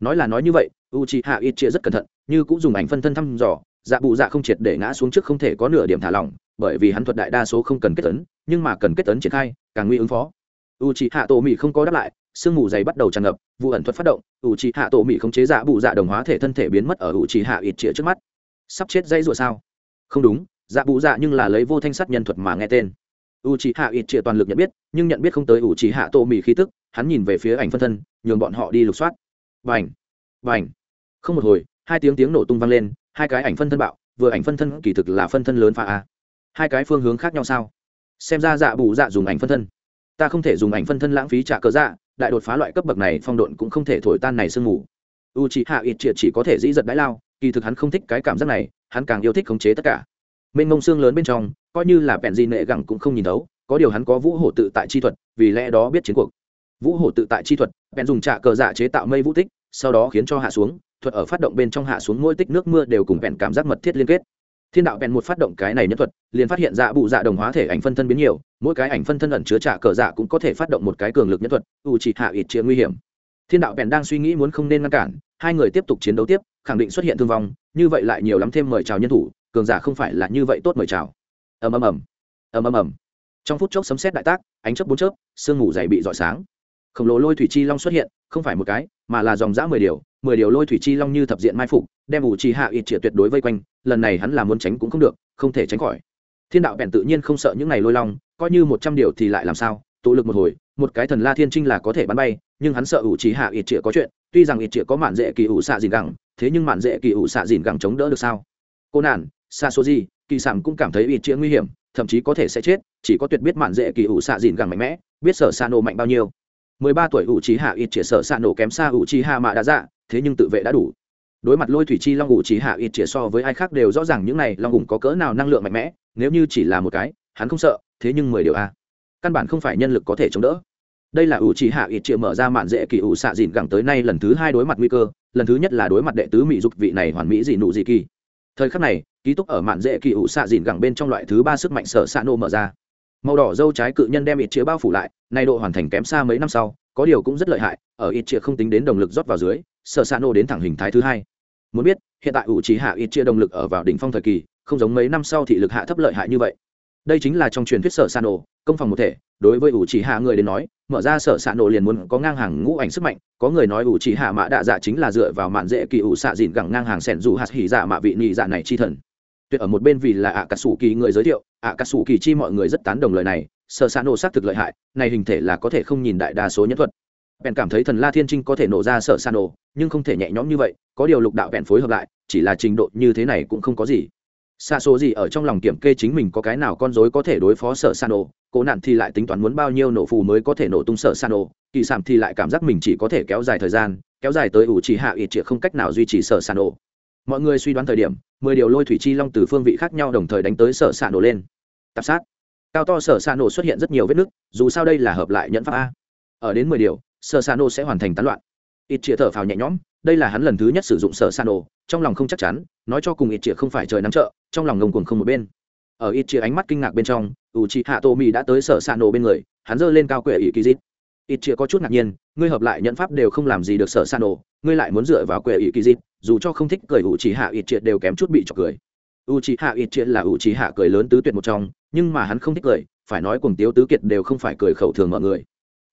nói là nói như vậy u c h i hạ ít chia rất cẩn thận, như cũng dùng ảnh phân thân thăm dò dạ bụ dạ không triệt để ngã xuống trước không thể có nửa điểm thả lỏng, bởi vì hắn thuật đại đa số không cần kết tấn nhưng mà cần kết tấn triển khai, càng nguy ứng phó. U c h i hạ tổ mỹ không có đáp lại, sương mù dày bắt đầu tràn ngập, vụ ẩn thuật phát động u c h i hạ tổ mỹ không chế dạ bụ dạ đồng hóa thể thân thể biến mất ở u c h i hạ ít chia trước mắt. Sắp chết dây rùa sao? Không đúng dạ bụ dạ nhưng là lấy vô thanh sắt nhân thuật mà nghe tên. U c h i hạ ít chia toàn lực nhận biết, nhưng nhận biết không tới u c h i hạ tổ mỹ khí tức, hắn nhìn về phía ảnh phân thân, nhường bọn họ đi lục soát vành vành không một hồi, hai tiếng tiếng nổ tung vang lên, hai cái ảnh phân thân bạo, vừa ảnh phân thân kỳ thực là phân thân lớn pha a. Hai cái phương hướng khác nhau sao? Xem ra dạ bù dạ dùng ảnh phân thân. Ta không thể dùng ảnh phân thân lãng phí trả cớ dạ đại đột phá loại cấp bậc này phong độn cũng không thể thổi tan này sương mù. U c h ị hạ ít triệt chỉ có thể dĩ giật đái lao, kỳ thực hắn không thích cái cảm giác này, hắn càng yêu thích khống chế tất cả. Mênh mông xương lớn bên trong, coi như là bẹn gì nệ gẳng cũng không nhìn thấu, có điều hắn có vũ hổ tự tại chi thuật, vì lẽ đó biết chiến cuộc. Vũ hổ tự tại chi thuật bèn dùng trạ cờ dạ chế tạo mây vũ tích, sau đó khiến cho hạ xuống, thuật ở phát động bên trong hạ xuống mỗi tích nước mưa đều cùng bèn cảm giác mật thiết liên kết. Thiên đạo bèn một phát động cái này nhân thuật, liền phát hiện dạ bụ dạ đồng hóa thể ảnh phân thân biến nhiều, mỗi cái ảnh phân thân ẩn chứa trả cờ dạ cũng có thể phát động một cái cường lực nhân thuật ưu chỉ hạ ít chia nguy hiểm. Thiên đạo bèn đang suy nghĩ muốn không nên ngăn cản, hai người tiếp tục chiến đấu tiếp, khẳng định xuất hiện thương vong, như vậy lại nhiều lắm thêm mời chào nhân thủ, cường giả không phải là như vậy tốt mời chào. Ầm ầm ầm. Ầm ầm ầm. Trong phút chốc sấm sét đại tác, ánh chớp bốn chớp, sương ngủ dày bị rọi sáng khổng lồ lôi thủy chi long xuất hiện, không phải một cái, mà là dòng dã mười điều mười điều lôi thủy chi long như thập diện mai phục, đem ủ trì hạ ít triệt tuyệt đối vây quanh, lần này hắn là muốn tránh cũng không được, không thể tránh khỏi. Thiên đạo bèn tự nhiên không sợ những này lôi long, coi như một trăm điều thì lại làm sao, tụ lực một hồi, một cái thần la thiên trinh là có thể bắn bay, nhưng hắn sợ ủ trì hạ ít triệt có chuyện, tuy rằng ít triệt có mạn dễ kỳ ủ xạ dìn gẳng, thế nhưng mạn dễ kỳ ủ xạ dìn gẳng chống đỡ được sao? Cô nản xa số gì kỳ sản cũng cảm thấy ít triệt nguy hiểm, thậm chí có thể sẽ chết, chỉ có tuyệt biết mạn dễ kỳ ủ xạ dìn gẳng mạnh mẽ, biết sở xa nổ mạnh bao nhiêu mười ba tuổi ủ trí hạ ít triệt sợ xạ nổ kém xa ủ trí hạ mạ đã dạ thế nhưng tự vệ đã đủ. Đối mặt lôi thủy chi long ủ trí hạ ít triệt so với ai khác đều rõ ràng những này long ủng có cỡ nào năng lượng mạnh mẽ, nếu như chỉ là một cái, hắn không sợ, thế nhưng mười điều a. Căn bản không phải nhân lực có thể chống đỡ. Đây là ủ trí hạ ít triệt mở ra mạn dễ kỳ ủ xạ dìn gẳng tới nay lần thứ hai đối mặt nguy cơ, lần thứ nhất là đối mặt đệ tứ mỹ dục vị này hoàn mỹ dị nụ dị kỳ. Thời khắc này, ký túc ở mạn dễ kỳ ủ xạ dìn gẳng bên trong loại thứ ba sức mạnh sở xạ nổ mở ra màu đỏ dâu trái cự nhân đem ít chĩa bao phủ lại, nay độ hoàn thành kém xa mấy năm sau, có điều cũng rất lợi hại, ở ít chĩa không tính đến động lực rót vào dưới, sở xạ nô đến thẳng hình thái thứ hai. Muốn biết, hiện tại ủ trí hạ ít chia động lực ở vào đỉnh phong thời kỳ, không giống mấy năm sau thị lực hạ thấp lợi hại như vậy. Đây chính là trong truyền thuyết sở xạ nổ công phòng một thể, đối với ủ trí hạ người đến nói, mở ra sở xạ nổ liền muốn có ngang hàng ngũ ảnh sức mạnh, có người nói ủ trí hạ mã đạ dạ chính là dựa vào mạn dễ kỳ ủ xạ dịn gẳng ngang hàng sẻn dù hạt hỉ dạ mạ vị nhị dạ này chi thần. Tuyệt ở một bên vì là ạ cà sủ kỳ người giới thiệu ạ cà sủ kỳ chi mọi người rất tán đồng lời này Sợ xạ nổ xác thực lợi hại, này hình thể là có thể không nhìn đại đa số nhân thuật. Bèn cảm thấy thần la thiên trinh có thể nổ ra sợ xạ nổ, nhưng không thể nhẹ nhõm như vậy, có điều lục đạo bèn phối hợp lại, chỉ là trình độ như thế này cũng không có gì. Xa số gì ở trong lòng kiểm kê chính mình có cái nào con dối có thể đối phó sợ san nổ, cố nạn thì lại tính toán muốn bao nhiêu nổ phù mới có thể nổ tung sợ san nổ, kỳ sảm thì lại cảm giác mình chỉ có thể kéo dài thời gian, kéo dài tới ủ chỉ hạ ít triệt không cách nào duy trì sợ san nổ. Mọi người suy đoán thời điểm mười điều lôi thủy chi long từ phương vị khác nhau đồng thời đánh tới sở xạ nổ lên. Tạp sát. Cao to sở xạ nổ xuất hiện rất nhiều vết nứt, dù sao đây là hợp lại nhận pháp a. Ở đến mười điều, sở xạ nổ sẽ hoàn thành tán loạn. Ít triệt thở phào nhẹ nhõm, đây là hắn lần thứ nhất sử dụng sở xạ nổ, trong lòng không chắc chắn, nói cho cùng ít triệt không phải trời nắm trợ, trong lòng ngông cuồng không một bên. Ở ít triệt ánh mắt kinh ngạc bên trong ủ chị hạ tô mỹ đã tới sở xạ nổ bên người, hắn giơ lên cao quệ ý kỳ dít ít chia có chút ngạc nhiên, ngươi hợp lại nhận pháp đều không làm gì được sở san ổ ngươi lại muốn dựa vào quệ ý kỳ dịp, dù cho không thích cười ủ chỉ hạ ít chia đều kém chút bị trọc cười. U chỉ hạ ít chia là u chỉ hạ cười lớn tứ tuyệt một trong, nhưng mà hắn không thích cười, phải nói cùng tiếu tứ kiệt đều không phải cười khẩu thường mọi người.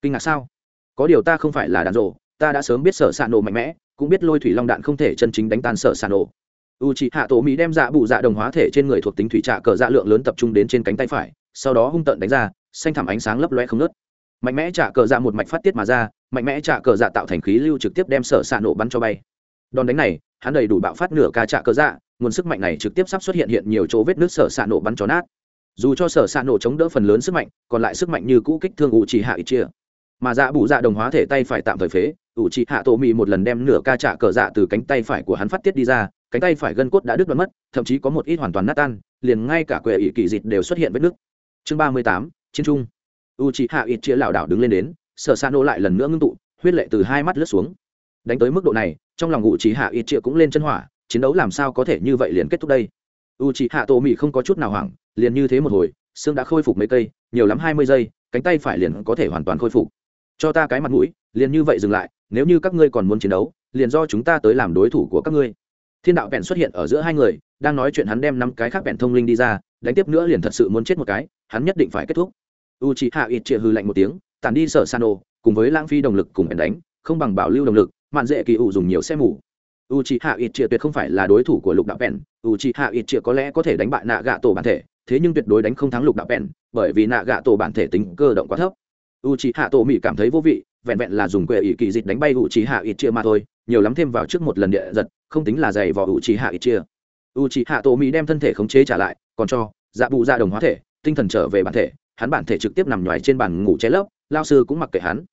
Kinh ngạc sao? Có điều ta không phải là đàn rộ ta đã sớm biết sở san ổ mạnh mẽ, cũng biết lôi thủy long đạn không thể chân chính đánh tan sở san ổ u c h ị hạ tổ mỹ đem dạ bụ dạ đồng hóa thể trên người thuộc tính thủy trạ cờ dạ lượng lớn tập trung đến trên cánh tay phải, sau đó hung tợn đánh ra, xanh thảm ánh sáng lấp loe không nớt mạnh mẽ trả cờ dạ một mạch phát tiết mà ra, mạnh mẽ trả cờ dạ tạo thành khí lưu trực tiếp đem sở xạ nổ bắn cho bay. Đòn đánh này, hắn đầy đủ bạo phát nửa ca trả cờ dạ nguồn sức mạnh này trực tiếp sắp xuất hiện hiện nhiều chỗ vết nước sở xạ nổ bắn cho nát. Dù cho sở xạ nổ chống đỡ phần lớn sức mạnh, còn lại sức mạnh như cũ kích thương u trì hạ ít chia mà dạ bụ dạ đồng hóa thể tay phải tạm thời phế ủ trì hạ tổ mì một lần đem nửa ca trả cờ dạ từ cánh tay phải của hắn phát tiết đi ra, cánh tay phải gân cốt đã đứt đoạn mất, thậm chí có một ít hoàn toàn nát tan, liền ngay cả quệ ỷ kỳ dịch đều xuất hiện vết nứt. Chương ba mươi tám, chiến trung u trị hạ ít chia lảo đảo đứng lên đến, sở sa nô lại lần nữa ngưng tụ, huyết lệ từ hai mắt lướt xuống. Đánh tới mức độ này, trong lòng u trị hạ ít chia cũng lên chân hỏa, chiến đấu làm sao có thể như vậy liền kết thúc đây? U trị hạ tô mỹ không có chút nào hoảng, liền như thế một hồi, xương đã khôi phục mấy cây, nhiều lắm hai mươi giây, cánh tay phải liền có thể hoàn toàn khôi phục. Cho ta cái mặt mũi, liền như vậy dừng lại, nếu như các ngươi còn muốn chiến đấu, liền do chúng ta tới làm đối thủ của các ngươi. Thiên đạo vẹn xuất hiện ở giữa hai người, đang nói chuyện hắn đem năm cái khác vẹn thông linh đi ra, đánh tiếp nữa liền thật sự muốn chết một cái, hắn nhất định phải kết thúc u c h i hạ ít chia hư lạnh một tiếng tàn đi sở san ô cùng với lãng phi động lực cùng bèn đánh, không bằng bảo lưu động lực, mạn dễ kỳ ủ dùng nhiều xe mù. U c h i hạ ít chia tuyệt không phải là đối thủ của lục đạo bèn u c h i hạ ít chia có lẽ có thể đánh bại nạ gạ tổ bản thể, thế nhưng tuyệt đối đánh không thắng lục đạo bèn, bởi vì nạ gạ tổ bản thể tính cơ động quá thấp. U c h i hạ tổ mỹ cảm thấy vô vị, vẹn vẹn là dùng quệ ỷ kỳ dịch đánh bay u c h i hạ ít chia mà thôi, nhiều lắm thêm vào trước một lần địa giật, không tính là dày vò u c h ị hạ ít chia u c h hạ tổ mỹ đem thân thể khống chế trả lại, còn cho dạ bụ dạ đồng hóa thể, tinh thần trở về bản thể hắn bản thể trực tiếp nằm nhoài trên bàn ngủ che lấp, lao sư cũng mặc kệ hắn.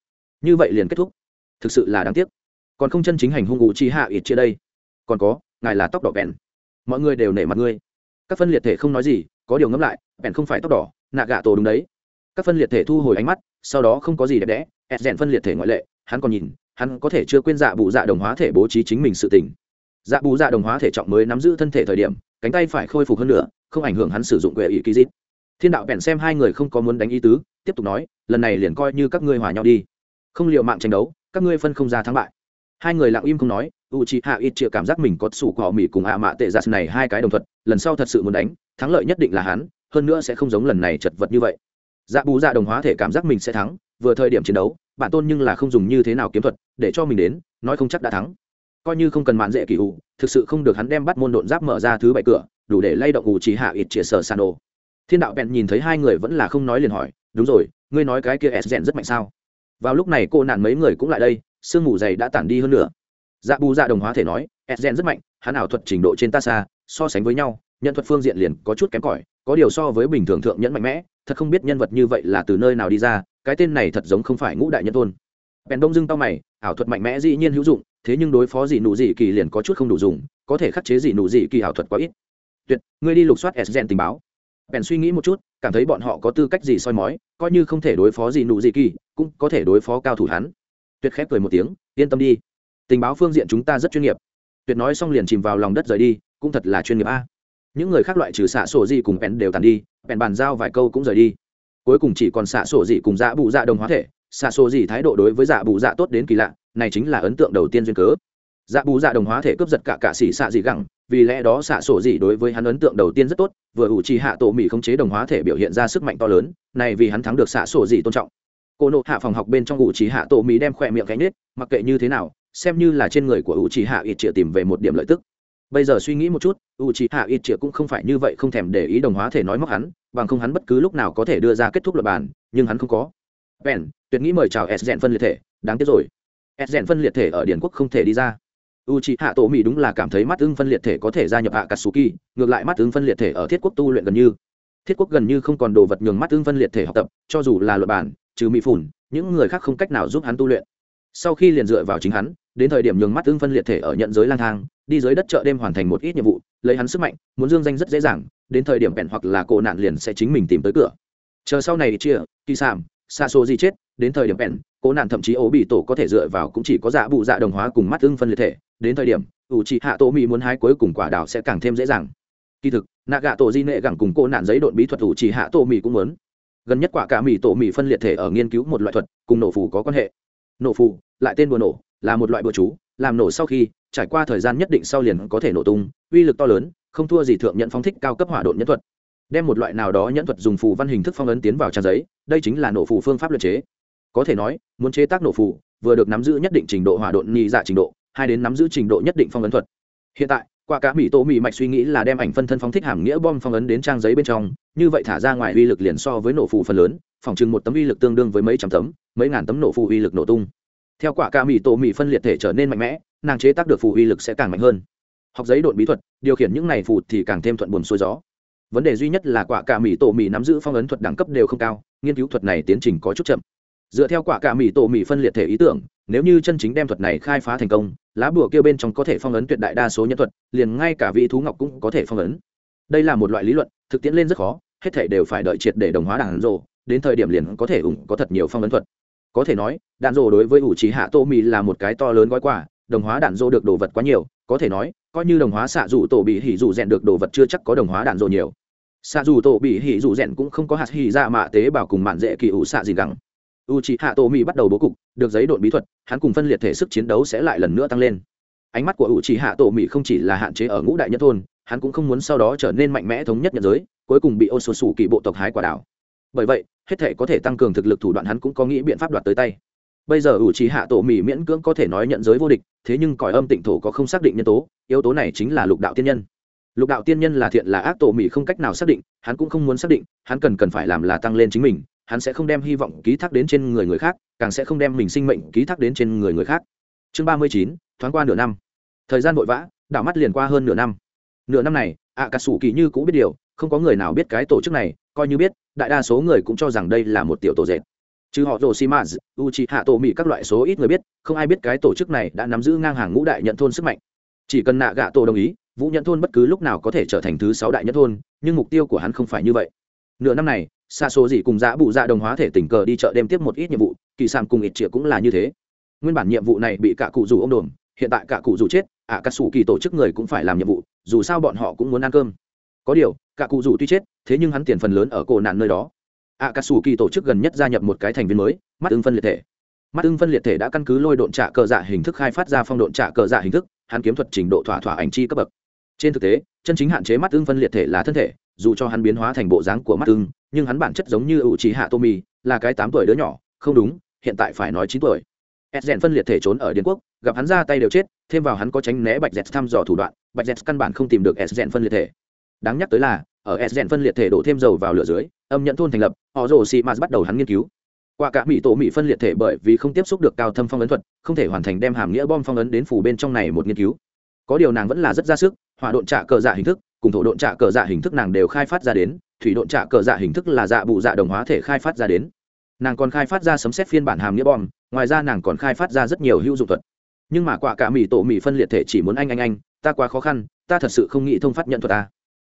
Như vậy liền kết thúc. Thực sự là đáng tiếc. Còn không chân chính hành hung ngụ chi hạ ít chia đây. Còn có, ngài là tóc đỏ bèn. Mọi người đều nể mặt ngươi. Các phân liệt thể không nói gì, có điều ngẫm lại, bèn không phải tóc đỏ, nạ gạ tổ đúng đấy. Các phân liệt thể thu hồi ánh mắt, sau đó không có gì đẹp đẽ, ẹt rèn phân liệt thể ngoại lệ, hắn còn nhìn, hắn có thể chưa quên dạ bụ dạ đồng hóa thể bố trí chính mình sự tình. Dạ bù dạ đồng hóa thể trọng mới nắm giữ thân thể thời điểm, cánh tay phải khôi phục hơn nữa, không ảnh hưởng hắn sử dụng quệ ý ký dít thiên đạo bèn xem hai người không có muốn đánh ý tứ, tiếp tục nói, lần này liền coi như các ngươi hòa nhau đi. Không liệu mạng tranh đấu, các ngươi phân không ra thắng bại. Hai người lặng im không nói u chị hạ ít chịa cảm giác mình có sủ cỏ mỹ cùng hạ mạ tệ giặt này hai cái đồng thuận, lần sau thật sự muốn đánh, thắng lợi nhất định là hắn, hơn nữa sẽ không giống lần này chật vật như vậy. Dạ bù dạ đồng hóa thể cảm giác mình sẽ thắng, vừa thời điểm chiến đấu, bản tôn nhưng là không dùng như thế nào kiếm thuật, để cho mình đến, nói không chắc đã thắng. Coi như không cần mạn dễ kỳ ủ thực sự không được hắn đem bắt môn độn giáp mở ra thứ bảy cửa, đủ để lay động ủ chỉ hạ ít chĩa sở sàn đồ thiên đạo bèn nhìn thấy hai người vẫn là không nói liền hỏi, đúng rồi, ngươi nói cái kia s rèn rất mạnh sao? Vào lúc này cô nạn mấy người cũng lại đây, sương mù dày đã tản đi hơn nữa dạ bù dạ đồng hóa thể nói, s rèn rất mạnh, hắn ảo thuật trình độ trên ta xa, so sánh với nhau nhân thuật phương diện liền có chút kém cỏi, có điều so với bình thường thượng nhẫn mạnh mẽ, thật không biết nhân vật như vậy là từ nơi nào đi ra, cái tên này thật giống không phải ngũ đại nhân tôn. Bèn đông dưng tao mày, ảo thuật mạnh mẽ dĩ nhiên hữu dụng, thế nhưng đối phó dị nụ dị kỳ liền có chút không đủ dùng, có thể khắc chế dị nụ dị kỳ ảo thuật quá ít. Tuyệt, ngươi đi lục soát s gen tình báo bèn suy nghĩ một chút, cảm thấy bọn họ có tư cách gì soi mói, coi như không thể đối phó gì nụ gì kỳ, cũng có thể đối phó cao thủ hắn. Tuyệt khép cười một tiếng, yên tâm đi. Tình báo phương diện chúng ta rất chuyên nghiệp. Tuyệt nói xong liền chìm vào lòng đất rời đi, cũng thật là chuyên nghiệp a. Những người khác loại trừ xạ sổ gì cùng bèn đều tàn đi, bèn bàn giao vài câu cũng rời đi. Cuối cùng chỉ còn xạ sổ gì cùng dạ bụ dạ đồng hóa thể, xạ sổ gì thái độ đối với dạ bụ dạ tốt đến kỳ lạ, này chính là ấn tượng đầu tiên duyên cớ. Dạ bù dạ đồng hóa thể cướp giật cả cạ xỉ xạ dị gẳng vì lẽ đó xạ sổ dị đối với hắn ấn tượng đầu tiên rất tốt, vừa ủ trì hạ tổ mỹ không chế đồng hóa thể biểu hiện ra sức mạnh to lớn, này vì hắn thắng được xạ sổ dị tôn trọng. Cô nộ hạ phòng học bên trong ủ trì hạ tổ mỹ đem khỏe miệng cánh nết, mặc kệ như thế nào, xem như là trên người của ủ trì hạ ít triệu tìm về một điểm lợi tức. Bây giờ suy nghĩ một chút, ủ trì hạ ít triệu cũng không phải như vậy không thèm để ý đồng hóa thể nói móc hắn, bằng không hắn bất cứ lúc nào có thể đưa ra kết thúc luật bàn, nhưng hắn không có. Bèn, tuyệt nghĩ mời chào s dẹn phân liệt thể, đáng tiếc rồi. S dẹn phân liệt thể ở điển quốc không thể đi ra u c h i hạ tổ mỹ đúng là cảm thấy mắt ưng phân liệt thể có thể gia nhập hạ katsuki ngược lại mắt ưng phân liệt thể ở thiết quốc tu luyện gần như. Thiết quốc gần như không còn đồ vật nhường mắt ưng phân liệt thể học tập, cho dù là luật bản, trừ mỹ phủn, những người khác không cách nào giúp hắn tu luyện. Sau khi liền dựa vào chính hắn, đến thời điểm nhường mắt ưng phân liệt thể ở nhận giới lang thang, đi dưới đất chợ đêm hoàn thành một ít nhiệm vụ, lấy hắn sức mạnh, muốn dương danh rất dễ dàng, đến thời điểm bẹn hoặc là cổ nạn liền sẽ chính mình tìm tới cửa. Chờ sau này chia kỳ sảm xa số gì chết đến thời điểm bèn, cố nạn thậm chí ố bị tổ có thể dựa vào cũng chỉ có dạ bụ dạ đồng hóa cùng mắt ưng phân liệt thể. Đến thời điểm, ủ trị hạ tổ mỹ muốn hái cuối cùng quả đào sẽ càng thêm dễ dàng. Kỳ thực, nạ gạ tổ di nệ gẳng cùng cô nạn giấy độn bí thuật ủ trị hạ tổ mỹ cũng muốn. Gần nhất quả cả mỹ tổ mỹ phân liệt thể ở nghiên cứu một loại thuật, cùng nổ phù có quan hệ. Nổ phù, lại tên bùa nổ, là một loại bùa chú, làm nổ sau khi, trải qua thời gian nhất định sau liền có thể nổ tung, uy lực to lớn, không thua gì thượng nhận phong thích cao cấp hỏa độn nhân thuật. Đem một loại nào đó nhẫn thuật dùng phù văn hình thức phong ấn tiến vào trang giấy, đây chính là nổ phù phương pháp luật chế có thể nói, muốn chế tác nổ phủ vừa được nắm giữ nhất định trình độ hỏa độn nhị dạ trình độ, hai đến nắm giữ trình độ nhất định phong ấn thuật. Hiện tại, qua cả mỹ tổ mỹ mạch suy nghĩ là đem ảnh phân thân phóng thích hàm nghĩa bom phong ấn đến trang giấy bên trong, như vậy thả ra ngoài uy lực liền so với nổ phụ phần lớn, phòng chừng một tấm uy lực tương đương với mấy trăm tấm, mấy ngàn tấm nổ phụ uy lực nổ tung. Theo quả cả mỹ tổ mỹ phân liệt thể trở nên mạnh mẽ, nàng chế tác được phụ uy lực sẽ càng mạnh hơn. Học giấy độn bí thuật, điều khiển những này phụ thì càng thêm thuận buồm xuôi gió. Vấn đề duy nhất là quả cả mỹ tổ mỹ nắm giữ phong ấn thuật đẳng cấp đều không cao, nghiên cứu thuật này tiến trình có chút chậm dựa theo quả cả mì tổ mì phân liệt thể ý tưởng, nếu như chân chính đem thuật này khai phá thành công, lá bùa kêu bên trong có thể phong ấn tuyệt đại đa số nhân thuật, liền ngay cả vị thú ngọc cũng có thể phong ấn. Đây là một loại lý luận, thực tiễn lên rất khó, hết thể đều phải đợi triệt để đồng hóa đàn rồ, đến thời điểm liền có thể ủng có thật nhiều phong ấn thuật. Có thể nói, đạn rồ đối với ủ trí hạ tô mì là một cái to lớn gói quả đồng hóa đạn rồ được đồ vật quá nhiều, có thể nói, coi như đồng hóa xạ dù tổ bị hỉ dù rèn được đồ vật chưa chắc có đồng hóa đạn rồ nhiều. Xạ dù tổ bị hỉ dù rèn cũng không có hạt hỉ ra mạ tế bào cùng mạn dễ kỳ ủ xạ gì gắng u c h ị hạ tổ mỹ bắt đầu bố cục, được giấy độn bí thuật, hắn cùng phân liệt thể sức chiến đấu sẽ lại lần nữa tăng lên. Ánh mắt của u c h ị hạ tổ mỹ không chỉ là hạn chế ở ngũ đại nhất thôn, hắn cũng không muốn sau đó trở nên mạnh mẽ thống nhất nhận giới, cuối cùng bị ô sô sù kỳ bộ tộc hái quả đảo. Bởi vậy, hết thể có thể tăng cường thực lực thủ đoạn hắn cũng có nghĩ biện pháp đoạt tới tay. Bây giờ ủ trí hạ tổ mỹ miễn cưỡng có thể nói nhận giới vô địch, thế nhưng cõi âm tịnh thổ có không xác định nhân tố, yếu tố này chính là lục đạo tiên nhân. Lục đạo tiên nhân là thiện là ác tổ mỹ không cách nào xác định, hắn cũng không muốn xác định, hắn cần cần phải làm là tăng lên chính mình hắn sẽ không đem hy vọng ký thác đến trên người người khác, càng sẽ không đem mình sinh mệnh ký thác đến trên người người khác. Chương ba mươi chín, thoáng qua nửa năm. Thời gian vội vã, đảo mắt liền qua hơn nửa năm. Nửa năm này ạ cà sủ kỳ như cũng biết điều, không có người nào biết cái tổ chức này, coi như biết, đại đa số người cũng cho rằng đây là một tiểu tổ dệt. Chứ họ rồ xi maz u c hạ tổ mỹ các loại số ít người biết, không ai biết cái tổ chức này đã nắm giữ ngang hàng ngũ đại nhận thôn sức mạnh. Chỉ cần nạ gạ tổ đồng ý, vũ nhận thôn bất cứ lúc nào có thể trở thành thứ sáu đại nhất thôn, nhưng mục tiêu của hắn không phải như vậy. Nửa năm này xa số gì cùng dã bụ dạ đồng hóa thể tình cờ đi chợ đêm tiếp một ít nhiệm vụ kỳ sản cùng ít triệu cũng là như thế. Nguyên bản nhiệm vụ này bị cả cụ rủ ông đồn hiện tại cả cụ rủ chết ạ à, cà sủ kỳ tổ chức người cũng phải làm nhiệm vụ dù sao bọn họ cũng muốn ăn cơm. Có điều cả cụ rủ tuy chết thế nhưng hắn tiền phần lớn ở cổ nạn nơi đó. Ạ à, cà sủ kỳ tổ chức gần nhất gia nhập một cái thành viên mới mắt ưng phân liệt thể. Mắt ưng phân liệt thể đã căn cứ lôi độn trả cờ dạ hình thức khai phát ra phong độn trả cờ dạ hình thức hắn kiếm thuật trình độ thỏa thỏa ảnh chi cấp bậc. Trên thực tế chân chính hạn chế mắt ưng phân liệt thể là thân thể dù cho hắn biến hóa thành bộ dáng của mắt ưng nhưng hắn bản chất giống như ủ trí hạ tô mì là cái tám tuổi đứa nhỏ, không đúng, hiện tại phải nói chín tuổi. Ed rèn phân liệt thể trốn ở điền quốc, gặp hắn ra tay đều chết, thêm vào hắn có tránh né bạch dẹt thăm dò thủ đoạn, bạch dẹt căn bản không tìm được ed rèn phân liệt thể. Đáng nhắc tới là, ở ed rèn phân liệt thể đổ thêm dầu vào lửa dưới, âm nhận thôn thành lập họ rồ xị mạt bắt đầu hắn nghiên cứu. Qua cả mỹ tổ mỹ phân liệt thể bởi vì không tiếp xúc được cao thâm phong ấn thuật, không thể hoàn thành đem hàm nghĩa bom phong ấn đến phủ bên trong này một nghiên cứu. Có điều nàng vẫn là rất ra sức, hỏa độn trả cờ dạ hình thức cùng thổ độn trạ cờ dạ hình thức nàng đều khai phát ra đến, thủy độn trạ cờ dạ hình thức là dạ bụ dạ đồng hóa thể khai phát ra đến. Nàng còn khai phát ra sấm xét phiên bản hàm nghĩa bom, ngoài ra nàng còn khai phát ra rất nhiều hữu dụng thuật. Nhưng mà quả cả mì tổ mì phân liệt thể chỉ muốn anh anh anh, ta quá khó khăn, ta thật sự không nghĩ thông phát nhận thuật ta.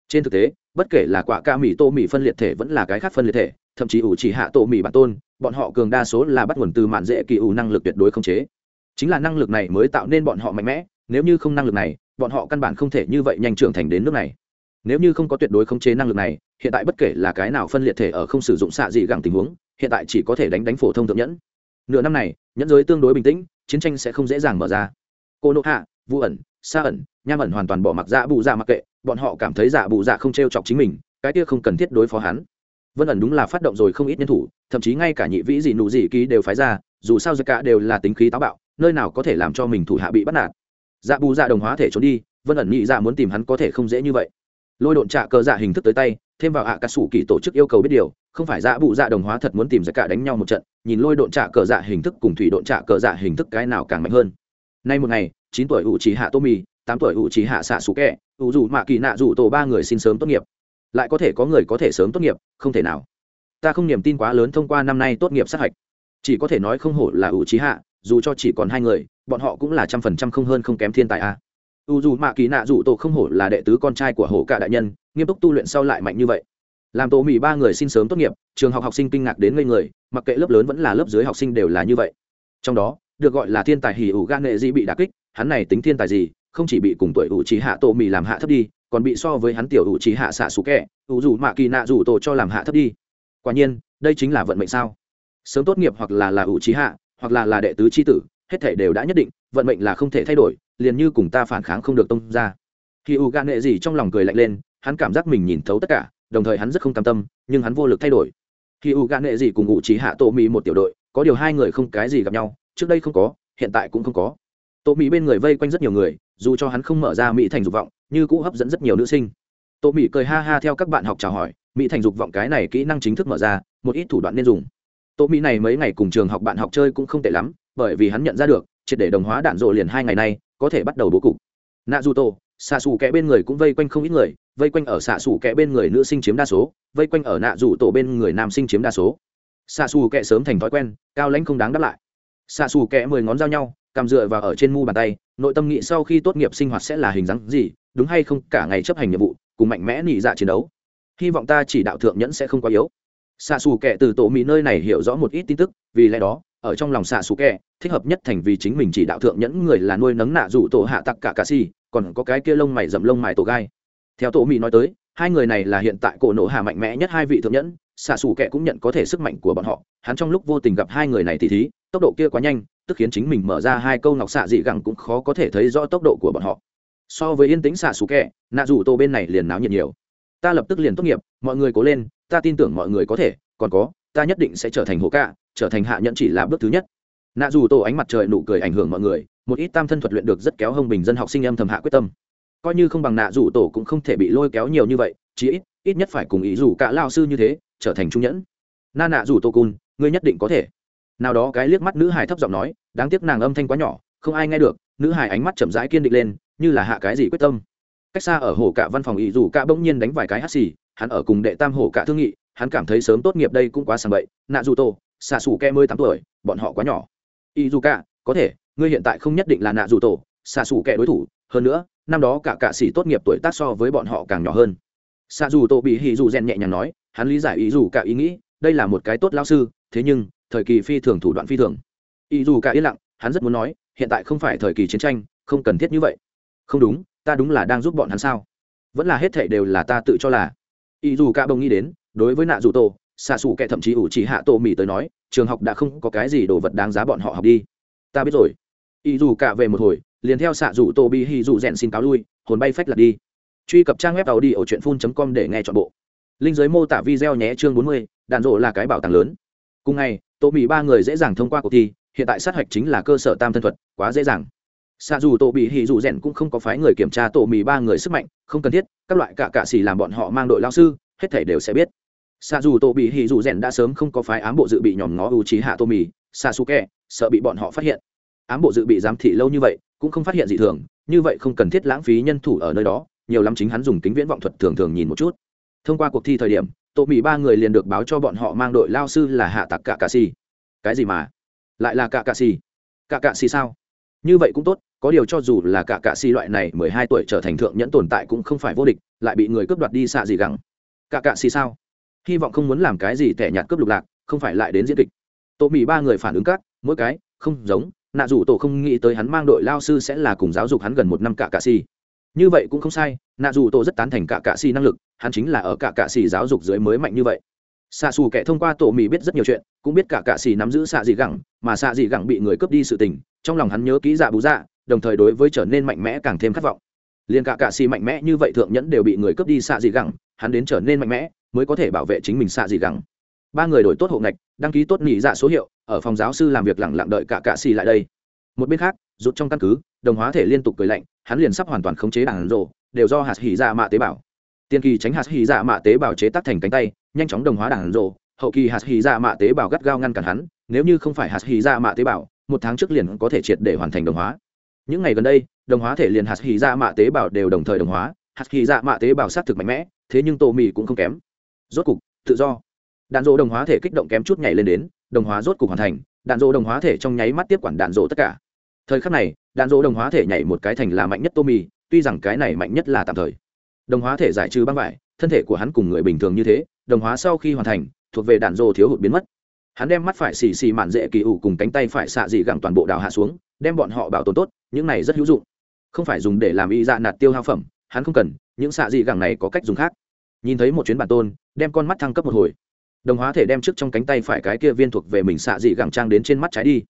Trên thực tế, bất kể là quả ca mì tô mì phân liệt thể vẫn là cái khác phân liệt thể, thậm chí ủ chỉ hạ tổ mì bản tôn, bọn họ cường đa số là bắt nguồn từ mạn dễ kỳ ủ năng lực tuyệt đối không chế. Chính là năng lực này mới tạo nên bọn họ mạnh mẽ, nếu như không năng lực này, bọn họ căn bản không thể như vậy nhanh trưởng thành đến nước này nếu như không có tuyệt đối khống chế năng lực này, hiện tại bất kể là cái nào phân liệt thể ở không sử dụng xạ dị gẳng tình huống, hiện tại chỉ có thể đánh đánh phổ thông thượng nhẫn. Nửa năm này, nhẫn giới tương đối bình tĩnh, chiến tranh sẽ không dễ dàng mở ra. Cô nộ hạ vũ ẩn xa ẩn, nham ẩn hoàn toàn bỏ mặc dạ bù dạ mặc kệ, bọn họ cảm thấy dạ bù dạ không t r e o chọc chính mình, cái kia không cần thiết đối phó hắn. Vân ẩn đúng là phát động rồi không ít nhân thủ, thậm chí ngay cả nhị vĩ gì nụ gì ký đều phái ra, dù sao tất cả đều là tính khí táo bạo, nơi nào có thể làm cho mình thủ hạ bị bắt nạt. Dạ bù dạ đồng hóa thể trốn đi, vân ẩn nhị dạ muốn tìm hắn có thể không dễ như vậy lôi độn trạ cờ dạ hình thức tới tay, thêm vào hạ à sủ kỳ tổ chức yêu cầu biết điều, không phải dạ bụ dạ đồng hóa thật muốn tìm ra cả đánh nhau một trận, nhìn lôi độn trạ cờ dạ hình thức cùng thủy độn trạ cờ dạ hình thức cái nào càng mạnh hơn. Nay một ngày, chín tuổi ủ trí hạ tô mì tám tuổi ủ trí hạ xạ sủ kẹ ủ dù mạ kỳ nạ dù tổ ba người xin sớm tốt nghiệp. Lại có thể có người có thể sớm tốt nghiệp, không thể nào. Ta không niềm tin quá lớn thông qua năm nay tốt nghiệp sát hạch. Chỉ có thể nói không hổ là ủ trí hạ dù cho chỉ còn hai người, bọn họ cũng là trăm phần trăm không hơn không kém thiên tài a u dù mạ kỳ nạ dù tổ không hổ là đệ tứ con trai của hổ cả đại nhân, nghiêm túc tu luyện sau lại mạnh như vậy. Làm tổ mỹ ba người xin sớm tốt nghiệp, trường học học sinh kinh ngạc đến ngây người, mặc kệ lớp lớn vẫn là lớp dưới học sinh đều là như vậy. Trong đó, được gọi là thiên tài hỉ ủ gan nghệ di bị đà kích, hắn này tính thiên tài gì, không chỉ bị cùng tuổi ủ trí hạ tổ mỹ làm hạ thấp đi, còn bị so với hắn tiểu ủ trí hạ xạ xú kẹ ủ dù mạ kỳ nạ dù tổ cho làm hạ thấp đi. Quả nhiên, đây chính là vận mệnh sao? Sớm tốt nghiệp hoặc là là ủ trí hạ, hoặc là là đệ tứ tri tử, hết thể đều đã nhất định vận mệnh là không thể thay đổi, liền như cùng ta phản kháng không được tông ra. Khi u gan nệ gì trong lòng cười lạnh lên, hắn cảm giác mình nhìn thấu tất cả, đồng thời hắn rất không cam tâm, nhưng hắn vô lực thay đổi. Khi u gan nệ gì cùng ngụ trí hạ tô mỹ một tiểu đội, có điều hai người không cái gì gặp nhau, trước đây không có, hiện tại cũng không có. Tô mỹ bên người vây quanh rất nhiều người, dù cho hắn không mở ra mỹ thành dục vọng, như cũ hấp dẫn rất nhiều nữ sinh. Tô mỹ cười ha ha theo các bạn học chào hỏi, mỹ thành dục vọng cái này kỹ năng chính thức mở ra, một ít thủ đoạn nên dùng. Tô mỹ này mấy ngày cùng trường học bạn học chơi cũng không tệ lắm, bởi vì hắn nhận ra được triệt để đồng hóa đạn rộ liền hai ngày nay, có thể bắt đầu bố cục. Nạ dù tổ xạ xù kẽ bên người cũng vây quanh không ít người, vây quanh ở xạ xù kẽ bên người nữ sinh chiếm đa số, vây quanh ở nạ dù tổ bên người nam sinh chiếm đa số. Xạ xù kẽ sớm thành thói quen, cao lãnh không đáng đáp lại. Xạ xù kẽ mười ngón giao nhau, cầm dựa và ở trên mu bàn tay, nội tâm nghĩ sau khi tốt nghiệp sinh hoạt sẽ là hình dáng gì, đúng hay không, cả ngày chấp hành nhiệm vụ, cùng mạnh mẽ nị dạ chiến đấu. Hy vọng ta chỉ đạo thượng nhẫn sẽ không quá yếu. Xạ xù kệ từ tổ mỹ nơi này hiểu rõ một ít tin tức, vì lẽ đó ở trong lòng xạ xù kẹ, thích hợp nhất thành vì chính mình chỉ đạo thượng nhẫn người là nuôi nấng nạ rủ tổ hạ tặc cả cà si, còn có cái kia lông mày dầm lông mày tổ gai. Theo tổ mỹ nói tới, hai người này là hiện tại cổ nổ hạ mạnh mẽ nhất hai vị thượng nhẫn, xạ xù kẹ cũng nhận có thể sức mạnh của bọn họ, hắn trong lúc vô tình gặp hai người này thì thí, tốc độ kia quá nhanh, tức khiến chính mình mở ra hai câu ngọc xạ dị gẳng cũng khó có thể thấy rõ tốc độ của bọn họ. So với yên tĩnh xạ xù kẹ, nạ rủ tô bên này liền náo nhiệt nhiều. Ta lập tức liền tốt nghiệp, mọi người cố lên, ta tin tưởng mọi người có thể, còn có ta nhất định sẽ trở thành hồ cạ trở thành hạ nhẫn chỉ là bước thứ nhất. Nạ dù tổ ánh mặt trời nụ cười ảnh hưởng mọi người, một ít tam thân thuật luyện được rất kéo hông bình dân học sinh âm thầm hạ quyết tâm. Coi như không bằng nạ dù tổ cũng không thể bị lôi kéo nhiều như vậy, chí ít ít nhất phải cùng ý dù cả lao sư như thế, trở thành trung nhẫn. Na nạ dù tô cun, ngươi nhất định có thể. Nào đó cái liếc mắt nữ hài thấp giọng nói, đáng tiếc nàng âm thanh quá nhỏ, không ai nghe được, nữ hài ánh mắt chậm rãi kiên định lên, như là hạ cái gì quyết tâm. Cách xa ở hồ cả văn phòng ý dù cả bỗng nhiên đánh vài cái hắt xì, hắn ở cùng đệ tam hồ cả thương nghị hắn cảm thấy sớm tốt nghiệp đây cũng quá sàng bậy nạ dù tô xạ xù ke mười tám tuổi, bọn họ quá nhỏ. Y dù cả có thể, ngươi hiện tại không nhất định là nạ dù tổ xạ xù kẻ đối thủ, hơn nữa, năm đó cả cạ sĩ tốt nghiệp tuổi tác so với bọn họ càng nhỏ hơn. Xạ dù tổ bị hì dù rèn nhẹ nhàng nói, hắn lý giải ý dù cả ý nghĩ, đây là một cái tốt lao sư, thế nhưng, thời kỳ phi thường thủ đoạn phi thường. Ý dù cả yên lặng, hắn rất muốn nói, hiện tại không phải thời kỳ chiến tranh, không cần thiết như vậy. Không đúng, ta đúng là đang giúp bọn hắn sao? Vẫn là hết thệ đều là ta tự cho là. Ý dù cả bông nghĩ đến đối với nạ dù tổ, xạ xù kẻ thậm chí ủ chỉ hạ tổ mỹ tới nói, trường học đã không có cái gì đồ vật đáng giá bọn họ học đi. Ta biết rồi. Ý dù cả về một hồi, liền theo xạ dù tô bi hi dù rèn xin cáo lui, hồn bay phách lật đi. Truy cập trang web tàu đi ở truyện phun com để nghe chọn bộ. Linh giới mô tả video nhé chương bốn mươi đạn rộ là cái bảo tàng lớn. Cùng ngày tô mỹ ba người dễ dàng thông qua cuộc thi, hiện tại sát hạch chính là cơ sở tam thân thuật, quá dễ dàng. Xạ dù tổ bị hì dù rèn cũng không có phái người kiểm tra tổ mì ba người sức mạnh, không cần thiết, các loại cả cạ xì làm bọn họ mang đội lao sư, hết thể đều sẽ biết xạ dù tổ bị hì dù rèn đã sớm không có phái ám bộ dự bị nhòm ngó ưu trí hạ tô mì xạ su kẹ sợ bị bọn họ phát hiện. Ám bộ dự bị giám thị lâu như vậy, cũng không phát hiện gì thường, như vậy không cần thiết lãng phí nhân thủ ở nơi đó, nhiều lắm chính hắn dùng kính viễn vọng thuật thường thường nhìn một chút. Thông qua cuộc thi thời điểm tổ mì ba người liền được báo cho bọn họ mang đội lao sư là hạ tặc cả cạ xì. Cái gì mà? Lại là cả cạ xì? Cả cạ xì sao? Như vậy cũng tốt, có điều cho dù là cả cạ xì loại này mười hai tuổi trở thành thượng nhẫn tồn tại cũng không phải vô địch, lại bị người cướp đoạt đi xạ gì gắng. Cả cạ xì sao? Hy vọng không muốn làm cái gì tẻ nhạt cướp lục lạc, không phải lại đến diễn kịch. Tổ mỹ ba người phản ứng các, mỗi cái, không giống, nạ dù tổ không nghĩ tới hắn mang đội lao sư sẽ là cùng giáo dục hắn gần một năm cả cạ xì. Như vậy cũng không sai, nạ dù tổ rất tán thành cả cạ xì năng lực, hắn chính là ở cả cạ xì giáo dục dưới mới mạnh như vậy. Xạ xù kẻ thông qua tổ mỹ biết rất nhiều chuyện, cũng biết cả cạ xì nắm giữ xạ dị gẳng, mà xạ dị gẳng bị người cướp đi sự tình, trong lòng hắn nhớ kỹ dạ bú dạ đồng thời đối với trở nên mạnh mẽ càng thêm khát vọng. Liền cả cạ xì mạnh mẽ như vậy thượng nhẫn đều bị người cướp đi xạ dị gẳng, hắn đến trở nên mạnh mẽ mới có thể bảo vệ chính mình xạ gì gắng. Ba người đổi tốt hộ ngạch đăng ký tốt nghỉ dạ số hiệu, ở phòng giáo sư làm việc lặng lặng đợi cả cạ xì lại đây. Một bên khác rút trong căn cứ, đồng hóa thể liên tục cười lạnh, hắn liền sắp hoàn toàn khống chế đàn rộ đều do hạt hỉ dạ mạ tế bào. Tiên kỳ tránh hạt hỉ dạ mạ tế bào chế tác thành cánh tay, nhanh chóng đồng hóa đàn rộ hậu kỳ hạt hỉ dạ mạ tế bào gắt gao ngăn cản hắn, nếu như không phải hạt hỉ dạ mạ tế bào, một tháng trước liền có thể triệt để hoàn thành đồng hóa. Những ngày gần đây, đồng hóa thể liền hạt hỉ dạ mạ tế bào đều đồng thời đồng hóa, hạt hỉ dạ mạ tế bào sát thực mạnh mẽ, thế nhưng tô mì cũng không kém rốt cục, tự do. Đạn dỗ đồng hóa thể kích động kém chút nhảy lên đến, đồng hóa rốt cục hoàn thành, đạn dỗ đồng hóa thể trong nháy mắt tiếp quản đạn dỗ tất cả. Thời khắc này, đạn dỗ đồng hóa thể nhảy một cái thành là mạnh nhất tô mì tuy rằng cái này mạnh nhất là tạm thời. Đồng hóa thể giải trừ băng vải, thân thể của hắn cùng người bình thường như thế, đồng hóa sau khi hoàn thành, thuộc về đạn dỗ thiếu hụt biến mất. Hắn đem mắt phải xì xì mạn dễ kỳ ủ cùng cánh tay phải xạ dị gẳng toàn bộ đào hạ xuống, đem bọn họ bảo tồn tốt, những này rất hữu dụng. Không phải dùng để làm y dạ nạt tiêu hao phẩm, hắn không cần, những xạ dị gẳng này có cách dùng khác nhìn thấy một chuyến bản tôn, đem con mắt thăng cấp một hồi. Đồng hóa thể đem trước trong cánh tay phải cái kia viên thuộc về mình xạ dị gẳng trang đến trên mắt trái đi.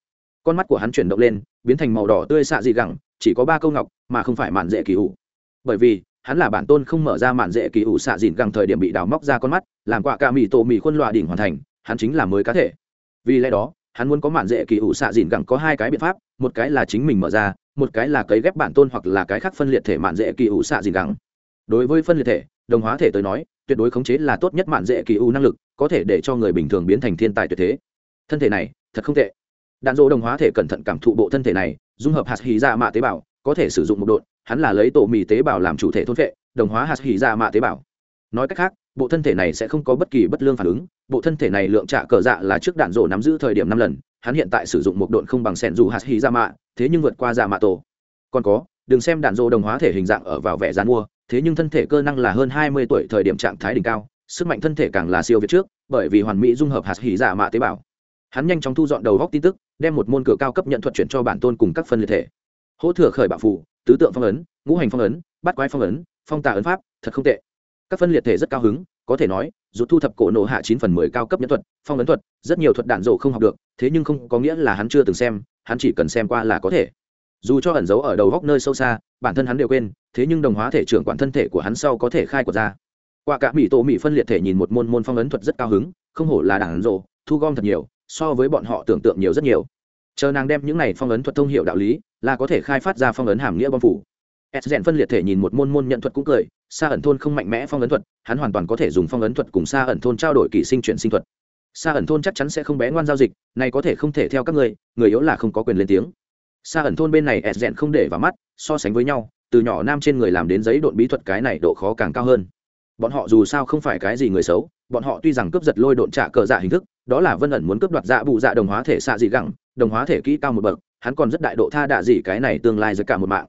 Con mắt của hắn chuyển động lên, biến thành màu đỏ tươi xạ dị gẳng, chỉ có ba câu ngọc, mà không phải mạn dễ kỳ ủ. Bởi vì, hắn là bản tôn không mở ra mạn dễ kỳ ủ xạ dịn gẳng thời điểm bị đào móc ra con mắt, làm quạ ca mì tổ mì khuôn loạ đỉnh hoàn thành, hắn chính là mới cá thể. Vì lẽ đó, hắn muốn có mạn dễ kỳ ủ xạ dịn gẳng có hai cái biện pháp, một cái là chính mình mở ra, một cái là cấy ghép bản tôn hoặc là cái khác phân liệt thể mạn dễ kỳ ủ xạ dịn gẳng đối với phân liệt thể, đồng hóa thể tới nói, tuyệt đối khống chế là tốt nhất mạn dễ kỳ u năng lực, có thể để cho người bình thường biến thành thiên tài tuyệt thế. Thân thể này, thật không tệ. Đạn dỗ đồng hóa thể cẩn thận cảm thụ bộ thân thể này, dung hợp hạt hì ra dạ mạ tế bào, có thể sử dụng một độn, hắn là lấy tổ mì tế bào làm chủ thể thôn vệ đồng hóa hạt hì ra dạ mạ tế bào. Nói cách khác, bộ thân thể này sẽ không có bất kỳ bất lương phản ứng, bộ thân thể này lượng trả cờ dạ là trước đạn dỗ nắm giữ thời điểm năm lần, hắn hiện tại sử dụng một độn không bằng sẻn dù hạt hì ra dạ mạ, thế nhưng vượt qua dạ mạ tổ. Còn có, đừng xem đạn dỗ đồng hóa thể hình dạng ở vào vẻ gian mua thế nhưng thân thể cơ năng là hơn hai mươi tuổi thời điểm trạng thái đỉnh cao, sức mạnh thân thể càng là siêu việt trước, bởi vì hoàn mỹ dung hợp hạt hỉ giả mạ tế bào. Hắn nhanh chóng thu dọn đầu góc tin tức, đem một môn cửa cao cấp nhận thuật chuyển cho bản tôn cùng các phân liệt thể. Hỗ thừa khởi bạo phụ tứ tượng phong ấn, ngũ hành phong ấn bắt quái phong ấn, phong tà ấn pháp, thật không tệ. Các phân liệt thể rất cao hứng, có thể nói, rút thu thập cổ nổ hạ chín phần mười cao cấp nhất thuật, phong ấn thuật, rất nhiều thuật đạn dộ không học được, thế nhưng không có nghĩa là hắn chưa từng xem, hắn chỉ cần xem qua là có thể dù cho ẩn giấu ở đầu góc nơi sâu xa, bản thân hắn đều quên, thế nhưng đồng hóa thể trưởng quản thân thể của hắn sau có thể khai quật ra. Qua cả mỹ tổ mỹ phân liệt thể nhìn một môn môn phong ấn thuật rất cao hứng, không hổ là đảng rộ, thu gom thật nhiều, so với bọn họ tưởng tượng nhiều rất nhiều. Chờ nàng đem những này phong ấn thuật thông hiệu đạo lý, là có thể khai phát ra phong ấn hàm nghĩa bom phủ. S rèn phân liệt thể nhìn một môn môn nhận thuật cũng cười xa ẩn thôn không mạnh mẽ phong ấn thuật, hắn hoàn toàn có thể dùng phong ấn thuật cùng xa ẩn thôn trao đổi kỷ sinh chuyển sinh thuật. Xa ẩn thôn chắc chắn sẽ không bé ngoan giao dịch, này có thể không thể theo các người người yếu là không có quyền lên tiếng xa ẩn thôn bên này ẹt rẽn không để vào mắt, so sánh với nhau, từ nhỏ nam trên người làm đến giấy độn bí thuật cái này độ khó càng cao hơn. Bọn họ dù sao không phải cái gì người xấu, bọn họ tuy rằng cướp giật lôi độn trả cờ dạ hình thức, đó là vân ẩn muốn cướp đoạt dạ bụ dạ đồng hóa thể xạ dị gẳng, đồng hóa thể kỹ cao một bậc, hắn còn rất đại độ tha đạ dị cái này tương lai giữa cả một mạng.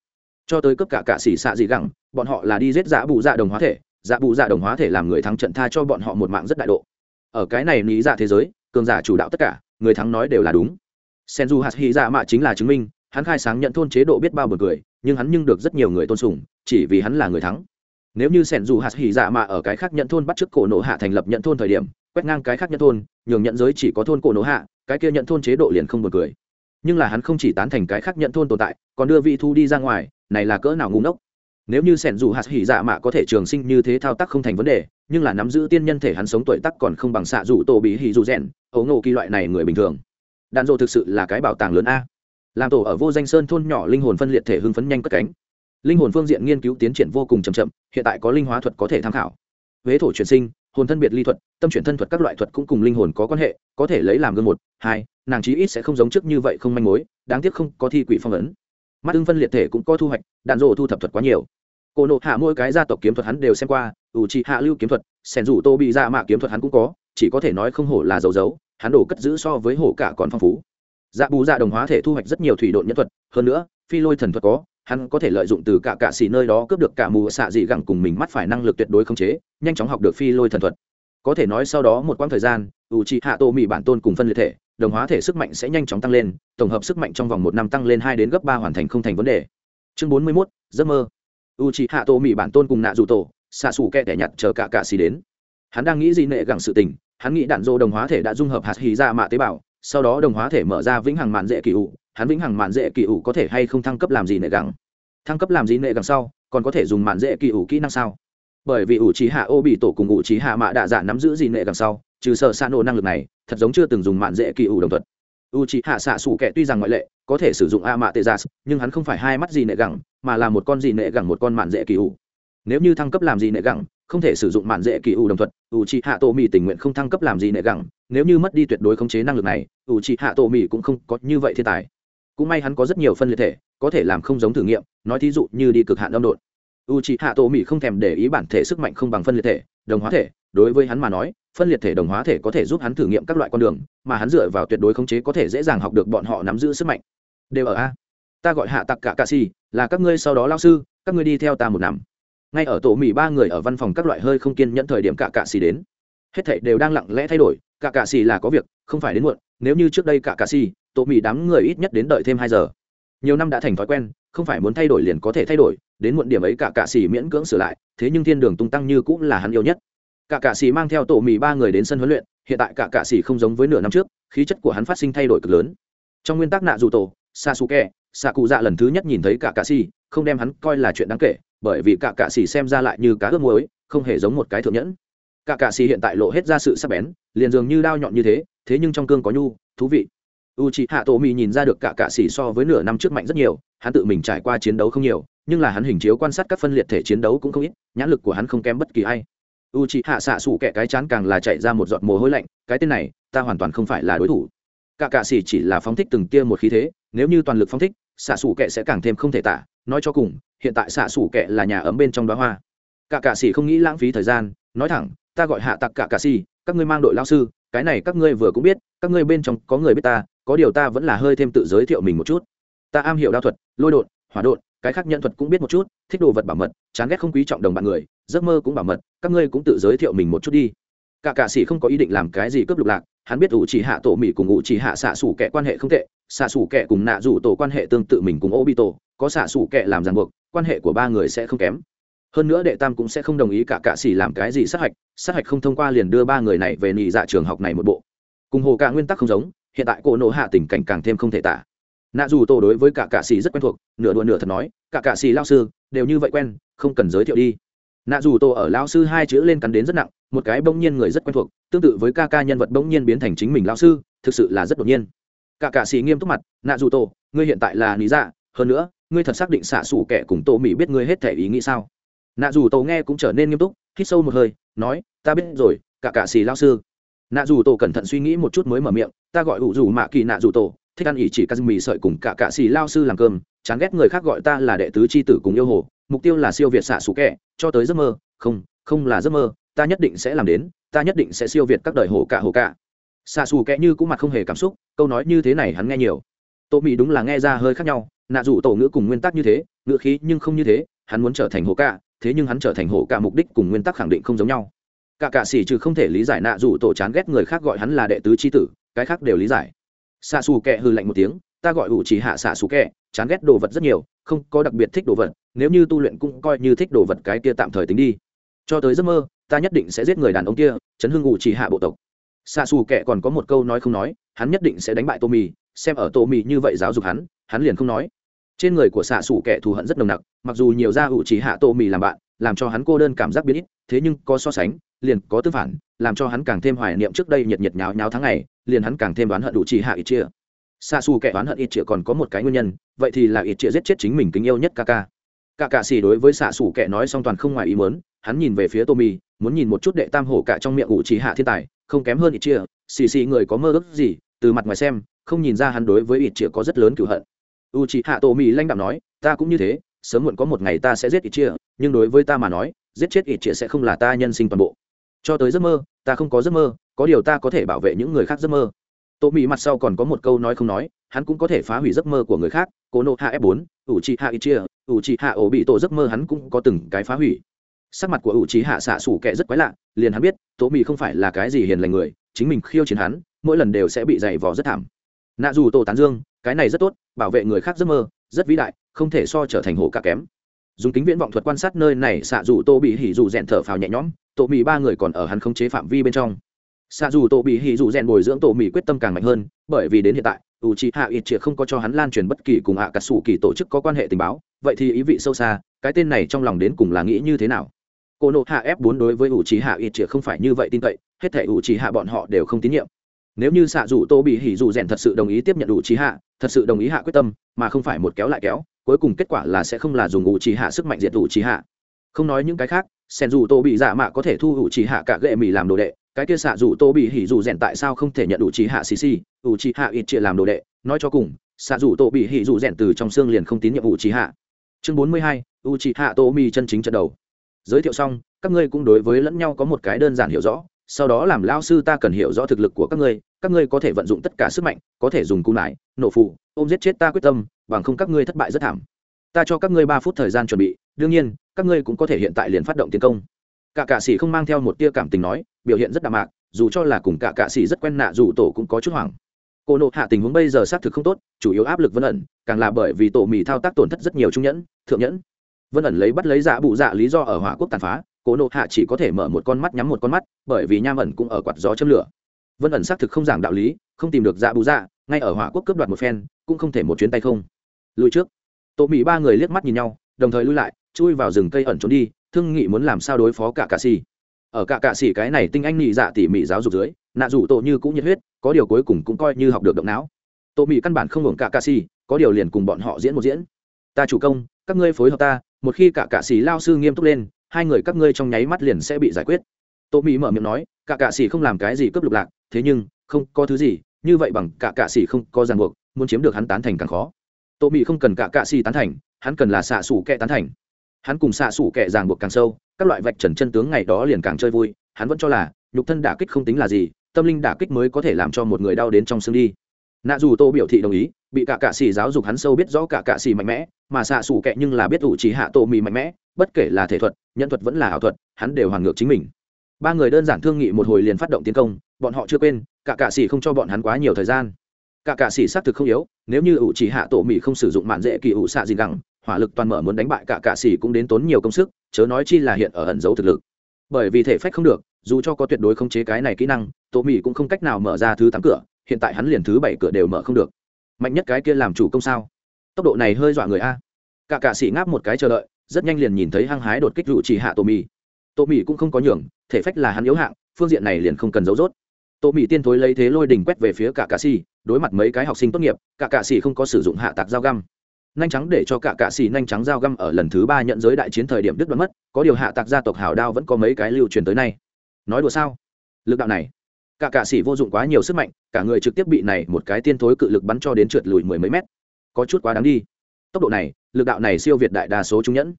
Cho tới cướp cả cả xỉ xạ dị gẳng, bọn họ là đi giết dạ bụ dạ đồng hóa thể dạ bụ dạ đồng hóa thể làm người thắng trận tha cho bọn họ một mạng rất đại độ. Ở cái này lý dạ thế giới, cường giả chủ đạo tất cả, người thắng nói đều là đúng. Sen du hạt hy dạ mạ chính là chứng minh hắn khai sáng nhận thôn chế độ biết bao buồn cười, nhưng hắn nhưng được rất nhiều người tôn sùng, chỉ vì hắn là người thắng. Nếu như sẻn dù hạt hỉ dạ mạ ở cái khác nhận thôn bắt chước cổ nổ hạ thành lập nhận thôn thời điểm, quét ngang cái khác nhận thôn, nhường nhận giới chỉ có thôn cổ nổ hạ, cái kia nhận thôn chế độ liền không buồn cười. Nhưng là hắn không chỉ tán thành cái khác nhận thôn tồn tại, còn đưa vị thu đi ra ngoài, này là cỡ nào ngu ngốc. Nếu như sẻn dù hạt hỉ dạ mạ có thể trường sinh như thế thao tác không thành vấn đề, nhưng là nắm giữ tiên nhân thể hắn sống tuổi tắc còn không bằng xạ dù tổ bị hỉ dù rèn, ấu ngộ kỳ loại này người bình thường. Đạn dộ thực sự là cái bảo tàng lớn a làm tổ ở vô danh sơn thôn nhỏ linh hồn phân liệt thể hưng phấn nhanh cất cánh. Linh hồn phương diện nghiên cứu tiến triển vô cùng chậm chậm, hiện tại có linh hóa thuật có thể tham khảo. Huế thổ chuyển sinh, hồn thân biệt ly thuật, tâm chuyển thân thuật các loại thuật cũng cùng linh hồn có quan hệ, có thể lấy làm gương một, hai, nàng chí ít sẽ không giống trước như vậy không manh mối, đáng tiếc không có thi quỷ phong ấn. Mắt ưng phân liệt thể cũng có thu hoạch đạn rộ thu thập thuật quá nhiều. Cổ nộ hạ mỗi cái gia tộc kiếm thuật hắn đều xem qua, ủ trị hạ lưu kiếm thuật, sẻn rủ tô bị ra mạ kiếm thuật hắn cũng có, chỉ có thể nói không hổ là dấu dấu, hắn đổ cất giữ so với hổ cả còn phong phú dạ bù dạ đồng hóa thể thu hoạch rất nhiều thủy độn nhân thuật, hơn nữa, phi lôi thần thuật có, hắn có thể lợi dụng từ cả cạ xì nơi đó cướp được cả mù xạ dị gẳng cùng mình mắt phải năng lực tuyệt đối khống chế, nhanh chóng học được phi lôi thần thuật. Có thể nói sau đó một quãng thời gian u c hạ tô mỹ bản tôn cùng phân liệt thể, đồng hóa thể sức mạnh sẽ nhanh chóng tăng lên, tổng hợp sức mạnh trong vòng một năm tăng lên hai đến gấp ba hoàn thành không thành vấn đề. Chương bốn mươi mốt, giấc mơ. U c hạ tô mỹ bản tôn cùng nạ dù tổ, xạ xù kẹ tẻ nhặt chờ cả cạ xì đến. Hắn đang nghĩ gì nệ gẳng sự tình, hắn nghĩ đạn dô đồng hóa thể đã dung hợp hạt hì ra mạ tế bào sau đó đồng hóa thể mở ra vĩnh hằng mạn dễ kỳ ủ, hắn vĩnh hằng mạn dễ kỳ ủ có thể hay không thăng cấp làm gì nệ gẳng? Thăng cấp làm gì nệ gẳng sau, còn có thể dùng mạn dễ kỳ ủ kỹ năng sao? Bởi vì ủ trí hạ ô bị tổ cùng ủ trí hạ mạ đạ dạ nắm giữ gì nệ gẳng sau, trừ sợ xa nổ năng lực này, thật giống chưa từng dùng mạn dễ kỳ ủ đồng thuật u trí hạ xạ xù kẻ tuy rằng ngoại lệ, có thể sử dụng a mạ tê gia nhưng hắn không phải hai mắt gì nệ gẳng, mà là một con gì nệ gẳng một con mạn dễ kỳ ủ. Nếu như thăng cấp làm gì nệ gẳng không thể sử dụng mạn dễ kỳ u đồng thuật, u trí hạ tổ mỹ tình nguyện không thăng cấp làm gì nệ gẳng, nếu như mất đi tuyệt đối khống chế năng lực này, u trí hạ tổ mỹ cũng không có như vậy thiên tài. Cũng may hắn có rất nhiều phân liệt thể, có thể làm không giống thử nghiệm, nói thí dụ như đi cực hạn âm độn. U c h hạ tổ mỹ không thèm để ý bản thể sức mạnh không bằng phân liệt thể, đồng hóa thể, đối với hắn mà nói, phân liệt thể đồng hóa thể có thể giúp hắn thử nghiệm các loại con đường, mà hắn dựa vào tuyệt đối khống chế có thể dễ dàng học được bọn họ nắm giữ sức mạnh. Đều ở a. Ta gọi hạ tặc cả cà si là các ngươi sau đó lao sư, các ngươi đi theo ta một năm ngay ở tổ mỹ ba người ở văn phòng các loại hơi không kiên nhẫn thời điểm cả cạ xì đến. Hết thảy đều đang lặng lẽ thay đổi, cả cạ xì là có việc, không phải đến muộn, nếu như trước đây cả cạ xì, tổ mỹ đám người ít nhất đến đợi thêm hai giờ. Nhiều năm đã thành thói quen, không phải muốn thay đổi liền có thể thay đổi, đến muộn điểm ấy cả cạ xì miễn cưỡng sửa lại, thế nhưng thiên đường tung tăng như cũng là hắn yêu nhất. Cả cạ xì mang theo tổ mì ba người đến sân huấn luyện, hiện tại cả cạ xì không giống với nửa năm trước, khí chất của hắn phát sinh thay đổi cực lớn. Trong nguyên tắc nạ dù tổ sa su kè xạ cụ dạ lần thứ nhất nhìn thấy cả cạ xì, không đem hắn coi là chuyện đáng kể, bởi vì cả cạ xì xem ra lại như cá ướp muối, không hề giống một cái thượng nhẫn. Cả cạ xì hiện tại lộ hết ra sự sắc bén, liền dường như đao nhọn như thế thế nhưng trong cương có nhu, thú vị. U c h ị hạ tổ mỹ nhìn ra được cả cạ xì so với nửa năm trước mạnh rất nhiều, hắn tự mình trải qua chiến đấu không nhiều, nhưng là hắn hình chiếu quan sát các phân liệt thể chiến đấu cũng không ít, nhãn lực của hắn không kém bất kỳ ai. U c h ị hạ xạ xủ kẻ cái chán càng là chạy ra một giọt mồ hôi lạnh, cái tên này, ta hoàn toàn không phải là đối thủ. Cả cạ xì chỉ là phóng thích từng tia một khí thế nếu như toàn lực phong thích, xạ xủ kệ sẽ càng thêm không thể tả. Nói cho cùng, hiện tại xạ xủ kệ là nhà ấm bên trong đó hoa. Cả cạ xỉ không nghĩ lãng phí thời gian, nói thẳng, ta gọi hạ tặc cả cạ xỉ các ngươi mang đội lao sư, cái này các ngươi vừa cũng biết, các ngươi bên trong có người biết ta, có điều ta vẫn là hơi thêm tự giới thiệu mình một chút. Ta am hiểu đao thuật, lôi đột, hỏa đột, cái khác nhận thuật cũng biết một chút, thích đồ vật bảo mật, chán ghét không quý trọng đồng bạn người, giấc mơ cũng bảo mật, các ngươi cũng tự giới thiệu mình một chút đi. Cả cạ sĩ không có ý định làm cái gì cướp lục lạc, hắn biết ủ chỉ hạ tổ mỹ cùng ủ chỉ hạ xạ xủ kẻ quan hệ không tệ xạ xủ kẻ cùng nạ rủ tổ quan hệ tương tự mình cùng ô bị tổ có xạ xủ kẻ làm ràng buộc, quan hệ của ba người sẽ không kém. Hơn nữa đệ tam cũng sẽ không đồng ý cả cạ xỉ làm cái gì sát hạch sát hạch không thông qua liền đưa ba người này về nhị dạ trường học này một bộ. Cùng hồ cả nguyên tắc không giống, hiện tại cổ nộ hạ tình cảnh càng thêm không thể tả. Nạ dù tổ đối với cả cạ xỉ rất quen thuộc, nửa đùa nửa thật nói, cả cạ xỉ lao sư, đều như vậy quen, không cần giới thiệu đi. Nạ dù tổ ở lao sư hai chữ lên cắn đến rất nặng, một cái bỗng nhiên người rất quen thuộc, tương tự với ca ca nhân vật bỗng nhiên biến thành chính mình lao sư, thực sự là rất đột nhiên cả cạ sĩ nghiêm túc mặt, nạ dù tổ, ngươi hiện tại là lý dạ hơn nữa, ngươi thật xác định xạ xủ kẻ cùng tổ mỹ biết ngươi hết thể ý nghĩ sao? Nạ dù tổ nghe cũng trở nên nghiêm túc, hít sâu một hơi, nói, ta biết rồi, cả cạ sĩ lao sư. Nạ dù tổ cẩn thận suy nghĩ một chút mới mở miệng, ta gọi ủ dù mạ kỳ nạ dù tổ, thích ăn ỉ chỉ cắt mì sợi cùng cả cạ xì lao sư làm cơm, chán ghét người khác gọi ta là đệ tứ c h i tử cùng yêu hồ, mục tiêu là siêu việt xạ xù kẹ cho tới giấc mơ. Không không là giấc mơ, ta nhất định sẽ làm đến, ta nhất định sẽ siêu việt các đời hồ cả hồ cả xạ xù kẽ như cũng mặt không hề cảm xúc, câu nói như thế này hắn nghe nhiều. Tô mỹ đúng là nghe ra hơi khác nhau, nạ dù tổ ngữ cùng nguyên tắc như thế, ngữ khí nhưng không như thế, hắn muốn trở thành hồ cả, thế nhưng hắn trở thành hồ cả mục đích cùng nguyên tắc khẳng định không giống nhau. Cả cạ xỉ trừ không thể lý giải nạ dù tổ chán ghét người khác gọi hắn là đệ tứ c h i tử, cái khác đều lý giải. Xạ xù kẹ hư lạnh một tiếng, ta gọi ủ chỉ hạ xạ xù kẹ chán ghét đồ vật rất nhiều, không có đặc biệt thích đồ vật, nếu như tu luyện cũng coi như thích đồ vật cái kia tạm thời tính đi. Cho tới giấc mơ, ta nhất định sẽ giết người đàn ông kia, chấn hưng ủ chỉ hạ bộ tộc xa xù kẹ còn có một câu nói không nói, hắn nhất định sẽ đánh bại tô mì xem ở tô mì như vậy giáo dục hắn hắn liền không nói. Trên người của xạ xù kẹ thù hận rất nồng nặc, mặc dù nhiều gia hữu chỉ hạ tô mì làm bạn, làm cho hắn cô đơn cảm giác biết ít, thế nhưng có so sánh, liền có tư phản, làm cho hắn càng thêm hoài niệm trước đây nhiệt nhiệt nháo nháo tháng ngày, liền hắn càng thêm đoán hận đủ chỉ hạ ít chia xa xù kẻ đoán hận ít chia còn có một cái nguyên nhân, vậy thì là ít chia giết chết chính mình kính yêu nhất ca ca cả cạ xỉ đối với xạ xủ kẻ nói song toàn không ngoài ý muốn. hắn nhìn về phía tommy, muốn nhìn một chút đệ tam hổ cả trong miệng ủ trí hạ thiên tài, không kém hơn ít chia xì xì người có mơ ước gì, từ mặt ngoài xem, không nhìn ra hắn đối với ít chia có rất lớn cửu hận. U trí hạ tommy lanh đạm nói, ta cũng như thế, sớm muộn có một ngày ta sẽ giết ít chia nhưng đối với ta mà nói, giết chết ít chia sẽ không là ta nhân sinh toàn bộ. Cho tới giấc mơ, ta không có giấc mơ, có điều ta có thể bảo vệ những người khác giấc mơ. Tô mỹ mặt sau còn có một câu nói không nói, hắn cũng có thể phá hủy giấc mơ của người khác, cố nộ hạ f bốn, ủ trị hạ ít chia ủ trì hạ ổ bị tổ giấc mơ hắn cũng có từng cái phá hủy. Sắc mặt của ủ trì hạ xạ xủ kệ rất quái lạ, liền hắn biết tố mỹ không phải là cái gì hiền lành người, chính mình khiêu chiến hắn, mỗi lần đều sẽ bị dày vò rất thảm. Nạ dù tổ tán dương, cái này rất tốt, bảo vệ người khác giấc mơ, rất vĩ đại, không thể so trở thành hổ cả kém. Dùng kính viễn vọng thuật quan sát nơi này, xạ dù tô bị hỉ dù rèn thở phào nhẹ nhõm tổ mỹ ba người còn ở hắn không chế phạm vi bên trong. Xạ dù tổ bị hỉ dù rèn bồi dưỡng tổ mỹ quyết tâm càng mạnh hơn, bởi vì đến hiện tại u c hạ ít chĩa không có cho hắn lan truyền bất kỳ cùng hạ cả sủ kỳ tổ chức có quan hệ tình báo, vậy thì ý vị sâu xa, cái tên này trong lòng đến cùng là nghĩ như thế nào? Cô nộ hạ ép bốn đối với u c hạ ít chĩa không phải như vậy tin cậy, hết thể u c hạ bọn họ đều không tín nhiệm. Nếu như xạ dù tô bị hỉ dù rèn thật sự đồng ý tiếp nhận u c hạ, thật sự đồng ý hạ quyết tâm, mà không phải một kéo lại kéo, cuối cùng kết quả là sẽ không là dùng u c hạ sức mạnh diệt u c hạ. Không nói những cái khác, sen dù tô bị giả mạ có thể thu ủ chỉ hạ cả gệ mì làm đồ đệ, cái kia xạ dù tô bị hỉ dù rèn tại sao không thể nhận ủ chỉ hạ xì xì U chỉ hạ ít chia làm đồ đệ, nói cho cùng, xạ dù tổ bị hỉ dù rèn từ trong xương liền không tín nhiệm u chỉ hạ. Chương bốn mươi hai u chỉ hạ tô mi chân chính trận đầu. Giới thiệu xong, các ngươi cũng đối với lẫn nhau có một cái đơn giản hiểu rõ, sau đó làm lao sư ta cần hiểu rõ thực lực của các ngươi các ngươi có thể vận dụng tất cả sức mạnh, có thể dùng cung lại nổ phụ ôm giết chết ta quyết tâm, bằng không các ngươi thất bại rất thảm. Ta cho các ngươi ba phút thời gian chuẩn bị, đương nhiên, các ngươi cũng có thể hiện tại liền phát động tiến công. Cả cạ sĩ không mang theo một tia cảm tình nói, biểu hiện rất đạm mạc, dù cho là cùng cả cạ sĩ rất quen nạ, dù tổ cũng có chút hoảng cô nộ hạ tình huống bây giờ xác thực không tốt, chủ yếu áp lực vân ẩn, càng là bởi vì tổ mì thao tác tổn thất rất nhiều trung nhẫn, thượng nhẫn. Vân ẩn lấy bắt lấy dạ bụ dạ lý do ở hỏa quốc tàn phá, cô nộ hạ chỉ có thể mở một con mắt nhắm một con mắt, bởi vì nham ẩn cũng ở quạt gió châm lửa. Vân ẩn xác thực không giảng đạo lý, không tìm được dạ bụ dạ ngay ở hỏa quốc cướp đoạt một phen, cũng không thể một chuyến tay không. Lùi trước. Tổ mì ba người liếc mắt nhìn nhau, đồng thời lui lại, chui vào rừng cây ẩn trốn đi, thương nghị muốn làm sao đối phó cả cà xì ở cả cạ xì cái này tinh anh nhị dạ tỉ mỉ giáo dục dưới, nạ dù tổ như cũng nhiệt huyết, có điều cuối cùng cũng coi như học được động não. Tổ mỹ căn bản không hưởng cả cạ xì có điều liền cùng bọn họ diễn một diễn. Ta chủ công, các ngươi phối hợp ta, một khi cả cạ xì lao sư nghiêm túc lên, hai người các ngươi trong nháy mắt liền sẽ bị giải quyết. Tổ mỹ mở miệng nói, cả cạ xì không làm cái gì cướp lục lạc, thế nhưng, không có thứ gì, như vậy bằng cả cạ xì không có ràng buộc, muốn chiếm được hắn tán thành càng khó. Tổ mỹ không cần cả cạ xì tán thành, hắn cần là xạ xủ kẹ tán thành hắn cùng xạ xủ kẻ ràng buộc càng sâu, các loại vạch trần chân tướng ngày đó liền càng chơi vui, hắn vẫn cho là, nhục thân đả kích không tính là gì, tâm linh đả kích mới có thể làm cho một người đau đến trong xương đi. Nạ dù tô biểu thị đồng ý, bị cả cạ xì giáo dục hắn sâu biết rõ cả cạ xì mạnh mẽ, mà xạ xủ kẹ nhưng là biết ủ chỉ hạ tô mì mạnh mẽ, bất kể là thể thuật, nhân thuật vẫn là ảo thuật, hắn đều hoàn ngược chính mình. Ba người đơn giản thương nghị một hồi liền phát động tiến công, bọn họ chưa quên, cả cạ xì không cho bọn hắn quá nhiều thời gian. Cả cạ xì xác thực không yếu, nếu như ủ chỉ hạ tổ mì không sử dụng mạn dễ kỳ ủ xạ gì gẳng hỏa lực toàn mở muốn đánh bại cả cạ xỉ cũng đến tốn nhiều công sức, chớ nói chi là hiện ở ẩn giấu thực lực. Bởi vì thể phách không được, dù cho có tuyệt đối không chế cái này kỹ năng tổ mỹ cũng không cách nào mở ra thứ tám cửa, hiện tại hắn liền thứ bảy cửa đều mở không được. Mạnh nhất cái kia làm chủ công sao? Tốc độ này hơi dọa người a. Cả cạ sĩ ngáp một cái chờ đợi, rất nhanh liền nhìn thấy hăng hái đột kích rủ chỉ hạ tổ mỹ tổ mỹ cũng không có nhường, thể phách là hắn yếu hạng, phương diện này liền không cần giấu rốt. Tổ mỹ tiên thối lấy thế lôi đình quét về phía cả cạ sĩ đối mặt mấy cái học sinh tốt nghiệp, cả cạ sĩ không có sử dụng hạ tạc dao găm nhanh trắng để cho cả cạ xì nhanh trắng dao găm ở lần thứ ba nhận giới đại chiến thời điểm đứt đoạn mất, có điều hạ tạc gia tộc hảo đao vẫn có mấy cái lưu truyền tới nay. Nói đùa sao? Lực đạo này, cả cạ xì vô dụng quá nhiều sức mạnh, cả người trực tiếp bị này một cái tiên thối cự lực bắn cho đến trượt lùi mười mấy mét. Có chút quá đáng đi. Tốc độ này, lực đạo này siêu việt đại đa số trung nhẫn.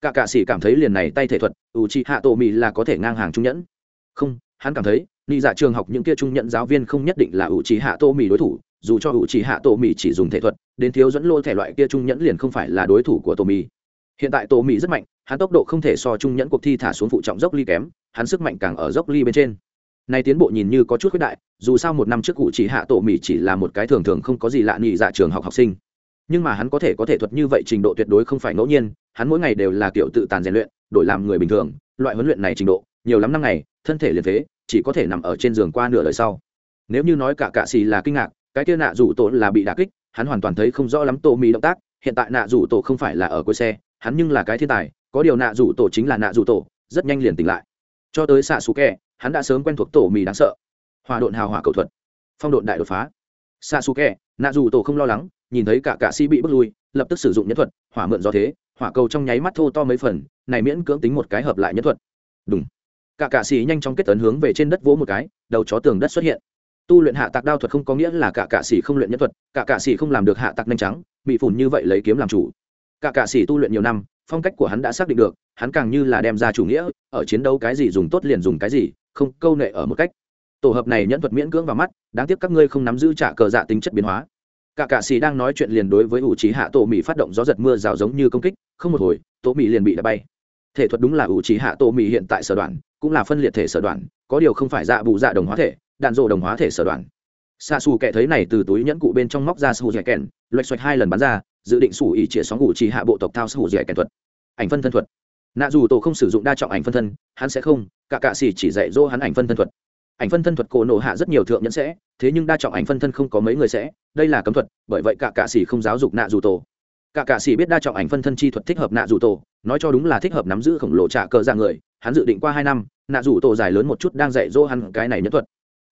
Cả cạ xì cảm thấy liền này tay thể thuật, ủ trị hạ tổ mì là có thể ngang hàng trung nhẫn. Không, hắn cảm thấy ni dạ trường học những kia trung nhẫn giáo viên không nhất định là ủ trị hạ tô mì đối thủ dù cho ủ chỉ hạ tổ mì chỉ dùng thể thuật, đến thiếu dẫn lô thể loại kia trung nhẫn liền không phải là đối thủ của tổ mì. Hiện tại tổ mì rất mạnh, hắn tốc độ không thể so trung nhẫn cuộc thi thả xuống phụ trọng dốc ly kém, hắn sức mạnh càng ở dốc ly bên trên. Nay tiến bộ nhìn như có chút khuyết đại, dù sao một năm trước cụ chỉ hạ tổ mì chỉ là một cái thường thường không có gì lạ nghị dạ trường học học sinh. Nhưng mà hắn có thể có thể thuật như vậy trình độ tuyệt đối không phải ngẫu nhiên, hắn mỗi ngày đều là kiểu tự tàn rèn luyện, đổi làm người bình thường, loại huấn luyện này trình độ, nhiều lắm năm ngày, thân thể liền phế, chỉ có thể nằm ở trên giường qua nửa đời sau. Nếu như nói cả cạ xì là kinh ngạc cái kia nạ rủ tổ là bị đả kích, hắn hoàn toàn thấy không rõ lắm tổ mì động tác, hiện tại nạ rủ tổ không phải là ở cuối xe, hắn nhưng là cái thiên tài, có điều nạ rủ tổ chính là nạ rủ tổ, rất nhanh liền tỉnh lại. Cho tới xạ xù kẹ, hắn đã sớm quen thuộc tổ mì đáng sợ. Hòa độn hào hỏa cầu thuật, phong độn đại đột phá. Xạ xù kẹ, nạ rủ tổ không lo lắng, nhìn thấy cả cạ sĩ bị bước lui, lập tức sử dụng nhân thuật, hỏa mượn do thế, hỏa cầu trong nháy mắt thô to mấy phần, này miễn cưỡng tính một cái hợp lại nhân thuật. Đúng cả cạ sĩ nhanh chóng kết tấn hướng về trên đất vỗ một cái, đầu chó tường đất xuất hiện tu luyện hạ tạc đao thuật không có nghĩa là cả cạ sĩ không luyện nhân thuật, cả cạ sĩ không làm được hạ tạc nhanh trắng bị phủn như vậy lấy kiếm làm chủ. Cả cạ sĩ tu luyện nhiều năm, phong cách của hắn đã xác định được, hắn càng như là đem ra chủ nghĩa, ở chiến đấu cái gì dùng tốt liền dùng cái gì, không câu nệ ở một cách. Tổ hợp này nhẫn thuật miễn cưỡng vào mắt, đáng tiếc các ngươi không nắm giữ trả cờ dạ tính chất biến hóa. Cả cạ sĩ đang nói chuyện liền đối với ủ trí hạ tổ mỹ phát động gió giật mưa rào giống như công kích, không một hồi, tổ mỹ liền bị đã bay. Thể thuật đúng là ủ trí hạ tổ mỹ hiện tại sở đoạn, cũng là phân liệt thể sở đoạn, có điều không phải dạ bù dạ đồng hóa thể đạn rộ đồng hóa thể sở đoạn. Xa xù kệ thấy này từ túi nhẫn cụ bên trong móc ra sù dẻ kèn, loạch xoạch hai lần bắn ra, dự định sủ ỉ chĩa sóng ngủ chỉ hạ bộ tộc thao sù dẻ kèn thuật. Ảnh phân thân thuật. Nạ dù tổ không sử dụng đa trọng ảnh phân thân, hắn sẽ không, cả cạ xỉ chỉ dạy dỗ hắn ảnh phân thân thuật. Ảnh phân thân thuật cổ nổ hạ rất nhiều thượng nhẫn sẽ, thế nhưng đa trọng ảnh phân thân không có mấy người sẽ, đây là cấm thuật, bởi vậy cả cạ xỉ không giáo dục nạ dù tổ. Cả cạ sĩ biết đa trọng ảnh phân thân chi thuật thích hợp nạ dù tổ, nói cho đúng là thích hợp nắm giữ khổng lồ trả cờ ra người, hắn dự định qua hai năm, nạ dù tổ dài lớn một chút đang dạy dỗ hắn cái này nhất thuật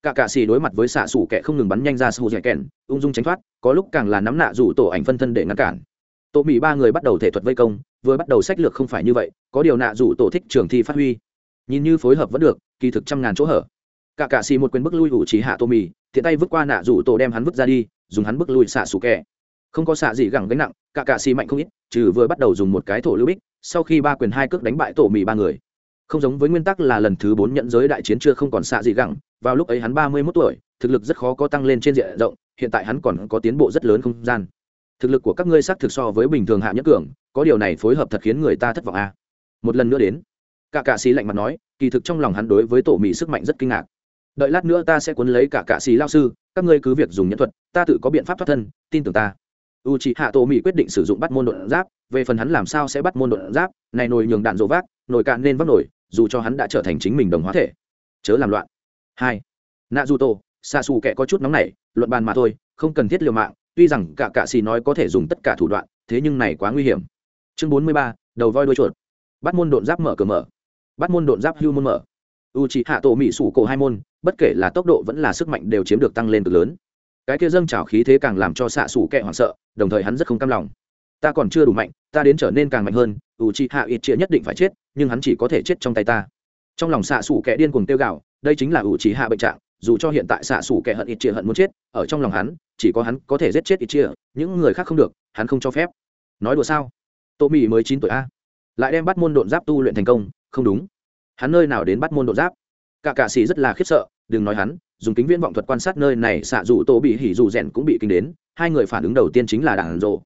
cả cạ xì đối mặt với xạ xủ kẻ không ngừng bắn nhanh ra sù dẻ kèn ung dung tránh thoát, có lúc càng là nắm nạ rủ tổ ảnh phân thân để ngăn cản. Tổ mỹ ba người bắt đầu thể thuật vây công, vừa bắt đầu sách lược không phải như vậy, có điều nạ rủ tổ thích trường thi phát huy. Nhìn như phối hợp vẫn được, kỳ thực trăm ngàn chỗ hở. Cả cạ xì một quyền bức lui ủ trí hạ tô mì thiện tay vứt qua nạ rủ tổ đem hắn vứt ra đi, dùng hắn bức lui xạ xù kẹ không có xạ gì gẳng gánh nặng, cả cạ xì mạnh không ít, trừ vừa bắt đầu dùng một cái thổ lưu bích, sau khi ba quyền hai cước đánh bại tổ mì ba người. Không giống với nguyên tắc là lần thứ bốn nhận giới đại chiến chưa không còn xạ gì gẳng vào lúc ấy hắn ba mươi mốt tuổi, thực lực rất khó có tăng lên trên diện rộng, hiện tại hắn còn có tiến bộ rất lớn không gian. Thực lực của các ngươi xác thực so với bình thường hạ nhất cường, có điều này phối hợp thật khiến người ta thất vọng a. À. một lần nữa đến, cả cạ sĩ lạnh mặt nói, kỳ thực trong lòng hắn đối với tổ mỹ sức mạnh rất kinh ngạc. Đợi lát nữa ta sẽ cuốn lấy cả cạ sĩ lao sư, các ngươi cứ việc dùng nhân thuật, ta tự có biện pháp thoát thân, tin tưởng ta. U hạ tổ mỹ quyết định sử dụng bắt môn độn giáp, về phần hắn làm sao sẽ bắt môn độn giáp, này nồi nhường đạn rồ vác, nồi cạn nên vác nổi, dù cho hắn đã trở thành chính mình đồng hóa thể. Chớ làm loạn hai nạ dù tổ xa xù kẻ có chút nóng nảy, luận bàn mà thôi, không cần thiết liều mạng, tuy rằng cả cạ xì nói có thể dùng tất cả thủ đoạn, thế nhưng này quá nguy hiểm. Chương bốn mươi ba, đầu voi đuôi chuột. Bắt môn độn giáp mở cửa mở. Bắt môn độn giáp hưu môn mở. U c h ị hạ tổ mỹ sủ cổ hai môn, bất kể là tốc độ vẫn là sức mạnh đều chiếm được tăng lên cực lớn. Cái kia dâng trào khí thế càng làm cho xạ sủ kẹ hoảng sợ, đồng thời hắn rất không cam lòng. Ta còn chưa đủ mạnh, ta đến trở nên càng mạnh hơn u c h ị hạ ít chĩa nhất định phải chết, nhưng hắn chỉ có thể chết trong tay ta. Trong lòng xạ sủ kẹ điên cuồng tiêu gạo đây chính là ủ trí hạ bệnh trạng, dù cho hiện tại xạ sủ kẻ hận ít chia hận muốn chết, ở trong lòng hắn, chỉ có hắn có thể giết chết ít chia, những người khác không được, hắn không cho phép. Nói đùa sao? Tô mỹ mới chín tuổi a. Lại đem bắt môn độn giáp tu luyện thành công, không đúng. Hắn nơi nào đến bắt môn độ giáp? Cả cạ sĩ rất là khiếp sợ, đừng nói hắn, dùng kính viễn vọng thuật quan sát nơi này, xạ dù tô bị hỉ dù rèn cũng bị kinh đến, hai người phản ứng đầu tiên chính là đảng rộ.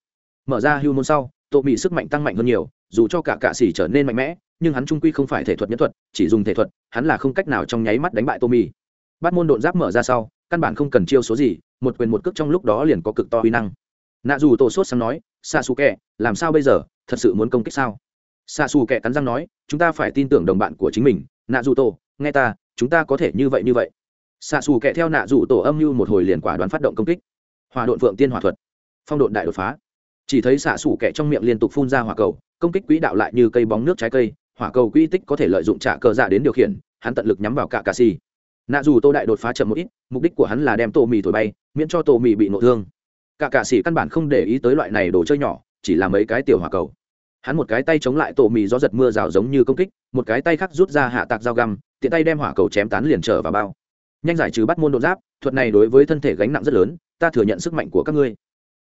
Mở ra hưu môn sau tô bị sức mạnh tăng mạnh hơn nhiều, dù cho cả cạ sĩ trở nên mạnh mẽ, nhưng hắn trung quy không phải thể thuật nhất thuật, chỉ dùng thể thuật, hắn là không cách nào trong nháy mắt đánh bại tô mỹ bắt môn độn giáp mở ra sau, căn bản không cần chiêu số gì, một quyền một cước trong lúc đó liền có cực to uy năng. Nạ dù tổ sốt sáng nói xa xù kẹ làm sao bây giờ? Thật sự muốn công kích sao? Xa xù kẹ cắn răng nói, chúng ta phải tin tưởng đồng bạn của chính mình. Nạ dù tổ, nghe ta, chúng ta có thể như vậy như vậy. Xa xù kẹ theo nạ dù tổ âm mưu một hồi liền quả đoán phát động công kích. Hòa đội phượng tiên hòa thuật. Phong độn đại đột phá chỉ thấy xạ xủ kẻ trong miệng liên tục phun ra hỏa cầu, công kích quỹ đạo lại như cây bóng nước trái cây, hỏa cầu quỹ tích có thể lợi dụng trả cờ dạ đến điều khiển, hắn tận lực nhắm vào cả cà xì. Nạ dù tô đại đột phá chậm một ít, mục đích của hắn là đem tô mì thổi bay, miễn cho tô mì bị nộ thương. Cả cà xì căn bản không để ý tới loại này đồ chơi nhỏ, chỉ là mấy cái tiểu hỏa cầu. Hắn một cái tay chống lại tổ mì do giật mưa rào giống như công kích, một cái tay khác rút ra hạ tạc dao găm, tiện tay đem hỏa cầu chém tán liền trở vào bao. Nhanh giải trừ bắt môn đột giáp, thuật này đối với thân thể gánh nặng rất lớn, ta thừa nhận sức mạnh của các ngươi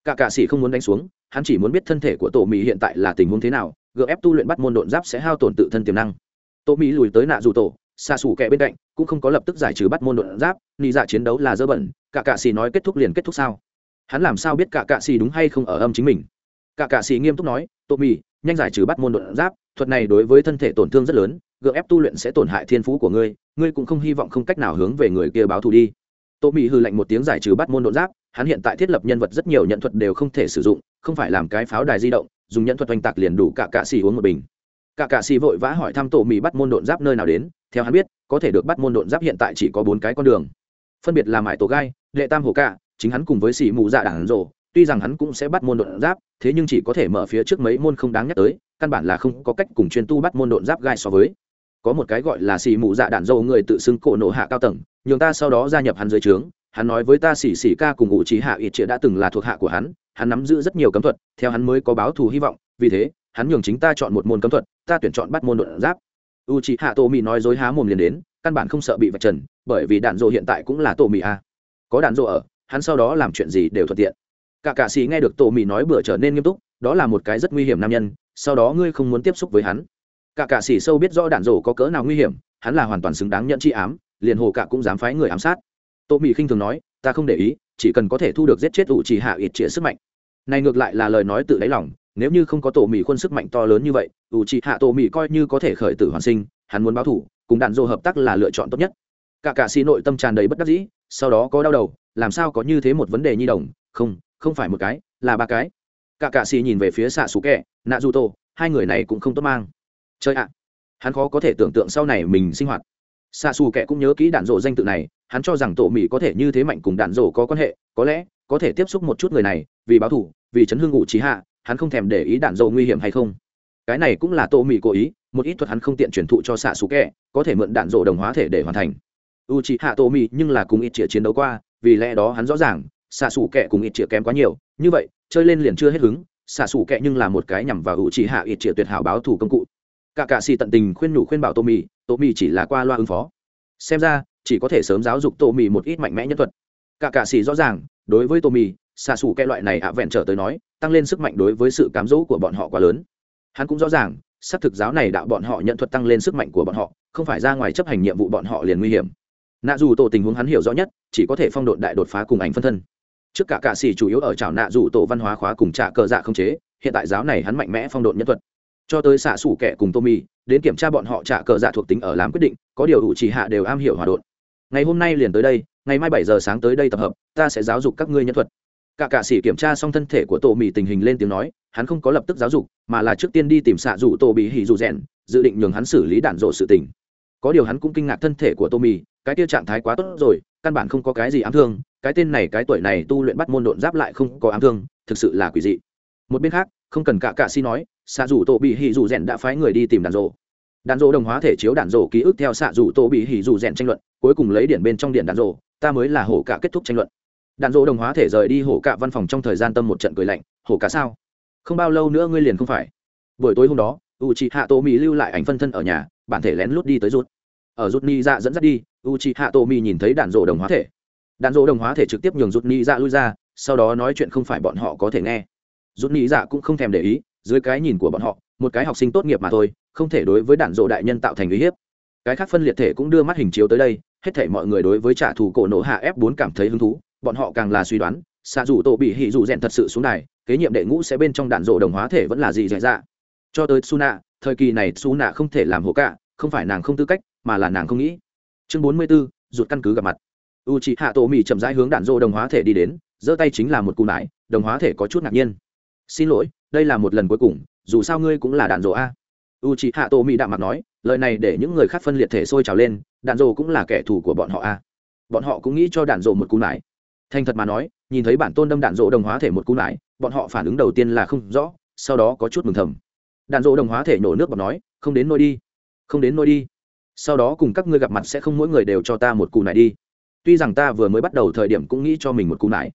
cả cạ sĩ không muốn đánh xuống, hắn chỉ muốn biết thân thể của tổ mỹ hiện tại là tình huống thế nào, gượng ép tu luyện bắt môn đột giáp sẽ hao tổn tự thân tiềm năng. Tổ mỹ lùi tới nạ dù tổ, xa xù kẹ bên cạnh, cũng không có lập tức giải trừ bắt môn đột giáp, nị dạ chiến đấu là dơ bẩn, cả cạ sĩ nói kết thúc liền kết thúc sao? Hắn làm sao biết cả cạ sĩ đúng hay không ở âm chính mình? Cả cạ sĩ nghiêm túc nói tổ mỹ nhanh giải trừ bắt môn đột giáp, thuật này đối với thân thể tổn thương rất lớn, gượng ép tu luyện sẽ tổn hại thiên phú của ngươi ngươi cũng không hy vọng không cách nào hướng về người kia báo thù đi. Tô mỹ hư lạnh một tiếng giải trừ bắt môn đột giáp hắn hiện tại thiết lập nhân vật rất nhiều nhận thuật đều không thể sử dụng, không phải làm cái pháo đài di động, dùng nhận thuật oanh tạc liền đủ cả cạ xì uống một bình. Cả cạ xì vội vã hỏi thăm tổ mỹ bắt môn đột giáp nơi nào đến, theo hắn biết, có thể được bắt môn đột giáp hiện tại chỉ có bốn cái con đường. Phân biệt là mải tổ gai đệ tam hồ cạ, chính hắn cùng với xì mù dạ đảng rộ tuy rằng hắn cũng sẽ bắt môn đột giáp, thế nhưng chỉ có thể mở phía trước mấy môn không đáng nhắc tới, căn bản là không có cách cùng chuyên tu bắt môn đột giáp gai so với. Có một cái gọi là xì mù dạ đạn dâu người tự xưng cổ nổ hạ cao tầng, nhường ta sau đó gia nhập hắn dưới trướng hắn nói với ta xỉ xỉ ca cùng ngụ trí hạ ít triệt đã từng là thuộc hạ của hắn hắn nắm giữ rất nhiều cấm thuật, theo hắn mới có báo thù hy vọng, vì thế, hắn nhường chính ta chọn một môn cấm thuật, ta tuyển chọn bắt môn đột giáp. U trí hạ tô mì nói dối há mồm liền đến, căn bản không sợ bị vạch trần, bởi vì đạn dộ hiện tại cũng là tô mì a. Có đạn dộ ở, hắn sau đó làm chuyện gì đều thuận tiện. Cả cạ sĩ nghe được tô mì nói bữa trở nên nghiêm túc, đó là một cái rất nguy hiểm nam nhân, sau đó ngươi không muốn tiếp xúc với hắn. Cả cạ sĩ sâu biết rõ đạn dộ có cỡ nào nguy hiểm, hắn là hoàn toàn xứng đáng nhận chi ám, liền hồ cả cũng dám phái người ám sát tô mỹ khinh thường nói, ta không để ý, chỉ cần có thể thu được giết chết ủ chỉ hạ ít trịa sức mạnh. Này ngược lại là lời nói tự đáy lòng, nếu như không có tổ mỹ khuôn sức mạnh to lớn như vậy, ủ chỉ hạ tổ mỹ coi như có thể khởi tử hoàn sinh, hắn muốn báo thủ, cùng đạn dô hợp tác là lựa chọn tốt nhất. Cả cả xì nội tâm tràn đầy bất đắc dĩ, sau đó có đau đầu, làm sao có như thế một vấn đề nhi đồng? Không không phải một cái, là ba cái. Cả cả xì nhìn về phía xạ xú kẹ, nạ du tô, hai người này cũng không tốt mang. Chơi ạ. Hắn khó có thể tưởng tượng sau này mình sinh hoạt. Xa xù Kẻ cũng nhớ kỹ đạn dộ danh tự này hắn cho rằng tổ mỹ có thể như thế mạnh cùng đạn rổ có quan hệ, có lẽ có thể tiếp xúc một chút người này, vì báo thủ vì chấn hương ngụ trí hạ, hắn không thèm để ý đạn rộ nguy hiểm hay không. Cái này cũng là tổ mỹ cố ý, một ít thuật hắn không tiện truyền thụ cho xạ xù kệ có thể mượn đạn rổ đồng hóa thể để hoàn thành. U trí hạ tổ mỹ nhưng là cùng ít chĩa chiến đấu qua, vì lẽ đó hắn rõ ràng, xạ xù kệ cùng ít chĩa kém quá nhiều, như vậy, chơi lên liền chưa hết hứng, xạ xù kệ nhưng là một cái nhằm vào u trí hạ ít chĩa tuyệt hảo báo thủ công cụ. Cả cạ xì tận tình khuyên nhủ khuyên bảo tô mì tô mì chỉ là qua loa ứng phó. Xem ra chỉ có thể sớm giáo dục tô mì một ít mạnh mẽ nhân thuật. Cả cạ xì rõ ràng, đối với tô mì, xạ xù cái loại này ạ vẹn trở tới nói, tăng lên sức mạnh đối với sự cám dỗ của bọn họ quá lớn. Hắn cũng rõ ràng, xác thực giáo này đạo bọn họ nhận thuật tăng lên sức mạnh của bọn họ, không phải ra ngoài chấp hành nhiệm vụ bọn họ liền nguy hiểm. Nạ dù tổ tình huống hắn hiểu rõ nhất, chỉ có thể phong độn đại đột phá cùng ảnh phân thân. Trước cả cạ xì chủ yếu ở trào nạ dù tổ văn hóa khóa cùng trả cờ dạ không chế, hiện tại giáo này hắn mạnh mẽ phong độn nhân thuật. Cho tới xạ xủ kẻ cùng tommy đến kiểm tra bọn họ trả cờ dạ thuộc tính ở làm quyết định, có điều đủ chỉ hạ đều am hiểu hòa đột ngày hôm nay liền tới đây, ngày mai bảy giờ sáng tới đây tập hợp, ta sẽ giáo dục các ngươi nhân thuật. Cả cạ sĩ kiểm tra xong thân thể của tổ mỹ tình hình lên tiếng nói, hắn không có lập tức giáo dục, mà là trước tiên đi tìm xạ rủ tổ bị hỉ dù rèn dự định nhường hắn xử lý đạn rộ sự tình. Có điều hắn cũng kinh ngạc thân thể của tô mì, cái tiêu trạng thái quá tốt rồi, căn bản không có cái gì ám thương, cái tên này, cái tuổi này tu luyện bắt môn độn giáp lại không có ám thương, thực sự là quỷ dị. Một bên khác, không cần cả cạ si nói, xạ rủ tổ bị hỉ dù rèn đã phái người đi tìm đàn rộ đàn dỗ đồng hóa thể chiếu đàn dỗ ký ức theo xạ dù tô bị hỉ dù rèn tranh luận, cuối cùng lấy điện bên trong điện đàn dỗ ta mới là hổ cả kết thúc tranh luận. Đàn dỗ đồng hóa thể rời đi hổ cả văn phòng trong thời gian tâm một trận cười lạnh, hổ cả sao? Không bao lâu nữa ngươi liền không phải. Buổi tối hôm đó u chị hạ tô mỹ lưu lại ảnh phân thân ở nhà, bản thể lén lút đi tới rút. Ở rút ni dạ dẫn dắt đi u chị hạ tô mỹ nhìn thấy đàn dỗ đồng hóa thể. Đàn dỗ đồng hóa thể trực tiếp nhường rút ni dạ lui ra, sau đó nói chuyện không phải bọn họ có thể nghe. Rút ni dạ cũng không thèm để ý, dưới cái nhìn của bọn họ, một cái học sinh tốt nghiệp mà thôi không thể đối với đạn dộ đại nhân tạo thành uy hiếp. Cái khác phân liệt thể cũng đưa mắt hình chiếu tới đây hết thể mọi người đối với trả thù cổ nổ hạ f 4 cảm thấy hứng thú bọn họ càng là suy đoán xạ dù tổ bị hỉ dù rèn thật sự xuống này kế nhiệm đệ ngũ sẽ bên trong đạn dộ đồng hóa thể vẫn là gì dạy dạ. Cho tới suna thời kỳ này suna không thể làm hộ cả không phải nàng không tư cách mà là nàng không nghĩ. Chương 44, rụt căn cứ gặp mặt. U chị hạ tổ mỹ chậm rãi hướng đạn dộ đồng hóa thể đi đến giơ tay chính là một cù nải đồng hóa thể có chút ngạc nhiên. Xin lỗi đây là một lần cuối cùng dù sao ngươi cũng là đạn dộ a u c hạ tô mỹ đạm mặt nói, lời này để những người khác phân liệt thể sôi trào lên, đạn dỗ cũng là kẻ thù của bọn họ a bọn họ cũng nghĩ cho đạn dỗ một cú nải. Thành thật mà nói, nhìn thấy bản tôn đâm đạn dỗ đồng hóa thể một cú nải, bọn họ phản ứng đầu tiên là không rõ, sau đó có chút mừng thầm. Đạn dỗ đồng hóa thể nổ nước và nói, không đến nôi đi, không đến nôi đi. Sau đó cùng các ngươi gặp mặt sẽ không mỗi người đều cho ta một cú nải đi. Tuy rằng ta vừa mới bắt đầu thời điểm cũng nghĩ cho mình một cú nải.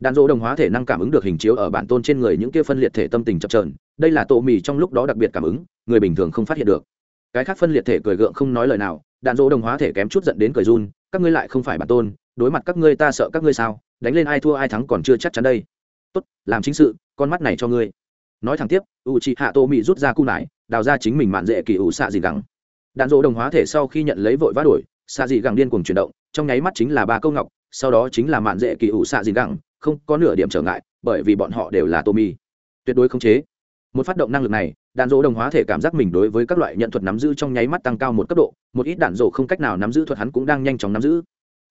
Đạn dỗ đồng hóa thể năng cảm ứng được hình chiếu ở bản tôn trên người những kia phân liệt thể tâm tình chập trờn đây là tổ mì trong lúc đó đặc biệt cảm ứng người bình thường không phát hiện được. Cái khác phân liệt thể cười gượng không nói lời nào, đạn dỗ đồng hóa thể kém chút giận đến cười run, các ngươi lại không phải bản tôn, đối mặt các ngươi ta sợ các ngươi sao, đánh lên ai thua ai thắng còn chưa chắc chắn đây. Tốt, làm chính sự, con mắt này cho ngươi. Nói thẳng tiếp u chị hạ tô mỹ rút ra cung nải, đào ra chính mình mạn dễ kỳ ủ xạ gì gắng đạn dỗ đồng hóa thể sau khi nhận lấy vội vã đổi, xạ dị gẳng điên cuồng chuyển động, trong nháy mắt chính là ba câu ngọc, sau đó chính là mạn dễ kỳ ủ xạ dị gẳng, không có nửa điểm trở ngại, bởi vì bọn họ đều là tô mi tuyệt đối khống chế. Một phát động năng lực này đạn dỗ đồng hóa thể cảm giác mình đối với các loại nhận thuật nắm giữ trong nháy mắt tăng cao một cấp độ, một ít đạn dỗ không cách nào nắm giữ thuật hắn cũng đang nhanh chóng nắm giữ.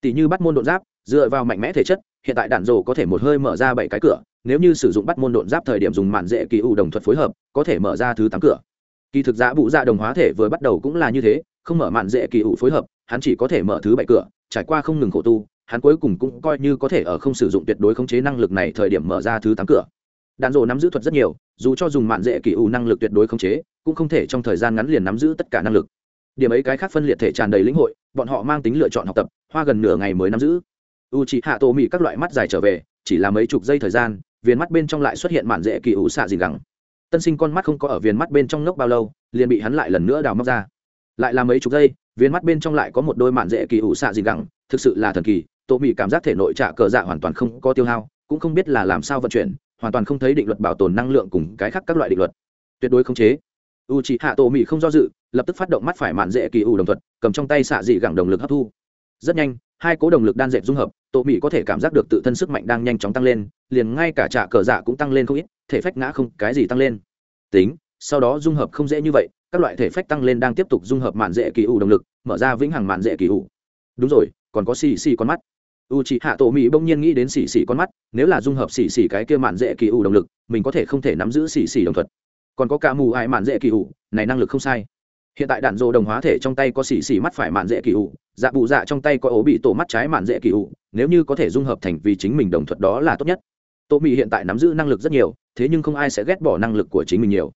Tỷ như bắt môn đột giáp, dựa vào mạnh mẽ thể chất, hiện tại đạn dỗ có thể một hơi mở ra bảy cái cửa, nếu như sử dụng bắt môn đột giáp thời điểm dùng mạn dễ kỳ ủ đồng thuật phối hợp, có thể mở ra thứ tám cửa. Kỳ thực giả bụ dạ đồng hóa thể vừa bắt đầu cũng là như thế, không mở mạn dễ kỳ ủ phối hợp, hắn chỉ có thể mở thứ bảy cửa, trải qua không ngừng khổ tu, hắn cuối cùng cũng coi như có thể ở không sử dụng tuyệt đối khống chế năng lực này thời điểm mở ra thứ tám cửa đạn dộ nắm giữ thuật rất nhiều, dù cho dùng mạn dễ kỳ ủ năng lực tuyệt đối khống chế, cũng không thể trong thời gian ngắn liền nắm giữ tất cả năng lực. Điểm ấy cái khác phân liệt thể tràn đầy lĩnh hội, bọn họ mang tính lựa chọn học tập, hoa gần nửa ngày mới nắm giữ. U c hạ tổ mỹ các loại mắt dài trở về, chỉ là mấy chục giây thời gian, viền mắt bên trong lại xuất hiện mạn dễ kỳ ủ xạ gì gắng tân sinh con mắt không có ở viền mắt bên trong ngốc bao lâu, liền bị hắn lại lần nữa đào móc ra. Lại là mấy chục giây, viền mắt bên trong lại có một đôi mạn dễ kỳ ủ xạ gì gắng thực sự là thần kỳ tổ mỹ cảm giác thể nội trả cờ dạ hoàn toàn không có tiêu hao, cũng không biết là làm sao vận chuyển hoàn toàn không thấy định luật bảo tồn năng lượng cùng cái khác các loại định luật. Tuyệt đối không chế. U c hạ tổ mỹ không do dự, lập tức phát động mắt phải mạn dễ kỳ ủ đồng thuật, cầm trong tay xạ dị gẳng đồng lực hấp thu. Rất nhanh, hai cố đồng lực đan dệt dung hợp tổ mỹ có thể cảm giác được tự thân sức mạnh đang nhanh chóng tăng lên, liền ngay cả trạ cờ dạ cũng tăng lên không ít, thể phách ngã không cái gì tăng lên. Tính, sau đó dung hợp không dễ như vậy, các loại thể phách tăng lên đang tiếp tục dung hợp mạn dễ kỳ ủ đồng lực, mở ra vĩnh hằng mạn dễ kỳ ủ. Đúng rồi, còn có xì xì con mắt u c h ị hạ tổ mỹ bỗng nhiên nghĩ đến xì xì con mắt, nếu là dung hợp xì xì cái kia mạn dễ kỳ ủ động lực, mình có thể không thể nắm giữ xì xì đồng thuật. Còn có cả mù ai mạn dễ kỳ ủ, này năng lực không sai. Hiện tại đạn dô đồng hóa thể trong tay có xì xì mắt phải mạn dễ kỳ ủ dạ bụ dạ trong tay có ố bị tổ mắt trái mạn dễ kỳ ủ, nếu như có thể dung hợp thành vì chính mình đồng thuật đó là tốt nhất. Tô mỹ hiện tại nắm giữ năng lực rất nhiều, thế nhưng không ai sẽ ghét bỏ năng lực của chính mình nhiều.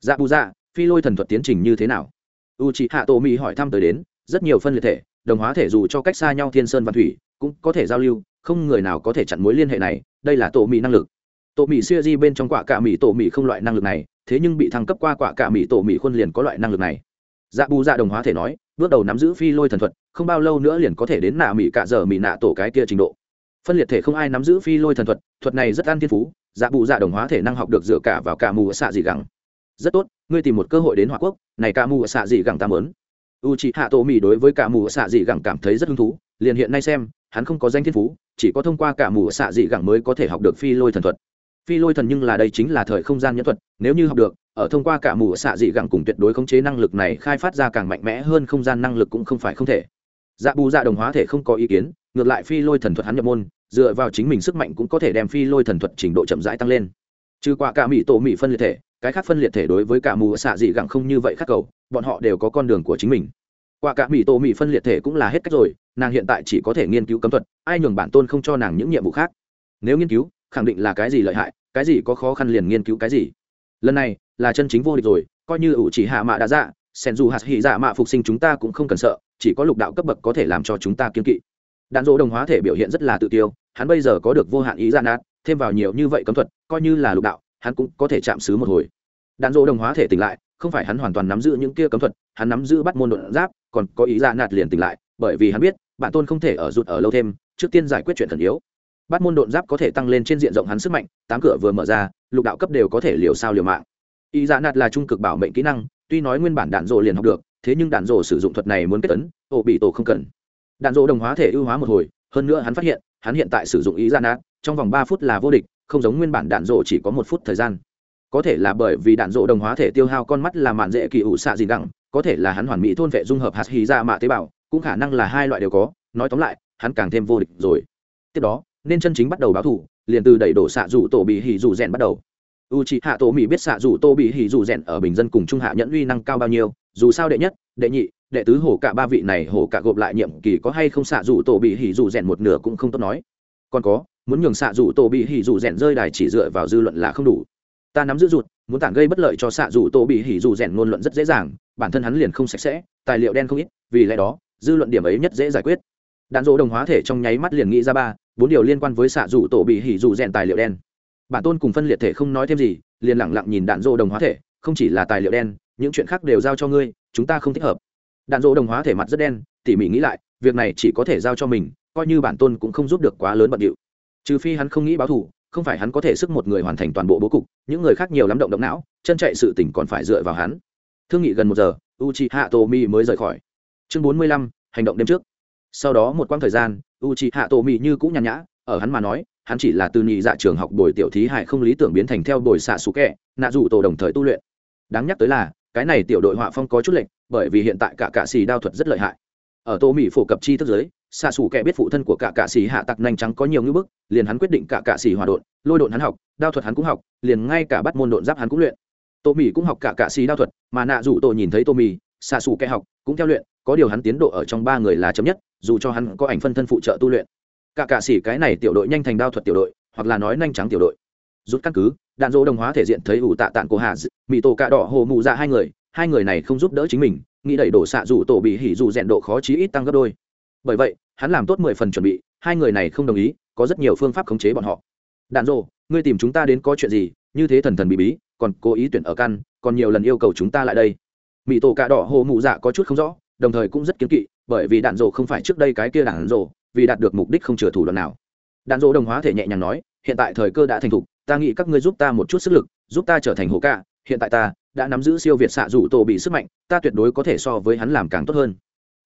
Dạ bù dạ phi lôi thần thuật tiến trình như thế nào? U c h ị hạ tổ mỹ hỏi thăm tới đến, rất nhiều phân liệt thể, đồng hóa thể dù cho cách xa nhau thiên sơn văn thủy cũng có thể giao lưu, không người nào có thể chặn mối liên hệ này, đây là tổ mỹ năng lực. Tổ mỹ siêu di bên trong quả cả mỹ tổ mỹ không loại năng lực này, thế nhưng bị thăng cấp qua quả cả mỹ tổ mỹ khuôn liền có loại năng lực này. Dạ bù dạ đồng hóa thể nói, bước đầu nắm giữ phi lôi thần thuật, không bao lâu nữa liền có thể đến nạ mỹ cạ giờ mỹ nạ tổ cái kia trình độ. Phân liệt thể không ai nắm giữ phi lôi thần thuật thuật này rất an thiên phú dạ bù dạ đồng hóa thể năng học được dựa cả vào cả mù xạ dị gẳng. rất tốt, ngươi tìm một cơ hội đến hòa quốc, này cả mù xạ dị gẳng ta mớn u c hạ tổ mỹ đối với cả mù xạ dị gẳng cảm thấy rất hứng thú, liền hiện nay xem hắn không có danh thiên phú, chỉ có thông qua cả mù xạ dị gẳng mới có thể học được phi lôi thần thuật. Phi lôi thần nhưng là đây chính là thời không gian nhẫn thuật, nếu như học được, ở thông qua cả mù xạ dị gẳng cùng tuyệt đối khống chế năng lực này khai phát ra càng mạnh mẽ hơn không gian năng lực cũng không phải không thể. Dạ bù dạ đồng hóa thể không có ý kiến, ngược lại phi lôi thần thuật hắn nhập môn, dựa vào chính mình sức mạnh cũng có thể đem phi lôi thần thuật trình độ chậm rãi tăng lên. Trừ qua cả mỹ tổ mỹ phân liệt thể, cái khác phân liệt thể đối với cả mù xạ dị gẳng không như vậy khác cầu, bọn họ đều có con đường của chính mình qua cả mỹ tổ mỹ phân liệt thể cũng là hết cách rồi, nàng hiện tại chỉ có thể nghiên cứu cấm thuật, ai nhường bản tôn không cho nàng những nhiệm vụ khác. Nếu nghiên cứu, khẳng định là cái gì lợi hại, cái gì có khó khăn liền nghiên cứu cái gì. Lần này, là chân chính vô địch rồi, coi như ủ chỉ hạ mạ đã dạ sen dù hạt hỉ dạ mạ phục sinh chúng ta cũng không cần sợ, chỉ có lục đạo cấp bậc có thể làm cho chúng ta kiên kỵ. Đạn dỗ đồng hóa thể biểu hiện rất là tự tiêu, hắn bây giờ có được vô hạn ý gian nát, thêm vào nhiều như vậy cấm thuật, coi như là lục đạo, hắn cũng có thể chạm xứ một hồi. Đạn dỗ đồng hóa thể tỉnh lại không phải hắn hoàn toàn nắm giữ những kia cấm thuật, hắn nắm giữ bắt môn đột giáp, còn có ý ra nạt liền tỉnh lại, bởi vì hắn biết bản tôn không thể ở rụt ở lâu thêm, trước tiên giải quyết chuyện thần yếu. Bắt môn đột giáp có thể tăng lên trên diện rộng hắn sức mạnh, tám cửa vừa mở ra, lục đạo cấp đều có thể liều sao liều mạng. Ý ra nạt là trung cực bảo mệnh kỹ năng, tuy nói nguyên bản đạn dỗ liền học được, thế nhưng đạn dỗ sử dụng thuật này muốn kết tấn ổ bị tổ không cần. Đạn dỗ đồng hóa thể ưu hóa một hồi, hơn nữa hắn phát hiện, hắn hiện tại sử dụng ý ra nạt, trong vòng ba phút là vô địch, không giống nguyên bản đạn dỗ chỉ có một phút thời gian có thể là bởi vì đạn dộ đồng hóa thể tiêu hao con mắt là mạn dễ kỳ ủ xạ gì đẳng có thể là hắn hoàn mỹ thôn vệ dung hợp hạt hì ra mạ tế bào, cũng khả năng là hai loại đều có, nói tóm lại, hắn càng thêm vô địch rồi. Tiếp đó, nên chân chính bắt đầu báo thủ, liền từ đẩy đổ xạ dù tổ bị hỉ dù rèn bắt đầu. U c hạ tổ mỹ biết xạ dù tô bị hỉ dù rèn ở bình dân cùng trung hạ nhẫn uy năng cao bao nhiêu, dù sao đệ nhất, đệ nhị, đệ tứ hổ cả ba vị này hổ cả gộp lại nhiệm kỳ có hay không xạ dù tổ bị hỉ dù rèn một nửa cũng không tốt nói. Còn có, muốn nhường xạ dù tổ bị hỉ dù rèn rơi đài chỉ dựa vào dư luận là không đủ ta nắm giữ rụt, muốn tản gây bất lợi cho xạ dù tổ bị hỉ dù rèn ngôn luận rất dễ dàng, bản thân hắn liền không sạch sẽ, tài liệu đen không ít, vì lẽ đó, dư luận điểm ấy nhất dễ giải quyết. Đạn dỗ đồng hóa thể trong nháy mắt liền nghĩ ra ba, bốn điều liên quan với xạ dù tổ bị hỉ dù rèn tài liệu đen. Bản tôn cùng phân liệt thể không nói thêm gì, liền lẳng lặng nhìn đạn dỗ đồng hóa thể, không chỉ là tài liệu đen, những chuyện khác đều giao cho ngươi, chúng ta không thích hợp. Đạn dỗ đồng hóa thể mặt rất đen, tỉ mỉ nghĩ lại, việc này chỉ có thể giao cho mình, coi như bản tôn cũng không giúp được quá lớn bận điệu. Trừ phi hắn không nghĩ báo thù không phải hắn có thể sức một người hoàn thành toàn bộ bố cục, những người khác nhiều lắm động động não, chân chạy sự tỉnh còn phải dựa vào hắn. Thương nghị gần một giờ u c hạ tô mi mới rời khỏi. Chương bốn mươi lăm, hành động đêm trước. Sau đó một quãng thời gian u c hạ tô mi như cũng nhàn nhã, ở hắn mà nói, hắn chỉ là từ nhị dạ trường học bồi tiểu thí hải không lý tưởng biến thành theo bồi xạ xú kẹ, nạ dù tổ đồng thời tu luyện. Đáng nhắc tới là, cái này tiểu đội họa phong có chút lệnh bởi vì hiện tại cả cạ xì đao thuật rất lợi hại. Ở tô mỹ phổ cập chi thức giới xạ xù kẻ biết phụ thân của cả cạ sĩ hạ tặc nhanh trắng có nhiều ngữ bức, liền hắn quyết định cả cạ sĩ hòa đột lôi đột hắn học, đao thuật hắn cũng học, liền ngay cả bắt môn đột giáp hắn cũng luyện. Tô mỹ cũng học cả cạ sĩ đao thuật, mà nạ dù tổ nhìn thấy tô mỹ xạ xù kẻ học cũng theo luyện, có điều hắn tiến độ ở trong ba người là chấm nhất, dù cho hắn có ảnh phân thân phụ trợ tu luyện. Cả cạ sĩ cái này tiểu đội nhanh thành đao thuật tiểu đội, hoặc là nói nhanh trắng tiểu đội. Rút căn cứ, đạn dỗ đồng hóa thể diện thấy ủ tạ tạng của hà mỹ tổ cạ đỏ hồ mụ dạ hai người hai người này không giúp đỡ chính mình, nghĩ đẩy đổ xạ dù tổ bị hỉ dù rèn độ khó chí ít tăng gấp đôi bởi vậy, hắn làm tốt mười phần chuẩn bị, hai người này không đồng ý, có rất nhiều phương pháp khống chế bọn họ. Đạn rộ ngươi tìm chúng ta đến có chuyện gì, như thế thần thần bị bí, còn cố ý tuyển ở căn, còn nhiều lần yêu cầu chúng ta lại đây. Mỹ tổ cạ đỏ hồ mụ dạ có chút không rõ, đồng thời cũng rất kiến kỵ, bởi vì đạn rộ không phải trước đây cái kia đạn rộ vì đạt được mục đích không chừa thủ đoạn nào. Đạn rộ đồng hóa thể nhẹ nhàng nói, hiện tại thời cơ đã thành thục, ta nghĩ các ngươi giúp ta một chút sức lực, giúp ta trở thành hồ cạ, hiện tại ta đã nắm giữ siêu việt xạ rủ tổ bị sức mạnh, ta tuyệt đối có thể so với hắn làm càng tốt hơn.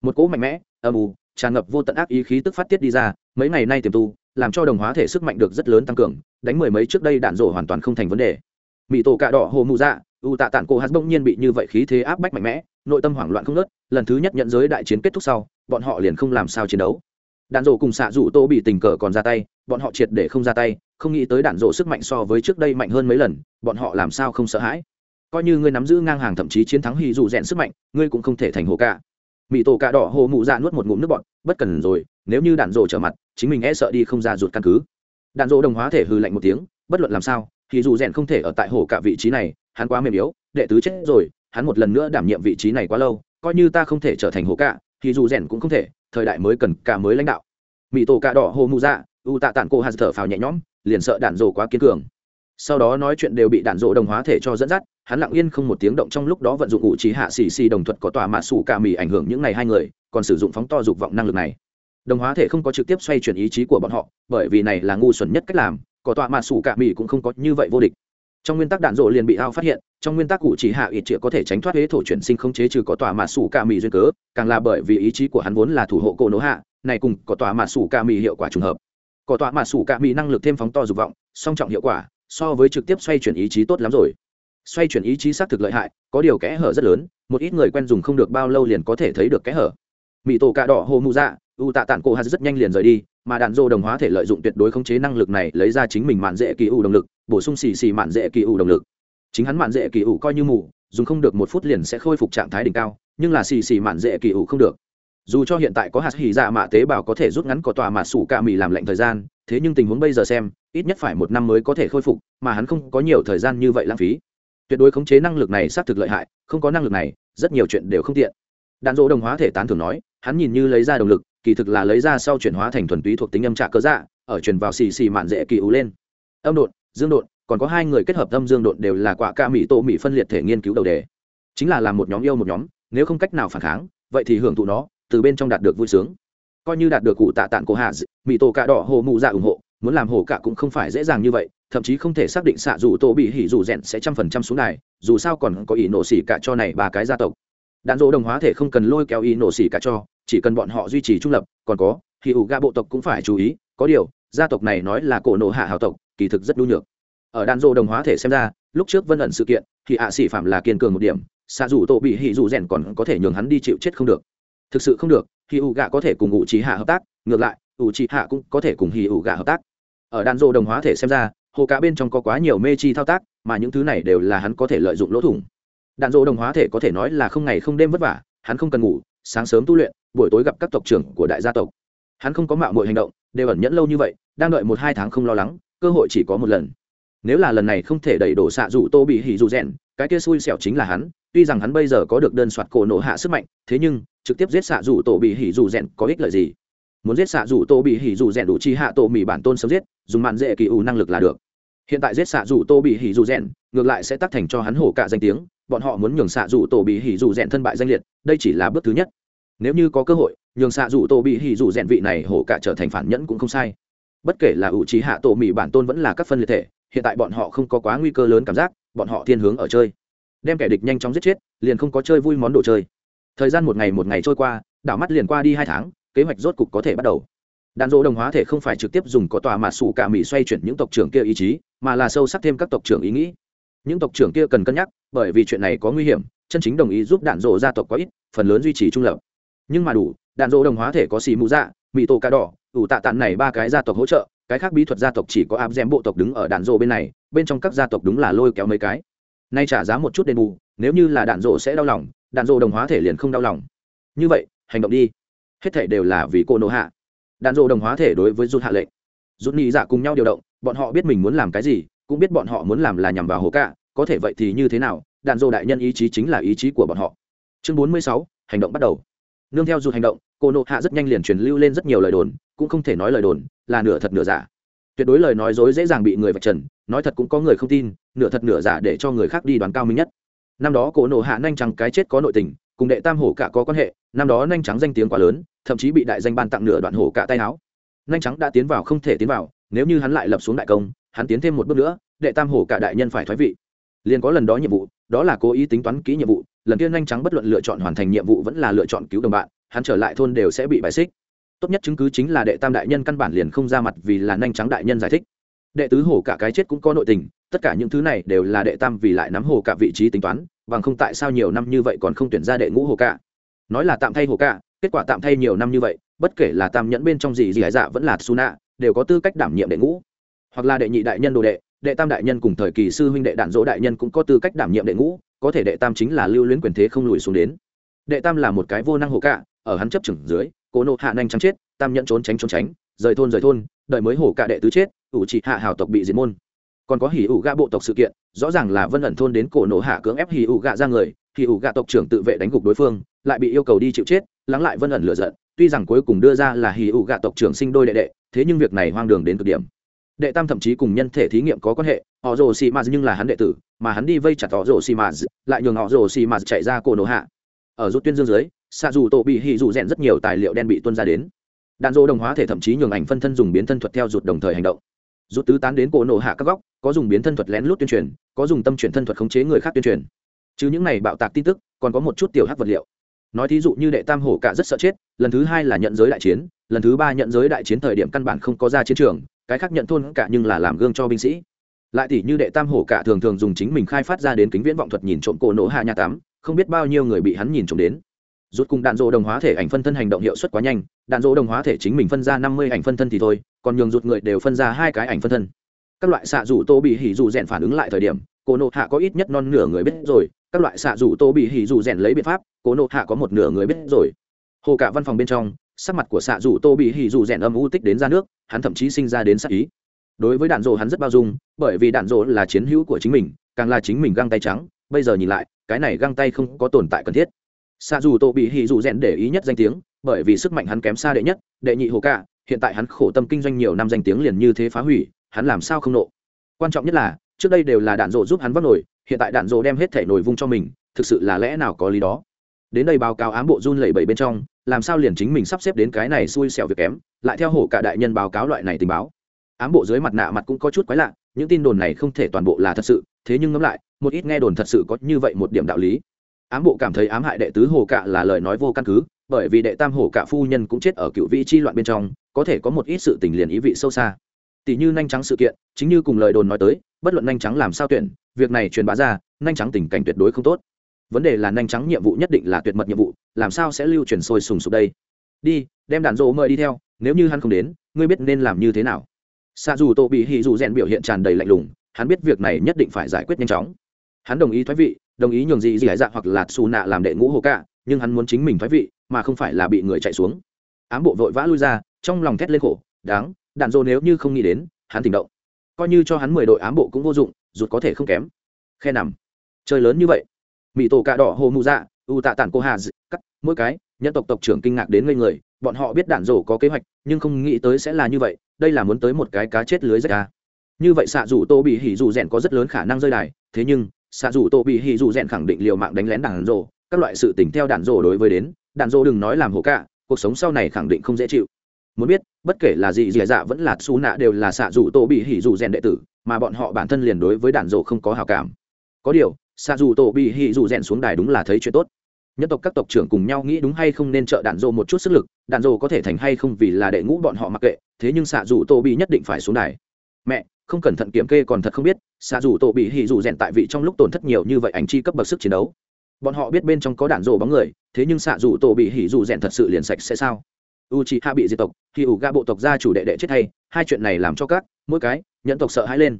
Một cỗ mạnh mẽ, âm u tràn ngập vô tận ác ý khí tức phát tiết đi ra, mấy ngày nay tiềm tu, làm cho đồng hóa thể sức mạnh được rất lớn tăng cường, đánh mười mấy trước đây đạn rổ hoàn toàn không thành vấn đề. Mỹ tổ cạ đỏ hồ mụ dạ u tạ tản cô hát bỗng nhiên bị như vậy khí thế áp bách mạnh mẽ, nội tâm hoảng loạn không nớt lần thứ nhất nhận giới đại chiến kết thúc sau, bọn họ liền không làm sao chiến đấu. Đạn rổ cùng xạ rủ tô bị tình cờ còn ra tay, bọn họ triệt để không ra tay, không nghĩ tới đạn rổ sức mạnh so với trước đây mạnh hơn mấy lần, bọn họ làm sao không sợ hãi. Coi như ngươi nắm giữ ngang hàng thậm chí chiến thắng hì dù rèn sức mạnh, ngươi cũng không thể thành hồ cả mỹ tổ cà đỏ hồ mụ dạ nuốt một ngụm nước bọn bất cần rồi, nếu như đạn rổ trở mặt, chính mình e sợ đi không ra ruột căn cứ. Đạn rổ đồng hóa thể hư lạnh một tiếng, bất luận làm sao, thì dù rèn không thể ở tại hồ cả vị trí này, hắn quá mềm yếu, đệ tứ chết rồi, hắn một lần nữa đảm nhiệm vị trí này quá lâu, coi như ta không thể trở thành hồ cả, thì dù rèn cũng không thể, thời đại mới cần cả mới lãnh đạo. Mỹ tổ cà đỏ hồ mụ dạ u tạ tản cô hà thở phào nhẹ nhõm, liền sợ đạn rổ quá kiên cường sau đó nói chuyện đều bị đạn dỗ đồng hóa thể cho dẫn dắt, hắn lặng yên không một tiếng động trong lúc đó vận dụng ủ trí hạ xì xì đồng thuật có tòa mạ sủ cả mì ảnh hưởng những ngày hai người, còn sử dụng phóng to dục vọng năng lực này. Đồng hóa thể không có trực tiếp xoay chuyển ý chí của bọn họ, bởi vì này là ngu xuẩn nhất cách làm, có tòa mạ sủ cả mì cũng không có như vậy vô địch. Trong nguyên tắc đạn rộ liền bị ao phát hiện, trong nguyên tắc cụ chỉ hạ ít chĩa có thể tránh thoát huế thổ chuyển sinh không chế trừ có tòa mạ sủ cả mì duyên cớ, càng là bởi vì ý chí của hắn vốn là thủ hộ cổ nỗ hạ, này cùng có tòa mạ sủ cả mì hiệu quả trùng hợp. Có tòa mạ sủ cả mì năng lực thêm phóng to dục vọng, song trọng hiệu quả so với trực tiếp xoay chuyển ý chí tốt lắm rồi. Xoay chuyển ý chí xác thực lợi hại, có điều kẽ hở rất lớn, một ít người quen dùng không được bao lâu liền có thể thấy được kẽ hở. Mỹ tổ cạ đỏ hồ mụ dạ u tạ tản cổ hạt rất nhanh liền rời đi, mà đạn dô đồng hóa thể lợi dụng tuyệt đối khống chế năng lực này lấy ra chính mình mạn dễ kỳ ủ động lực, bổ sung xì xì mạn dễ kỳ ủ động lực. Chính hắn mạn dễ kỳ ủ coi như mù, dùng không được một phút liền sẽ khôi phục trạng thái đỉnh cao, nhưng là xì xì mạn dễ kỳ ủ không được. Dù cho hiện tại có hạt hỉ dạ mạ tế bào có thể rút ngắn có tòa mà sủ ca mì làm lệnh thời gian, thế nhưng tình huống bây giờ xem ít nhất phải một năm mới có thể khôi phục, mà hắn không có nhiều thời gian như vậy lãng phí. Tuyệt đối khống chế năng lực này xác thực lợi hại, không có năng lực này, rất nhiều chuyện đều không tiện. Đạn dỗ đồng hóa thể tán thường nói, hắn nhìn như lấy ra động lực, kỳ thực là lấy ra sau chuyển hóa thành thuần túy thuộc tính âm trạ cơ dạ ở chuyển vào xì xì mạn dễ kỳ ú lên. Âm đột dương đột còn có hai người kết hợp âm dương đột đều là quả ca mỹ tô mỹ phân liệt thể nghiên cứu đầu đề. Chính là làm một nhóm yêu một nhóm, nếu không cách nào phản kháng, vậy thì hưởng thụ nó, từ bên trong đạt được vui sướng. Coi như đạt được cụ tạ tạng cổ hạ mỹ tô cạ đỏ hồ mụ dạ ủng hộ muốn làm hổ cả cũng không phải dễ dàng như vậy, thậm chí không thể xác định xạ dù tổ bị hỉ dù rèn sẽ trăm phần trăm xuống này dù sao còn có ý nổ xỉ cả cho này ba cái gia tộc. Đạn dỗ đồng hóa thể không cần lôi kéo ý nổ xỉ cả cho, chỉ cần bọn họ duy trì trung lập, còn có thì ủ ga bộ tộc cũng phải chú ý, có điều, gia tộc này nói là cổ nổ hạ hào tộc, kỳ thực rất nhu nhược. Ở đạn dỗ đồng hóa thể xem ra, lúc trước vân ẩn sự kiện, thì ạ xỉ phạm là kiên cường một điểm, xạ dù tổ bị hỉ dù rèn còn có thể nhường hắn đi chịu chết không được. Thực sự không được thì ủ gạ có thể cùng ủ trí hạ hợp tác, ngược lại, ủ trí hạ cũng có thể cùng hỉ ủ gạ hợp tác ở đàn rộ đồng hóa thể xem ra, hồ cá bên trong có quá nhiều mê chi thao tác, mà những thứ này đều là hắn có thể lợi dụng lỗ thủng. Đạn dỗ đồng hóa thể có thể nói là không ngày không đêm vất vả, hắn không cần ngủ, sáng sớm tu luyện, buổi tối gặp các tộc trưởng của đại gia tộc. Hắn không có mạo mọi hành động, đều ẩn nhẫn lâu như vậy, đang đợi một hai tháng không lo lắng, cơ hội chỉ có một lần. Nếu là lần này không thể đẩy đổ xạ dù tô bị hỉ dù rèn cái kia xui xẻo chính là hắn, tuy rằng hắn bây giờ có được đơn soạt cổ nổ hạ sức mạnh, thế nhưng, trực tiếp giết xạ dù tổ bị hỉ dù rèn có ích lợi gì? Muốn giết xạ rủ tô bị hỉ dù rèn đủ chi hạ tổ mỹ bản tôn sớm giết, dùng mạn dễ kỳ ủ năng lực là được. Hiện tại giết xạ rủ tô bị hỉ dù rèn, ngược lại sẽ tác thành cho hắn hổ cả danh tiếng, bọn họ muốn nhường xạ rủ tổ bị hỉ dù rèn thân bại danh liệt, đây chỉ là bước thứ nhất. Nếu như có cơ hội, nhường xạ rủ tô bị hỉ dù rèn vị này hổ cả trở thành phản nhẫn cũng không sai. Bất kể là ủ trí hạ tổ mỹ bản tôn vẫn là các phân liệt thể, hiện tại bọn họ không có quá nguy cơ lớn cảm giác, bọn họ thiên hướng ở chơi. Đem kẻ địch nhanh chóng giết chết, liền không có chơi vui món đồ chơi. Thời gian một ngày một ngày trôi qua, đảo mắt liền qua đi hai tháng kế hoạch rốt cục có thể bắt đầu. Đạn dỗ đồng hóa thể không phải trực tiếp dùng có tòa mà sủ cả mỹ xoay chuyển những tộc trưởng kia ý chí, mà là sâu sắc thêm các tộc trưởng ý nghĩ. Những tộc trưởng kia cần cân nhắc, bởi vì chuyện này có nguy hiểm, chân chính đồng ý giúp đạn dỗ gia tộc quá ít, phần lớn duy trì trung lập. Nhưng mà đủ, đạn dỗ đồng hóa thể có xì mũ dạ mỹ tổ cá đỏ, ủ tạ tàn này ba cái gia tộc hỗ trợ, cái khác bí thuật gia tộc chỉ có áp dèm bộ tộc đứng ở đạn dỗ bên này, bên trong các gia tộc đúng là lôi kéo mấy cái. Nay trả giá một chút đền bù, nếu như là đạn dỗ sẽ đau lòng, đạn dỗ đồng hóa thể liền không đau lòng. Như vậy, hành động đi hết thể đều là vì cô nộ hạ. Đạn dỗ đồng hóa thể đối với rút hạ lệnh. Rút nhị dạ cùng nhau điều động, bọn họ biết mình muốn làm cái gì, cũng biết bọn họ muốn làm là nhằm vào hồ cạ, có thể vậy thì như thế nào, đạn dỗ đại nhân ý chí chính là ý chí của bọn họ. Chương bốn mươi sáu, hành động bắt đầu. Nương theo rút hành động, cô nộ hạ rất nhanh liền truyền lưu lên rất nhiều lời đồn, cũng không thể nói lời đồn, là nửa thật nửa giả. Tuyệt đối lời nói dối dễ dàng bị người vạch trần, nói thật cũng có người không tin, nửa thật nửa giả để cho người khác đi đoán cao minh nhất. Năm đó cổ nộ hạ nhanh chẳng cái chết có nội tình cùng đệ tam hổ cả có quan hệ, năm đó nhanh trắng danh tiếng quá lớn, thậm chí bị đại danh ban tặng nửa đoạn hổ cả tay áo. Nhanh trắng đã tiến vào không thể tiến vào, nếu như hắn lại lập xuống đại công, hắn tiến thêm một bước nữa, đệ tam hổ cả đại nhân phải thoái vị. Liền có lần đó nhiệm vụ, đó là cố ý tính toán kỹ nhiệm vụ, lần kia nhanh trắng bất luận lựa chọn hoàn thành nhiệm vụ vẫn là lựa chọn cứu đồng bạn, hắn trở lại thôn đều sẽ bị bài xích. Tốt nhất chứng cứ chính là đệ tam đại nhân căn bản liền không ra mặt vì là nhanh trắng đại nhân giải thích. Đệ tứ hổ cả cái chết cũng có nội tình, tất cả những thứ này đều là đệ tam vì lại nắm Hổ cả vị trí tính toán bằng không tại sao nhiều năm như vậy còn không tuyển ra đệ ngũ hồ cả nói là tạm thay hồ cả kết quả tạm thay nhiều năm như vậy, bất kể là tam nhẫn bên trong gì gì hải dạ vẫn là suna đều có tư cách đảm nhiệm đệ ngũ. Hoặc là đệ nhị đại nhân đồ đệ đệ tam đại nhân cùng thời kỳ sư huynh đệ đạn dỗ đại nhân cũng có tư cách đảm nhiệm đệ ngũ, có thể đệ tam chính là lưu luyến quyền thế không lùi xuống đến. Đệ tam là một cái vô năng hồ cả ở hắn chấp chừng dưới, cố nộ hạ nhanh chóng chết, tam nhẫn trốn tránh trốn tránh, rời thôn rời thôn, đợi mới hồ cả đệ tứ chết, ủ trị hạ hào tộc bị diệt môn còn có hỉ ủ gạ bộ tộc sự kiện, rõ ràng là vân ẩn thôn đến cổ nổ hạ cưỡng ép hỉ ủ gạ ra người, hỉ ủ gạ tộc trưởng tự vệ đánh gục đối phương, lại bị yêu cầu đi chịu chết, lắng lại vân ẩn lựa giận, tuy rằng cuối cùng đưa ra là hỉ ủ gạ tộc trưởng sinh đôi đệ đệ, thế nhưng việc này hoang đường đến cực điểm. Đệ tam thậm chí cùng nhân thể thí nghiệm có quan hệ họ rồ xì mạt nhưng là hắn đệ tử, mà hắn đi vây chặt họ rồ xì mạt lại nhường họ rồ xì mạt chạy ra cổ nổ hạ. Ở rút tuyên dương dưới xạ dù tổ bị hỉ dù rèn rất nhiều tài liệu đen bị tuân ra đến. Đạn dỗ đồng hóa thể thậm chí nhường ảnh phân thân dùng biến thân thuật theo rụt đồng thời hành động rút tứ tán đến cổ nổ hạ các góc, có dùng biến thân thuật lén lút tuyên truyền, có dùng tâm chuyển thân thuật khống chế người khác tuyên truyền. Chứ những này bạo tạc tin tức, còn có một chút tiểu hát vật liệu. Nói thí dụ như đệ tam hổ cả rất sợ chết, lần thứ hai là nhận giới đại chiến, lần thứ ba nhận giới đại chiến thời điểm căn bản không có ra chiến trường, cái khác nhận thôn cả nhưng là làm gương cho binh sĩ. Lại tỷ như đệ tam hổ cả thường thường dùng chính mình khai phát ra đến kính viễn vọng thuật nhìn trộm cổ nổ hạ nhà tắm không biết bao nhiêu người bị hắn nhìn trộm đến. Rút cùng đạn dỗ đồng hóa thể ảnh phân thân hành động hiệu suất quá nhanh, đạn dỗ đồng hóa thể chính mình phân ra năm mươi ảnh phân thân thì thôi còn nhường rụt người đều phân ra hai cái ảnh phân thân. Các loại xạ rủ tô bị hỉ dù rèn phản ứng lại thời điểm cô nộ hạ có ít nhất non nửa người biết rồi. Các loại xạ rủ tô bị hỉ dù rèn lấy biện pháp cô nộ hạ có một nửa người biết rồi. Hồ cả văn phòng bên trong, sắc mặt của xạ rủ tô bị hỉ dù rèn âm u tích đến ra nước, hắn thậm chí sinh ra đến sắc ý. Đối với đạn dỗ hắn rất bao dung, bởi vì đạn dỗ là chiến hữu của chính mình, càng là chính mình găng tay trắng. Bây giờ nhìn lại, cái này găng tay không có tồn tại cần thiết. Xạ dù tô bị hỉ dù rèn để ý nhất danh tiếng, bởi vì sức mạnh hắn kém xa đệ nhất, đệ nhị hồ cả hiện tại hắn khổ tâm kinh doanh nhiều năm danh tiếng liền như thế phá hủy, hắn làm sao không nộ? Quan trọng nhất là, trước đây đều là đạn dộ giúp hắn vác nổi, hiện tại đạn dộ đem hết thể nổi vung cho mình, thực sự là lẽ nào có lý đó? Đến đây báo cáo ám bộ run lẩy bẩy bên trong, làm sao liền chính mình sắp xếp đến cái này xui xẻo việc kém, lại theo hổ cả đại nhân báo cáo loại này tình báo. Ám bộ dưới mặt nạ mặt cũng có chút quái lạ, những tin đồn này không thể toàn bộ là thật sự, thế nhưng ngẫm lại, một ít nghe đồn thật sự có như vậy một điểm đạo lý. Ám bộ cảm thấy ám hại đệ tứ hồ cạ là lời nói vô căn cứ bởi vì đệ tam hồ cả phu nhân cũng chết ở cựu vị chi loạn bên trong, có thể có một ít sự tình liền ý vị sâu xa. Tỷ như nhanh trắng sự kiện, chính như cùng lời đồn nói tới, bất luận nhanh trắng làm sao tuyển, việc này truyền bá ra, nhanh trắng tình cảnh tuyệt đối không tốt. Vấn đề là nhanh trắng nhiệm vụ nhất định là tuyệt mật nhiệm vụ, làm sao sẽ lưu truyền sôi sùng sục đây? Đi, đem đàn rỗ mời đi theo, nếu như hắn không đến, ngươi biết nên làm như thế nào? Xa dù tô bị hì dù rèn biểu hiện tràn đầy lạnh lùng, hắn biết việc này nhất định phải giải quyết nhanh chóng. Hắn đồng ý thoái vị, đồng ý nhường gì gì hải dạ hoặc là xù nạ làm đệ ngũ hồ cả nhưng hắn muốn chính mình thoái vị, mà không phải là bị người chạy xuống. Ám bộ vội vã lui ra, trong lòng thét lên khổ, đáng, đạn dô nếu như không nghĩ đến, hắn tỉnh động. Coi như cho hắn mười đội ám bộ cũng vô dụng, rụt có thể không kém. Khe nằm. Chơi lớn như vậy. Mỹ tổ cạ đỏ hồ mụ dạ u tạ tản cô hà cắt, mỗi cái, nhân tộc tộc trưởng kinh ngạc đến ngây người, bọn họ biết đạn rổ có kế hoạch, nhưng không nghĩ tới sẽ là như vậy, đây là muốn tới một cái cá chết lưới rách ra như vậy xạ dù tô bị hỉ dù rèn có rất lớn khả năng rơi đài, thế nhưng, xạ dù tô bị hỉ dù rèn khẳng định liều mạng đánh lén đạn rổ các loại sự tình theo đạn rổ đối với đến, đạn rổ đừng nói làm hổ cả, cuộc sống sau này khẳng định không dễ chịu. Muốn biết, bất kể là gì, dì dạ vẫn là xú nạ đều là xạ dù tô bị hỉ dù rèn đệ tử, mà bọn họ bản thân liền đối với đạn rổ không có hào cảm. Có điều, xạ dù tô bị hỉ dù rèn xuống đài đúng là thấy chuyện tốt. Nhất tộc các tộc trưởng cùng nhau nghĩ đúng hay không nên trợ đạn dô một chút sức lực, đạn dô có thể thành hay không vì là đệ ngũ bọn họ mặc kệ, thế nhưng xạ dù tô bị nhất định phải xuống đài. Mẹ, không cẩn thận kiểm kê còn thật không biết, xạ dù tô bị hỉ dù rèn tại vị trong lúc tổn thất nhiều như vậy ảnh chi cấp bậc sức chiến đấu bọn họ biết bên trong có đạn rổ bóng người, thế nhưng xạ dù tổ bị hỉ dù rèn thật sự liền sạch sẽ sao? U chị hạ bị diệt tộc khi ủ ga bộ tộc gia chủ đệ đệ chết hay hai chuyện này làm cho các, mỗi cái nhận tộc sợ hãi lên.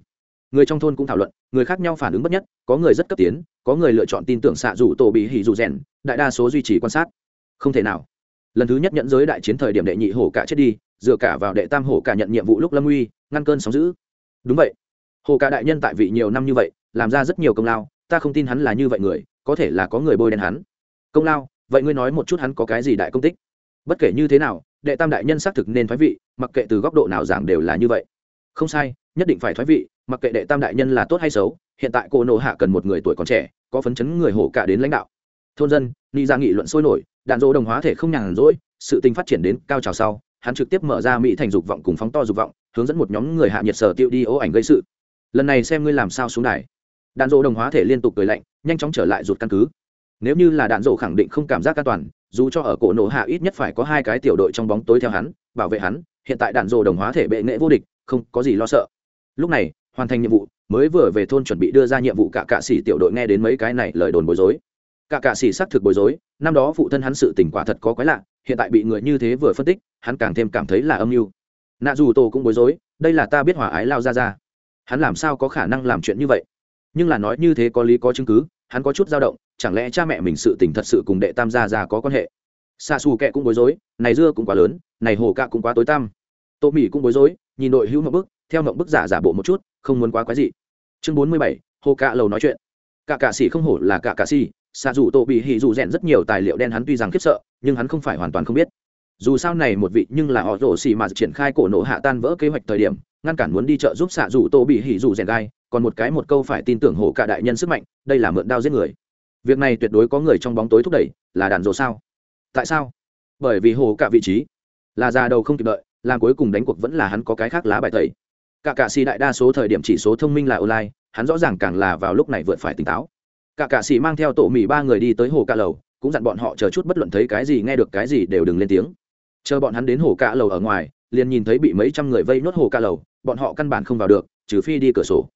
Người trong thôn cũng thảo luận, người khác nhau phản ứng bất nhất, có người rất cấp tiến, có người lựa chọn tin tưởng xạ dù tổ bị hỉ dù rèn, đại đa số duy trì quan sát. Không thể nào. Lần thứ nhất nhận giới đại chiến thời điểm đệ nhị hổ cả chết đi, dựa cả vào đệ tam hổ cả nhận nhiệm vụ lúc lâm uy, ngăn cơn sóng giữ đúng vậy. Hồ cả đại nhân tại vị nhiều năm như vậy, làm ra rất nhiều công lao ta không tin hắn là như vậy người, có thể là có người bôi đen hắn. Công lao, vậy ngươi nói một chút hắn có cái gì đại công tích? Bất kể như thế nào, đệ tam đại nhân xác thực nên thoái vị, mặc kệ từ góc độ nào giảng đều là như vậy. Không sai, nhất định phải thoái vị, mặc kệ đệ tam đại nhân là tốt hay xấu, hiện tại cô nộ hạ cần một người tuổi còn trẻ, có phấn chấn người hổ cả đến lãnh đạo. Thôn dân, ni ra nghị luận sôi nổi, đạn dỗ đồng hóa thể không nhàn rỗi, sự tình phát triển đến cao trào sau, hắn trực tiếp mở ra mỹ thành dục vọng cùng phóng to dục vọng, hướng dẫn một nhóm người hạ nhiệt sở tiêu đi ố ảnh gây sự. Lần này xem ngươi làm sao xuống đài đạn dỗ đồng hóa thể liên tục cười lạnh, nhanh chóng trở lại rụt căn cứ. Nếu như là đạn dỗ khẳng định không cảm giác an toàn, dù cho ở cổ nổ hạ ít nhất phải có hai cái tiểu đội trong bóng tối theo hắn, bảo vệ hắn, hiện tại đạn dỗ đồng hóa thể bệ nghệ vô địch, không có gì lo sợ. Lúc này, hoàn thành nhiệm vụ, mới vừa về thôn chuẩn bị đưa ra nhiệm vụ cả cạ sĩ tiểu đội nghe đến mấy cái này lời đồn bối rối. Cả cạ sĩ xác thực bối rối, năm đó phụ thân hắn sự tình quả thật có quái lạ, hiện tại bị người như thế vừa phân tích, hắn càng thêm cảm thấy là âm mưu. Nạ dù tổ cũng bối rối, đây là ta biết hòa ái lao ra ra hắn làm sao có khả năng làm chuyện như vậy? Nhưng là nói như thế có lý có chứng cứ, hắn có chút dao động, chẳng lẽ cha mẹ mình sự tình thật sự cùng đệ tam gia già có quan hệ? Xa xù kệ cũng bối rối, này dưa cũng quá lớn, này hồ cạ cũng quá tối tăm. Tô mỹ cũng bối rối, nhìn đội hữu mộng bức, theo mộng bức giả giả bộ một chút, không muốn quá quái gì chương bốn mươi bảy, hồ cạ lầu nói chuyện. Cả cạ xỉ không hổ là cả cạ xỉ xa dù tô bị hỉ dù rèn rất nhiều tài liệu đen hắn tuy rằng khiếp sợ, nhưng hắn không phải hoàn toàn không biết. Dù sao này một vị nhưng là họ rổ xì mà triển khai cổ nổ hạ tan vỡ kế hoạch thời điểm, ngăn cản muốn đi chợ giúp xạ dù tô bị hỉ dù rèn gai còn một cái một câu phải tin tưởng hồ cả đại nhân sức mạnh, đây là mượn đao giết người. Việc này tuyệt đối có người trong bóng tối thúc đẩy, là đàn rồ sao? Tại sao? Bởi vì hồ cả vị trí là già đầu không kịp đợi, làm cuối cùng đánh cuộc vẫn là hắn có cái khác lá bài tẩy. Cả cạ xì đại đa số thời điểm chỉ số thông minh là online, hắn rõ ràng càng là vào lúc này vượt phải tỉnh táo. Cả cạ xì mang theo tổ mì ba người đi tới hồ cạ lầu, cũng dặn bọn họ chờ chút bất luận thấy cái gì, nghe được cái gì đều đừng lên tiếng. Chờ bọn hắn đến hồ cạ lầu ở ngoài, liền nhìn thấy bị mấy trăm người vây nốt hồ cạ lầu, bọn họ căn bản không vào được, trừ phi đi cửa sổ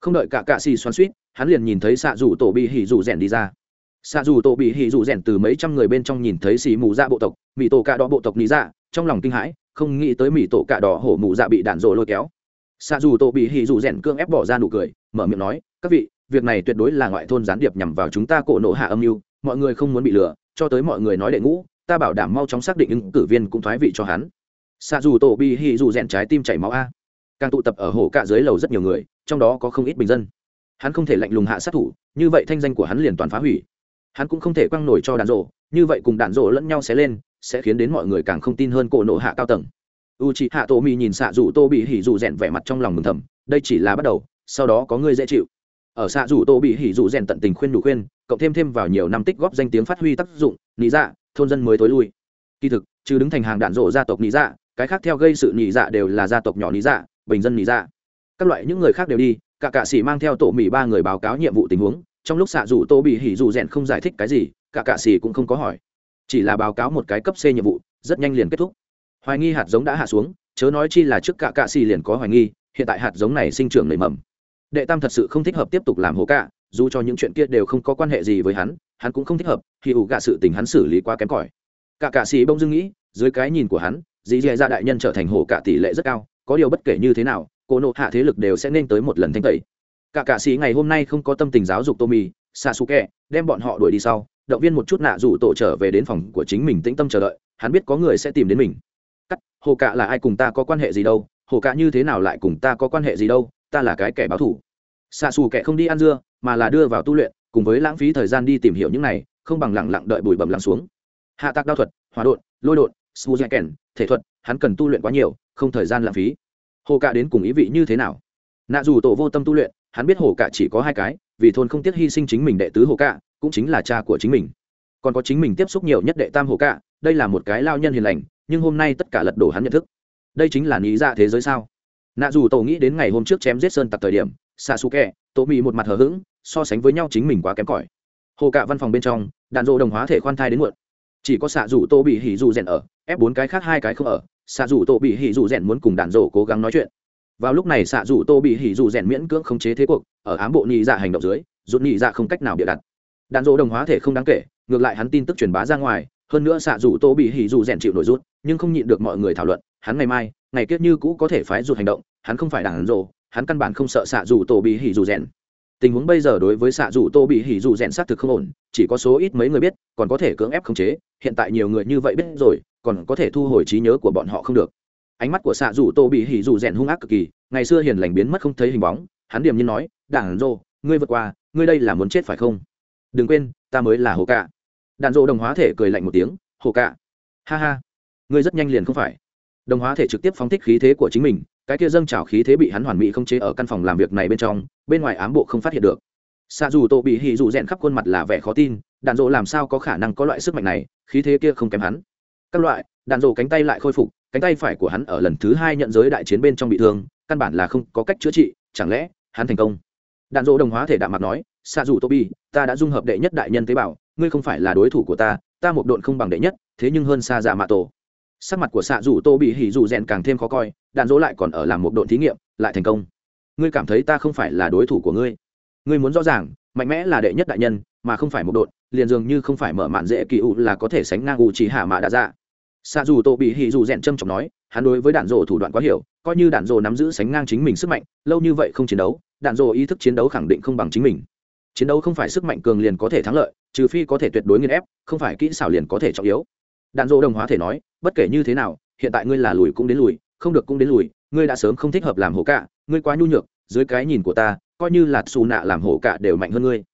không đợi cả cạ xì xoắn suýt, hắn liền nhìn thấy xạ dù tổ bị hỉ dù rèn đi ra. Xạ dù tổ bị hỉ dù rèn từ mấy trăm người bên trong nhìn thấy xì mù dạ bộ tộc mỹ tổ cạ đỏ bộ tộc lý dạ trong lòng kinh hãi, không nghĩ tới mỹ tổ cạ đỏ hổ mù dạ bị đạn rộ lôi kéo. Xạ dù tổ bị hỉ dù rèn cương ép bỏ ra nụ cười, mở miệng nói, các vị, việc này tuyệt đối là ngoại thôn gián điệp nhằm vào chúng ta cổ nộ hạ âm mưu, mọi người không muốn bị lừa, cho tới mọi người nói đệ ngũ, ta bảo đảm mau chóng xác định ứng cử viên cũng thoái vị cho hắn. Xạ dù tổ bị hỉ dù rèn trái tim chảy máu a càng tụ tập ở hồ cạ dưới lầu rất nhiều người, trong đó có không ít bình dân. Hắn không thể lạnh lùng hạ sát thủ, như vậy thanh danh của hắn liền toàn phá hủy. Hắn cũng không thể quăng nổi cho đạn rộ như vậy cùng đạn rộ lẫn nhau sẽ lên, sẽ khiến đến mọi người càng không tin hơn cổ nộ hạ cao tầng. U c h ị hạ tổ mi nhìn xạ dù tô bị hỉ dù rèn vẻ mặt trong lòng mừng thầm, đây chỉ là bắt đầu, sau đó có người dễ chịu. Ở xạ dù tô bị hỉ dù rèn tận tình khuyên đủ khuyên, cộng thêm thêm vào nhiều năm tích góp danh tiếng phát huy tác dụng lý dạ thôn dân mới tối lui. Kỳ thực chứ đứng thành hàng đạn rộ gia tộc lý dạ cái khác theo gây sự nhị dạ đều là gia tộc nhỏ lý dạ bình dân lý dạ các loại những người khác đều đi, cả cạ sĩ mang theo tổ mỹ ba người báo cáo nhiệm vụ tình huống, trong lúc xạ dù tô bị hỉ dù rèn không giải thích cái gì, cả cạ sĩ cũng không có hỏi. Chỉ là báo cáo một cái cấp c nhiệm vụ, rất nhanh liền kết thúc. Hoài nghi hạt giống đã hạ xuống, chớ nói chi là trước cả cạ xì liền có hoài nghi, hiện tại hạt giống này sinh trưởng nảy mầm. Đệ tam thật sự không thích hợp tiếp tục làm hố cạ, dù cho những chuyện kia đều không có quan hệ gì với hắn hắn cũng không thích hợp, khi ủ gạ sự tình hắn xử lý quá kém cỏi. Cả cạ xì bông dưng nghĩ, dưới cái nhìn của hắn, dì dì ra đại nhân trở thành hổ cạ tỷ lệ rất cao có điều bất kể như thế nào, cô nộ hạ thế lực đều sẽ nên tới một lần thanh tẩy. Cả cạ sĩ ngày hôm nay không có tâm tình giáo dục tô mì xạ kẹ đem bọn họ đuổi đi sau, động viên một chút nạ rủ tổ trở về đến phòng của chính mình tĩnh tâm chờ đợi, hắn biết có người sẽ tìm đến mình. Cắt, hồ cạ là ai cùng ta có quan hệ gì đâu, hồ cạ như thế nào lại cùng ta có quan hệ gì đâu, ta là cái kẻ báo thủ xạ xù kẻ không đi ăn dưa, mà là đưa vào tu luyện, cùng với lãng phí thời gian đi tìm hiểu những này, không bằng lẳng lặng đợi bụi bẩm lắng xuống. Hạ tạc đao thuật hòa đột lôi đột su dạy kèn thể thuật, hắn cần tu luyện quá nhiều không thời gian lãng phí. Hồ cạ đến cùng ý vị như thế nào? Nạ dù tổ vô tâm tu luyện, hắn biết hồ cạ chỉ có hai cái, vì thôn không tiếc hy sinh chính mình đệ tứ hồ cạ cũng chính là cha của chính mình. Còn có chính mình tiếp xúc nhiều nhất đệ tam hồ cạ đây là một cái lao nhân hiền lành, nhưng hôm nay tất cả lật đổ hắn nhận thức. Đây chính là lý ra thế giới sao? Nạ dù tổ nghĩ đến ngày hôm trước chém giết sơn tặc thời điểm xa xù kẹ tổ bị một mặt hờ hững, so sánh với nhau chính mình quá kém cỏi. Hồ cạ văn phòng bên trong, đạn dộ đồng hóa thể khoan thai đến muộn. Chỉ có xạ dù tô bị hỉ dù rèn ở, ép bốn cái khác hai cái không ở xạ dù tô bị hỉ dù rèn muốn cùng đàn rổ cố gắng nói chuyện. Vào lúc này xạ dù tô bị hỉ dù rèn miễn cưỡng khống chế thế cuộc ở ám bộ nhị dạ hành động dưới rút nhị dạ không cách nào bịa đặt. Đàn rổ đồng hóa thể không đáng kể ngược lại hắn tin tức truyền bá ra ngoài hơn nữa xạ dù tô bị hỉ dù rèn chịu nổi rút nhưng không nhịn được mọi người thảo luận hắn ngày mai ngày kết như cũ có thể phái rụt hành động hắn không phải đàn rổ, hắn căn bản không sợ xạ dù tô bị hỉ dù rèn. Tình huống bây giờ đối với xạ dù tô bị hỉ dù rèn xác thực không ổn chỉ có số ít mấy người biết còn có thể cưỡng ép khống chế hiện tại nhiều người như vậy biết rồi còn có thể thu hồi trí nhớ của bọn họ không được. Ánh mắt của xạ dù tô bị hỉ dù rèn hung ác cực kỳ, ngày xưa hiền lành biến mất không thấy hình bóng, hắn điềm nhiên nói đảng rô ngươi vượt qua, ngươi đây là muốn chết phải không? Đừng quên, ta mới là hồ cạ. Đạn rô đồng hóa thể cười lạnh một tiếng, hồ cạ, ha ha, ngươi rất nhanh liền không phải. Đồng hóa thể trực tiếp phóng thích khí thế của chính mình, cái kia dâng trào khí thế bị hắn hoàn mỹ không chế ở căn phòng làm việc này bên trong, bên ngoài ám bộ không phát hiện được. Xa dù tô bị hỉ dù rèn khắp khuôn mặt là vẻ khó tin, đạn dộ làm sao có khả năng có loại sức mạnh này, khí thế kia không kém hắn các loại, đạn rổ cánh tay lại khôi phục, cánh tay phải của hắn ở lần thứ hai nhận giới đại chiến bên trong bị thương, căn bản là không có cách chữa trị, chẳng lẽ hắn thành công? Đạn rổ đồng hóa thể đạm mặt nói, xạ dù tô bi ta đã dung hợp đệ nhất đại nhân tế bào, ngươi không phải là đối thủ của ta ta một độn không bằng đệ nhất, thế nhưng hơn xa dạ mạ tổ. Sắc mặt của xạ dù tô bị hỉ dù rèn càng thêm khó coi, đạn dỗ lại còn ở làm một độn thí nghiệm, lại thành công. Ngươi cảm thấy ta không phải là đối thủ của ngươi? Ngươi muốn rõ ràng, mạnh mẽ là đệ nhất đại nhân, mà không phải một độn liền dường như không phải mở mạn dễ kỳ ụ là có thể sánh ngang ủ chỉ hạ mạ đã ra xạ dù tô bị hỉ dù rèn trâm trọng nói, hắn đối với đạn dỗ thủ đoạn quá hiểu, coi như đạn dỗ nắm giữ sánh ngang chính mình sức mạnh, lâu như vậy không chiến đấu, đạn dỗ ý thức chiến đấu khẳng định không bằng chính mình. Chiến đấu không phải sức mạnh cường liền có thể thắng lợi, trừ phi có thể tuyệt đối nghiên ép, không phải kỹ xảo liền có thể trọng yếu. Đạn dỗ đồng hóa thể nói, bất kể như thế nào, hiện tại ngươi là lùi cũng đến lùi, không được cũng đến lùi, ngươi đã sớm không thích hợp làm hổ cạ ngươi quá nhu nhược, dưới cái nhìn của ta, coi như là xù nạ làm hổ cạ đều mạnh hơn ngươi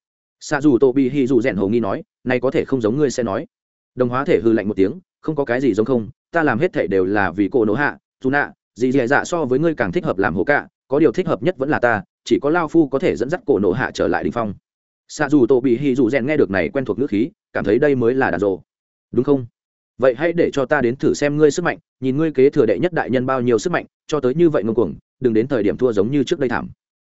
xạ dù tô bị hy dù rèn hồ nghi nói, này có thể không giống ngươi sẽ nói. Đồng hóa thể hư lạnh một tiếng, không có cái gì giống không, ta làm hết thể đều là vì cô nỗ hạ, dù nạ gì dì dạ so với ngươi càng thích hợp làm Hồ cạ, có điều thích hợp nhất vẫn là ta, chỉ có lao phu có thể dẫn dắt cổ nộ hạ trở lại đình phong. Xạ dù tô bị hy dù rèn nghe được này quen thuộc ngữ khí, cảm thấy đây mới là đàn rồ. Đúng không? Vậy hãy để cho ta đến thử xem ngươi sức mạnh, nhìn ngươi kế thừa đệ nhất đại nhân bao nhiêu sức mạnh, cho tới như vậy ngông cuồng, đừng đến thời điểm thua giống như trước đây thảm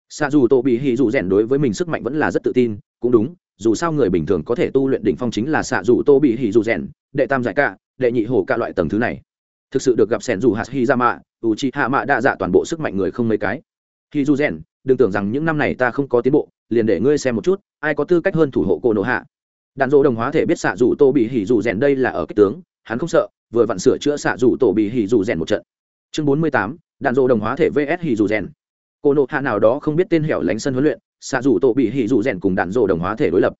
xa dù tổ bị hì dù rèn đối với mình sức mạnh vẫn là rất tự tin cũng đúng dù sao người bình thường có thể tu luyện đỉnh phong chính là xạ dù tô bị hì dù rèn đệ tam giải cả, đệ nhị hổ cả loại tầng thứ này. Thực sự được gặp sẻn dù hạt hi ra mạ ủ chi hạ mạ đa dạ toàn bộ sức mạnh người không mấy cái. Hi dù rèn đừng tưởng rằng những năm này ta không có tiến bộ liền để ngươi xem một chút ai có tư cách hơn thủ hộ cô nổ hạ. Đàn dỗ đồng hóa thể biết xạ dù tô bị hỉ dù rèn đây là ở kích tướng hắn không sợ vừa vặn sửa chữa xạ dù tổ bị hỉ dù rèn một trận. Chương bốn mươi tám Đàn dỗ đồng hóa thể vs hỉ dù rèn cô nộ hạ nào đó không biết tên hẻo lánh sân huấn luyện xạ dù tổ bị hỉ dù rèn cùng đạn rộ đồng hóa thể đối lập.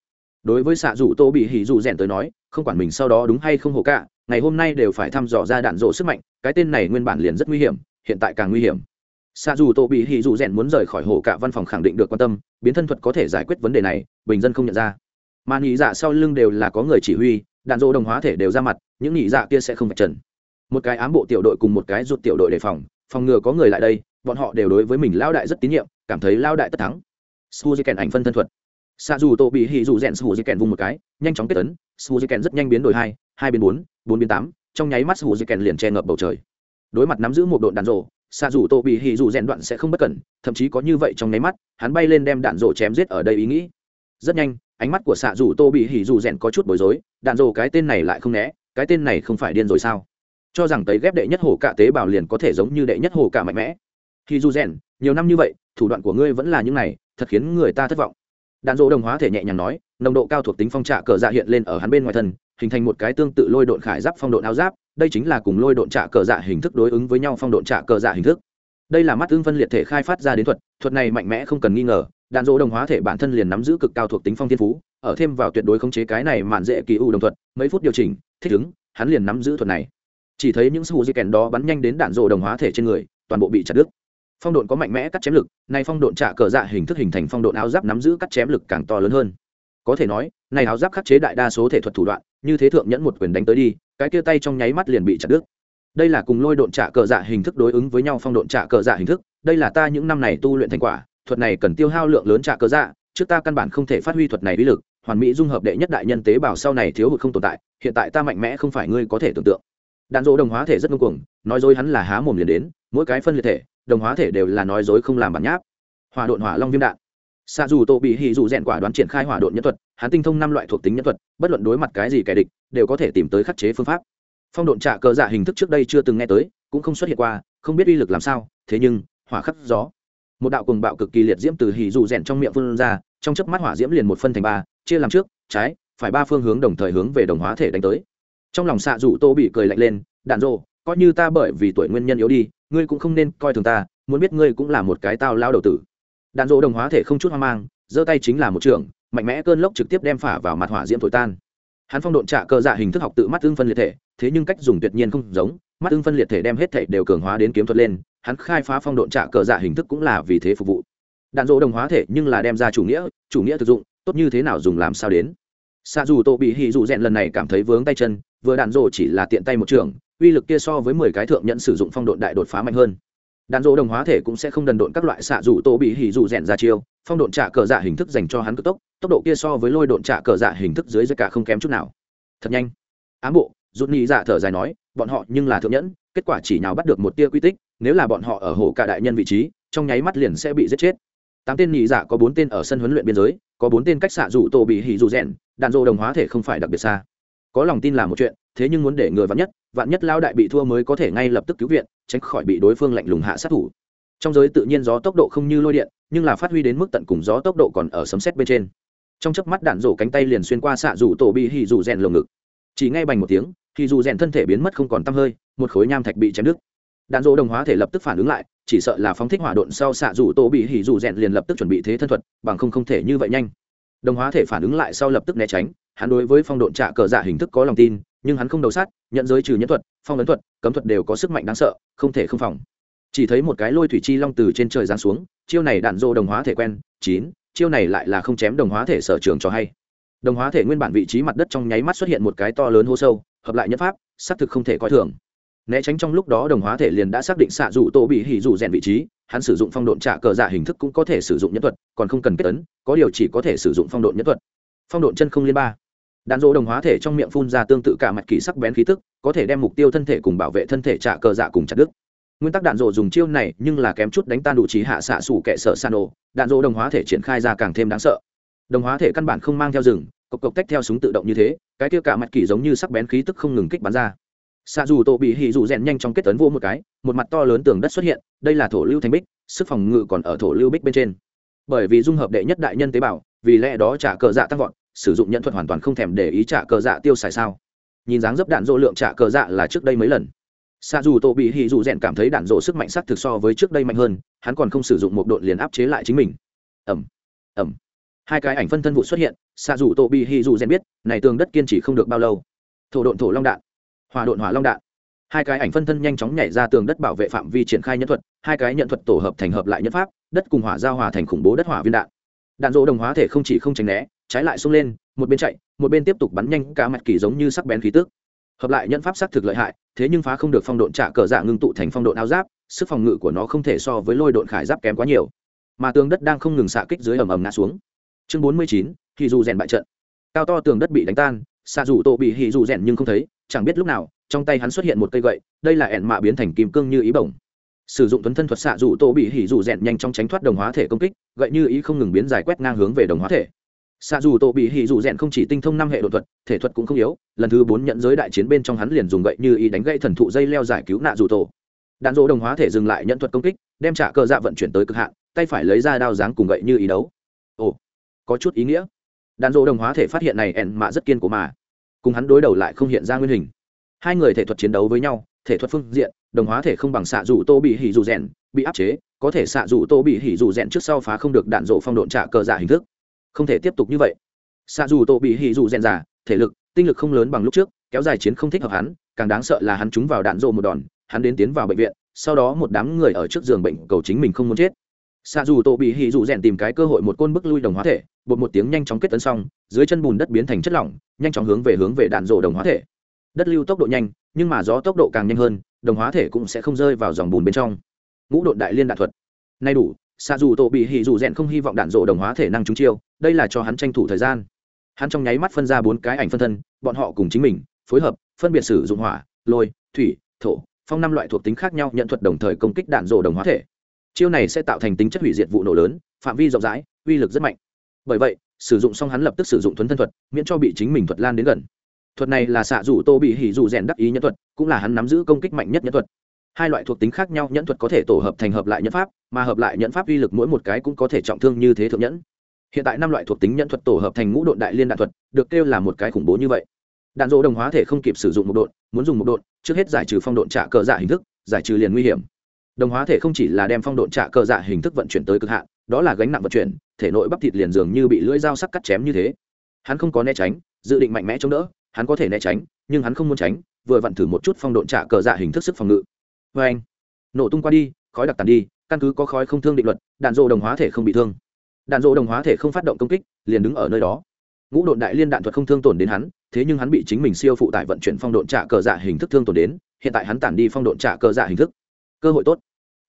Đối với xạ dù tô bị hỉ dù rèn tới nói, không quản mình sau đó đúng hay không hổ cả, ngày hôm nay đều phải thăm dò ra đạn rộ sức mạnh, cái tên này nguyên bản liền rất nguy hiểm, hiện tại càng nguy hiểm. Xạ dù tô bị hỉ dù rèn muốn rời khỏi hổ cả văn phòng khẳng định được quan tâm, biến thân thuật có thể giải quyết vấn đề này, bình dân không nhận ra. Mà nhị dạ sau lưng đều là có người chỉ huy, đạn rộ đồng hóa thể đều ra mặt, những nhị dạ kia sẽ không phải trần. Một cái ám bộ tiểu đội cùng một cái rụt tiểu đội đề phòng phòng ngừa có người lại đây bọn họ đều đối với mình lao đại rất tín nhiệm, cảm thấy lao đại tất thắng. Suzy kèn ảnh phân thân thuật. Xa dù tô bị hì dù rèn suzy kèn vung một cái, nhanh chóng kết tấn. Suzy kèn rất nhanh biến đổi hai hai biến bốn bốn biến tám, trong nháy mắt suzy kèn liền che ngập bầu trời. Đối mặt nắm giữ một đội đạn rổ xa dù tô bị hì dù rèn đoạn sẽ không bất cẩn, thậm chí có như vậy trong nháy mắt, hắn bay lên đem đạn rổ chém giết ở đây ý nghĩ. Rất nhanh, ánh mắt của xạ dù tô bị hỉ dù rèn có chút bối rối, đạn rổ cái tên này lại không né, cái tên này không phải điên rồi sao? Cho rằng tấy ghép đệ nhất hồ cạ tế bào liền có thể giống như đệ nhất hồ cạ mạnh mẽ khi dù rèn, nhiều năm như vậy, thủ đoạn của ngươi vẫn là những này, thật khiến người ta thất vọng. Đạn dỗ đồng hóa thể nhẹ nhàng nói, nồng độ cao thuộc tính phong trạ cờ dạ hiện lên ở hắn bên ngoài thân, hình thành một cái tương tự lôi độn khải giáp phong độn áo giáp, đây chính là cùng lôi độn trạ cờ dạ hình thức đối ứng với nhau phong độn trạ cờ dạ hình thức. Đây là mắt tương phân liệt thể khai phát ra đến thuật thuật này mạnh mẽ không cần nghi ngờ, đạn dỗ đồng hóa thể bản thân liền nắm giữ cực cao thuộc tính phong thiên phú, ở thêm vào tuyệt đối khống chế cái này mạn dễ kỳ u đồng thuật, mấy phút điều chỉnh, thích ứng, hắn liền nắm giữ thuật này. Chỉ thấy những sự di kèn đó bắn nhanh đến đạn dỗ đồng hóa thể trên người, toàn bộ bị chặt đứt phong độn có mạnh mẽ cắt chém lực nay phong độn trả cờ dạ hình thức hình thành phong độn áo giáp nắm giữ cắt chém lực càng to lớn hơn. Có thể nói, này áo giáp khắc chế đại đa số thể thuật thủ đoạn, như thế thượng nhẫn một quyền đánh tới đi, cái kia tay trong nháy mắt liền bị chặt đứt. Đây là cùng lôi độn trả cờ dạ hình thức đối ứng với nhau phong độn trả cờ dạ hình thức, đây là ta những năm này tu luyện thành quả, thuật này cần tiêu hao lượng lớn trả cờ dạ trước ta căn bản không thể phát huy thuật này uy lực, hoàn mỹ dung hợp đệ nhất đại nhân tế bào sau này thiếu hụt không tồn tại, hiện tại ta mạnh mẽ không phải ngươi có thể tưởng tượng. Đạn dỗ đồng hóa thể rất ngông cuồng, nói dối hắn là há mồm liền đến, mỗi cái phân liệt thể đồng hóa thể đều là nói dối không làm bản nháp. Hòa độn hỏa long viêm đạn. Xa dù tô bị hì dù rèn quả đoán triển khai hỏa độn nhân thuật, hắn tinh thông năm loại thuộc tính nhân thuật, bất luận đối mặt cái gì kẻ địch, đều có thể tìm tới khắc chế phương pháp. Phong độn trả cờ dạ hình thức trước đây chưa từng nghe tới, cũng không xuất hiện qua, không biết uy lực làm sao, thế nhưng, hỏa khắc gió. Một đạo cùng bạo cực kỳ liệt diễm từ hì dù rèn trong miệng phương ra, trong chớp mắt hỏa diễm liền một phân thành ba, chia làm trước, trái, phải ba phương hướng đồng thời hướng về đồng hóa thể đánh tới. Trong lòng xạ dù tô bị cười lạnh lên, đạn rộ coi như ta bởi vì tuổi nguyên nhân yếu đi, ngươi cũng không nên coi thường ta, muốn biết ngươi cũng là một cái tao lao đầu tử. Đạn dỗ đồng hóa thể không chút hoang mang, giơ tay chính là một trường, mạnh mẽ cơn lốc trực tiếp đem phả vào mặt hỏa diễm thổi tan. Hắn phong độn trả cơ dạ hình thức học tự mắt ưng phân liệt thể, thế nhưng cách dùng tuyệt nhiên không giống, mắt ưng phân liệt thể đem hết thể đều cường hóa đến kiếm thuật lên, hắn khai phá phong độn trả cơ dạ hình thức cũng là vì thế phục vụ. Đạn dỗ đồng hóa thể nhưng là đem ra chủ nghĩa chủ nghĩa thực dụng, tốt như thế nào dùng làm sao đến. Xa dù tô bị hì dù rèn lần này cảm thấy vướng tay chân, vừa đạn dỗ chỉ là tiện tay một trường uy lực kia so với mười cái thượng nhận sử dụng phong độn đại đột phá mạnh hơn. Đạn dỗ đồng hóa thể cũng sẽ không đần độn các loại xạ dù tô bị hỉ dù rèn ra chiêu, phong độn trả cờ dạ hình thức dành cho hắn cực tốc tốc độ kia so với lôi độn trả cờ dạ hình thức dưới dưới cả không kém chút nào. Thật nhanh. Ám bộ rút nhị dạ thở dài nói, bọn họ nhưng là thượng nhẫn, kết quả chỉ nhào bắt được một tia quy tích, nếu là bọn họ ở hồ cả đại nhân vị trí, trong nháy mắt liền sẽ bị giết chết. Tám tên nhị dạ có bốn tên ở sân huấn luyện biên giới, có bốn tên cách xạ dù tổ bị hỉ dù rèn đạn dộ đồng hóa thể không phải đặc biệt xa. Có lòng tin là một chuyện, thế nhưng muốn để người vạn nhất vạn nhất lao đại bị thua mới có thể ngay lập tức cứu viện, tránh khỏi bị đối phương lạnh lùng hạ sát thủ. Trong giới tự nhiên gió tốc độ không như lôi điện, nhưng là phát huy đến mức tận cùng gió tốc độ còn ở sấm xét bên trên. Trong chớp mắt đạn rổ cánh tay liền xuyên qua xạ rủ tổ bị hỉ rủ rèn lồng ngực. Chỉ ngay bành một tiếng thì dù rèn thân thể biến mất không còn tăm hơi, một khối nham thạch bị chém đứt. Đạn rổ đồng hóa thể lập tức phản ứng lại, chỉ sợ là phóng thích hỏa độn sau xạ rủ tổ bị hỉ rủ rèn liền lập tức chuẩn bị thế thân thuật, bằng không không thể như vậy nhanh. Đồng hóa thể phản ứng lại sau lập tức né tránh, hắn đối với phong độn trạ cờ dạ hình thức có lòng tin nhưng hắn không đầu sát, nhận giới trừ nhẫn thuật, phong ấn thuật, cấm thuật đều có sức mạnh đáng sợ, không thể không phòng. Chỉ thấy một cái lôi thủy chi long từ trên trời giáng xuống, chiêu này đạn dô đồng hóa thể quen, chín, chiêu này lại là không chém đồng hóa thể sở trường cho hay. Đồng hóa thể nguyên bản vị trí mặt đất trong nháy mắt xuất hiện một cái to lớn hô sâu, hợp lại nhất pháp, xác thực không thể coi thường. Né tránh trong lúc đó đồng hóa thể liền đã xác định xạ dụ tô bị hỉ dụ rèn vị trí, hắn sử dụng phong độn trả cờ giả hình thức cũng có thể sử dụng nhân thuật, còn không cần kết tấn có điều chỉ có thể sử dụng phong độn nhân thuật. Phong độn chân không liên ba đạn dỗ đồng hóa thể trong miệng phun ra tương tự cả mặt kỳ sắc bén khí tức, có thể đem mục tiêu thân thể cùng bảo vệ thân thể trả cờ dạ cùng chặt đứt. Nguyên tắc đạn dỗ dùng chiêu này nhưng là kém chút đánh tan đủ trí hạ xạ sủ kệ sợ san ô đạn dỗ đồng hóa thể triển khai ra càng thêm đáng sợ. Đồng hóa thể căn bản không mang theo rừng, cộc cộc tách theo súng tự động như thế, cái kia cả mặt kỳ giống như sắc bén khí tức không ngừng kích bắn ra. Xạ dù tổ bị hỉ dù rèn nhanh trong kết tấn vô một cái, một mặt to lớn tường đất xuất hiện, đây là thổ lưu thành bích, sức phòng ngự còn ở thổ lưu bích bên trên. Bởi vì dung hợp đệ nhất đại nhân tế bào, vì lẽ đó trả cờ dạ tăng vọt sử dụng nhận thuật hoàn toàn không thèm để ý trả cờ dạ tiêu xài sao. Nhìn dáng dấp đạn dỗ lượng trả cờ dạ là trước đây mấy lần. Xa dù tổ bị hì dù rèn cảm thấy đạn dỗ sức mạnh sắc thực so với trước đây mạnh hơn, hắn còn không sử dụng một đội liền áp chế lại chính mình. Ẩm ẩm hai cái ảnh phân thân vụ xuất hiện xa dù tổ bị hì dù rèn biết, này tường đất kiên trì không được bao lâu. Thổ độn thổ long đạn, hỏa độn hỏa long đạn. Hai cái ảnh phân thân nhanh chóng nhảy ra tường đất bảo vệ phạm vi triển khai nhân thuật, hai cái nhận thuật tổ hợp thành hợp lại nhân pháp, đất cùng hỏa giao hòa thành khủng bố đất hỏa viên đạn. Đạn dỗ đồng hóa thể không chỉ không tránh né trái lại xông lên, một bên chạy, một bên tiếp tục bắn nhanh cả mặt kỳ giống như sắc bén khí tức. Hợp lại nhân pháp xác thực lợi hại, thế nhưng phá không được phong độn trả cờ dạ ngưng tụ thành phong độn áo giáp, sức phòng ngự của nó không thể so với lôi độn khải giáp kém quá nhiều. Mà tường đất đang không ngừng xạ kích dưới ầm ầm ngã xuống. Chương bốn mươi chín thì dù rèn bại trận. Cao to tường đất bị đánh tan xạ dù tổ bị hì dù rèn nhưng không thấy, chẳng biết lúc nào, trong tay hắn xuất hiện một cây gậy, đây là ẹn mạ biến thành kim cương như ý bổng. Sử dụng tuấn thân thuật xạ dù tổ bị hỉ dù rèn nhanh trong tránh thoát đồng hóa thể công kích, gậy như ý không ngừng biến dài quét ngang hướng về đồng hóa thể xạ dù tổ bị hỉ dù rèn không chỉ tinh thông năm hệ đột thuật, thể thuật cũng không yếu, lần thứ bốn nhận giới đại chiến bên trong hắn liền dùng gậy như ý đánh gậy thần thụ dây leo giải cứu nạ dù tổ. Đạn dỗ đồng hóa thể dừng lại nhận thuật công kích, đem trả cờ dạ vận chuyển tới cực hạn, tay phải lấy ra đao dáng cùng gậy như ý đấu. Ồ, có chút ý nghĩa. Đạn dỗ đồng hóa thể phát hiện này ẻn mạ rất kiên cố mà. Cùng hắn đối đầu lại không hiện ra nguyên hình. Hai người thể thuật chiến đấu với nhau, thể thuật phương diện, đồng hóa thể không bằng xạ dù tô bị hỉ dù rèn, bị áp chế, có thể xạ dù tô bị hỉ dù rèn trước sau phá không được đạn dỗ phong độn trả cờ dạ hình thức không thể tiếp tục như vậy. Xạ dù tô bị hỉ dù rèn giả, thể lực, tinh lực không lớn bằng lúc trước, kéo dài chiến không thích hợp hắn, càng đáng sợ là hắn trúng vào đạn rộ một đòn, hắn đến tiến vào bệnh viện, sau đó một đám người ở trước giường bệnh cầu chính mình không muốn chết. Xạ dù tô bị hỉ dù rèn tìm cái cơ hội một côn bức lui đồng hóa thể, bột một tiếng nhanh chóng kết tấn xong, dưới chân bùn đất biến thành chất lỏng, nhanh chóng hướng về hướng về đạn rộ đồng hóa thể. Đất lưu tốc độ nhanh, nhưng mà gió tốc độ càng nhanh hơn, đồng hóa thể cũng sẽ không rơi vào dòng bùn bên trong. Ngũ đội đại liên đạn thuật. Nay đủ xạ dù tổ bị hỉ dù rèn không hy vọng đạn rộ đồng hóa thể năng chúng chiêu, đây là cho hắn tranh thủ thời gian. Hắn trong nháy mắt phân ra bốn cái ảnh phân thân, bọn họ cùng chính mình, phối hợp, phân biệt sử dụng hỏa, lôi, thủy, thổ, phong năm loại thuộc tính khác nhau nhận thuật đồng thời công kích đạn rộ đồng hóa thể. Chiêu này sẽ tạo thành tính chất hủy diệt vụ nổ lớn, phạm vi rộng rãi, uy lực rất mạnh. Bởi vậy, sử dụng xong hắn lập tức sử dụng thuấn thân thuật, miễn cho bị chính mình thuật lan đến gần. Thuật này là xạ rủ tô bị hỉ rủ rèn đắc ý nhân thuật, cũng là hắn nắm giữ công kích mạnh nhất nhân thuật hai loại thuộc tính khác nhau nhẫn thuật có thể tổ hợp thành hợp lại nhẫn pháp, mà hợp lại nhẫn pháp uy lực mỗi một cái cũng có thể trọng thương như thế thượng nhẫn. Hiện tại năm loại thuộc tính nhẫn thuật tổ hợp thành ngũ độn đại liên đạn thuật, được kêu là một cái khủng bố như vậy. Đạn dỗ đồng hóa thể không kịp sử dụng một độn, muốn dùng một độn, trước hết giải trừ phong độn trả cờ dạ hình thức, giải trừ liền nguy hiểm. Đồng hóa thể không chỉ là đem phong độn trả cờ dạ hình thức vận chuyển tới cực hạn, đó là gánh nặng vận chuyển, thể nội bắp thịt liền dường như bị lưỡi dao sắc cắt chém như thế. Hắn không có né tránh, dự định mạnh mẽ chống đỡ, hắn có thể né tránh, nhưng hắn không muốn tránh, vừa vặn thử một chút phong độn trả cờ dạ hình thức sức phòng ngự vê anh, nổ tung qua đi, khói đặc tàn đi, căn cứ có khói không thương định luật, đạn dộ đồng hóa thể không bị thương. Đạn dộ đồng hóa thể không phát động công kích, liền đứng ở nơi đó. Ngũ độn đại liên đạn thuật không thương tổn đến hắn, thế nhưng hắn bị chính mình siêu phụ tải vận chuyển phong độn trả cờ dạ hình thức thương tổn đến, hiện tại hắn tản đi phong độn trả cờ dạ hình thức. Cơ hội tốt.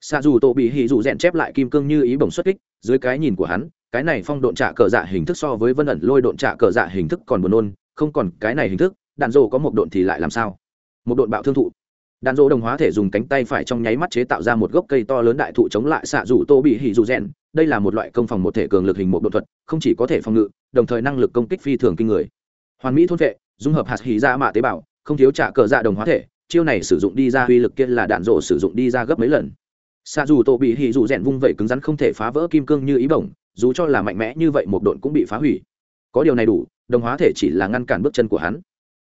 Xa dù tổ bị hì dù rèn chép lại kim cương như ý bổng xuất kích, dưới cái nhìn của hắn, cái này phong độn trả cờ dạ hình thức so với vân ẩn lôi độn trả cờ dạ hình thức còn buồn nôn, không còn cái này hình thức, đạn dộ có một độn thì lại làm sao? Một độn bạo thương thụ đạn dỗ đồng hóa thể dùng cánh tay phải trong nháy mắt chế tạo ra một gốc cây to lớn đại thụ chống lại xạ rủ tô bị hỉ dù rèn. Đây là một loại công phòng một thể cường lực hình một đột thuật, không chỉ có thể phòng ngự, đồng thời năng lực công kích phi thường kinh người. Hoàn mỹ thôn vệ, dung hợp hạt hỉ ra mạ tế bào, không thiếu trả cờ dạ đồng hóa thể, chiêu này sử dụng đi ra uy lực kia là đạn dỗ sử dụng đi ra gấp mấy lần. Xạ dù tô bị hỉ dù rèn vung vẩy cứng rắn không thể phá vỡ kim cương như ý bổng, dù cho là mạnh mẽ như vậy một độn cũng bị phá hủy. Có điều này đủ, đồng hóa thể chỉ là ngăn cản bước chân của hắn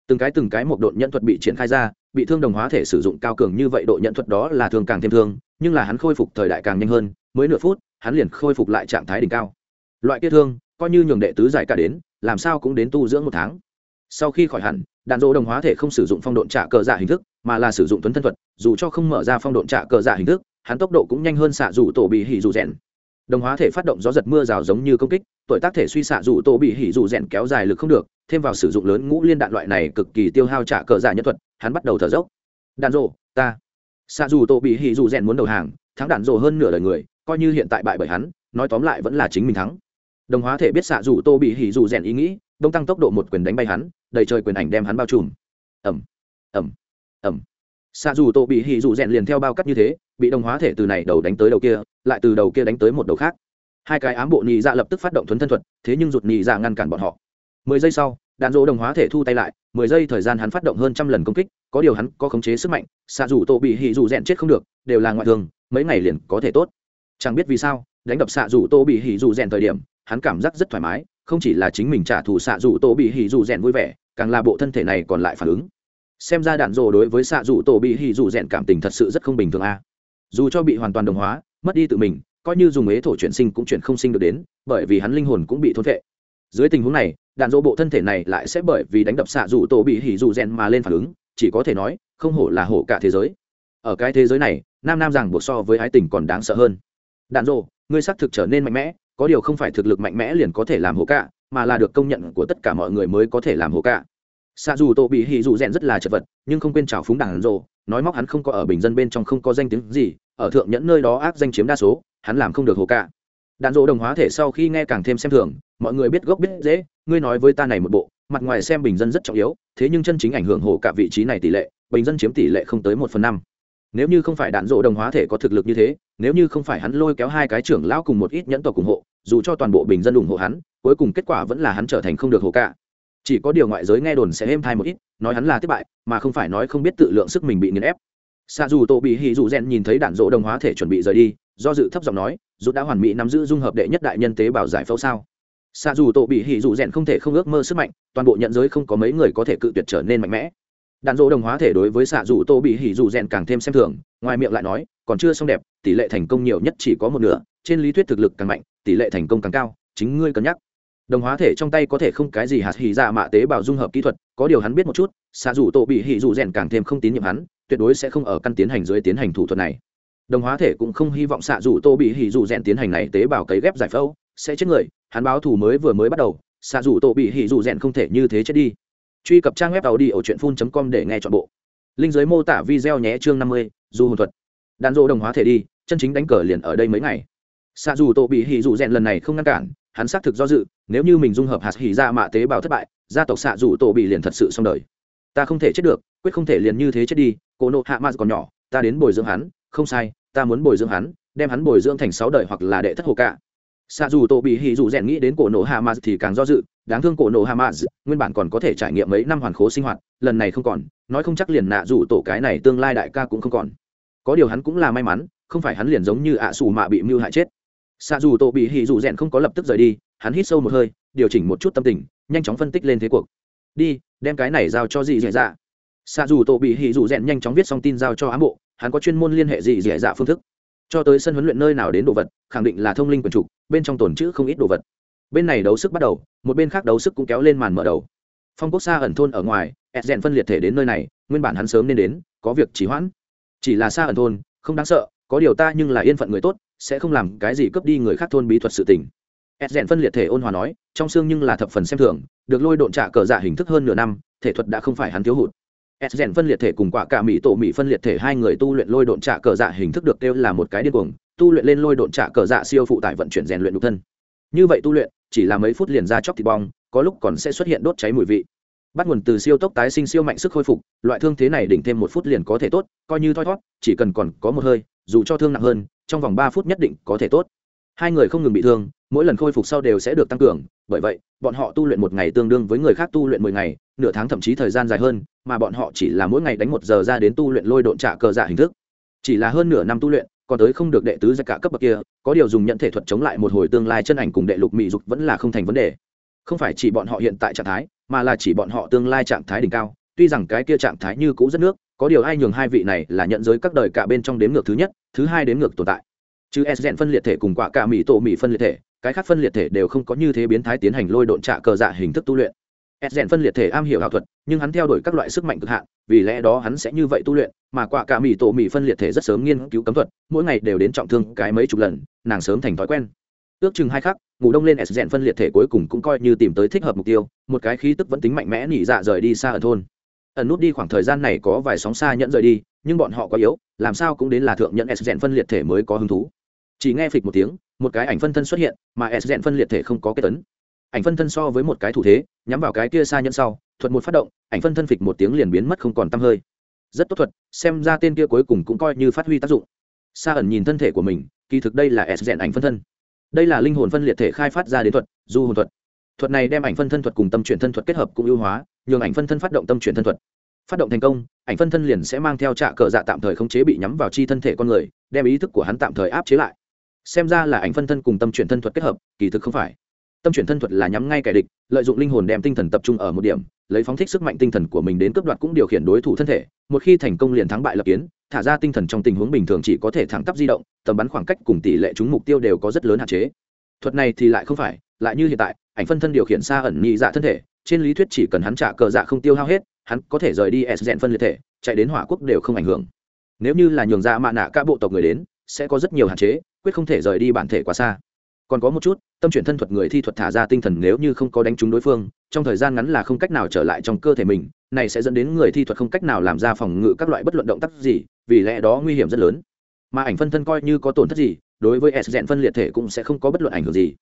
từng cái từng cái một độn nhận thuật bị triển khai ra, bị thương đồng hóa thể sử dụng cao cường như vậy độ nhận thuật đó là thường càng thêm thương, nhưng là hắn khôi phục thời đại càng nhanh hơn, mới nửa phút, hắn liền khôi phục lại trạng thái đỉnh cao. Loại kia thương, coi như nhường đệ tứ giải cả đến, làm sao cũng đến tu dưỡng một tháng. Sau khi khỏi hẳn, đạn dỗ đồng hóa thể không sử dụng phong độn trả cờ giả hình thức, mà là sử dụng tuấn thân thuật, dù cho không mở ra phong độn trả cờ giả hình thức, hắn tốc độ cũng nhanh hơn xạ dù tổ bị hỉ dù rèn. Đồng hóa thể phát động gió giật mưa rào giống như công kích tuổi tác thể suy xạ dù tổ bị hỉ dù rèn kéo dài lực không được, thêm vào sử dụng lớn ngũ liên đạn loại này cực kỳ tiêu hao trả cờ dạ nhân thuật, hắn bắt đầu thở dốc. Đạn rộ ta. Xạ dù tổ bị hỉ dù rèn muốn đầu hàng, thắng đạn rộ hơn nửa đời người, coi như hiện tại bại bởi hắn, nói tóm lại vẫn là chính mình thắng. Đồng hóa thể biết xạ dù tô bị hỉ dù rèn ý nghĩ, đông tăng tốc độ một quyền đánh bay hắn, đầy trời quyền ảnh đem hắn bao trùm. Ẩm ẩm ẩm xạ dù tô bị hỉ dù rèn liền theo bao cắt như thế, bị đồng hóa thể từ này đầu đánh tới đầu kia, lại từ đầu kia đánh tới một đầu khác hai cái ám bộ nhị dạ lập tức phát động thuấn thân thuật, thế nhưng rụt nhị dạ ngăn cản bọn họ. Mười giây sau, đạn dỗ đồng hóa thể thu tay lại, mười giây thời gian hắn phát động hơn trăm lần công kích, có điều hắn có khống chế sức mạnh, xạ dù tô bị hỉ dù rèn chết không được, đều là ngoại thường mấy ngày liền có thể tốt. Chẳng biết vì sao, đánh đập xạ dù tô bị hỉ dù rèn thời điểm, hắn cảm giác rất thoải mái, không chỉ là chính mình trả thù xạ dù tô bị hỉ dù rèn vui vẻ, càng là bộ thân thể này còn lại phản ứng. Xem ra đạn dỗ đối với xạ dù tô bị hỉ dù rèn cảm tình thật sự rất không bình thường a. Dù cho bị hoàn toàn đồng hóa, mất đi tự mình coi như dùng ế thổ chuyển sinh cũng chuyển không sinh được đến, bởi vì hắn linh hồn cũng bị thôn vệ dưới tình huống này, đạn dỗ bộ thân thể này lại sẽ bởi vì đánh đập xạ dù tổ bị hỉ dù rèn mà lên phản ứng, chỉ có thể nói, không hổ là hổ cả thế giới. Ở cái thế giới này, nam nam rằng buộc so với ái tình còn đáng sợ hơn. Đạn dỗ, ngươi xác thực trở nên mạnh mẽ, có điều không phải thực lực mạnh mẽ liền có thể làm hổ cả, mà là được công nhận của tất cả mọi người mới có thể làm hổ cả. Xạ dù tổ bị hỉ dù rèn rất là chật vật, nhưng không quên trào phúng đạn dỗ, nói móc hắn không có ở bình dân bên trong không có danh tiếng gì, ở thượng nhẫn nơi đó ác danh chiếm đa số hắn làm không được hồ cả đạn dỗ đồng hóa thể sau khi nghe càng thêm xem thường, mọi người biết gốc biết dễ ngươi nói với ta này một bộ, mặt ngoài xem bình dân rất trọng yếu, thế nhưng chân chính ảnh hưởng hồ cả vị trí này tỷ lệ, bình dân chiếm tỷ lệ không tới một phần năm. Nếu như không phải đạn dỗ đồng hóa thể có thực lực như thế, nếu như không phải hắn lôi kéo hai cái trưởng lão cùng một ít nhẫn tộc ủng hộ, dù cho toàn bộ bình dân ủng hộ hắn, cuối cùng kết quả vẫn là hắn trở thành không được hồ cả chỉ có điều ngoại giới nghe đồn sẽ êm thai một ít, nói hắn là thất bại, mà không phải nói không biết tự lượng sức mình bị nghiền ép. Xa dù tổ bị hì dù rèn nhìn thấy đạn dỗ đồng hóa thể chuẩn bị rời đi do dự thấp giọng nói, rút đã hoàn mỹ nắm giữ dung hợp đệ nhất đại nhân tế bào giải phẫu sao? Xa dù tổ bị hỉ dù rèn không thể không ước mơ sức mạnh, toàn bộ nhận giới không có mấy người có thể cự tuyệt trở nên mạnh mẽ. Đạn dỗ đồng hóa thể đối với xạ dù tô bị hỉ dù rèn càng thêm xem thường, ngoài miệng lại nói, còn chưa xong đẹp, tỷ lệ thành công nhiều nhất chỉ có một nửa, trên lý thuyết thực lực càng mạnh, tỷ lệ thành công càng cao, chính ngươi cân nhắc. Đồng hóa thể trong tay có thể không cái gì hạt hỉ ra mạ tế bào dung hợp kỹ thuật, có điều hắn biết một chút xạ dù tô bị hỉ dù rèn càng thêm không tín nhiệm hắn, tuyệt đối sẽ không ở căn tiến hành dưới tiến hành thủ thuật này đồng hóa thể cũng không hy vọng xạ dù tô bị hỉ dù rèn tiến hành này tế bào cấy ghép giải phẫu, sẽ chết người, hắn báo thù mới vừa mới bắt đầu, xạ dù tô bị hỉ dù rèn không thể như thế chết đi. Truy cập trang web tàu đi ở truyện phun com để nghe chọn bộ. Linh giới mô tả video nhé chương năm mươi, du hồn thuật. Đàn rô đồng hóa thể đi, chân chính đánh cờ liền ở đây mấy ngày. Xạ dù tô bị hỉ dù rèn lần này không ngăn cản, hắn xác thực do dự, nếu như mình dung hợp hạt hỉ ra mạ tế bào thất bại, gia tộc xạ dù tô bị liền thật sự xong đời. Ta không thể chết được, quyết không thể liền như thế chết đi, cô nộ hạ ma còn nhỏ, ta đến bồi dưỡng hắn không sai, ta muốn bồi dưỡng hắn, đem hắn bồi dưỡng thành sáu đời hoặc là đệ thất hồ cả xa dù tổ bị hỉ dù rèn nghĩ đến cổ Nổ Hà ma thì càng do dự, đáng thương cổ Nổ Hà ma nguyên bản còn có thể trải nghiệm mấy năm hoàn khố sinh hoạt, lần này không còn, nói không chắc liền nạ dù tổ cái này tương lai đại ca cũng không còn. Có điều hắn cũng là may mắn, không phải hắn liền giống như ạ xù mạ bị mưu hại chết. Xa dù tổ bị hỉ dù rèn không có lập tức rời đi, hắn hít sâu một hơi, điều chỉnh một chút tâm tình, nhanh chóng phân tích lên thế cuộc. Đi, đem cái này giao cho dì dẻ dạ. Xa dù tổ bị hỉ dù rèn nhanh chóng viết xong tin giao cho ám bộ hắn có chuyên môn liên hệ gì dẻ dạ phương thức. Cho tới sân huấn luyện nơi nào đến đồ vật, khẳng định là thông linh quần trục, bên trong tồn chữ không ít đồ vật. Bên này đấu sức bắt đầu, một bên khác đấu sức cũng kéo lên màn mở đầu. Phong quốc xa ẩn thôn ở ngoài ed rèn phân liệt thể đến nơi này, nguyên bản hắn sớm nên đến, có việc chỉ hoãn. Chỉ là xa ẩn thôn, không đáng sợ, có điều ta nhưng là yên phận người tốt, sẽ không làm cái gì cướp đi người khác thôn bí thuật sự tình. Ed rèn phân liệt thể ôn hòa nói, trong xương nhưng là thập phần xem thường, được lôi độn trả cờ giả hình thức hơn nửa năm, thể thuật đã không phải hắn thiếu hụt s rèn phân liệt thể cùng quả cả mỹ tổ mỹ phân liệt thể hai người tu luyện lôi độn trả cờ dạ hình thức được kêu là một cái điên cuồng, tu luyện lên lôi độn trả cờ dạ siêu phụ tải vận chuyển rèn luyện nhục thân. Như vậy tu luyện, chỉ là mấy phút liền ra chóc thịt bong, có lúc còn sẽ xuất hiện đốt cháy mùi vị. Bắt nguồn từ siêu tốc tái sinh siêu mạnh sức khôi phục, loại thương thế này đỉnh thêm một phút liền có thể tốt, coi như thoi thót chỉ cần còn có một hơi, dù cho thương nặng hơn, trong vòng ba phút nhất định có thể tốt. Hai người không ngừng bị thương, mỗi lần khôi phục sau đều sẽ được tăng cường, bởi vậy, bọn họ tu luyện một ngày tương đương với người khác tu luyện mười ngày nửa tháng thậm chí thời gian dài hơn, mà bọn họ chỉ là mỗi ngày đánh một giờ ra đến tu luyện lôi độn trả cờ dạ hình thức. Chỉ là hơn nửa năm tu luyện, còn tới không được đệ tứ ra cả cấp bậc kia, có điều dùng nhận thể thuật chống lại một hồi tương lai chân ảnh cùng đệ lục mỹ dục vẫn là không thành vấn đề. Không phải chỉ bọn họ hiện tại trạng thái, mà là chỉ bọn họ tương lai trạng thái đỉnh cao, tuy rằng cái kia trạng thái như cũ rất nước, có điều ai nhường hai vị này là nhận giới các đời cả bên trong đếm ngược thứ nhất, thứ hai đếm ngược tồn tại. Chứ s rèn phân liệt thể cùng quả cả mỹ tổ mỹ phân liệt thể, cái khác phân liệt thể đều không có như thế biến thái tiến hành lôi độn trạ cờ dạ hình thức tu luyện ed rèn phân liệt thể am hiểu ảo thuật, nhưng hắn theo đuổi các loại sức mạnh cực hạn, vì lẽ đó hắn sẽ như vậy tu luyện, mà quả cả mỹ tổ mỹ phân liệt thể rất sớm nghiên cứu cấm thuật, mỗi ngày đều đến trọng thương cái mấy chục lần, nàng sớm thành thói quen. Ước chừng hai khắc, ngủ đông lên s rèn phân liệt thể cuối cùng cũng coi như tìm tới thích hợp mục tiêu, một cái khí tức vẫn tính mạnh mẽ nỉ dạ rời đi xa ở thôn. Ẩn nút đi khoảng thời gian này có vài sóng xa nhẫn rời đi, nhưng bọn họ quá yếu, làm sao cũng đến là thượng nhận s rèn phân liệt thể mới có hứng thú. Chỉ nghe phịch một tiếng, một cái ảnh phân thân xuất hiện, mà s rèn phân liệt thể không có kết tấn ảnh phân thân so với một cái thủ thế, nhắm vào cái kia xa nhẫn sau, thuật một phát động, ảnh phân thân phịch một tiếng liền biến mất không còn t hơi. Rất tốt thuật, xem ra tên kia cuối cùng cũng coi như phát huy tác dụng. Xa ẩn nhìn thân thể của mình, kỳ thực đây là s rèn ảnh phân thân. Đây là linh hồn phân liệt thể khai phát ra đến thuật, du hồn thuật. Thuật này đem ảnh phân thân thuật cùng tâm chuyển thân thuật kết hợp cũng ưu hóa, nhường ảnh phân thân phát động tâm chuyển thân thuật. Phát động thành công, ảnh phân thân liền sẽ mang theo trạ cờ dạ tạm thời khống chế bị nhắm vào chi thân thể con người, đem ý thức của hắn tạm thời áp chế lại. Xem ra là ảnh phân thân cùng tâm chuyển thân thuật kết hợp, kỳ thực không phải tâm chuyển thân thuật là nhắm ngay kẻ địch, lợi dụng linh hồn đem tinh thần tập trung ở một điểm, lấy phóng thích sức mạnh tinh thần của mình đến cướp đoạt cũng điều khiển đối thủ thân thể, một khi thành công liền thắng bại lập kiến, thả ra tinh thần trong tình huống bình thường chỉ có thể thẳng tắp di động, tầm bắn khoảng cách cùng tỷ lệ trúng mục tiêu đều có rất lớn hạn chế. Thuật này thì lại không phải, lại như hiện tại, ảnh phân thân điều khiển xa ẩn nhị dạ thân thể, trên lý thuyết chỉ cần hắn trả cờ dạ không tiêu hao hết, hắn có thể rời đi s dẹn phân liệt thể, chạy đến hỏa quốc đều không ảnh hưởng. Nếu như là nhường ra mạ nạ các bộ tộc người đến, sẽ có rất nhiều hạn chế, quyết không thể rời đi bản thể quá xa còn có một chút, tâm chuyển thân thuật người thi thuật thả ra tinh thần nếu như không có đánh trúng đối phương, trong thời gian ngắn là không cách nào trở lại trong cơ thể mình, này sẽ dẫn đến người thi thuật không cách nào làm ra phòng ngự các loại bất luận động tác gì, vì lẽ đó nguy hiểm rất lớn. Mà ảnh phân thân coi như có tổn thất gì, đối với s dẹn phân liệt thể cũng sẽ không có bất luận ảnh hưởng gì.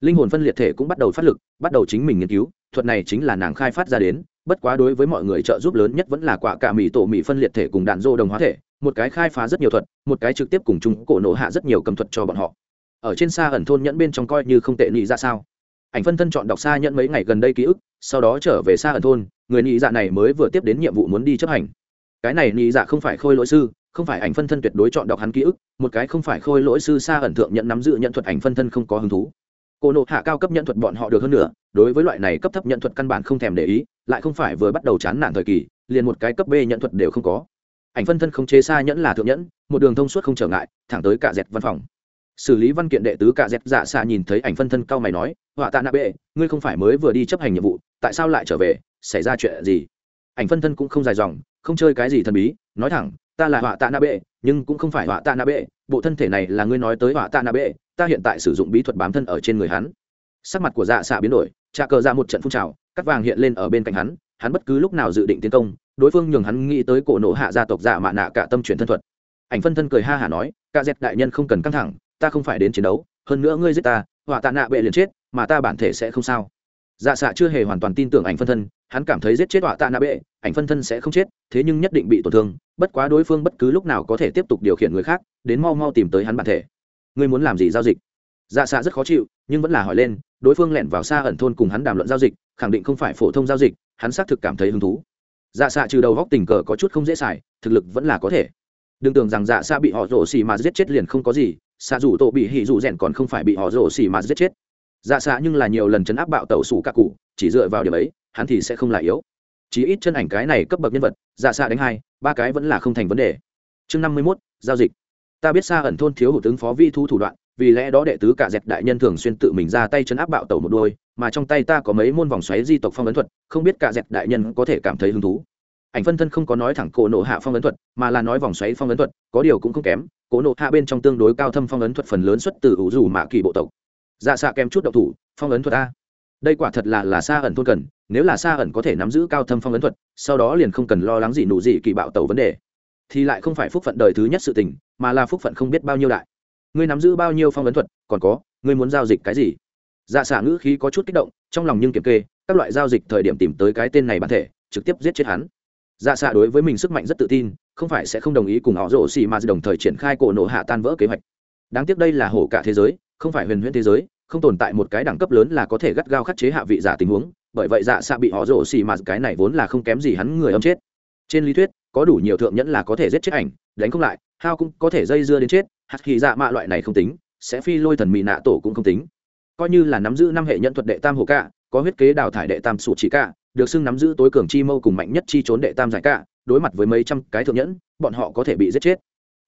Linh hồn phân liệt thể cũng bắt đầu phát lực, bắt đầu chính mình nghiên cứu, thuật này chính là nàng khai phát ra đến, bất quá đối với mọi người trợ giúp lớn nhất vẫn là quả cả mỹ tổ mỹ phân liệt thể cùng đạn dô đồng hóa thể, một cái khai phá rất nhiều thuật, một cái trực tiếp cùng chúng cổ nổ hạ rất nhiều cầm thuật cho bọn họ ở trên xa ẩn thôn nhẫn bên trong coi như không tệ nhị ra sao. Ảnh phân thân chọn đọc xa nhẫn mấy ngày gần đây ký ức, sau đó trở về xa ẩn thôn, người nhị dạ này mới vừa tiếp đến nhiệm vụ muốn đi chấp hành. Cái này nhị dạ không phải khôi lỗi sư, không phải ảnh phân thân tuyệt đối chọn đọc hắn ký ức, một cái không phải khôi lỗi sư xa ẩn thượng nhận nắm giữ nhận thuật ảnh phân thân không có hứng thú. Cô nộ hạ cao cấp nhận thuật bọn họ được hơn nữa đối với loại này cấp thấp nhận thuật căn bản không thèm để ý, lại không phải vừa bắt đầu chán nản thời kỳ, liền một cái cấp b nhận thuật đều không có. Ảnh phân thân không chế xa nhẫn là thượng nhẫn, một đường thông suốt không trở ngại, thẳng tới cả dẹt văn phòng xử lý văn kiện đệ tứ cả dẹt dạ xạ nhìn thấy ảnh phân thân cao mày nói, họa tạ nạ bệ, ngươi không phải mới vừa đi chấp hành nhiệm vụ, tại sao lại trở về? Xảy ra chuyện gì? Ảnh phân thân cũng không dài dòng, không chơi cái gì thần bí, nói thẳng, ta là họa tạ nạ bệ, nhưng cũng không phải họa tạ nạ bệ, bộ thân thể này là ngươi nói tới họa tạ nạ bệ, ta hiện tại sử dụng bí thuật bám thân ở trên người hắn. Sắc mặt của dạ xạ biến đổi trà cờ ra một trận phun trào, cắt vàng hiện lên ở bên cạnh hắn hắn bất cứ lúc nào dự định tiến công, đối phương nhường hắn nghĩ tới cổ nổ hạ gia tộc dạ mạ nạ cả tâm chuyển thân thuật. Ảnh phân thân cười ha hả nói ca dẹp đại nhân không cần căng thẳng ta không phải đến chiến đấu, hơn nữa ngươi giết ta, họa tạ nạ bệ liền chết, mà ta bản thể sẽ không sao. Dạ xạ chưa hề hoàn toàn tin tưởng ảnh phân thân, hắn cảm thấy giết chết họa tạ nạ bệ, ảnh phân thân sẽ không chết, thế nhưng nhất định bị tổn thương, bất quá đối phương bất cứ lúc nào có thể tiếp tục điều khiển người khác, đến mau mau tìm tới hắn bản thể. Ngươi muốn làm gì giao dịch? Dạ xạ rất khó chịu, nhưng vẫn là hỏi lên, đối phương lẻn vào xa ẩn thôn cùng hắn đàm luận giao dịch, khẳng định không phải phổ thông giao dịch, hắn xác thực cảm thấy hứng thú. Dạ xạ trừ đầu góc tình cờ có chút không dễ xài, thực lực vẫn là có thể. Đừng tưởng rằng dạ xạ bị họ rổ xì mà giết chết liền không có gì xạ rủ tổ bị hỉ rủ rèn còn không phải bị họ rổ xì mà giết chết. Dạ xạ nhưng là nhiều lần chấn áp bạo tẩu sủ các cụ, chỉ dựa vào điểm ấy, hắn thì sẽ không là yếu. Chí ít chân ảnh cái này cấp bậc nhân vật dạ xạ đánh hai, ba cái vẫn là không thành vấn đề. Chương năm mươi mốt, giao dịch. Ta biết xa ẩn thôn thiếu hụt ứng phó vi thu thủ đoạn, vì lẽ đó đệ tứ cả dẹp đại nhân thường xuyên tự mình ra tay chấn áp bạo tẩu một đôi, mà trong tay ta có mấy môn vòng xoáy di tộc phong ấn thuật, không biết cả dẹp đại nhân có thể cảm thấy hứng thú ảnh phân thân không có nói thẳng cổ nộ hạ phong ấn thuật, mà là nói vòng xoáy phong ấn thuật, có điều cũng không kém, cổ nộ hạ bên trong tương đối cao thâm phong ấn thuật phần lớn xuất từ ủ rủ mạ kỳ bộ tộc. Dạ xạ kém chút độc thủ, phong ấn thuật a. Đây quả thật là là xa ẩn thôn cần, nếu là xa ẩn có thể nắm giữ cao thâm phong ấn thuật, sau đó liền không cần lo lắng gì nụ gì kỳ bạo tẩu vấn đề. Thì lại không phải phúc phận đời thứ nhất sự tình, mà là phúc phận không biết bao nhiêu đại. Ngươi nắm giữ bao nhiêu phong ấn thuật, còn có, ngươi muốn giao dịch cái gì? Dạ xạ ngữ khí có chút kích động, trong lòng nhưng kiểm kê, các loại giao dịch thời điểm tìm tới cái tên này bản thể, trực tiếp giết chết hắn dạ xạ đối với mình sức mạnh rất tự tin, không phải sẽ không đồng ý cùng họ rổ xì mà đồng thời triển khai cổ nổ hạ tan vỡ kế hoạch. Đáng tiếc đây là hổ cả thế giới, không phải huyền huyễn thế giới, không tồn tại một cái đẳng cấp lớn là có thể gắt gao khắc chế hạ vị giả tình huống, bởi vậy dạ xạ bị họ rổ xì mà cái này vốn là không kém gì hắn người âm chết. Trên lý thuyết, có đủ nhiều thượng nhẫn là có thể giết chết ảnh, đánh không lại, hao cũng có thể dây dưa đến chết, hạt khi dạ mạ loại này không tính, sẽ phi lôi thần mị nạ tổ cũng không tính. Coi như là nắm giữ năm hệ nhân thuật đệ tam hồ cả, có huyết kế đào thải đệ tam sủ chỉ cả được xưng nắm giữ tối cường chi mâu cùng mạnh nhất chi trốn đệ tam giải cả, đối mặt với mấy trăm cái thượng nhẫn, bọn họ có thể bị giết chết.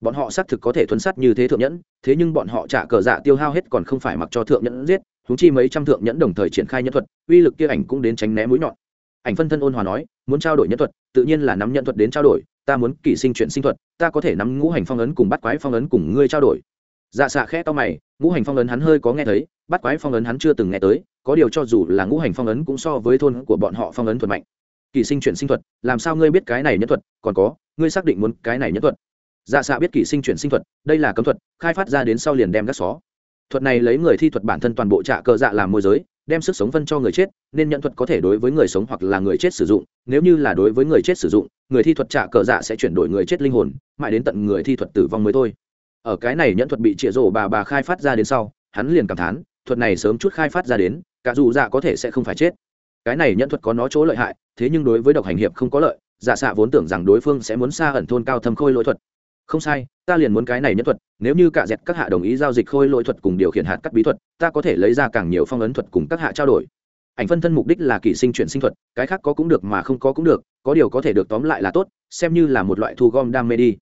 Bọn họ xác thực có thể thuấn sát như thế thượng nhẫn, thế nhưng bọn họ trả cờ dạ tiêu hao hết còn không phải mặc cho thượng nhẫn giết húng chi mấy trăm thượng nhẫn đồng thời triển khai nhân thuật, uy lực kia ảnh cũng đến tránh né mũi nhọn. Ảnh phân thân ôn hòa nói, muốn trao đổi nhân thuật, tự nhiên là nắm nhân thuật đến trao đổi, ta muốn kỷ sinh chuyển sinh thuật, ta có thể nắm ngũ hành phong ấn cùng bắt quái phong ấn cùng ngươi trao đổi. Dạ xạ khẽ to mày, ngũ hành phong ấn hắn hơi có nghe thấy bắt quái phong ấn hắn chưa từng nghe tới, có điều cho dù là ngũ hành phong ấn cũng so với thôn của bọn họ phong ấn thuật mạnh. Kỳ sinh chuyển sinh thuật, làm sao ngươi biết cái này nhân thuật? Còn có, ngươi xác định muốn cái này nhân thuật. Dạ xạ biết kỳ sinh chuyển sinh thuật, đây là cấm thuật, khai phát ra đến sau liền đem gác xó. Thuật này lấy người thi thuật bản thân toàn bộ trạ cờ dạ làm môi giới, đem sức sống phân cho người chết, nên nhận thuật có thể đối với người sống hoặc là người chết sử dụng. Nếu như là đối với người chết sử dụng, người thi thuật trả cờ dạ sẽ chuyển đổi người chết linh hồn, mãi đến tận người thi thuật tử vong mới thôi. Ở cái này nhận thuật bị trịa rổ bà bà khai phát ra đến sau, hắn liền cảm thán thuật này sớm chút khai phát ra đến, cả dù dạ có thể sẽ không phải chết. Cái này nhận thuật có nó chỗ lợi hại, thế nhưng đối với độc hành hiệp không có lợi dạ xạ vốn tưởng rằng đối phương sẽ muốn xa ẩn thôn cao thâm khôi lỗi thuật. Không sai, ta liền muốn cái này nhất thuật, nếu như cả dẹt các hạ đồng ý giao dịch khôi lỗi thuật cùng điều khiển hạt cắt bí thuật, ta có thể lấy ra càng nhiều phong ấn thuật cùng các hạ trao đổi. Ảnh phân thân mục đích là kỷ sinh chuyển sinh thuật, cái khác có cũng được mà không có cũng được, có điều có thể được tóm lại là tốt, xem như là một loại thu gom đam mê đi.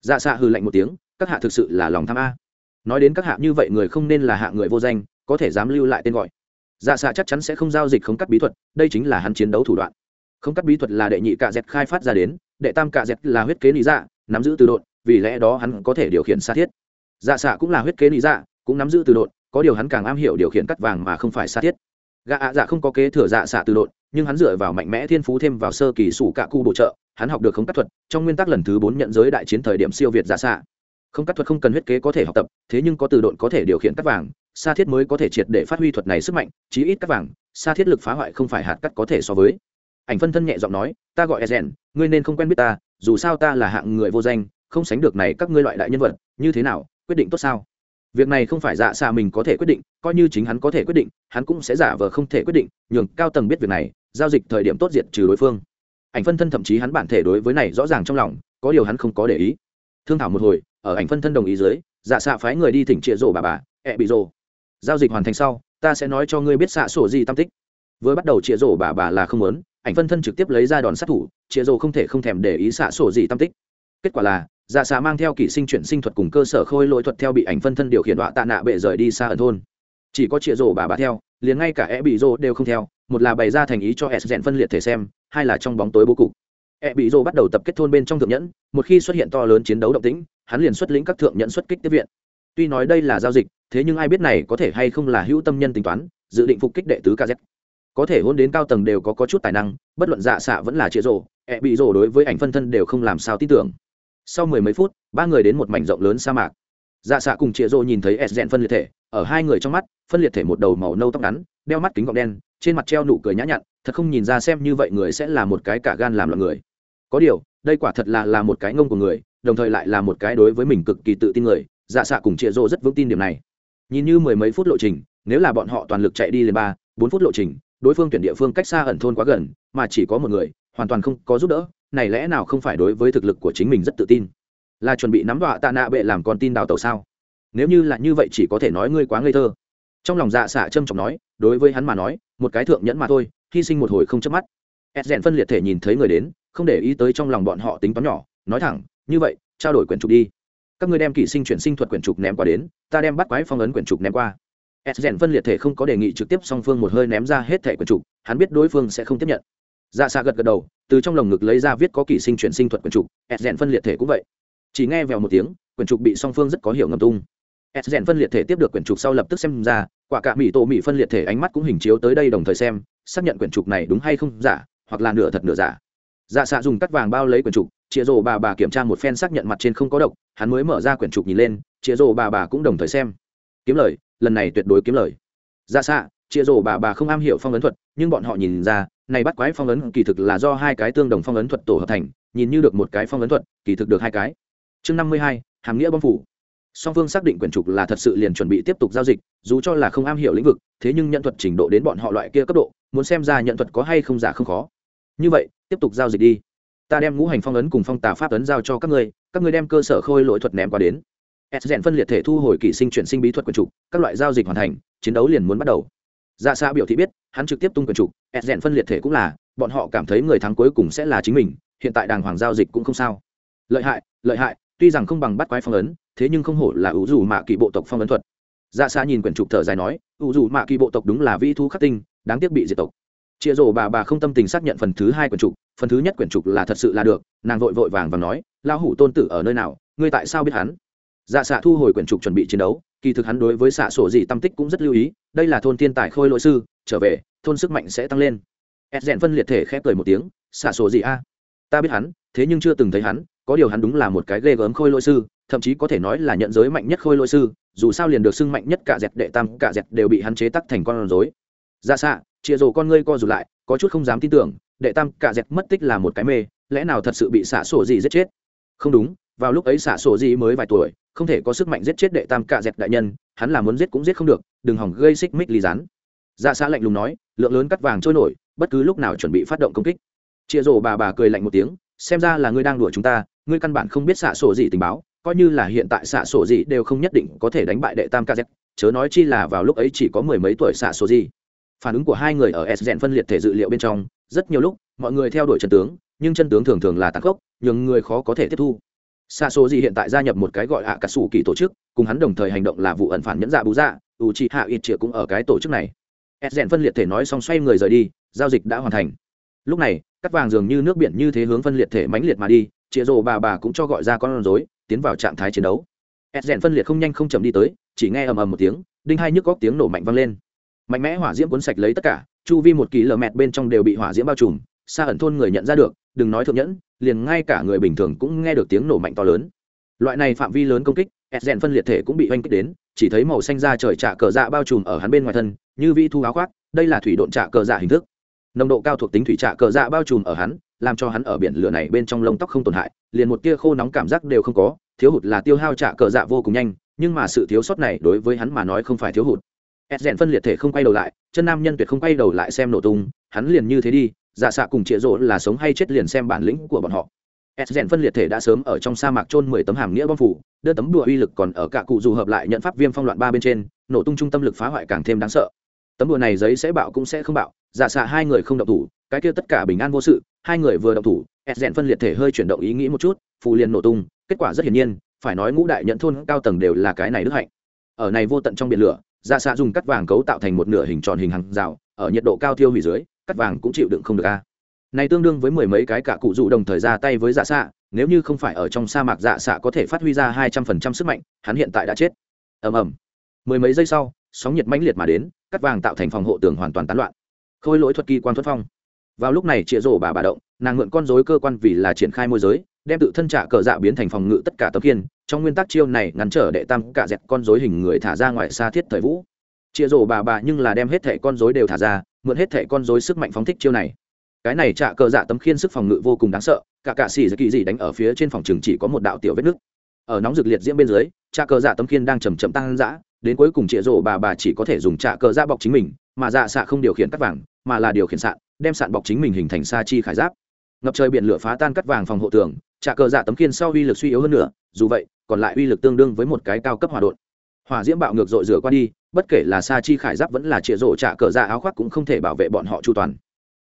Dạ xạ hư lạnh một tiếng, các hạ thực sự là lòng tham a. Nói đến các hạ như vậy người không nên là hạ người vô danh có thể dám lưu lại tên gọi. Dạ xạ chắc chắn sẽ không giao dịch không cắt bí thuật, đây chính là hắn chiến đấu thủ đoạn. Không cắt bí thuật là đệ nhị cạ dẹt khai phát ra đến, đệ tam cạ dẹt là huyết kế lý dạ nắm giữ từ độn, vì lẽ đó hắn có thể điều khiển xa thiết. Dạ xạ cũng là huyết kế lý dạ cũng nắm giữ từ độn, có điều hắn càng am hiểu điều khiển cắt vàng mà không phải xa thiết. Gạ ạ dạ không có kế thừa dạ xạ từ độn, nhưng hắn dựa vào mạnh mẽ thiên phú thêm vào sơ kỳ sủ cạ cu bổ trợ, hắn học được không cắt thuật, trong nguyên tắc lần thứ bốn nhận giới đại chiến thời điểm siêu việt dạ xạ không cắt thuật không cần huyết kế có thể học tập, thế nhưng có từ độn có thể điều khiển cắt vàng Sa thiết mới có thể triệt để phát huy thuật này sức mạnh, chí ít các vàng, Sa thiết lực phá hoại không phải hạt cắt có thể so với. Ảnh phân thân nhẹ giọng nói, ta gọi ezen, ngươi nên không quen biết ta, dù sao ta là hạng người vô danh, không sánh được này các ngươi loại đại nhân vật, như thế nào, quyết định tốt sao? Việc này không phải dạ xa mình có thể quyết định, coi như chính hắn có thể quyết định, hắn cũng sẽ giả vờ không thể quyết định, nhường cao tầng biết việc này, giao dịch thời điểm tốt diệt trừ đối phương. Ảnh phân thân thậm chí hắn bản thể đối với này rõ ràng trong lòng, có điều hắn không có để ý. Thương thảo một hồi, ở ảnh phân thân đồng ý dưới dạ xạ phái người đi thỉnh trịa rổ bà bà, ẹ bị rổ giao dịch hoàn thành sau, ta sẽ nói cho ngươi biết xạ sổ gì tam tích. Vừa bắt đầu chĩa rổ bà bà là không muốn, ảnh phân thân trực tiếp lấy ra đòn sát thủ chĩa rổ không thể không thèm để ý xạ sổ gì tam tích. Kết quả là dạ xạ mang theo kỷ sinh chuyển sinh thuật cùng cơ sở khôi lỗi thuật theo bị ảnh phân thân điều khiển đọa tạ nạ bệ rời đi xa ở thôn. Chỉ có chĩa rổ bà bà theo, liền ngay cả e bị rổ đều không theo, một là bày ra thành ý cho s rèn phân liệt thể xem, hai là trong bóng tối bố cục. E bị rổ bắt đầu tập kết thôn bên trong thượng nhẫn, một khi xuất hiện to lớn chiến đấu động tĩnh, hắn liền xuất lĩnh các thượng nhẫn xuất kích tiếp viện tuy nói đây là giao dịch thế nhưng ai biết này có thể hay không là hữu tâm nhân tính toán dự định phục kích đệ tứ kz có thể hôn đến cao tầng đều có, có chút tài năng bất luận dạ xạ vẫn là chĩa rổ, e bị rổ đối với ảnh phân thân đều không làm sao tin tưởng. Sau mười mấy phút ba người đến một mảnh rộng lớn sa mạc. Dạ xạ cùng chĩa rổ nhìn thấy s rèn phân liệt thể ở hai người trong mắt phân liệt thể một đầu màu nâu tóc ngắn đeo mắt kính gọng đen trên mặt treo nụ cười nhã nhặn thật không nhìn ra xem như vậy người sẽ là một cái cả gan làm loạn người. Có điều đây quả thật là là một cái ngông của người đồng thời lại là một cái đối với mình cực kỳ tự tin người dạ xạ cùng chịa rô rất vững tin điểm này. Nhìn như mười mấy phút lộ trình, nếu là bọn họ toàn lực chạy đi lên ba, bốn phút lộ trình, đối phương tuyển địa phương cách xa ẩn thôn quá gần, mà chỉ có một người, hoàn toàn không có giúp đỡ, này lẽ nào không phải đối với thực lực của chính mình rất tự tin? Là chuẩn bị nắm đọa tạ nạ bệ làm con tin đào tàu sao? Nếu như là như vậy chỉ có thể nói ngươi quá ngây thơ. Trong lòng dạ xạ trâm trọng nói, đối với hắn mà nói, một cái thượng nhẫn mà thôi, hy sinh một hồi không chớp mắt. Ed rèn phân liệt thể nhìn thấy người đến, không để ý tới trong lòng bọn họ tính toán nhỏ, nói thẳng, như vậy, trao đổi quyển trục đi các ngươi đem kỹ sinh chuyển sinh thuật quyển trục ném qua đến, ta đem bắt quái phong ấn quyển trục ném qua. S rèn phân liệt thể không có đề nghị trực tiếp song phương một hơi ném ra hết thẻ quyển trục, hắn biết đối phương sẽ không tiếp nhận. Dạ xạ gật gật đầu, từ trong lồng ngực lấy ra viết có kỹ sinh chuyển sinh thuật quyển trục, s rèn phân liệt thể cũng vậy. Chỉ nghe vèo một tiếng, quyển trục bị song phương rất có hiểu ngầm tung. S rèn phân liệt thể tiếp được quyển trục sau lập tức xem ra, quả cả mỹ tổ mỹ phân liệt thể ánh mắt cũng hình chiếu tới đây đồng thời xem, xác nhận quyển trục này đúng hay không giả, hoặc là nửa thật nửa giả dạ xạ dùng cắt vàng bao lấy quyển trục chĩa rổ bà bà kiểm tra một phen xác nhận mặt trên không có độc, hắn mới mở ra quyển trục nhìn lên chĩa rổ bà bà cũng đồng thời xem. Kiếm lời, lần này tuyệt đối kiếm lời. Dạ xạ chĩa rổ bà bà không am hiểu phong ấn thuật, nhưng bọn họ nhìn ra, này bắt quái phong ấn kỳ thực là do hai cái tương đồng phong ấn thuật tổ hợp thành, nhìn như được một cái phong ấn thuật, kỳ thực được hai cái. Chương năm mươi hai, hàm nghĩa bom phủ. Song phương xác định quyển trục là thật sự liền chuẩn bị tiếp tục giao dịch, dù cho là không am hiểu lĩnh vực, thế nhưng nhận thuật trình độ đến bọn họ loại kia cấp độ, muốn xem ra nhận thuật có hay không giả không khó như vậy, tiếp tục giao dịch đi. Ta đem ngũ hành phong ấn cùng phong tà pháp ấn giao cho các ngươi các ngươi đem cơ sở khôi lỗi thuật ném qua đến. S rèn phân liệt thể thu hồi kỷ sinh chuyển sinh bí thuật quyển trục, các loại giao dịch hoàn thành, chiến đấu liền muốn bắt đầu. Dạ Ra xa biểu thị biết, hắn trực tiếp tung quyển trục, s rèn phân liệt thể cũng là, bọn họ cảm thấy người thắng cuối cùng sẽ là chính mình, hiện tại đàng hoàng giao dịch cũng không sao. Lợi hại lợi hại, tuy rằng không bằng bắt quái phong ấn, thế nhưng không hổ là ủ dù mạ kỳ bộ tộc phong ấn thuật. Dạ Ra xa nhìn quyển trục thở dài nói, ủ dù mạ kỳ bộ tộc đúng là vi thu khắc tinh, đáng tiếc bị diệt tộc chịa rổ bà bà không tâm tình xác nhận phần thứ hai quyển trục, phần thứ nhất quyển trục là thật sự là được, nàng vội vội vàng và nói lao hủ tôn tử ở nơi nào, ngươi tại sao biết hắn? Dạ xạ thu hồi quyển trục chuẩn bị chiến đấu, kỳ thực hắn đối với xạ sổ gì tâm tích cũng rất lưu ý, đây là thôn thiên tài khôi lỗi sư, trở về, thôn sức mạnh sẽ tăng lên. Ed rèn phân liệt thể khép cười một tiếng, xạ sổ gì a? Ta biết hắn, thế nhưng chưa từng thấy hắn, có điều hắn đúng là một cái ghê gớm khôi lỗi sư, thậm chí có thể nói là nhận giới mạnh nhất khôi lỗi sư, dù sao liền được xưng mạnh nhất cả dẹt đệ tam, cả dẹt đều bị hắn chế tắc thành con rối. Ra xạ chịa rồ con ngươi co rụt lại, có chút không dám tin tưởng, đệ tam cả dẹt mất tích là một cái mê, lẽ nào thật sự bị xả sổ gì giết chết? Không đúng, vào lúc ấy xả sổ gì mới vài tuổi, không thể có sức mạnh giết chết đệ tam cả dẹt đại nhân, hắn là muốn giết cũng giết không được, đừng hỏng gây xích mích ly rán dạ xã lạnh lùng nói, lượng lớn cắt vàng trôi nổi, bất cứ lúc nào chuẩn bị phát động công kích. Chịa rồ bà bà cười lạnh một tiếng, xem ra là ngươi đang đùa chúng ta, ngươi căn bản không biết xả sổ gì tình báo, coi như là hiện tại xạ sổ gì đều không nhất định có thể đánh bại đệ tam kz chớ nói chi là vào lúc ấy chỉ có mười mấy tuổi xạ sổ gì phản ứng của hai người ở s rèn phân liệt thể dự liệu bên trong, rất nhiều lúc, mọi người theo đuổi chân tướng, nhưng chân tướng thường thường là tăng gốc nhường người khó có thể tiếp thu. Xa số gì hiện tại gia nhập một cái gọi hạ cả sủ kỳ tổ chức, cùng hắn đồng thời hành động là vụ ẩn phản nhẫn dạ bú dạ u chi hạ ít chĩa cũng ở cái tổ chức này. S rèn phân liệt thể nói xong xoay người rời đi, giao dịch đã hoàn thành. Lúc này, cắt vàng dường như nước biển như thế hướng phân liệt thể mãnh liệt mà đi chĩa rồ bà bà cũng cho gọi ra con rối, tiến vào trạng thái chiến đấu. S rèn phân liệt không nhanh không chậm đi tới, chỉ nghe ầm ầm một tiếng, đinh hai nhức góc tiếng nổ mạnh vang lên mạnh mẽ hỏa diễm cuốn sạch lấy tất cả, chu vi một kỳ lờ mẹt bên trong đều bị hỏa diễm bao trùm, xa ẩn thôn người nhận ra được, đừng nói thượng nhẫn, liền ngay cả người bình thường cũng nghe được tiếng nổ mạnh to lớn. Loại này phạm vi lớn công kích ẹt rèn phân liệt thể cũng bị oanh kích đến, chỉ thấy màu xanh da trời trả cờ dạ bao trùm ở hắn bên ngoài thân, như vi thu áo khoác, đây là thủy độn trả cờ dạ hình thức. Nồng độ cao thuộc tính thủy trả cờ dạ bao trùm ở hắn, làm cho hắn ở biển lửa này bên trong lông tóc không tổn hại, liền một tia khô nóng cảm giác đều không có, thiếu hụt là tiêu hao trả cờ dạ vô cùng nhanh, nhưng mà sự thiếu sót này đối với hắn mà nói không phải thiếu hụt ed rèn phân liệt thể không quay đầu lại, chân nam nhân tuyệt không quay đầu lại xem nổ tung, hắn liền như thế đi dạ xạ cùng chĩa rỗ là sống hay chết liền xem bản lĩnh của bọn họ. Ed rèn phân liệt thể đã sớm ở trong sa mạc trôn mười tấm hàm nghĩa bom phủ, đưa tấm đùa uy lực còn ở cả cụ dù hợp lại nhận pháp viêm phong loạn ba bên trên, nổ tung trung tâm lực phá hoại càng thêm đáng sợ. Tấm đùa này giấy sẽ bạo cũng sẽ không bạo dạ xạ hai người không động thủ, cái kia tất cả bình an vô sự, hai người vừa động thủ s rèn phân liệt thể hơi chuyển động ý nghĩ một chút, phù liền nổ tung, kết quả rất hiển nhiên, phải nói ngũ đại nhận thôn cao tầng đều là cái này đức hạnh. Ở này vô tận trong biển lửa dạ xạ dùng cắt vàng cấu tạo thành một nửa hình tròn hình hàng rào, ở nhiệt độ cao thiêu hủy dưới, cắt vàng cũng chịu đựng không được a. Này tương đương với mười mấy cái cả cụ dụ đồng thời ra tay với dạ xạ, nếu như không phải ở trong sa mạc dạ xạ có thể phát huy ra hai trăm phần trăm sức mạnh, hắn hiện tại đã chết. Ầm ầm. Mười mấy giây sau, sóng nhiệt mãnh liệt mà đến, cắt vàng tạo thành phòng hộ tường hoàn toàn tán loạn. Khôi lỗi thuật kỳ quan thuật phong. Vào lúc này chĩa rổ bà bà động, nàng mượn con dối cơ quan vì là triển khai môi giới, đem tự thân trả cờ dạ biến thành phòng ngự tất cả tấm kiên trong nguyên tắc chiêu này ngăn trở đệ tam cả dẹt con dối hình người thả ra ngoài xa thiết thời vũ. Chia rổ bà bà nhưng là đem hết thẻ con dối đều thả ra, mượn hết thẻ con dối sức mạnh phóng thích chiêu này. Cái này trả cờ dạ tấm khiên sức phòng ngự vô cùng đáng sợ, cả cạ xì kỳ gì đánh ở phía trên phòng trường chỉ có một đạo tiểu vết nứt. Ở nóng rực liệt diễm bên dưới, trả cờ dạ tấm khiên đang chầm chậm tăng dã, đến cuối cùng chia rổ bà bà chỉ có thể dùng trả cờ dạ bọc chính mình, mà dạ xạ không điều khiển cắt vàng, mà là điều khiển sạn, đem sạn bọc chính mình hình thành sa chi khải giáp ngập trời biển lửa phá tan cắt vàng phòng hộ tường, trả cờ dạ tấm khiên sau uy lực suy yếu hơn nữa, dù vậy, còn lại uy lực tương đương với một cái cao cấp hỏa đột hỏa diễm bạo ngược dội rửa qua đi, bất kể là sa chi khải giáp vẫn là trịa rổ trả cờ dạ áo khoác cũng không thể bảo vệ bọn họ chu toàn.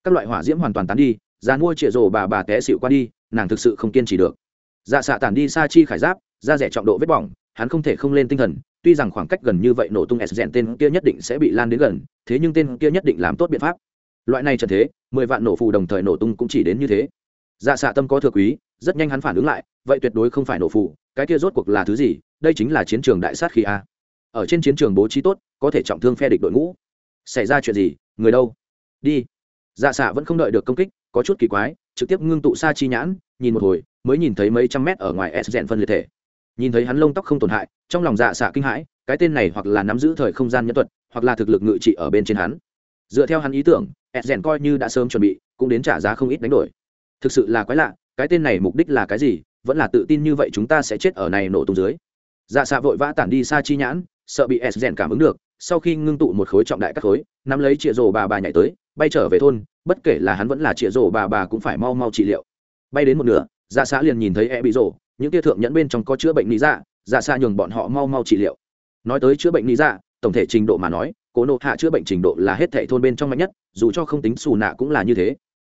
Các loại hỏa diễm hoàn toàn tán đi ra mua trịa rổ bà bà té xịu qua đi, nàng thực sự không kiên trì được. Dạ xạ tản đi sa chi khải giáp, da rẻ trọng độ vết bỏng, hắn không thể không lên tinh thần, tuy rằng khoảng cách gần như vậy nổ tung s rèn tên kia nhất định sẽ bị lan đến gần, thế nhưng tên kia nhất định làm tốt biện pháp loại này trần thế, mười vạn nổ phù đồng thời nổ tung cũng chỉ đến như thế. Dạ xạ tâm có thừa quý, rất nhanh hắn phản ứng lại, vậy tuyệt đối không phải nổ phù, cái kia rốt cuộc là thứ gì? Đây chính là chiến trường đại sát khi a. Ở trên chiến trường bố trí tốt, có thể trọng thương phe địch đội ngũ. Xảy ra chuyện gì? Người đâu? Đi. Dạ xạ vẫn không đợi được công kích, có chút kỳ quái, trực tiếp ngưng tụ xa chi nhãn, nhìn một hồi, mới nhìn thấy mấy trăm mét ở ngoài s rèn phân liệt thể. Nhìn thấy hắn lông tóc không tổn hại, trong lòng dạ xạ kinh hãi, cái tên này hoặc là nắm giữ thời không gian nhân thuật, hoặc là thực lực ngự trị ở bên trên hắn. Dựa theo hắn ý tưởng s rèn coi như đã sớm chuẩn bị, cũng đến trả giá không ít đánh đổi. Thực sự là quái lạ, cái tên này mục đích là cái gì, vẫn là tự tin như vậy chúng ta sẽ chết ở này nổ tung dưới. Dạ xạ vội vã tản đi xa chi nhãn, sợ bị s rèn cảm ứng được, sau khi ngưng tụ một khối trọng đại các khối, nắm lấy chĩa rổ bà bà nhảy tới, bay trở về thôn, bất kể là hắn vẫn là chĩa rổ bà bà cũng phải mau mau trị liệu. Bay đến một nửa dạ xã liền nhìn thấy e bị rổ, những tia thượng nhẫn bên trong có chữa bệnh lý dạ dạ xa nhường bọn họ mau mau trị liệu. Nói tới chữa bệnh lý dạ tổng thể trình độ mà nói cố nộ hạ chữa bệnh trình độ là hết thệ thôn bên trong mạnh nhất, dù cho không tính xù nạ cũng là như thế.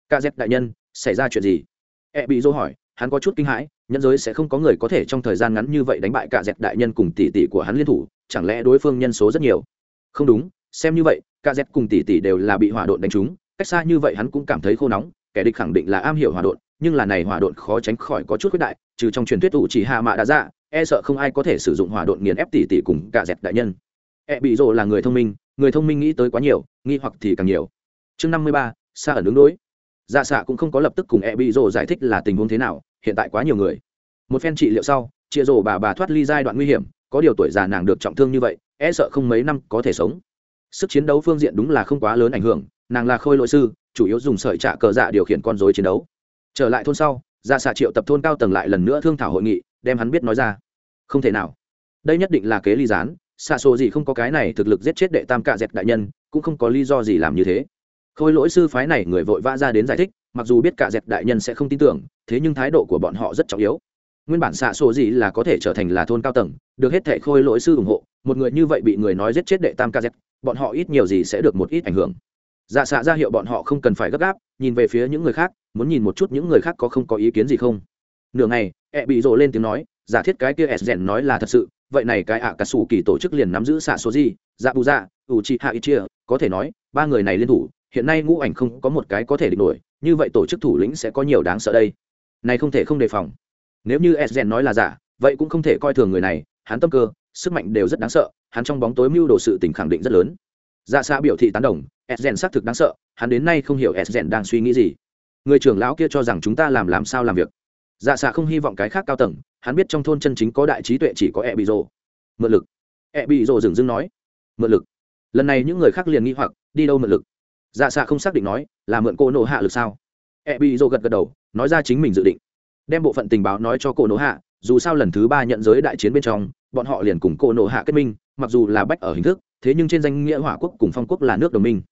Ca z đại nhân, xảy ra chuyện gì? E bị dô hỏi, hắn có chút kinh hãi nhân giới sẽ không có người có thể trong thời gian ngắn như vậy đánh bại cả dẹp đại nhân cùng tỷ tỷ của hắn liên thủ, chẳng lẽ đối phương nhân số rất nhiều? Không đúng, xem như vậy cả dẹp cùng tỷ tỷ đều là bị hỏa độn đánh trúng, cách xa như vậy hắn cũng cảm thấy khô nóng, kẻ địch khẳng định là am hiểu hỏa độn, nhưng là này hỏa độn khó tránh khỏi có chút khuyết đại, trừ trong truyền thuyết tụ chỉ hạ mạ đã ra dạ, e sợ không ai có thể sử dụng hỏa độn nghiền ép tỷ tỷ cùng cả dẹp đại nhân. E bị rồ là người thông minh người thông minh nghĩ tới quá nhiều, nghi hoặc thì càng nhiều. Chương năm mươi ba xa ở ứng đối. Dạ xạ cũng không có lập tức cùng e bị rồ giải thích là tình huống thế nào, hiện tại quá nhiều người. Một phen trị liệu sau chia rồ bà bà thoát ly giai đoạn nguy hiểm, có điều tuổi già nàng được trọng thương như vậy e sợ không mấy năm có thể sống. Sức chiến đấu phương diện đúng là không quá lớn ảnh hưởng, nàng là khôi lỗi sư, chủ yếu dùng sợi trả cờ dạ điều khiển con dối chiến đấu. Trở lại thôn sau dạ xạ triệu tập thôn cao tầng lại lần nữa thương thảo hội nghị, đem hắn biết nói ra. Không thể nào. Đây nhất định là kế ly gián xạ số gì không có cái này thực lực giết chết đệ tam cạ dẹt đại nhân, cũng không có lý do gì làm như thế. Khôi lỗi sư phái này người vội vã ra đến giải thích, mặc dù biết cạ dẹt đại nhân sẽ không tin tưởng, thế nhưng thái độ của bọn họ rất trọng yếu. Nguyên bản xạ số gì là có thể trở thành là thôn cao tầng, được hết thẻ khôi lỗi sư ủng hộ, một người như vậy bị người nói giết chết đệ tam cạ dẹt, bọn họ ít nhiều gì sẽ được một ít ảnh hưởng. Dạ xạ ra hiệu bọn họ không cần phải gấp gáp, nhìn về phía những người khác, muốn nhìn một chút những người khác có không có ý kiến gì không. Nửa ngày ẹ bị rộ lên tiếng nói, giả thiết cái kia s rèn nói là thật sự vậy này cái ạ à cà sủ kỳ tổ chức liền nắm giữ xạ số gì dạ bù dạ ủ chị hạ ít chia, có thể nói, ba người này liên thủ, hiện nay ngũ ảnh không có một cái có thể địch nổi, như vậy tổ chức thủ lĩnh sẽ có nhiều đáng sợ đây. Này không thể không đề phòng. Nếu như s nói là giả, vậy cũng không thể coi thường người này, hắn tâm cơ, sức mạnh đều rất đáng sợ, hắn trong bóng tối mưu đồ sự tình khẳng định rất lớn. Dạ xạ biểu thị tán đồng edgen xác thực đáng sợ, hắn đến nay không hiểu edgen đang suy nghĩ gì. Người trưởng lão kia cho rằng chúng ta làm làm sao làm việc. Dạ xạ không hy vọng cái khác cao tầng hắn biết trong thôn chân chính có đại trí tuệ chỉ có e bị rồ mượn lực. E bị rồ dừng dưng nói. Mượn lực. Lần này những người khác liền nghi hoặc, đi đâu mượn lực? Dạ xạ không xác định nói, là mượn cô nộ hạ lực sao? E bị rồ gật gật đầu, nói ra chính mình dự định. Đem bộ phận tình báo nói cho cô nộ hạ, dù sao lần thứ ba nhận giới đại chiến bên trong, bọn họ liền cùng cô nộ hạ kết minh, mặc dù là bách ở hình thức, thế nhưng trên danh nghĩa hỏa quốc cùng phong quốc là nước đồng minh.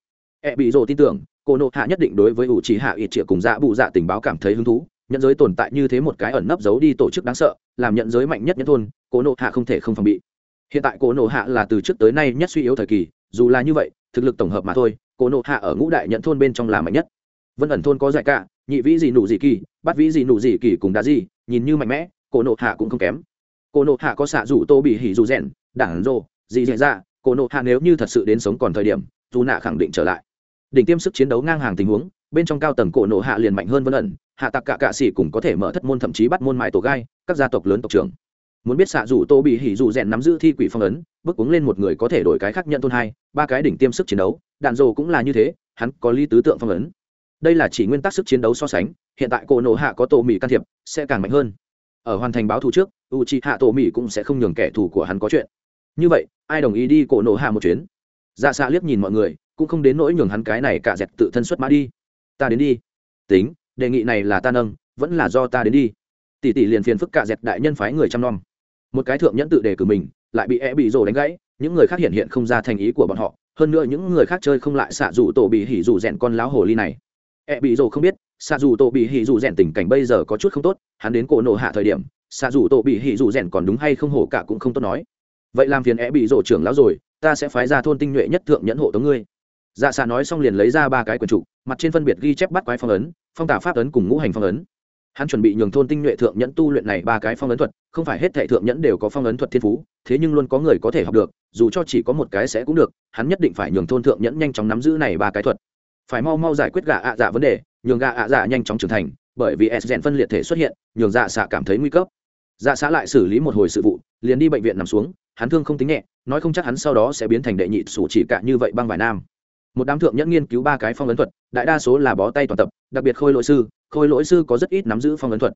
E bị rồ tin tưởng cô nộ hạ nhất định đối với ủ trí hạ ít triệu cùng dạ bụ dạ tình báo cảm thấy hứng thú nhận giới tồn tại như thế một cái ẩn nấp giấu đi tổ chức đáng sợ, làm nhận giới mạnh nhất nhất thôn Cổ nộ hạ không thể không phòng bị. Hiện tại Cổ nộ hạ là từ trước tới nay nhất suy yếu thời kỳ, dù là như vậy, thực lực tổng hợp mà thôi Cổ nộ hạ ở ngũ đại nhận thôn bên trong là mạnh nhất. Vân ẩn thôn có dạy cả, nhị vĩ gì nụ gì kỳ bắt vĩ gì nụ gì kỳ cùng đã gì nhìn như mạnh mẽ cổ nộ hạ cũng không kém. Cổ nộ hạ có xạ rủ tô bị hỉ dù rèn, đảng rô gì dạy ra cổ nộ hạ nếu như thật sự đến sống còn thời điểm, dù nạ khẳng định trở lại. Đỉnh tiêm sức chiến đấu ngang hàng tình huống, bên trong cao tầng cổ nộ hạ liền mạnh hơn vân ẩn hạ tặc cả cạ xỉ cũng có thể mở thất môn thậm chí bắt môn mại tổ gai, các gia tộc lớn tộc trưởng. Muốn biết xạ rủ tô bị hỉ dù rèn nắm giữ thi quỷ phong ấn, bước uống lên một người có thể đổi cái khác nhận thôn hai, ba cái đỉnh tiêm sức chiến đấu, đạn dồ cũng là như thế, hắn có ly tứ tượng phong ấn. Đây là chỉ nguyên tắc sức chiến đấu so sánh, hiện tại cổ nộ hạ có tổ mỹ can thiệp, sẽ càng mạnh hơn. Ở hoàn thành báo thù trước u c hạ tổ mỹ cũng sẽ không nhường kẻ thù của hắn có chuyện. Như vậy, ai đồng ý đi cổ nộ hạ một chuyến? Dạ xạ liếc nhìn mọi người, cũng không đến nỗi nhường hắn cái này cả dẹt tự thân xuất mã đi. Ta đến đi. Tính đề nghị này là ta nâng, vẫn là do ta đến đi. Tỷ tỷ liền phiền phức cả dẹt đại nhân phái người chăm nom. Một cái thượng nhẫn tự đề cử mình, lại bị e bị rồ đánh gãy, những người khác hiện hiện không ra thành ý của bọn họ, hơn nữa những người khác chơi không lại xạ dù tổ bị hỉ dù rèn con láo hồ ly này. E bị rồ không biết, xạ dù tổ bị hỉ dù rèn tình cảnh bây giờ có chút không tốt, hắn đến cổ nổ hạ thời điểm, xạ dù tổ bị hỉ dù rèn còn đúng hay không hổ cả cũng không tốt nói. Vậy làm phiền e bị rồ trưởng lão rồi, ta sẽ phái ra thôn tinh nhuệ nhất thượng nhẫn hộ tống ngươi dạ xạ nói xong liền lấy ra ba cái quần trụ mặt trên phân biệt ghi chép bắt quái phong ấn, phong tả pháp ấn cùng ngũ hành phong ấn. Hắn chuẩn bị nhường thôn tinh nhuệ thượng nhẫn tu luyện này ba cái phong ấn thuật, không phải hết thệ thượng nhẫn đều có phong ấn thuật thiên phú, thế nhưng luôn có người có thể học được, dù cho chỉ có một cái sẽ cũng được, hắn nhất định phải nhường thôn thượng nhẫn nhanh chóng nắm giữ này ba cái thuật. Phải mau mau giải quyết gà ạ dạ vấn đề, nhường gà ạ dạ nhanh chóng trưởng thành, bởi vì s rèn phân liệt thể xuất hiện, nhường dạ xạ cảm thấy nguy cấp. Dạ xã lại xử lý một hồi sự vụ, liền đi bệnh viện nằm xuống, hắn thương không tính nhẹ, nói không chắc hắn sau đó sẽ biến thành đệ nhị sủ chỉ cả như vậy băng vài nam một đám thượng nhẫn nghiên cứu ba cái phong ấn thuật, đại đa số là bó tay toàn tập, đặc biệt khôi lỗi sư, khôi lỗi sư có rất ít nắm giữ phong ấn thuật.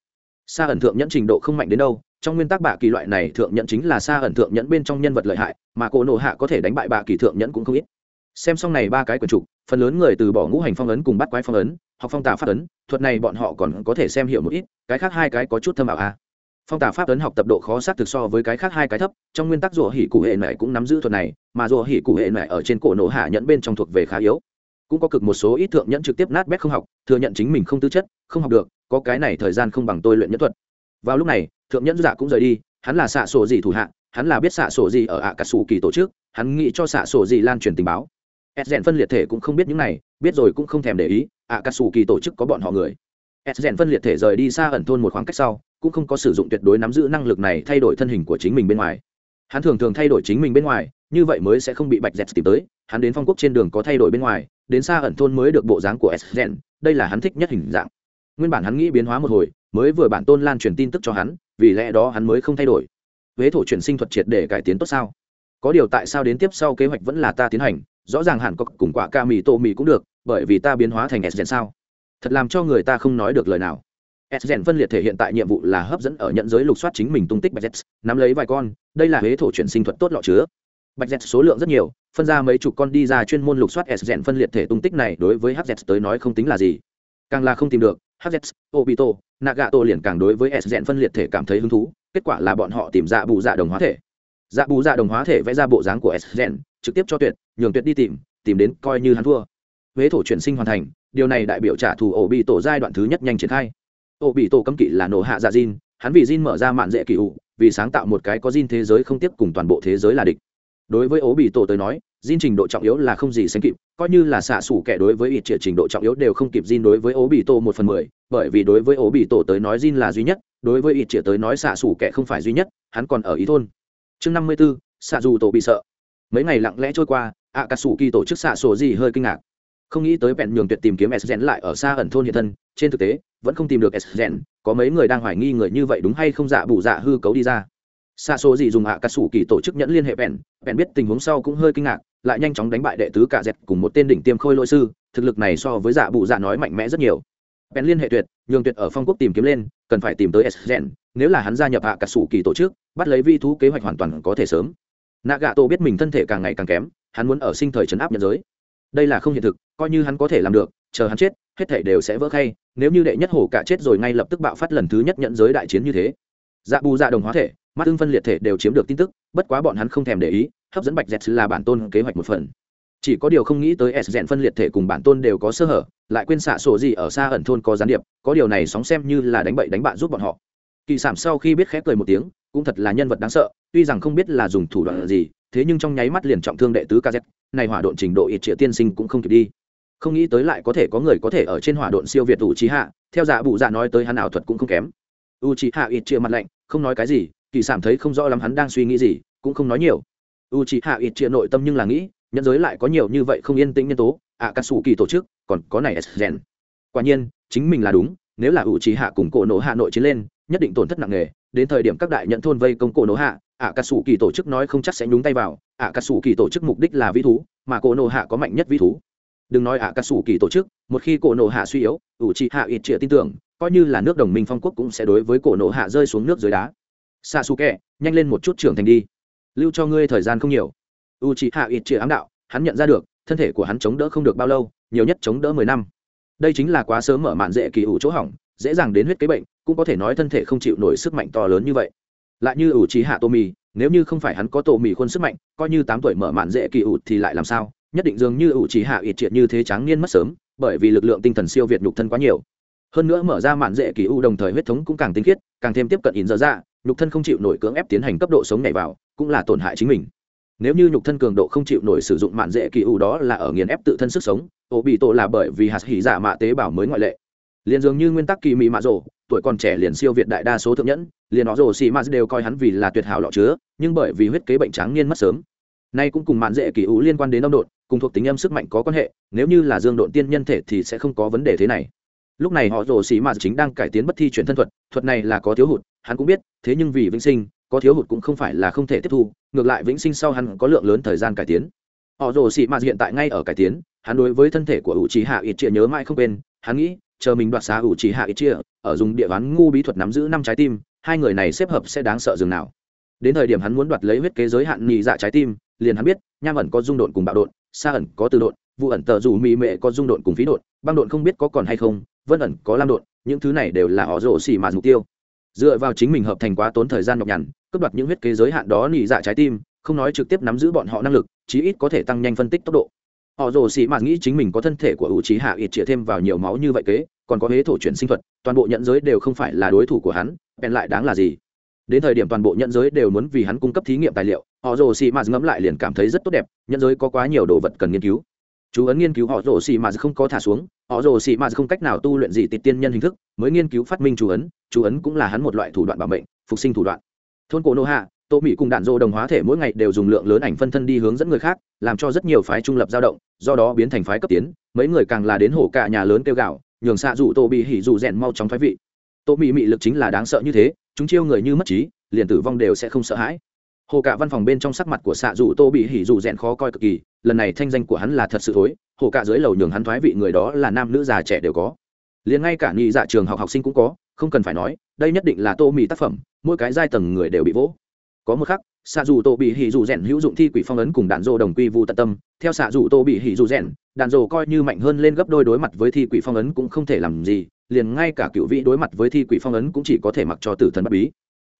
Xa ẩn thượng nhẫn trình độ không mạnh đến đâu, trong nguyên tắc bạ kỳ loại này thượng nhẫn chính là xa ẩn thượng nhẫn bên trong nhân vật lợi hại, mà cổ nộ hạ có thể đánh bại bạ kỳ thượng nhẫn cũng không ít. Xem xong này ba cái quần trục, phần lớn người từ bỏ ngũ hành phong ấn cùng bắt quái phong ấn, học phong tà phát ấn, thuật này bọn họ còn có thể xem hiểu một ít, cái khác hai cái có chút thâm ảo a phong tà pháp ấn học tập độ khó xác thực so với cái khác hai cái thấp, trong nguyên tắc rùa hỉ cụ hệ mẹ cũng nắm giữ thuật này, mà rùa hỉ cụ hệ mẹ ở trên cổ nổ hạ nhẫn bên trong thuộc về khá yếu. Cũng có cực một số ít thượng nhẫn trực tiếp nát bét không học, thừa nhận chính mình không tư chất, không học được, có cái này thời gian không bằng tôi luyện nhẫn thuật. Vào lúc này, thượng nhẫn giả cũng rời đi, hắn là xạ sổ gì thủ hạ, hắn là biết xạ sổ gì ở ạ cà sủ kỳ tổ chức, hắn nghĩ cho xạ sổ gì lan truyền tình báo. S rèn phân liệt thể cũng không biết những này, biết rồi cũng không thèm để ý ạ cà sủ kỳ tổ chức có bọn họ người. S rèn phân liệt thể rời đi xa ẩn thôn một khoảng cách sau cũng không có sử dụng tuyệt đối nắm giữ năng lực này thay đổi thân hình của chính mình bên ngoài. Hắn thường thường thay đổi chính mình bên ngoài, như vậy mới sẽ không bị bạch dẹt tìm tới. Hắn đến phong quốc trên đường có thay đổi bên ngoài, đến xa ẩn thôn mới được bộ dáng của s đây là hắn thích nhất hình dạng. Nguyên bản hắn nghĩ biến hóa một hồi, mới vừa bản tôn lan truyền tin tức cho hắn, vì lẽ đó hắn mới không thay đổi. Huế thổ chuyển sinh thuật triệt để cải tiến tốt sao? Có điều tại sao đến tiếp sau kế hoạch vẫn là ta tiến hành, rõ ràng hẳn có cùng quả ca mì tô mì cũng được, bởi vì ta biến hóa thành s sao? Thật làm cho người ta không nói được lời nào s rèn phân liệt thể hiện tại nhiệm vụ là hấp dẫn ở nhận giới lục soát chính mình tung tích bạch z nắm lấy vài con, đây là huế thổ chuyển sinh thuật tốt lọ chứa. Bạch z số lượng rất nhiều, phân ra mấy chục con đi ra chuyên môn lục soát s rèn phân liệt thể tung tích này đối với hz tới nói không tính là gì. Càng là không tìm được hz obito, nagato liền càng đối với s rèn phân liệt thể cảm thấy hứng thú, kết quả là bọn họ tìm dạ bù dạ đồng hóa thể. Dạ bù dạ đồng hóa thể vẽ ra bộ dáng của s rèn, trực tiếp cho tuyệt, nhường tuyệt đi tìm tìm đến coi như hắn thua. Huế thổ chuyển sinh hoàn thành, điều này đại biểu trả thù ổ bị tổ giai đoạn thứ nhất nhanh triển khai ổ bị tổ cấm kỵ là nổ hạ dạ Jin, hắn vì Jin mở ra mạn dễ kỳ ủ vì sáng tạo một cái có Jin thế giới không tiếp cùng toàn bộ thế giới là địch. Đối với ổ bị tổ tới nói Jin trình độ trọng yếu là không gì sánh kịp coi như là xạ xủ kẻ đối với ít triệt trình độ trọng yếu đều không kịp Jin đối với ổ bị tổ một phần mười bởi vì đối với ổ bị tổ tới nói Jin là duy nhất đối với ít triệt tới nói xạ xủ kẻ không phải duy nhất hắn còn ở ý thôn. Chương năm mươi b ố xạ dù tổ bị sợ. Mấy ngày lặng lẽ trôi qua ạ cà sủ kỳ tổ chức xạ sổ gì hơi kinh ngạc không nghĩ tới vẹn nhường tuyệt tìm kiếm s lại ở xa ẩn thôn hiện thân, trên thực tế, vẫn không tìm được s có mấy người đang hoài nghi người như vậy đúng hay không dạ bù dạ hư cấu đi ra. Xa số gì dùng hạ cà sủ kỳ tổ chức nhẫn liên hệ vẹn vẹn biết tình huống sau cũng hơi kinh ngạc, lại nhanh chóng đánh bại đệ tứ cả dẹt cùng một tên đỉnh tiêm khôi lỗi sư, thực lực này so với dạ bù dạ nói mạnh mẽ rất nhiều. Vẹn liên hệ tuyệt, nhường tuyệt ở phong quốc tìm kiếm lên, cần phải tìm tới s gen, nếu là hắn gia nhập hạ cà sủ kỳ tổ chức, bắt lấy vi thú kế hoạch hoàn toàn có thể sớm. Nạ gạ tổ biết mình thân thể càng ngày càng kém, hắn muốn ở sinh thời trấn áp nhân giới đây là không hiện thực, coi như hắn có thể làm được, chờ hắn chết, hết thể đều sẽ vỡ khay, nếu như đệ nhất hổ cả chết rồi ngay lập tức bạo phát lần thứ nhất nhận giới đại chiến như thế. Dạ bù dạ đồng hóa thể, mắt tương phân liệt thể đều chiếm được tin tức, bất quá bọn hắn không thèm để ý, hấp dẫn bạch dẹt là bản tôn kế hoạch một phần. Chỉ có điều không nghĩ tới s dẹn phân liệt thể cùng bản tôn đều có sơ hở, lại quên xạ sổ gì ở xa ẩn thôn có gián điệp, có điều này sóng xem như là đánh bậy đánh bạn giúp bọn họ. Kỳ sảm sau khi biết khép cười một tiếng, cũng thật là nhân vật đáng sợ, tuy rằng không biết là dùng thủ đoạn gì, thế nhưng trong nháy mắt liền trọng thương đệ tứ kz này hỏa độn trình độ ít triệu tiên sinh cũng không kịp đi. Không nghĩ tới lại có thể có người có thể ở trên hỏa độn siêu việt ủ trí hạ theo giả bụ dạ nói tới hắn ảo thuật cũng không kém. U trí hạ ít triệu mặt lạnh, không nói cái gì, kỳ sản thấy không rõ lắm hắn đang suy nghĩ gì, cũng không nói nhiều. U trí hạ ít triệu nội tâm nhưng là nghĩ, nhân giới lại có nhiều như vậy không yên tĩnh nhân tố ạ cà sủ kỳ tổ chức, còn có này sgen quả nhiên, chính mình là đúng, nếu là u trí hạ cùng cổ nổ hạ nội chiến lên, nhất định tổn thất nặng nề, đến thời điểm các đại nhận thôn vây công cổ nổ hạ ạ cà sủ kỳ tổ chức nói không chắc sẽ nhúng tay vào. Ạ cà sủ kỳ tổ chức mục đích là vĩ thú, mà cổ nổ hạ có mạnh nhất vĩ thú. Đừng nói ạ cà sủ kỳ tổ chức, một khi cổ nổ hạ suy yếu ủ trị hạ ít trịa tin tưởng, coi như là nước đồng minh phong quốc cũng sẽ đối với cổ nổ hạ rơi xuống nước dưới đá. Xa xù kẹ nhanh lên một chút trưởng thành đi. Lưu cho ngươi thời gian không nhiều. U trị hạ ít trịa ám đạo, hắn nhận ra được, thân thể của hắn chống đỡ không được bao lâu, nhiều nhất chống đỡ mười năm. Đây chính là quá sớm mở mạn dễ kỳ ủ chỗ hỏng, dễ dàng đến huyết kế bệnh, cũng có thể nói thân thể không chịu nổi sức mạnh to lớn như vậy lại như ủ trí hạ tô mì, nếu như không phải hắn có tô mì khuôn sức mạnh, coi như tám tuổi mở mạn dễ kỳ ủ thì lại làm sao? Nhất định dường như ủ trí hạ ít triệt như thế tráng niên mất sớm, bởi vì lực lượng tinh thần siêu việt nhục thân quá nhiều. Hơn nữa mở ra mạn dễ kỳ ủ đồng thời huyết thống cũng càng tinh khiết, càng thêm tiếp cận ỉn dở ra nhục thân không chịu nổi cưỡng ép tiến hành cấp độ sống nhảy vào, cũng là tổn hại chính mình. Nếu như nhục thân cường độ không chịu nổi sử dụng mạn dễ kỳ ủ đó là ở nghiền ép tự thân sức sống, ổ bị tổ là bởi vì hạt hỉ giả mạ tế bào mới ngoại lệ liền dường như nguyên tắc kỳ mị mạ rồ, tuổi còn trẻ liền siêu việt đại đa số thượng nhẫn, liền nó rồ xì mạ đều coi hắn vì là tuyệt hảo lọ chứa, nhưng bởi vì huyết kế bệnh tráng niên mất sớm. Nay cũng cùng mạn dễ kỳ ủ liên quan đến âm độn, cùng thuộc tính âm sức mạnh có quan hệ, nếu như là dương độn tiên nhân thể thì sẽ không có vấn đề thế này. Lúc này họ rồ xì mạ chính đang cải tiến bất thi chuyển thân thuật thuật này là có thiếu hụt, hắn cũng biết, thế nhưng vì vĩnh sinh, có thiếu hụt cũng không phải là không thể tiếp thu, ngược lại vĩnh sinh sau hắn có lượng lớn thời gian cải tiến. Họ rồ xì mạ hiện tại ngay ở cải tiến, hắn đối với thân thể của ủ trí hạ ít chia nhớ mãi không quên, hắn nghĩ chờ mình đoạt xá ủ chỉ hạ ít chia, ở dùng địa ván ngu bí thuật nắm giữ năm trái tim, hai người này xếp hợp sẽ đáng sợ dường nào. Đến thời điểm hắn muốn đoạt lấy huyết kế giới hạn nhị dạ trái tim, liền hắn biết, nham ẩn có dung độn cùng bạo độn xa ẩn có từ độn vụ ẩn tờ dù mị mệ có dung độn cùng phí độn, băng độn không biết có còn hay không, vân ẩn có lam độn, những thứ này đều là họ rổ xỉ mà mục tiêu. Dựa vào chính mình hợp thành quá tốn thời gian nhọc nhằn, cướp đoạt những huyết kế giới hạn đó nhị dạ trái tim, không nói trực tiếp nắm giữ bọn họ năng lực, chí ít có thể tăng nhanh phân tích tốc độ họ rồ xì mạt nghĩ chính mình có thân thể của ủ trí hạ ít chĩa thêm vào nhiều máu như vậy kế, còn có huế thổ chuyển sinh thuật, toàn bộ nhận giới đều không phải là đối thủ của hắn, bèn lại đáng là gì? Đến thời điểm toàn bộ nhận giới đều muốn vì hắn cung cấp thí nghiệm tài liệu, họ rồ xì mạt ngẫm lại liền cảm thấy rất tốt đẹp, nhận giới có quá nhiều đồ vật cần nghiên cứu. Chú ấn nghiên cứu họ rồ xì mạt không có thả xuống, họ rồ xì mạt không cách nào tu luyện gì tịch tiên nhân hình thức, mới nghiên cứu phát minh chú ấn chú ấn cũng là hắn một loại thủ đoạn bảo mệnh, phục sinh thủ đoạn. Thôn cổ nô hạ tô mỹ cùng đạn dô đồng hóa thể mỗi ngày đều dùng lượng lớn ảnh phân thân đi hướng dẫn người khác, làm cho rất nhiều phái trung lập dao động, do đó biến thành phái cấp tiến, mấy người càng là đến hổ cả nhà lớn kêu gạo, nhường xạ dụ tô bị hỉ dù rèn mau chóng thoái vị. Tô mỹ mị lực chính là đáng sợ như thế, chúng chiêu người như mất trí, liền tử vong đều sẽ không sợ hãi. Hồ cả văn phòng bên trong sắc mặt của xạ dụ tô bị hỉ dù rèn khó coi cực kỳ, lần này thanh danh của hắn là thật sự thối hồ cả dưới lầu nhường hắn thoái vị người đó là nam nữ già trẻ đều có. Liền ngay cả nghị dạ trường học học sinh cũng có, không cần phải nói, đây nhất định là tô mỹ tác phẩm, mỗi cái giai tầng người đều bị vỗ có một khắc xạ dù tô bị hỉ dù rèn hữu dụng thi quỷ phong ấn cùng đạn dô đồng quy vụ tận tâm. Theo xạ dù tô bị hỉ dù rèn, đạn dô coi như mạnh hơn lên gấp đôi đối mặt với thi quỷ phong ấn cũng không thể làm gì, liền ngay cả cựu vị đối mặt với thi quỷ phong ấn cũng chỉ có thể mặc cho tử thần bất bí.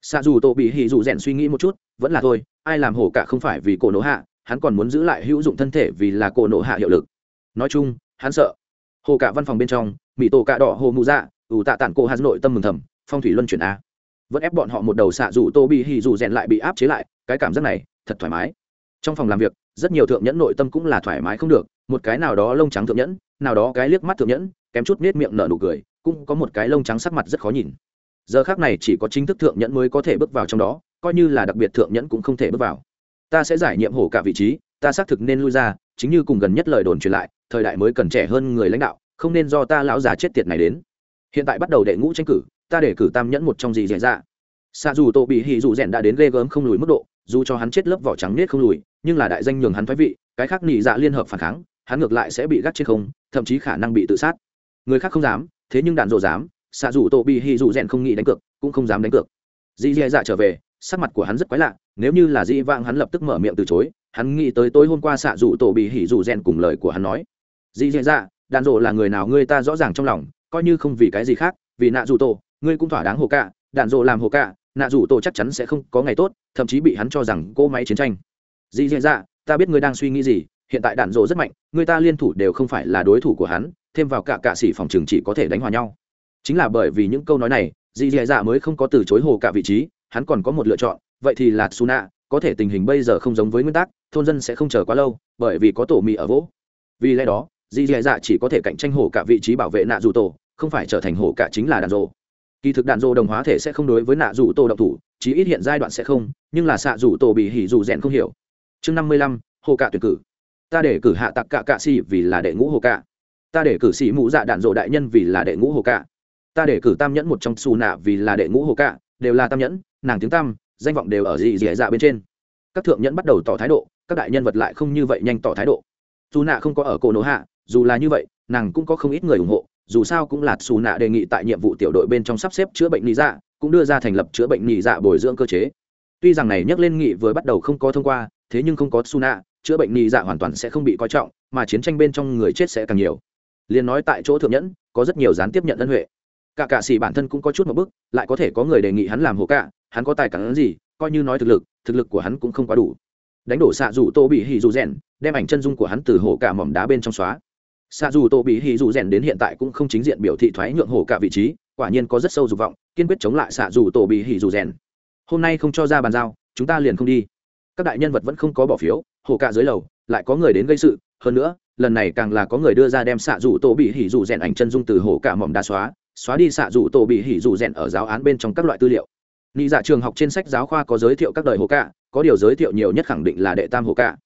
Xạ dù tô bị hỉ dù rèn suy nghĩ một chút, vẫn là thôi, ai làm hổ cả không phải vì cổ nổ hạ, hắn còn muốn giữ lại hữu dụng thân thể vì là cổ nổ hạ hiệu lực. Nói chung, hắn sợ. Hồ cả văn phòng bên trong mỹ tổ cạ đỏ hồ mụ dạ ủ tạ tản cô hà nội tâm mừng thầm, phong thủy luân chuyển a vẫn ép bọn họ một đầu xạ dù tô bị hì dù rèn lại bị áp chế lại, cái cảm giác này thật thoải mái. Trong phòng làm việc, rất nhiều thượng nhẫn nội tâm cũng là thoải mái không được, một cái nào đó lông trắng thượng nhẫn, nào đó cái liếc mắt thượng nhẫn, kém chút nết miệng nở nụ cười, cũng có một cái lông trắng sắc mặt rất khó nhìn. Giờ khác này chỉ có chính thức thượng nhẫn mới có thể bước vào trong đó, coi như là đặc biệt thượng nhẫn cũng không thể bước vào. Ta sẽ giải nhiệm hổ cả vị trí, ta xác thực nên lui ra, chính như cùng gần nhất lời đồn truyền lại, thời đại mới cần trẻ hơn người lãnh đạo, không nên do ta lão già chết tiệt này đến. Hiện tại bắt đầu đệ ngũ tranh cử ta để cử tam nhẫn một trong gì dễ dạ. dạ. Xa dù tô bị hỉ dù rèn đã đến ghê gớm không lùi mức độ, dù cho hắn chết lớp vỏ trắng nết không lùi, nhưng là đại danh nhường hắn thoái vị, cái khác nị dạ liên hợp phản kháng, hắn ngược lại sẽ bị gắt chết không, thậm chí khả năng bị tự sát. Người khác không dám, thế nhưng đạn dộ dám xạ dù tô bị hỉ dù rèn không nghĩ đánh cược, cũng không dám đánh cược. Dì dì dạ, dạ trở về, sắc mặt của hắn rất quái lạ, nếu như là dì vang hắn lập tức mở miệng từ chối, hắn nghĩ tới tối hôm qua xạ dù tổ bị hỉ dù rèn cùng lời của hắn nói. Dì dì dạ, dạ đạn dộ là người nào ngươi ta rõ ràng trong lòng, coi như không vì cái gì khác, vì nạ dù tổ ngươi cũng thỏa đáng hồ cả đạn dộ làm hồ cả nạ dù tổ chắc chắn sẽ không có ngày tốt, thậm chí bị hắn cho rằng cô máy chiến tranh. Dì dì dạ ta biết ngươi đang suy nghĩ gì, hiện tại đạn dộ rất mạnh, người ta liên thủ đều không phải là đối thủ của hắn, thêm vào cả cạ sĩ phòng trường chỉ có thể đánh hòa nhau. Chính là bởi vì những câu nói này, dì dì dạ mới không có từ chối hồ cả vị trí, hắn còn có một lựa chọn, vậy thì là suna có thể tình hình bây giờ không giống với nguyên tắc, thôn dân sẽ không chờ quá lâu, bởi vì có tổ mì ở vỗ. Vì lẽ đó, dì dì dạ chỉ có thể cạnh tranh hồ cả vị trí bảo vệ nạ dù tổ, không phải trở thành hồ cả chính là đàn rộ kỳ thực đạn dô đồng hóa thể sẽ không đối với nạ dù tổ động thủ chí ít hiện giai đoạn sẽ không nhưng là xạ dù tổ bị hỉ dù rèn không hiểu. Chương năm mươi lăm hồ cạ tuyển cử. Ta để cử hạ tặc cạ cạ xì vì là đệ ngũ hồ cạ, ta để cử sĩ mụ dạ đạn rộ đại nhân vì là đệ ngũ hồ cạ, ta để cử tam nhẫn một trong xù nạ vì là đệ ngũ hồ cạ, đều là tam nhẫn nàng tiếng tam danh vọng đều ở dị dị dạ bên trên. Các thượng nhẫn bắt đầu tỏ thái độ các đại nhân vật lại không như vậy nhanh tỏ thái độ. Dù nạ không có ở cổ nổ hạ dù là như vậy nàng cũng có không ít người ủng hộ dù sao cũng là xù nạ đề nghị tại nhiệm vụ tiểu đội bên trong sắp xếp chữa bệnh nị dạ cũng đưa ra thành lập chữa bệnh nị dạ bồi dưỡng cơ chế. Tuy rằng này nhắc lên nghị vừa bắt đầu không có thông qua, thế nhưng không có xù nạ, chữa bệnh nị dạ hoàn toàn sẽ không bị coi trọng, mà chiến tranh bên trong người chết sẽ càng nhiều. Liền nói tại chỗ thượng nhẫn, có rất nhiều gián tiếp nhận ân huệ. Cả cạ xỉ bản thân cũng có chút một bức lại có thể có người đề nghị hắn làm hộ cạ, hắn có tài cản gì, coi như nói thực lực thực lực của hắn cũng không quá đủ. Đánh đổ xạ dù tô bị hì dù rèn, đem ảnh chân dung của hắn từ hồ cả mỏm đá bên trong xóa xa dù tô bị hì dù rèn đến hiện tại cũng không chính diện biểu thị thoái nhượng hổ cả vị trí quả nhiên có rất sâu dục vọng kiên quyết chống lại xạ dù tô bị hì dù rèn. Hôm nay không cho ra bàn giao chúng ta liền không đi. Các đại nhân vật vẫn không có bỏ phiếu hồ cả dưới lầu lại có người đến gây sự hơn nữa lần này càng là có người đưa ra đem xạ dù tổ bị hỉ dù rèn ảnh chân dung từ hồ cả mỏm đa xóa xóa đi xạ dù tổ bị hỉ dù rèn ở giáo án bên trong các loại tư liệu. Nị dạ trường học trên sách giáo khoa có giới thiệu các đời hồ cạ, có điều giới thiệu nhiều nhất khẳng định là đệ tam hồ cạ.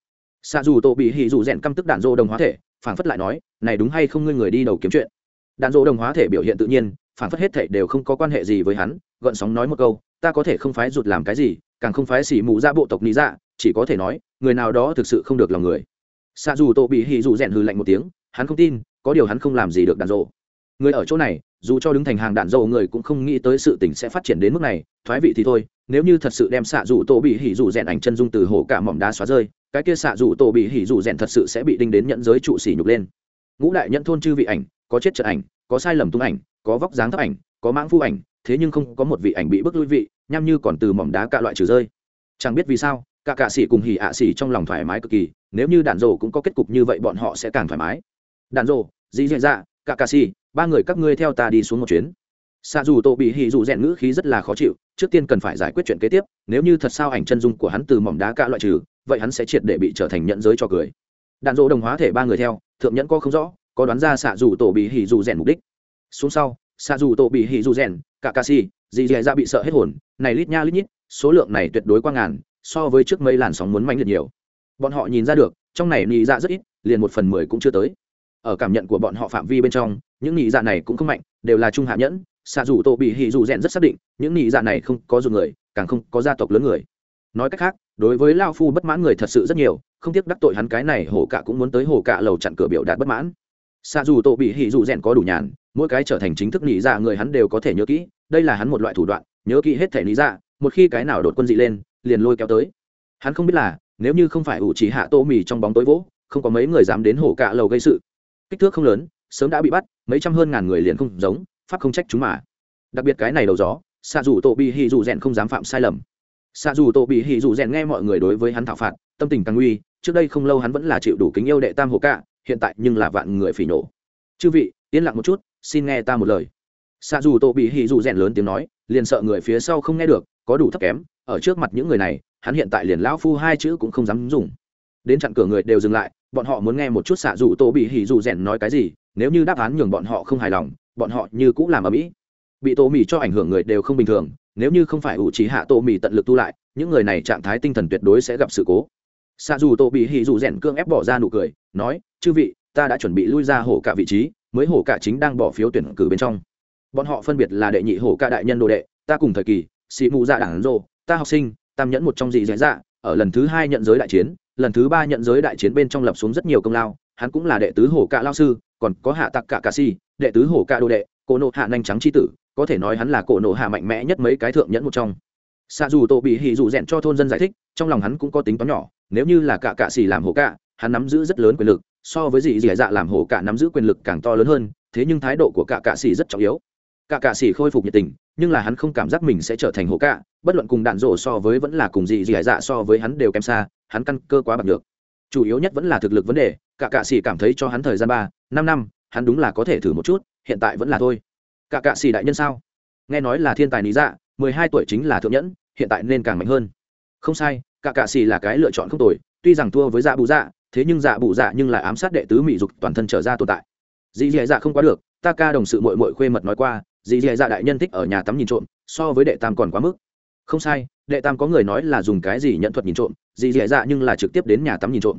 Xạ dù tổ bị hỉ dù rèn căm tức đạn dô đồng hóa thể, phảng phất lại nói, này đúng hay không ngươi người đi đầu kiếm chuyện. Đạn dỗ đồng hóa thể biểu hiện tự nhiên, phảng phất hết thể đều không có quan hệ gì với hắn, gợn sóng nói một câu, ta có thể không phái rụt làm cái gì, càng không phái xỉ mù ra bộ tộc lý dạ, chỉ có thể nói, người nào đó thực sự không được lòng người. xa dù tổ bị hỉ dù rèn hừ lạnh một tiếng, hắn không tin, có điều hắn không làm gì được đạn Dỗ. Người ở chỗ này, dù cho đứng thành hàng đạn dầu người cũng không nghĩ tới sự tình sẽ phát triển đến mức này, thoái vị thì thôi, nếu như thật sự đem xạ dù tổ bị hỉ dù rèn ảnh chân dung từ hồ cả mỏm đá xóa rơi, cái kia xạ dù tổ bị hỉ dù rèn thật sự sẽ bị đinh đến nhận giới trụ xỉ nhục lên. Ngũ đại nhận thôn chư vị ảnh, có chết trợ ảnh, có sai lầm tung ảnh, có vóc dáng thấp ảnh, có mãng phu ảnh, thế nhưng không có một vị ảnh bị bức lui vị nhăm như còn từ mỏm đá cả loại trừ rơi. Chẳng biết vì sao, cả cạ sĩ cùng hỉ ạ sĩ trong lòng thoải mái cực kỳ, nếu như đạn dầu cũng có kết cục như vậy bọn họ sẽ càng thoải mái. Đạn dầu dĩ dạ dạ cả cạ sĩ ba người các ngươi theo ta đi xuống một chuyến. Xạ dù tổ bị hỉ dù rèn ngữ khí rất là khó chịu, trước tiên cần phải giải quyết chuyện kế tiếp, nếu như thật sao ảnh chân dung của hắn từ mỏm đá cả loại trừ, vậy hắn sẽ triệt để bị trở thành nhận giới cho cười. Đạn dỗ đồng hóa thể ba người theo, thượng nhẫn có không rõ, có đoán ra xạ dù tổ bị hỉ dù rèn mục đích. Xuống sau xạ dù tổ bị hỉ dù rèn, cả ca si, dì dì ra bị sợ hết hồn, này lít nha lít nhít, số lượng này tuyệt đối qua ngàn, so với trước mấy làn sóng muốn mạnh liệt nhiều. Bọn họ nhìn ra được, trong này nị ra dạ rất ít, liền một phần mười cũng chưa tới ở cảm nhận của bọn họ phạm vi bên trong, những nị dạ này cũng không mạnh, đều là trung hạ nhẫn, xạ dù tổ bị hỉ dù rèn rất xác định, những nị dạ này không có dù người, càng không có gia tộc lớn người. Nói cách khác, đối với lao phu bất mãn người thật sự rất nhiều, không tiếc đắc tội hắn cái này hổ cả cũng muốn tới hổ cả lầu chặn cửa biểu đạt bất mãn. Xạ dù tổ bị hỉ dù rèn có đủ nhàn, mỗi cái trở thành chính thức nị dạ người hắn đều có thể nhớ kỹ, đây là hắn một loại thủ đoạn, nhớ kỹ hết thể lý dạ một khi cái nào đột quân dị lên, liền lôi kéo tới. Hắn không biết là, nếu như không phải ủ chỉ hạ tô mì trong bóng tối vỗ, không có mấy người dám đến hổ cả lầu gây sự kích thước không lớn sớm đã bị bắt mấy trăm hơn ngàn người liền không giống pháp không trách chúng mà. Đặc biệt cái này đầu gió xạ dù tổ bị hì dù rèn không dám phạm sai lầm. Xạ dù tổ bị hì dù rèn nghe mọi người đối với hắn thảo phạt tâm tình càng nguy trước đây không lâu hắn vẫn là chịu đủ kính yêu đệ tam hộ cả, hiện tại nhưng là vạn người phỉ nổ chư vị yên lặng một chút xin nghe ta một lời. Xạ dù tổ bị hì dù rèn lớn tiếng nói liền sợ người phía sau không nghe được có đủ thấp kém ở trước mặt những người này hắn hiện tại liền lão phu hai chữ cũng không dám dùng. Đến chặn cửa người đều dừng lại bọn họ muốn nghe một chút xạ dù tổ bị hỉ dù rèn nói cái gì, nếu như đáp án nhường bọn họ không hài lòng, bọn họ như cũng làm ở mỹ bị tổ mì cho ảnh hưởng người đều không bình thường, nếu như không phải ủ trí hạ tổ mì tận lực tu lại, những người này trạng thái tinh thần tuyệt đối sẽ gặp sự cố. Xạ dù tổ bị hỉ dù rèn cương ép bỏ ra nụ cười, nói, chư vị, ta đã chuẩn bị lui ra hổ cả vị trí, mới hổ cả chính đang bỏ phiếu tuyển cử bên trong. Bọn họ phân biệt là đệ nhị hổ cả đại nhân đồ đệ, ta cùng thời kỳ, sĩ mù dạ đảng rộ ta học sinh, tam nhẫn một trong dị dạ dạ ở lần thứ hai nhận giới đại chiến, lần thứ ba nhận giới đại chiến bên trong lập xuống rất nhiều công lao, hắn cũng là đệ tứ hổ cạ lao sư, còn có hạ tặc cạ cà si đệ tứ hổ cạ đồ đệ, cổ nộ hạ nhanh trắng c h i tử, có thể nói hắn là cổ nộ hạ mạnh mẽ nhất mấy cái thượng nhẫn một trong. Xa dù tổ bị hì dù rẽn cho thôn dân giải thích, trong lòng hắn cũng có tính toán nhỏ, nếu như là cạ cạ xì làm hổ cạ, hắn nắm giữ rất lớn quyền lực, so với dị dị dạ làm hổ cạ nắm giữ quyền lực càng to lớn hơn, thế nhưng thái độ của cạ cạ xì rất trọng yếu. Cạ cạ xì khôi phục nhiệt tình nhưng là hắn không cảm giác mình sẽ trở thành hổ cạ, bất luận cùng đạn rổ so với vẫn là cùng dị hải dạ so với hắn đều kém xa, hắn căn cơ quá bằng được chủ yếu nhất vẫn là thực lực vấn đề, cả cạ xỉ cảm thấy cho hắn thời gian ba, năm năm, hắn đúng là có thể thử một chút, hiện tại vẫn là thôi. Cả cạ xỉ đại nhân sao? Nghe nói là thiên tài lý dạ mười hai tuổi chính là thượng nhẫn, hiện tại nên càng mạnh hơn. Không sai, cả cạ xỉ là cái lựa chọn không tồi, tuy rằng thua với dạ bù dạ thế nhưng dạ bụ dạ nhưng lại ám sát đệ tứ mỹ dục toàn thân trở ra tồn tại. Dị dạ dạ không quá được, ta ca đồng sự mội mội khuê mật nói qua dì dì dạ đại nhân thích ở nhà tắm nhìn trộm, so với đệ tam còn quá mức. Không sai, đệ tam có người nói là dùng cái gì nhận thuật nhìn trộm, dì dì dạ nhưng là trực tiếp đến nhà tắm nhìn trộm.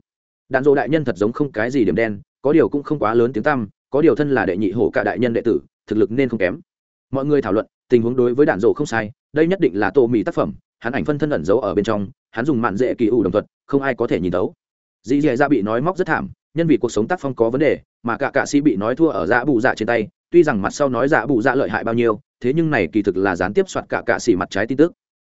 Đạn dỗ đại nhân thật giống không cái gì điểm đen, có điều cũng không quá lớn tiếng tăm, có điều thân là đệ nhị hổ cả đại nhân đệ tử, thực lực nên không kém. Mọi người thảo luận, tình huống đối với đạn dỗ không sai, đây nhất định là tô mỹ tác phẩm, hắn ảnh phân thân ẩn giấu ở bên trong, hắn dùng mạn dễ kỳ ủ đồng thuật, không ai có thể nhìn thấu. Dì dì dạ bị nói móc rất thảm, nhân vì cuộc sống tác phong có vấn đề, mà cả cạ sĩ bị nói thua ở dạ bù dạ trên tay tuy rằng mặt sau nói dạ bù dạ lợi hại bao nhiêu, thế nhưng này kỳ thực là gián tiếp soạt cả cạ xỉ mặt trái tin tức.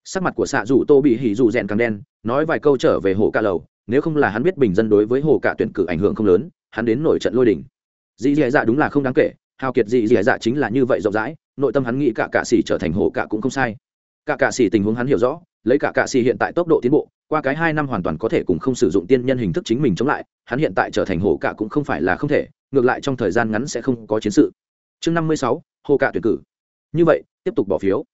Sắc mặt của xạ dù tô bị hỉ dù rèn càng đen, nói vài câu trở về hồ cạ lầu, nếu không là hắn biết bình dân đối với hồ cạ tuyển cử ảnh hưởng không lớn, hắn đến nổi trận lôi đỉnh dì dì dạ đúng là không đáng kể, hào kiệt dì dì dạ chính là như vậy rộng rãi, nội tâm hắn nghĩ cả cạ xỉ trở thành hồ cạ cũng không sai. Cả cạ xỉ tình huống hắn hiểu rõ, lấy cả cạ xỉ hiện tại tốc độ tiến bộ, qua cái hai năm hoàn toàn có thể cùng không sử dụng tiên nhân hình thức chính mình chống lại, hắn hiện tại trở thành hồ cạ cũng không phải là không thể, ngược lại trong thời gian ngắn sẽ không có chiến sự chương năm mươi sáu, hồ cạ tuyển cử. Như vậy, tiếp tục bỏ phiếu.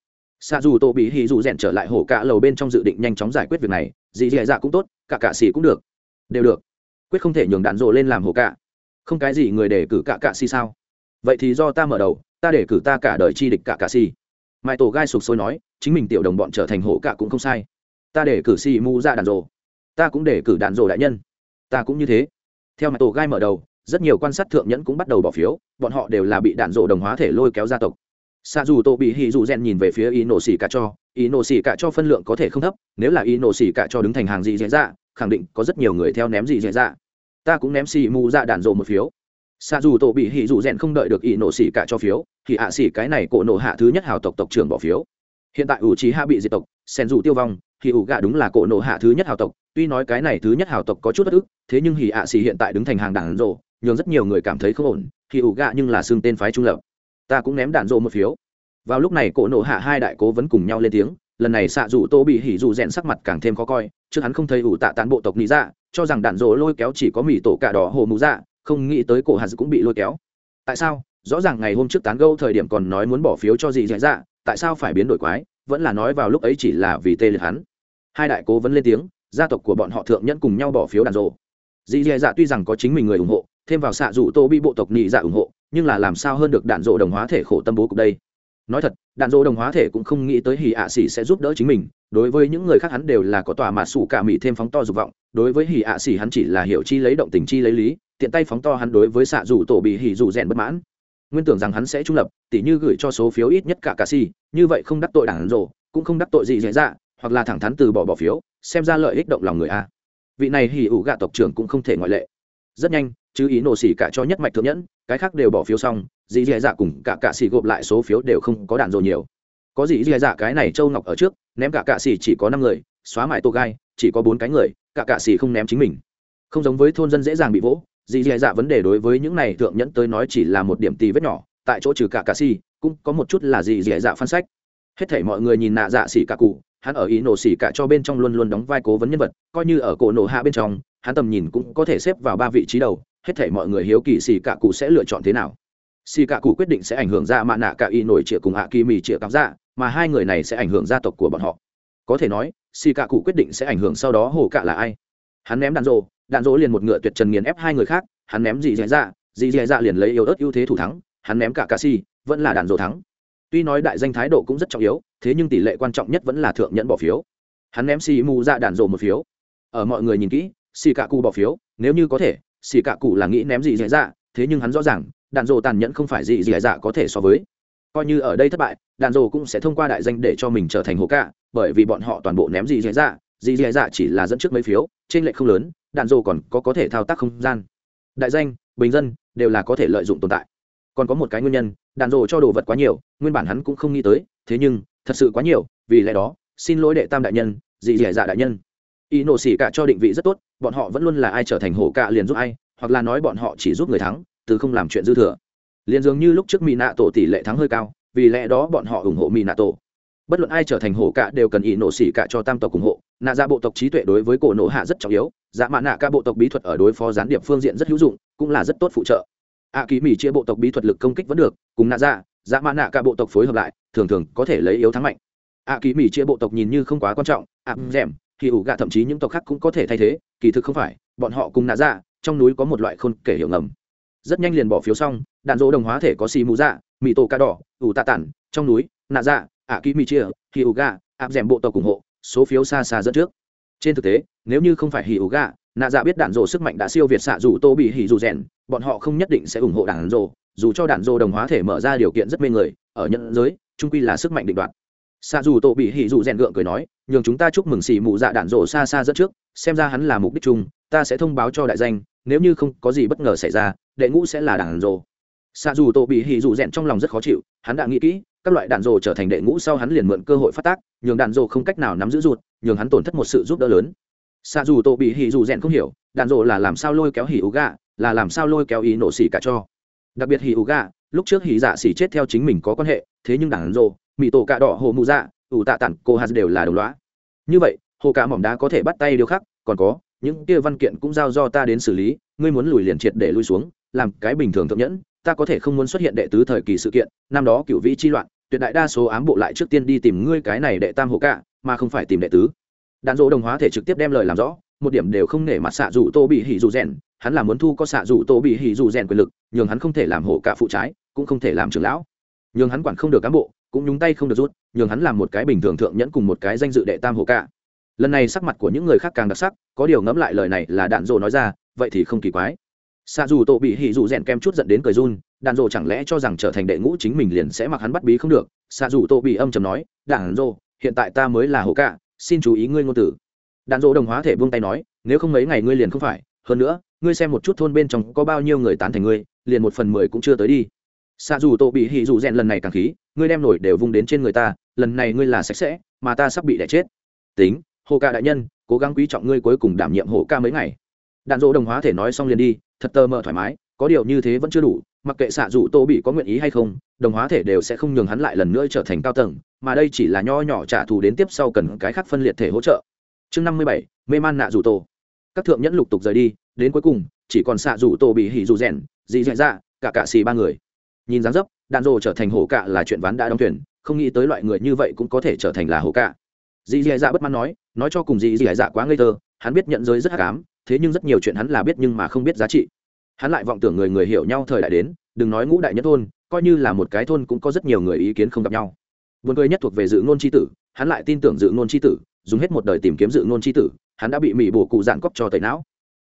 Xa dù tô bị hì dù rèn trở lại hồ cạ lầu bên trong dự định nhanh chóng giải quyết việc này, dì dì dạ cũng tốt, cả cạ xì cũng được. Đều được. Quyết không thể nhường đạn rộ lên làm hồ cạ. Không cái gì người để cử cả cạ xì sao? Vậy thì do ta mở đầu, ta để cử ta cả đời chi địch cả cạ xì. Mai tổ gai sụp sôi nói, chính mình tiểu đồng bọn trở thành hồ cạ cũng không sai. Ta để cử xì mu ra đạn rộ. Ta cũng để cử đạn rộ đại nhân. Ta cũng như thế. Theo mai tổ gai mở đầu rất nhiều quan sát thượng nhẫn cũng bắt đầu bỏ phiếu, bọn họ đều là bị đạn rộ đồng hóa thể lôi kéo gia tộc. Xa dù tô bị hì dù rèn nhìn về phía Y nổ xỉ cả cho Y nổ xỉ cả cho phân lượng có thể không thấp, nếu là Y nổ xỉ cả cho đứng thành hàng gì dễ dạ khẳng định có rất nhiều người theo ném gì dễ dạ. Ta cũng ném xì mù ra đạn rộ một phiếu. Xa dù tô bị hì dù rèn không đợi được Y nổ xỉ cả cho phiếu, thì ạ xỉ cái này cổ nổ hạ thứ nhất hào tộc tộc trưởng bỏ phiếu. Hiện tại ủ trí hạ bị diệt tộc, sen dù tiêu vong, thì ủ gạ đúng là cổ nổ hạ thứ nhất hào tộc. Tuy nói cái này thứ nhất hào tộc có chút bất ức, thế nhưng hì ạ xỉ hiện tại đứng thành hàng đạn rộ nhường rất nhiều người cảm thấy không ổn thì ủ gạ nhưng là xương tên phái trung lập. Ta cũng ném đạn rộ một phiếu. Vào lúc này cổ nổ hạ hai đại cố vẫn cùng nhau lên tiếng, lần này xạ dù tô bị hỉ dù rèn sắc mặt càng thêm khó coi, trước hắn không thấy ủ tạ tán bộ tộc lý dạ cho rằng đạn rộ lôi kéo chỉ có mỹ tổ cả đỏ hồ mũ dạ không nghĩ tới cổ hạt cũng bị lôi kéo. Tại sao? Rõ ràng ngày hôm trước tán gâu thời điểm còn nói muốn bỏ phiếu cho gì dễ dạ, dạ tại sao phải biến đổi quái? Vẫn là nói vào lúc ấy chỉ là vì tê liệt hắn. Hai đại cố vẫn lên tiếng, gia tộc của bọn họ thượng nhẫn cùng nhau bỏ phiếu đàn rộ. Dì dì dạ, dạ tuy rằng có chính mình người ủng hộ thêm vào xạ dù tô bị bộ tộc nhị dạ ủng hộ, nhưng là làm sao hơn được đạn rộ đồng hóa thể khổ tâm bố cục đây? Nói thật, đạn dỗ đồng hóa thể cũng không nghĩ tới hì ạ xỉ sẽ giúp đỡ chính mình, đối với những người khác hắn đều là có tòa mà sủ cả mỹ thêm phóng to dục vọng, đối với hì ạ xỉ hắn chỉ là hiểu chi lấy động tình chi lấy lý, tiện tay phóng to hắn đối với xạ dù tổ bị hì dù rèn bất mãn. Nguyên tưởng rằng hắn sẽ trung lập, tỉ như gửi cho số phiếu ít nhất cả cà xỉ như vậy không đắc tội đảng rộ cũng không đắc tội gì dễ dạ hoặc là thẳng thắn từ bỏ bỏ phiếu, xem ra lợi ích động lòng người a. Vị này hì ủ gạ tộc trưởng cũng không thể ngoại lệ. Rất nhanh chứ ý nổ xỉ cả cho nhất mạch thượng nhẫn, cái khác đều bỏ phiếu xong, dì dì dạ cùng cả cạ xỉ gộp lại số phiếu đều không có đạn dồ nhiều. Có dì dì dạ cái này châu ngọc ở trước, ném cả cạ xỉ chỉ có năm người, xóa mãi tô gai, chỉ có bốn cái người, cả cạ xỉ không ném chính mình. Không giống với thôn dân dễ dàng bị vỗ, dì dì dạ vấn đề đối với những này thượng nhẫn tới nói chỉ là một điểm tì vết nhỏ, tại chỗ trừ cả cạ xỉ, cũng có một chút là dì dì dạ phân sách. Hết thể mọi người nhìn nạ dạ xỉ cả cụ, hắn ở ý nổ xỉ cả cho bên trong luôn luôn đóng vai cố vấn nhân vật, coi như ở cổ nổ hạ bên trong, hắn tầm nhìn cũng có thể xếp vào ba vị trí đầu hết thể mọi người hiếu kỳ xì cả cụ sẽ lựa chọn thế nào. Xì cả cụ quyết định sẽ ảnh hưởng ra mạ nạ cả y nổi trịa cùng hạ kỳ mì trịa cắm ra mà hai người này sẽ ảnh hưởng gia tộc của bọn họ. Có thể nói, xì cả cụ quyết định sẽ ảnh hưởng sau đó hồ cạ là ai? Hắn ném đạn rộ đạn rộ liền một ngựa tuyệt trần nghiền ép hai người khác, hắn ném dì dạy dạ dì dạy dạ liền lấy yếu ớt ưu thế thủ thắng, hắn ném cả cà si vẫn là đạn rộ thắng. Tuy nói đại danh thái độ cũng rất trọng yếu, thế nhưng tỷ lệ quan trọng nhất vẫn là thượng nhẫn bỏ phiếu. Hắn ném xì mù ra đạn rộ một phiếu. Ở mọi người nhìn kỹ, xì cả cụ bỏ phiếu, nếu như có thể xì cạ cụ là nghĩ ném gì dễ dạ thế nhưng hắn rõ ràng, đạn dồ tàn nhẫn không phải gì dễ dạ có thể so với. Coi như ở đây thất bại, đạn dồ cũng sẽ thông qua đại danh để cho mình trở thành hồ cạ, bởi vì bọn họ toàn bộ ném gì dễ dạ gì dễ dạ chỉ là dẫn trước mấy phiếu trên lệ không lớn, đạn dồ còn có có thể thao tác không gian. Đại danh, bình dân, đều là có thể lợi dụng tồn tại. Còn có một cái nguyên nhân, đạn dồ cho đồ vật quá nhiều, nguyên bản hắn cũng không nghĩ tới, thế nhưng, thật sự quá nhiều, vì lẽ đó, xin lỗi đệ tam đại nhân dị dẻ dạ đại nhân y nổ xỉ cả cho định vị rất tốt bọn họ vẫn luôn là ai trở thành hổ cạ liền giúp ai hoặc là nói bọn họ chỉ giúp người thắng từ không làm chuyện dư thừa. Liền dường như lúc trước mỹ nạ tổ tỷ lệ thắng hơi cao vì lẽ đó bọn họ ủng hộ mỹ nạ tổ. Bất luận ai trở thành hổ cạ đều cần ý nổ xỉ cả cho tam tộc ủng hộ. Nạ ra bộ tộc trí tuệ đối với cổ nổ hạ rất trọng yếu dạ mạ nạ ca bộ tộc bí thuật ở đối phó gián điệp phương diện rất hữu dụng cũng là rất tốt phụ trợ. A ký mỹ chia bộ tộc bí thuật lực công kích vẫn được cùng nạ ra dạ, dạ mạ nạ ca bộ tộc phối hợp lại thường thường có thể lấy yếu thắng mạnh. A ký mỹ chia bộ tộc nhìn như không quá quan trọng ạ à, rèm thì ủ gạ thậm chí những tộc khác cũng có thể thay thế, kỳ thực không phải, bọn họ cùng nạ dạ trong núi có một loại khôn kể hiệu ngầm. Rất nhanh liền bỏ phiếu xong, đạn dỗ đồng hóa thể có xì mù dạ mì tổ ca đỏ, ủ tạ tản, trong núi, nạ dạ ạ ký Mì chia hì ủ gạ áp d bộ tộc ủng hộ, số phiếu xa xa dẫn trước. Trên thực tế, nếu như không phải hì ủ gạ, nạ dạ biết đạn dỗ sức mạnh đã siêu việt xạ dù tô bị hì dù rèn, bọn họ không nhất định sẽ ủng hộ đạn dỗ, dù cho đạn dỗ đồng hóa thể mở ra điều kiện rất mê người, ở nhận giới trung quy là sức mạnh định đoạt xa dù tô bị Hỉ dù rèn gượng cười nói, nhường chúng ta chúc mừng xì mụ dạ đạn dỗ xa xa dẫn trước, xem ra hắn là mục đích chung, ta sẽ thông báo cho đại danh, nếu như không có gì bất ngờ xảy ra, đệ ngũ sẽ là đạn dỗ xa dù tô bị Hỉ dù rèn trong lòng rất khó chịu, hắn đã nghĩ kỹ, các loại đạn dỗ trở thành đệ ngũ sau hắn liền mượn cơ hội phát tác, nhường đạn dỗ không cách nào nắm giữ ruột nhường hắn tổn thất một sự giúp đỡ lớn. Xa dù tô bị Hỉ dù rèn không hiểu, đạn dỗ là làm sao lôi kéo Hỉ ú gà là làm sao lôi kéo ý nổ xỉ cả cho. Đặc biệt Hỉ ú gà lúc trước Hỉ dạ xỉ chết theo chính mình có quan hệ, thế nhưng đạn dỗ mỹ tổ cạ đỏ hồ mù dạ ủ tạ tặng cô hà đều là đồng loá như vậy, hồ cả mỏm đá có thể bắt tay điều khác còn có, những kia văn kiện cũng giao do ta đến xử lý, ngươi muốn lùi liền triệt để lui xuống, làm cái bình thường thượng nhẫn, ta có thể không muốn xuất hiện đệ tứ thời kỳ sự kiện, năm đó cựu vĩ chi loạn, tuyệt đại đa số ám bộ lại trước tiên đi tìm ngươi cái này đệ tam hồ cả mà không phải tìm đệ tứ. Đạn dỗ đồng hóa thể trực tiếp đem lời làm rõ, một điểm đều không nể mặt xạ dù tô bị hỉ dù rèn, hắn là muốn thu có xạ dù tô bị hỉ dù rèn quyền lực, nhường hắn không thể làm hộ cả phụ trái, cũng không thể làm trưởng lão nhường hắn quản không được cán bộ, cũng nhúng tay không được rút, nhường hắn làm một cái bình thường thượng nhẫn cùng một cái danh dự đệ tam hộ cả lần này sắc mặt của những người khác càng đặc sắc, có điều ngẫm lại lời này là đạn dộ nói ra, vậy thì không kỳ quái. Xa dù tổ bị hỉ dù rèn kem chút dẫn đến cười run, đạn dộ chẳng lẽ cho rằng trở thành đệ ngũ chính mình liền sẽ mặc hắn bắt bí không được? Xa dù tổ bị âm chầm nói, đạn dộ hiện tại ta mới là hộ cả xin chú ý ngươi ngôn tử đạn dộ đồng hóa thể buông tay nói, nếu không mấy ngày ngươi liền không phải, hơn nữa, ngươi xem một chút thôn bên trong có bao nhiêu người tán thành ngươi, liền một phần mười cũng chưa tới đi xạ dù tô bị hỉ dù rèn lần này càng khí, ngươi đem nổi đều vung đến trên người ta, lần này ngươi là sạch sẽ, mà ta sắp bị đẻ chết. Tính, hồ ca đại nhân, cố gắng quý trọng ngươi cuối cùng đảm nhiệm hồ ca mấy ngày. Đạn dỗ đồng hóa thể nói xong liền đi, thật tơ mờ thoải mái, có điều như thế vẫn chưa đủ, mặc kệ xạ dù tô bị có nguyện ý hay không, đồng hóa thể đều sẽ không nhường hắn lại lần nữa trở thành cao tầng, mà đây chỉ là nho nhỏ trả thù đến tiếp sau cần cái khác phân liệt thể hỗ trợ. Chương năm mươi bảy, mê man nạ dù tô các thượng nhẫn lục tục rời đi, đến cuối cùng, chỉ còn xạ dù tô bị hỉ dù rèn dị dạy ra cả cả xì ba người nhìn dáng dấp đạn rồ trở thành hổ cạ là chuyện ván đã đóng thuyền không nghĩ tới loại người như vậy cũng có thể trở thành là hổ cạ. Dị dì dạ bất mãn nói nói cho cùng dị dì dạ quá ngây thơ hắn biết nhận giới rất hắc ám thế nhưng rất nhiều chuyện hắn là biết nhưng mà không biết giá trị. Hắn lại vọng tưởng người người hiểu nhau thời đại đến đừng nói ngũ đại nhất thôn coi như là một cái thôn cũng có rất nhiều người ý kiến không gặp nhau. Buồn cười nhất thuộc về dự ngôn chi tử, hắn lại tin tưởng dự ngôn chi tử, dùng hết một đời tìm kiếm dự ngôn chi tử, hắn đã bị mỹ bổ cụ dạn cóc cho tẩy não.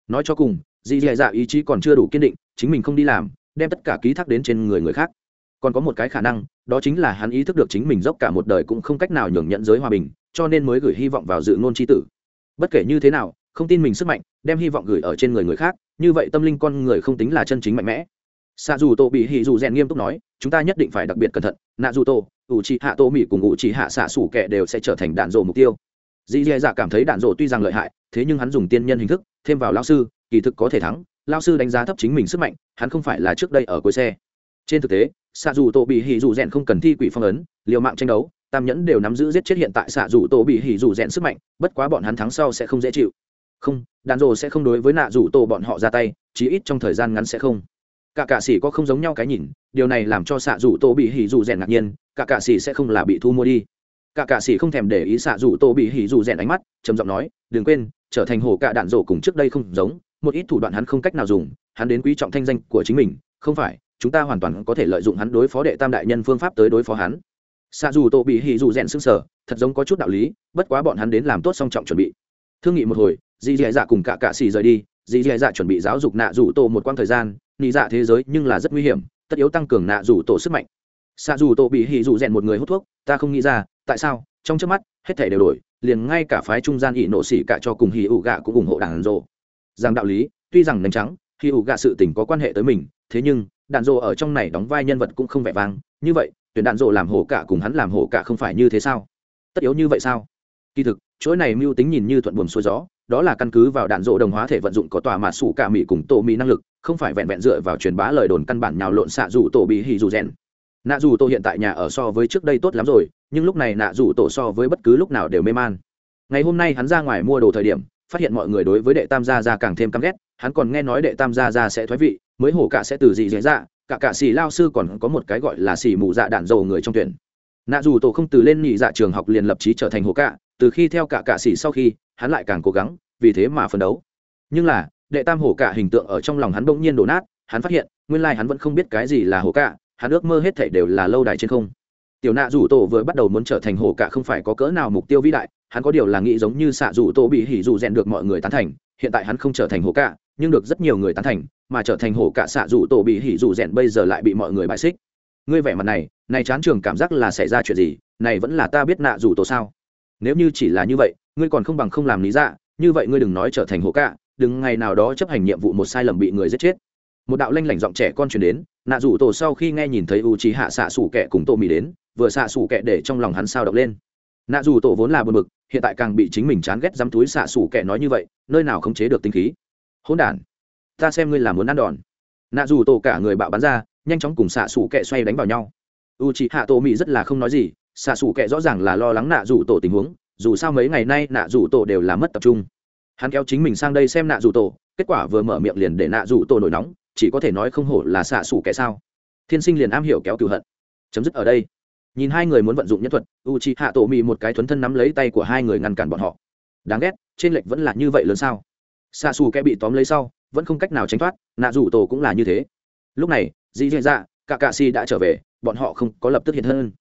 Nói cho cùng, Di Dì Dạ ý chí còn chưa đủ kiên định, chính mình không đi làm, đem tất cả ký thác đến trên người người khác. Còn có một cái khả năng, đó chính là hắn ý thức được chính mình dốc cả một đời cũng không cách nào nhường nhận giới hòa bình, cho nên mới gửi hy vọng vào dự ngôn chi tử. Bất kể như thế nào, không tin mình sức mạnh, đem hy vọng gửi ở trên người người khác, như vậy tâm linh con người không tính là chân chính mạnh mẽ. Sa dù tổ bị hỉ dù rèn nghiêm túc nói, chúng ta nhất định phải đặc biệt cẩn thận, nạ dù tổ ủ trị hạ tô mỹ cùng ủ trị hạ xạ sủ kẻ đều sẽ trở thành đạn rổ mục tiêu dì dì dạ cảm thấy đạn rổ tuy rằng lợi hại thế nhưng hắn dùng tiên nhân hình thức thêm vào lao sư kỳ thực có thể thắng lao sư đánh giá thấp chính mình sức mạnh, hắn không phải là trước đây ở cuối xe. Trên thực tế xạ dù tổ bị hỉ dù rèn không cần thi quỷ phong ấn, liều mạng tranh đấu, tam nhẫn đều nắm giữ giết chết hiện tại xạ dù tổ bị hỉ dù rèn sức mạnh, bất quá bọn hắn thắng sau sẽ không dễ chịu. Không, đàn rồ sẽ không đối với nạ dù tổ bọn họ ra tay, chí ít trong thời gian ngắn sẽ không. Cả cạ sĩ có không giống nhau cái nhìn, điều này làm cho xạ dù tổ bị hỉ dù rèn ngạc nhiên, cả cạ sĩ sẽ không là bị thu mua đi. Cả cạ sĩ không thèm để ý xạ dù tổ bị hỉ dù rèn ánh mắt, trầm giọng nói, đừng quên, trở thành hồ cạ đạn rổ cùng trước đây không giống một ít thủ đoạn hắn không cách nào dùng, hắn đến quý trọng thanh danh của chính mình, không phải, chúng ta hoàn toàn có thể lợi dụng hắn đối phó đệ tam đại nhân phương pháp tới đối phó hắn. Sa dù tô bị hỉ dù rèn xương sở thật giống có chút đạo lý, bất quá bọn hắn đến làm tốt song trọng chuẩn bị. Thương nghị một hồi, dì dì dạ cùng cả cạ xì rời đi, dì dì dạ chuẩn bị giáo dục nạ rủ tổ một quãng thời gian, nị dạ thế giới nhưng là rất nguy hiểm, tất yếu tăng cường nạ rủ tổ sức mạnh. Sa dù tổ bị hỉ dù rèn một người hút thuốc, ta không nghĩ ra, tại sao? Trong trước mắt, hết thể đều đổi, liền ngay cả phái trung gian ỷ nộ xỉ cả cho cùng hỉ ủ gạ cũng ủng hộ đảng rộ rằng đạo lý, tuy rằng nành trắng khi ủ gạ sự tình có quan hệ tới mình, thế nhưng, đạn dộ ở trong này đóng vai nhân vật cũng không vẻ vang. Như vậy, tuyển đạn dộ làm hổ cả cùng hắn làm hổ cả không phải như thế sao? Tất yếu như vậy sao? Kỳ thực chuỗi này mưu tính nhìn như thuận buồm xuôi gió, đó là căn cứ vào đạn dộ đồng hóa thể vận dụng có tòa mà sủ cả mỹ cùng tổ mỹ năng lực, không phải vẹn vẹn dựa vào truyền bá lời đồn căn bản nhào lộn xạ dù tổ bị hì dù rèn. Nạ dù tổ hiện tại nhà ở so với trước đây tốt lắm rồi, nhưng lúc này nạ dù tổ so với bất cứ lúc nào đều mê man. Ngày hôm nay hắn ra ngoài mua đồ thời điểm phát hiện mọi người đối với đệ tam gia gia càng thêm căm ghét, hắn còn nghe nói đệ tam gia gia sẽ thoái vị, mới hổ cả sẽ từ gì dễ dạ cả cả xì lao sư còn có một cái gọi là xì mù dạ đạn dầu người trong tuyển. Nạ dù tổ không từ lên nhị dạ trường học liền lập trí trở thành hổ cả, từ khi theo cả cả xì sau khi, hắn lại càng cố gắng, vì thế mà phấn đấu. Nhưng là, đệ tam hổ cả hình tượng ở trong lòng hắn bỗng nhiên đổ nát, hắn phát hiện, nguyên lai hắn vẫn không biết cái gì là hổ cả, hắn ước mơ hắn có điều là nghĩ giống như xạ rủ tổ bị hỉ rủ rèn được mọi người tán thành, hiện tại hắn không trở thành hổ cả, nhưng được rất nhiều người tán thành, mà trở thành hổ cả xạ rủ tổ bị hỉ rủ rèn bây giờ lại bị mọi người bại xích. Ngươi vẻ mặt này này chán trường cảm giác là xảy ra chuyện gì, này vẫn là ta biết nạ rủ tổ sao? Nếu như chỉ là như vậy, ngươi còn không bằng không làm lý dạ như vậy ngươi đừng nói trở thành hổ cả, đừng ngày nào đó chấp hành nhiệm vụ một sai lầm bị người giết chết. Một đạo lanh lảnh giọng trẻ con truyền đến, nạ rủ tổ sau khi nghe nhìn thấy u trí hạ xạ xủ kẻ cùng tô mì đến, vừa xạ xủ kẻ để trong lòng hắn sao động lên nạ Dù tổ vốn là buồn bực, hiện tại càng bị chính mình chán ghét dám túi xạ xủ kẻ nói như vậy, nơi nào không chế được tinh khí. Hỗn đản, ta xem ngươi là muốn ăn đòn. Nạ Dù tổ cả người bạo bắn ra, nhanh chóng cùng xạ xủ kẻ xoay đánh vào nhau. U chị hạ tô mỹ rất là không nói gì, xạ xủ kẻ rõ ràng là lo lắng nạ Dù tổ tình huống, dù sao mấy ngày nay nạ Dù tổ đều là mất tập trung. Hắn kéo chính mình sang đây xem nạ Dù tổ, kết quả vừa mở miệng liền để nạ Dù tổ nổi nóng, chỉ có thể nói không hổ là xạ xủ kẻ sao. Thiên sinh liền am hiểu kéo cựu hận. Chấm dứt ở đây nhìn hai người muốn vận dụng nhân thuật u c hạ tổ mì một cái thuấn thân nắm lấy tay của hai người ngăn cản bọn họ. Đáng ghét, trên lệch vẫn là như vậy lớn sao? Xa xù kẻ bị tóm lấy sau, vẫn không cách nào tránh thoát nạ rủ tổ cũng là như thế. Lúc này, dì dì dạ cả cạ si đã trở về, bọn họ không có lập tức hiện hơn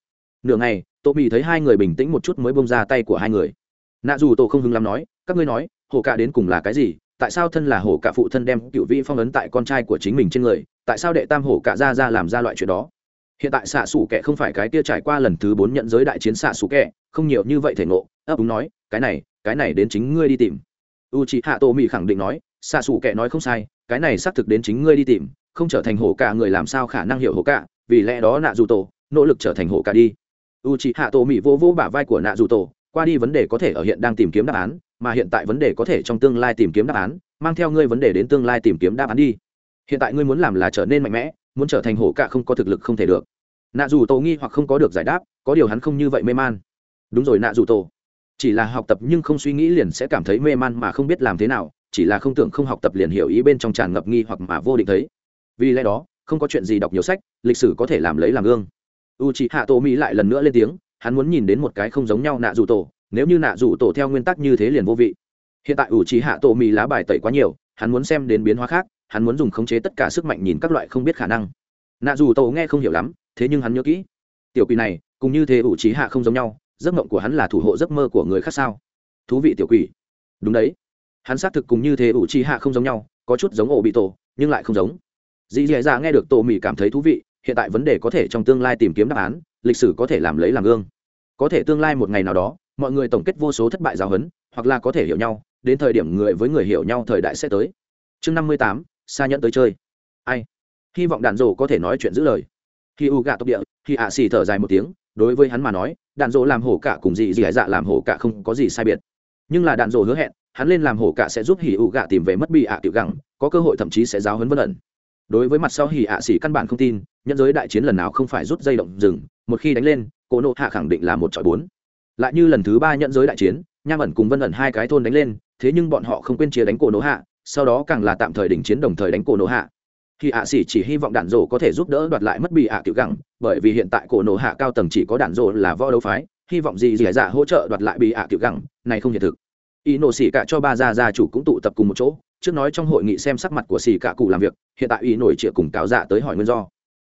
nửa ngày tổ mì thấy hai người bình tĩnh một chút mới bông ra tay của hai người. Nạ dù tổ không hứng lắm nói, các ngươi nói hồ cạ đến cùng là cái gì? Tại sao thân là hổ cả phụ thân đem cựu vị phong ấn tại con trai của chính mình trên người? Tại sao đệ tam hổ cả ra ra làm ra loại chuyện đó? Hiện tại xạ xủ kẻ không phải cái kia trải qua lần thứ bốn nhận giới đại chiến xạ xủ kẻ, không nhiều như vậy thể ngộ. Ấp úng nói, cái này cái này đến chính ngươi đi tìm. U chị hạ tô mỹ khẳng định nói, xạ xủ kẻ nói không sai, cái này xác thực đến chính ngươi đi tìm, không trở thành hổ cả người làm sao khả năng hiểu hổ cả, vì lẽ đó nạ dù tổ nỗ lực trở thành hổ cả đi. U chị hạ tô mỹ vô vô bả vai của nạ dù tổ qua đi vấn đề có thể ở hiện đang tìm kiếm đáp án, mà hiện tại vấn đề có thể trong tương lai tìm kiếm đáp án, mang theo ngươi vấn đề đến tương lai tìm kiếm đáp án đi. Hiện tại ngươi muốn làm là trở nên mạnh mẽ muốn trở thành hổ cạ không có thực lực không thể được. Nạ dù tổ nghi hoặc không có được giải đáp, có điều hắn không như vậy mê man. Đúng rồi nạ dù tổ chỉ là học tập nhưng không suy nghĩ liền sẽ cảm thấy mê man mà không biết làm thế nào, chỉ là không tưởng không học tập liền hiểu ý bên trong tràn ngập nghi hoặc mà vô định thấy. Vì lẽ đó, không có chuyện gì đọc nhiều sách, lịch sử có thể làm lấy làm gương. U chị hạ tổ mỹ lại lần nữa lên tiếng, hắn muốn nhìn đến một cái không giống nhau nạ dù tổ nếu như nạ dù tổ theo nguyên tắc như thế liền vô vị. Hiện tại u chị hạ tổ mỹ lá bài tẩy quá nhiều, hắn muốn xem đến biến hóa khác hắn muốn dùng khống chế tất cả sức mạnh nhìn các loại không biết khả năng. Nạ dù tổ nghe không hiểu lắm, thế nhưng hắn nhớ kỹ, tiểu quỷ này cùng như thế ủ trí hạ không giống nhau, giấc mộng của hắn là thủ hộ giấc mơ của người khác sao? Thú vị tiểu quỷ. Đúng đấy. Hắn xác thực cùng như thế ủ trí hạ không giống nhau, có chút giống ổ bị tổ, nhưng lại không giống. Dì dì dạ nghe được tổ mỹ cảm thấy thú vị, hiện tại vấn đề có thể trong tương lai tìm kiếm đáp án, lịch sử có thể làm lấy làm gương. Có thể tương lai một ngày nào đó, mọi người tổng kết vô số thất bại giáo huấn, hoặc là có thể hiểu nhau, đến thời điểm người với người hiểu nhau thời đại sẽ tới. Chương năm mươi tám xa nhẫn tới chơi. Ai? Hy vọng đàn rổ có thể nói chuyện giữ lời. Khi u gạ tộc địa, khi ạ xì thở dài một tiếng, đối với hắn mà nói đàn rổ làm hổ cả cùng gì gì dạ làm hổ cả không có gì sai biệt. Nhưng là đàn rổ hứa hẹn, hắn lên làm hổ cả sẽ giúp hỉ u gạ tìm về mất bị ạ tiểu gẳng, có cơ hội thậm chí sẽ giáo huấn vân ẩn. Đối với mặt sau hỉ ạ xì căn bản không tin nhân giới đại chiến lần nào không phải rút dây động rừng, một khi đánh lên, cổ nộ hạ khẳng định là một trọi bốn. Lại như lần thứ ba nhận giới đại chiến, nham ẩn cùng vân ẩn hai cái thôn đánh lên, thế nhưng bọn họ không quên chia đánh cổ nổ hạ sau đó càng là tạm thời đình chiến đồng thời đánh cổ nổ hạ. Khi ạ xỉ chỉ hy vọng đạn rổ có thể giúp đỡ đoạt lại mất bị ạ tiểu gẳng, bởi vì hiện tại cổ nổ hạ cao tầng chỉ có đạn rổ là võ đấu phái, hy vọng gì dì dạ hỗ trợ đoạt lại bị ạ tiểu gẳng, này không hiện thực. Y nổ xỉ cả cho ba gia gia chủ cũng tụ tập cùng một chỗ, trước nói trong hội nghị xem sắc mặt của xỉ cả cụ làm việc, hiện tại y nổi chĩa cùng cáo dạ tới hỏi nguyên do.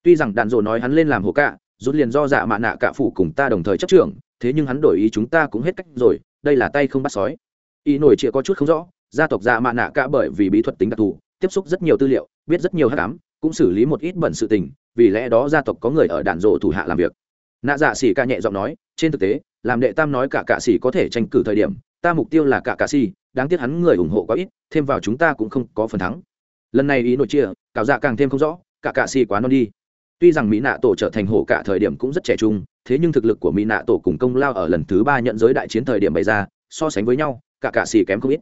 Tuy rằng đạn rổ nói hắn lên làm hồ cả, rút liền do dạ mạ nạ cả phủ cùng ta đồng thời chấp trưởng, thế nhưng hắn đổi ý chúng ta cũng hết cách rồi, đây là tay không bắt sói. Ý nổi chĩa có chút không rõ gia tộc dạ mạ nạ cả bởi vì bí thuật tính đặc thù, tiếp xúc rất nhiều tư liệu, biết rất nhiều hát cám cũng xử lý một ít bẩn sự tình, vì lẽ đó gia tộc có người ở đạn rộ thủ hạ làm việc. Nạ dạ xỉ ca nhẹ giọng nói, trên thực tế, làm đệ tam nói cả cạ xỉ có thể tranh cử thời điểm, ta mục tiêu là cả cạ xỉ đáng tiếc hắn người ủng hộ quá ít, thêm vào chúng ta cũng không có phần thắng. Lần này ý nội chia, cạo dạ càng thêm không rõ, cả cạ xỉ quá non đi. Tuy rằng mỹ nạ tổ trở thành hổ cả thời điểm cũng rất trẻ trung, thế nhưng thực lực của mỹ nạ tổ cùng công lao ở lần thứ ba nhận giới đại chiến thời điểm bày ra, so sánh với nhau, cả cả xỉ kém không ít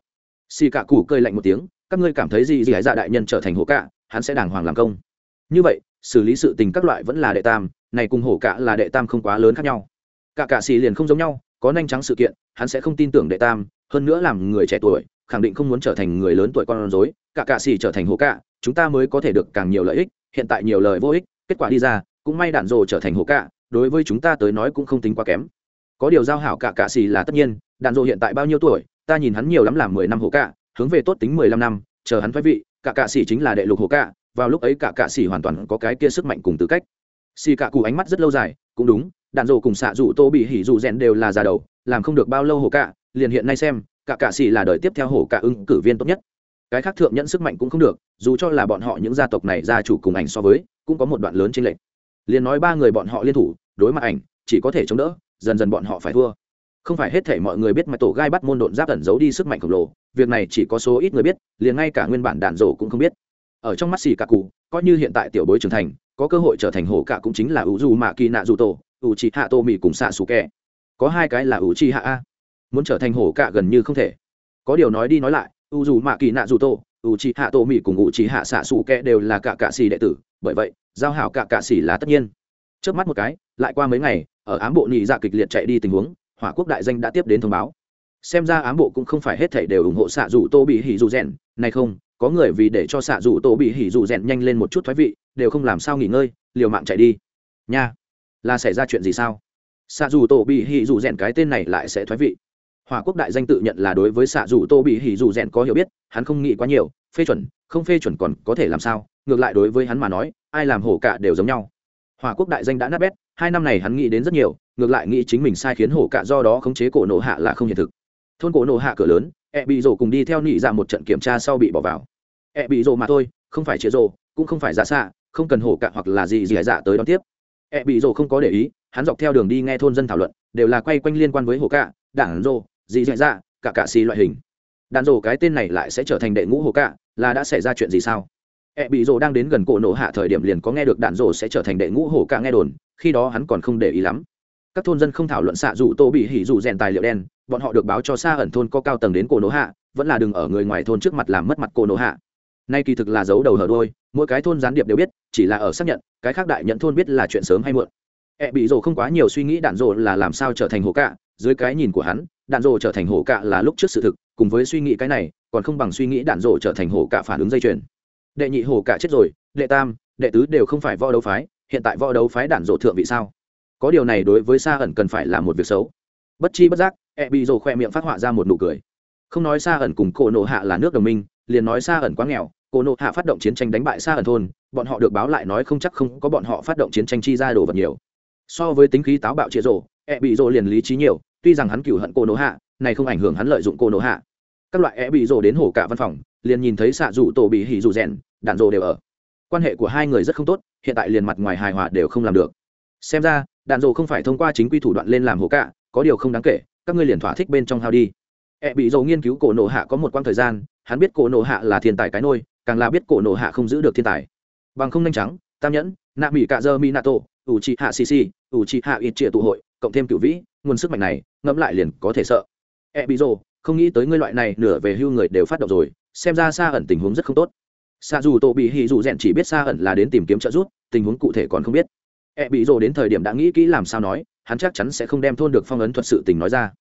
xì cả củ cười lạnh một tiếng, các ngươi cảm thấy gì gì hải dạ đại nhân trở thành hổ cả, hắn sẽ đàng hoàng làm công. Như vậy, xử lý sự tình các loại vẫn là đệ tam, này cùng hổ cả là đệ tam không quá lớn khác nhau. Cả cả xì liền không giống nhau, có nhanh trắng sự kiện, hắn sẽ không tin tưởng đệ tam, hơn nữa làm người trẻ tuổi, khẳng định không muốn trở thành người lớn tuổi con rối. Cả cả xì trở thành hổ cả, chúng ta mới có thể được càng nhiều lợi ích, hiện tại nhiều lời vô ích, kết quả đi ra, cũng may đạn rồ trở thành hổ cả, đối với chúng ta tới nói cũng không tính quá kém. Có điều giao hảo cả cả xì là tất nhiên, đạn rồ hiện tại bao nhiêu tuổi ta nhìn hắn nhiều lắm làm mười năm hổ cả hướng về tốt tính mười lăm năm, chờ hắn thoái vị, cả cạ sĩ chính là đệ lục hồ cạ, vào lúc ấy cả cạ sĩ hoàn toàn có cái kia sức mạnh cùng tư cách. Xì cạ cụ ánh mắt rất lâu dài, cũng đúng, đạn dồ cùng xạ dụ tô bị hỉ dù rèn đều là già đầu, làm không được bao lâu hồ cạ, liền hiện nay xem, cả cạ sĩ là đời tiếp theo hồ cạ ứng cử viên tốt nhất. Cái khác thượng nhận sức mạnh cũng không được, dù cho là bọn họ những gia tộc này gia chủ cùng ảnh so với, cũng có một đoạn lớn trên lệnh liền nói ba người bọn họ liên thủ, đối mặt ảnh, chỉ có thể chống đỡ, dần dần bọn họ phải thua không phải hết thể mọi người biết mà tổ gai bắt môn độn giáp ẩn giấu đi sức mạnh khổng lồ, việc này chỉ có số ít người biết, liền ngay cả nguyên bản đạn rổ cũng không biết. Ở trong mắt xì cả cụ, coi như hiện tại tiểu bối trưởng thành, có cơ hội trở thành hổ cả cũng chính là ủ dù mạ kỳ nạ dù tổ, ủ trì hạ tô mỹ cùng xạ xù kẹ có hai cái là ủ trì hạ a. Muốn trở thành hổ cả gần như không thể. Có điều nói đi nói lại, ủ dù mạ kỳ nạ dù tổ, ủ trì hạ tô mỹ cùng ủ trì hạ xạ xù kẹ đều là cả cạ xì đệ tử, bởi vậy, giao hảo cả cạ xì là tất nhiên. Trước mắt một cái, lại qua mấy ngày, ở ám bộ nhị dạ kịch liệt chạy đi tình huống hỏa quốc đại danh đã tiếp đến thông báo. Xem ra ám bộ cũng không phải hết thảy đều ủng hộ xạ dù tô bị hỉ dù rèn. Này không, có người vì để cho xạ dù tô bị hỉ dù rèn nhanh lên một chút thoái vị, đều không làm sao nghỉ ngơi, liều mạng chạy đi. Nha, là xảy ra chuyện gì sao? Xạ dù tô bị hỉ dù rèn cái tên này lại sẽ thoái vị. Hỏa quốc đại danh tự nhận là đối với xạ dù tô bị hỉ dù rèn có hiểu biết, hắn không nghĩ quá nhiều, phê chuẩn, không phê chuẩn còn có thể làm sao? Ngược lại đối với hắn mà nói, ai làm hổ cả đều giống nhau. Hỏa quốc đại danh đã nát bét, hai năm này hắn nghĩ đến rất nhiều ngược lại nghĩ chính mình sai khiến hổ cạ do đó khống chế cổ nổ hạ là không hiện thực. Thôn cổ nổ hạ cửa lớn e bị rổ cùng đi theo nị dạ một trận kiểm tra sau bị bỏ vào. E bị rổ mà thôi không phải chế rổ cũng không phải giả xạ không cần hổ cạ hoặc là gì gì dạ tới đón tiếp. E bị rổ không có để ý hắn dọc theo đường đi nghe thôn dân thảo luận đều là quay quanh liên quan với hổ cạ đảng rổ gì dạ dạ cả cả xì loại hình. Đàn rổ cái tên này lại sẽ trở thành đệ ngũ hổ cạ là đã xảy ra chuyện gì sao? E bị rồ đang đến gần cổ nổ hạ thời điểm liền có nghe được đạn rồ sẽ trở thành đệ ngũ hổ cạ nghe đồn, khi đó hắn còn không để ý lắm. Các thôn dân không thảo luận xạ dụ tô bị hỉ dụ rèn tài liệu đen, bọn họ được báo cho xa ẩn thôn có cao tầng đến cổ nổ hạ, vẫn là đừng ở người ngoài thôn trước mặt làm mất mặt cổ nổ hạ. Nay kỳ thực là giấu đầu hở đuôi, mỗi cái thôn gián điệp đều biết, chỉ là ở xác nhận, cái khác đại nhận thôn biết là chuyện sớm hay muộn. E bị rồ không quá nhiều suy nghĩ đạn rồ là làm sao trở thành hổ cạ dưới cái nhìn của hắn, đạn rồ trở thành hổ cạ là lúc trước sự thực, cùng với suy nghĩ cái này, còn không bằng suy nghĩ đạn rồ trở thành hổ cạ phản ứng dây chuyền đệ nhị hồ cạ chết rồi đệ tam đệ tứ đều không phải võ đấu phái hiện tại võ đấu phái đản rồ thượng vị sao có điều này đối với sa ẩn cần phải là một việc xấu. Bất chi bất giác e bị rồ khoe miệng phát họa ra một nụ cười. Không nói sa ẩn cùng cổ nộ hạ là nước đồng minh, liền nói sa ẩn quá nghèo, cổ nộ hạ phát động chiến tranh đánh bại sa ẩn thôn, bọn họ được báo lại nói không chắc không có bọn họ phát động chiến tranh chi ra đồ vật nhiều. So với tính khí táo bạo chia rồ e bị rồ liền lý trí nhiều, tuy rằng hắn cửu hận cổ nộ hạ, này không ảnh hưởng hắn lợi dụng cổ nộ hạ. Các loại e bị rồ đến hổ cả văn phòng, liền nhìn thấy xạ rủ tổ bị hỉ rủ rèn, đạn rồ đều ở. Quan hệ của hai người rất không tốt, hiện tại liền mặt ngoài hài hòa đều không làm được. Xem ra đạn rồ không phải thông qua chính quy thủ đoạn lên làm hồ cả có điều không đáng kể, các ngươi liền thỏa thích bên trong hao đi. E bị dầu nghiên cứu cổ nổ hạ có một quãng thời gian, hắn biết cổ nổ hạ là thiên tài cái nôi, càng là biết cổ nổ hạ không giữ được thiên tài. Bằng không nhanh trắng tam nhẫn, nạ mỹ cạ dơ mỹ nato ủ trị hạ sisi ủ trị hạ ít trịa tụ hội, cộng thêm cựu vĩ, nguồn sức mạnh này, ngẫm lại liền có thể sợ. E bị dầu, không nghĩ tới ngươi loại này nửa về hưu người đều phát động rồi, xem ra xa ẩn tình huống rất không tốt. Xa dù tổ bị hì dù rèn chỉ biết xa ẩn là đến tìm kiếm trợ giúp, tình huống cụ thể còn không biết e bị rồ đến thời điểm đã nghĩ kỹ làm sao nói, hắn chắc chắn sẽ không đem thôn được phong ấn thuật sự tình nói ra.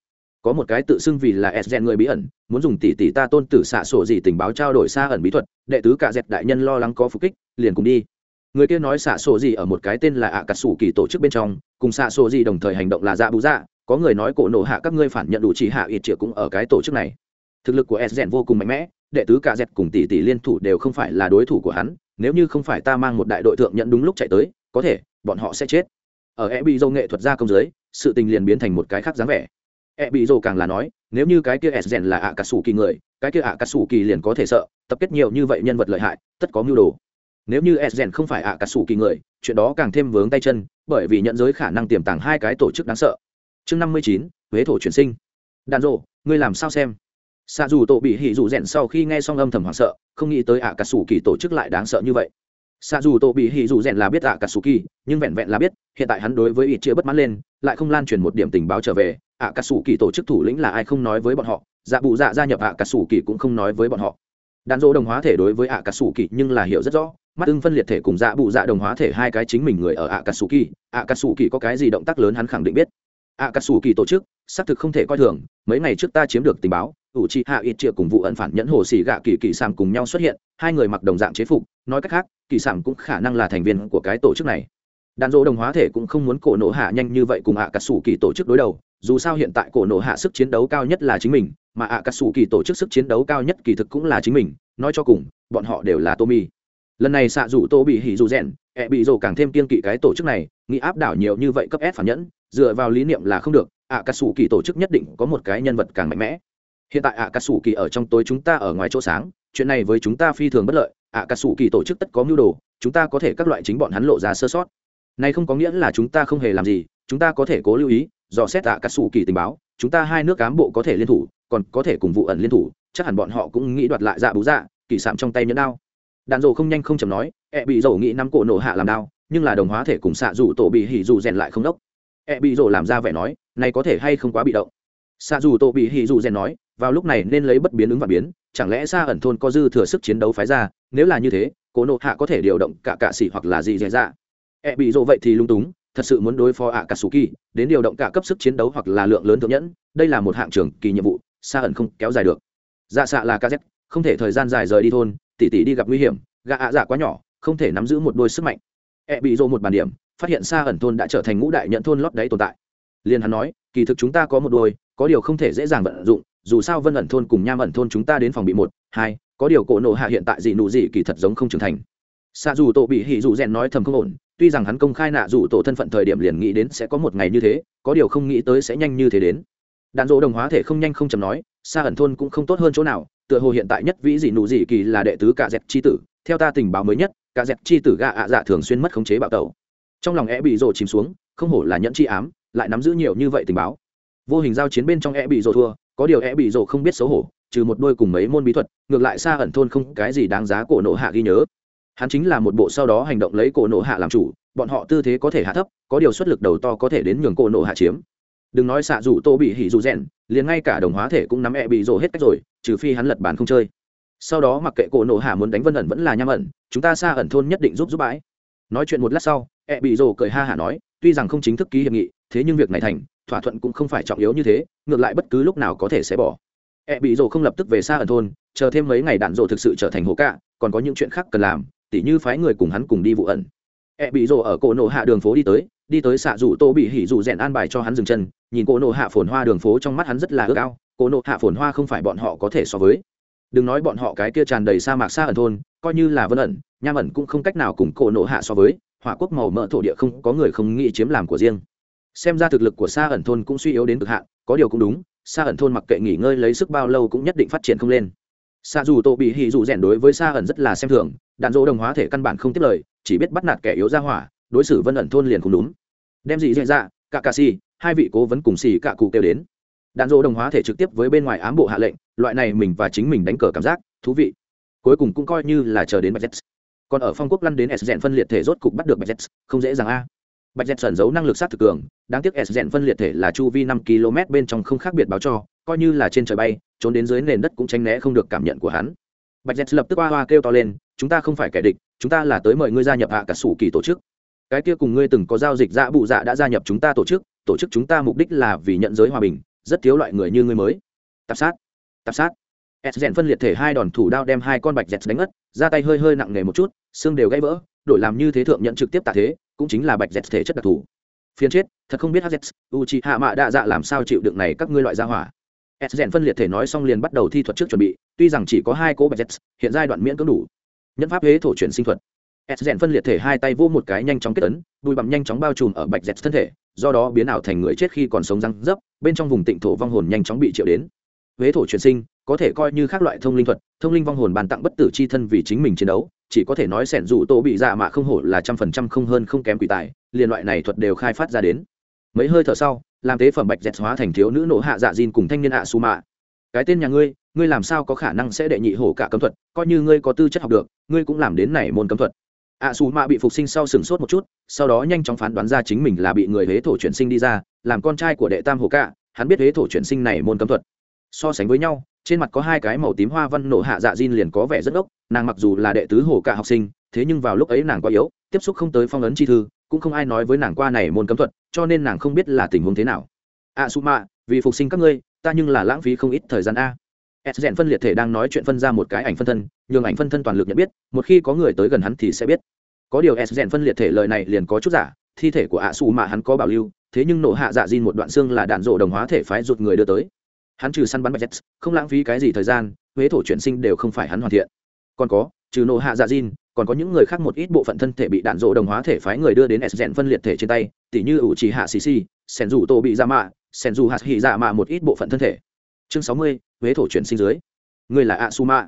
Có một cái tự xưng vì là E gen người bí ẩn, muốn dùng tỷ tỷ ta tôn tử xạ sổ gì tình báo trao đổi xa ẩn bí thuật, đệ tứ cả dẹp đại nhân lo lắng có phục kích, liền cùng đi. Người kia nói xạ sổ gì ở một cái tên là ạ cà sủ kỳ tổ chức bên trong, cùng xạ sổ gì đồng thời hành động là dạ bú dạ có người nói cổ nổ hạ các ngươi phản nhận đủ chỉ hạ ít triệu cũng ở cái tổ chức này. Thực lực của E gen vô cùng mạnh mẽ, đệ tứ cả dẹt cùng tỷ tỷ liên thủ đều không phải là đối thủ của hắn, nếu như không phải ta mang một đại đội thượng nhận đúng lúc chạy tới, có thể bọn họ sẽ chết. Ở e bị dâu nghệ thuật gia công giới, sự tình liền biến thành một cái khác dáng vẻ. E bị dâu càng là nói, nếu như cái kia s rèn là ạ cà sủ kỳ người, cái kia ạ cà sủ kỳ liền có thể sợ, tập kết nhiều như vậy nhân vật lợi hại, tất có mưu đồ. Nếu như s rèn không phải ạ cà sủ kỳ người, chuyện đó càng thêm vướng tay chân, bởi vì nhận giới khả năng tiềm tàng hai cái tổ chức đáng sợ. Chương năm mươi chín, huế thổ chuyển sinh. Đàn rộ ngươi làm sao xem? Xa dù tổ bị hỉ dù rèn sau khi nghe xong âm thầm hoảng sợ, không nghĩ tới ạ cà sủ kỳ tổ chức lại đáng sợ như vậy xa dù tổ bị hỉ dù rèn là biết ạ cà sủ kỳ nhưng vẹn vẹn là biết, hiện tại hắn đối với ít chia bất mãn lên, lại không lan truyền một điểm tình báo trở về. Ạ cà sủ kỳ tổ chức thủ lĩnh là ai không nói với bọn họ dạ bụ dạ gia nhập ạ cà sủ kỳ cũng không nói với bọn họ. Đàn dỗ đồng hóa thể đối với ạ cà sủ kỳ nhưng là hiểu rất rõ, mắt ưng phân liệt thể cùng dạ bụ dạ đồng hóa thể hai cái chính mình người ở ạ cà sủ kỳ ạ cà sủ kỳ có cái gì động tác lớn hắn khẳng định biết. Ạ cà sủ kỳ tổ chức, xác thực không thể coi thường, mấy ngày trước ta chiếm được tình báo ủ trị hạ ít triệu cùng vụ ẩn phản nhẫn hồ xì gạ kỳ kỳ sàm cùng nhau xuất hiện, hai người mặc đồng dạng chế phục, nói cách khác, kỳ sàm cũng khả năng là thành viên của cái tổ chức này đàn dỗ đồng hóa thể cũng không muốn cổ nổ hạ nhanh như vậy cùng ạ cà sủ kỳ tổ chức đối đầu, dù sao hiện tại cổ nổ hạ sức chiến đấu cao nhất là chính mình, mà ạ cà sủ kỳ tổ chức sức chiến đấu cao nhất kỳ thực cũng là chính mình, nói cho cùng, bọn họ đều là Tommy. lần này xạ rủ tô bị hỉ dù rèn, ẹ bị rồ càng thêm kiên kỵ cái tổ chức này, nghĩ áp đảo nhiều như vậy cấp ép phản nhẫn, dựa vào lý niệm là không được, ạ cà sủ kỳ tổ chức nhất định có một cái nhân vật càng mạnh mẽ hiện tại ạ cà sủ kỳ ở trong tối chúng ta ở ngoài chỗ sáng, chuyện này với chúng ta phi thường bất lợi. Ạ cà sủ kỳ tổ chức tất có mưu đồ, chúng ta có thể các loại chính bọn hắn lộ ra sơ sót. Này không có nghĩa là chúng ta không hề làm gì, chúng ta có thể cố lưu ý, dò xét ạ cà sủ kỳ tình báo, chúng ta hai nước cán bộ có thể liên thủ, còn có thể cùng vụ ẩn liên thủ, chắc hẳn bọn họ cũng nghĩ đoạt lại dạ bú dạ kỳ sạm trong tay nhẫn đao. Đạn dầu không nhanh không chầm nói ẹ bị dầu nghĩ năm cổ nổ hạ làm đao, nhưng là đồng hóa thể cùng xạ dù tổ bị hỉ dù rèn lại không đốc. Ẹ bị dầu làm ra vẻ nói, này có thể hay không quá bị động xa dù tổ bị hỉ dù rèn nói, vào lúc này nên lấy bất biến ứng và biến, chẳng lẽ xa ẩn thôn có dư thừa sức chiến đấu phái ra, nếu là như thế cổ nộ hạ có thể điều động cả cạ xỉ hoặc là gì dễ ra ẹ bị vậy thì lung túng, thật sự muốn đối phó ạ cà sù kỳ đến điều động cả cấp sức chiến đấu hoặc là lượng lớn thượng nhẫn, đây là một hạng trường kỳ nhiệm vụ xa ẩn không kéo dài được. Dạ xạ là kz không thể thời gian dài rời đi thôn, tỉ tỉ đi gặp nguy hiểm, gạ ạ dạ quá nhỏ, không thể nắm giữ một đôi sức mạnh. E bị một bàn điểm, phát hiện xa ẩn thôn đã trở thành ngũ đại nhận thôn lót đáy tồn tại. Liền hắn nói, kỳ thực chúng ta có một đôi có điều không thể dễ dàng vận dụng, dù sao vân ẩn thôn cùng nham ẩn thôn chúng ta đến phòng bị một, hai, có điều cổ nộ hạ hiện tại gì nụ gì kỳ thật giống không trưởng thành. Xa dù tổ bị hỉ dù rèn nói thầm không ổn, tuy rằng hắn công khai nạ dù tổ thân phận thời điểm liền nghĩ đến sẽ có một ngày như thế, có điều không nghĩ tới sẽ nhanh như thế đến. Đạn dỗ đồng hóa thể không nhanh không chầm nói xa ẩn thôn cũng không tốt hơn chỗ nào, tựa hồ hiện tại nhất vĩ dị nụ dị kỳ là đệ tứ cả dẹp c h i tử, theo ta tình báo mới nhất cả dẹp c h i tử gạ ạ dạ thường xuyên mất khống chế bạo tẩu. Trong lòng é bị rộ chìm xuống, không hổ là nhẫn chi ám, lại nắm giữ nhiều như vậy tình báo vô hình giao chiến bên trong e bị rồ thua, có điều e bị rồ không biết xấu hổ, trừ một đôi cùng mấy môn bí thuật, ngược lại xa ẩn thôn không cái gì đáng giá cổ nộ hạ ghi nhớ. Hắn chính là một bộ sau đó hành động lấy cổ nộ hạ làm chủ, bọn họ tư thế có thể hạ thấp, có điều xuất lực đầu to có thể đến nhường cổ nộ hạ chiếm. Đừng nói xạ dù tô bị hỉ dù rèn liền ngay cả đồng hóa thể cũng nắm e bị rồ hết cách rồi, trừ phi hắn lật bàn không chơi. Sau đó mặc kệ cổ nộ hạ muốn đánh vân ẩn vẫn là nham ẩn, chúng ta xa ẩn thôn nhất định giúp giúp bãi. Nói chuyện một lát sau e bị rồ cười ha hả nói, tuy rằng không chính thức ký hiệp nghị, thế nhưng việc này thành thỏa thuận cũng không phải trọng yếu như thế, ngược lại bất cứ lúc nào có thể sẽ bỏ. E bị rồ không lập tức về xa ẩn thôn, chờ thêm mấy ngày đạn rồ thực sự trở thành hố cạ, còn có những chuyện khác cần làm, tỉ như phái người cùng hắn cùng đi vụ ẩn. E bị rồ ở cổ nổ hạ đường phố đi tới đi tới xạ rủ tô bị hỉ rủ rèn an bài cho hắn dừng chân, nhìn cổ nộ hạ phồn hoa đường phố trong mắt hắn rất là ước ao, cổ nộ hạ phồn hoa không phải bọn họ có thể so với. Đừng nói bọn họ cái kia tràn đầy sa mạc xa ẩn thôn, coi như là vân ẩn, nham ẩn cũng không cách nào cùng cổ nộ hạ so với, hỏa quốc màu mỡ thổ địa không, có người không nghĩ chiếm làm của riêng xem ra thực lực của xa ẩn thôn cũng suy yếu đến cực hạn, có điều cũng đúng xa ẩn thôn mặc kệ nghỉ ngơi lấy sức bao lâu cũng nhất định phát triển không lên. Xa dù tô bị hì dù rèn đối với xa ẩn rất là xem thường, đạn dỗ đồng hóa thể căn bản không tiếp lời, chỉ biết bắt nạt kẻ yếu ra hỏa, đối xử vân ẩn thôn liền không đúng. Đem gì dạy ra cả cà si hai vị cố vấn cùng xì cả cụ kêu đến. Đạn dỗ đồng hóa thể trực tiếp với bên ngoài ám bộ hạ lệnh, loại này mình và chính mình đánh cờ cảm giác, thú vị. Cuối cùng cũng coi như là chờ đến bạch còn ở phong quốc lăn đến s rèn phân liệt thể rốt cục bắt được bạch không dễ dàng a bạch dẹt sẩn giấu năng lực sát thực cường, đáng tiếc s dẹn phân liệt thể là chu vi năm km bên trong không khác biệt báo cho, coi như là trên trời bay, trốn đến dưới nền đất cũng tránh né không được cảm nhận của hắn. Bạch dẹt lập tức hoa hoa kêu to lên, chúng ta không phải kẻ địch, chúng ta là tới mời ngươi gia nhập hạ cả sủ kỳ tổ chức. Cái kia cùng ngươi từng có giao dịch dạ bụ dạ đã gia nhập chúng ta tổ chức tổ chức chúng ta mục đích là vì nhận giới hòa bình, rất thiếu loại người như ngươi mới. Tạp sát tạp sát. S dẹn phân liệt thể hai đòn thủ đao đem hai con bạch dẹt đánh ất ra tay hơi hơi nặng nề một chút, xương đều gãy vỡ, đổi làm như thế thượng nhận trực tiếp tạ thế cũng chính là bạch dẹt thể chất đặc thù. Phiên chết, thật không biết hz u chi hạ mạ đa dạ làm sao chịu đựng này các ngươi loại gia hỏa. S rèn phân liệt thể nói xong liền bắt đầu thi thuật trước chuẩn bị, tuy rằng chỉ có hai cỗ bạch dẹt, hiện giai đoạn miễn cưỡng đủ. Nhân pháp huế thổ chuyển sinh thuật. S rèn phân liệt thể hai tay vô một cái nhanh chóng kết ấn đùi bặm nhanh chóng bao trùm ở bạch dẹt thân thể, do đó biến ảo thành người chết khi còn sống răng dấp, bên trong vùng tịnh thổ vong hồn nhanh chóng bị triệu đến huế thổ Truyền sinh có thể coi như các loại thông linh thuật thông linh vong hồn bàn tặng bất tử c h i thân vì chính mình chiến đấu chỉ có thể nói sẻn dù tô bị dạ mạ không hổ là trăm phần trăm không hơn không kém quỷ tài liền loại này thuật đều khai phát ra đến. Mấy hơi thở sau làm tế phẩm bạch dẹt hóa thành thiếu nữ nổ hạ dạ diên cùng thanh niên ạ su mạ. Cái tên nhà ngươi ngươi làm sao có khả năng sẽ đệ nhị hổ cả cấm thuật coi như ngươi có tư chất học được ngươi cũng làm đến này môn cấm thuật. Ạ su mạ bị phục sinh sau sừng sốt một chút sau đó nhanh chóng phán đoán ra chính mình là bị người huế thổ chuyển sinh đi ra làm con trai của đệ tam hổ cả, hắn biết huế thổ chuyển sinh này môn cấm thuật so sánh với nhau, trên mặt có hai cái màu tím hoa văn nổ hạ dạ diên liền có vẻ rất ốc nàng mặc dù là đệ tứ hồ cả học sinh, thế nhưng vào lúc ấy nàng quá yếu, tiếp xúc không tới phong ấn chi thư, cũng không ai nói với nàng qua này môn cấm thuật, cho nên nàng không biết là tình huống thế nào. À, a su mạ vì phục sinh các ngươi, ta nhưng là lãng phí không ít thời gian a. S rèn phân liệt thể đang nói chuyện phân ra một cái ảnh phân thân, nhường ảnh phân thân toàn lực nhận biết, một khi có người tới gần hắn thì sẽ biết. Có điều s rèn phân liệt thể lời này liền có chút giả, thi thể của ạ xù mà hắn có bảo lưu, thế nhưng nổ hạ dạ diên một đoạn xương là đạn rộ đồng hóa thể phái rụt người đưa tới hắn trừ săn bắn bạch jets không lãng phí cái gì thời gian, huế thổ chuyển sinh đều không phải hắn hoàn thiện. Còn có, trừ nộ hạ dạ diên còn có những người khác một ít bộ phận thân thể bị đạn rộ đồng hóa thể phái người đưa đến s rèn phân liệt thể trên tay, tỉ như ủ trì hạ xì xì sen dù tô bị ra mạ sen dù hạt hỉ dạ mạ một ít bộ phận thân thể. Chương sáu mươi, huế thổ chuyển sinh dưới. Người là ạ su mạ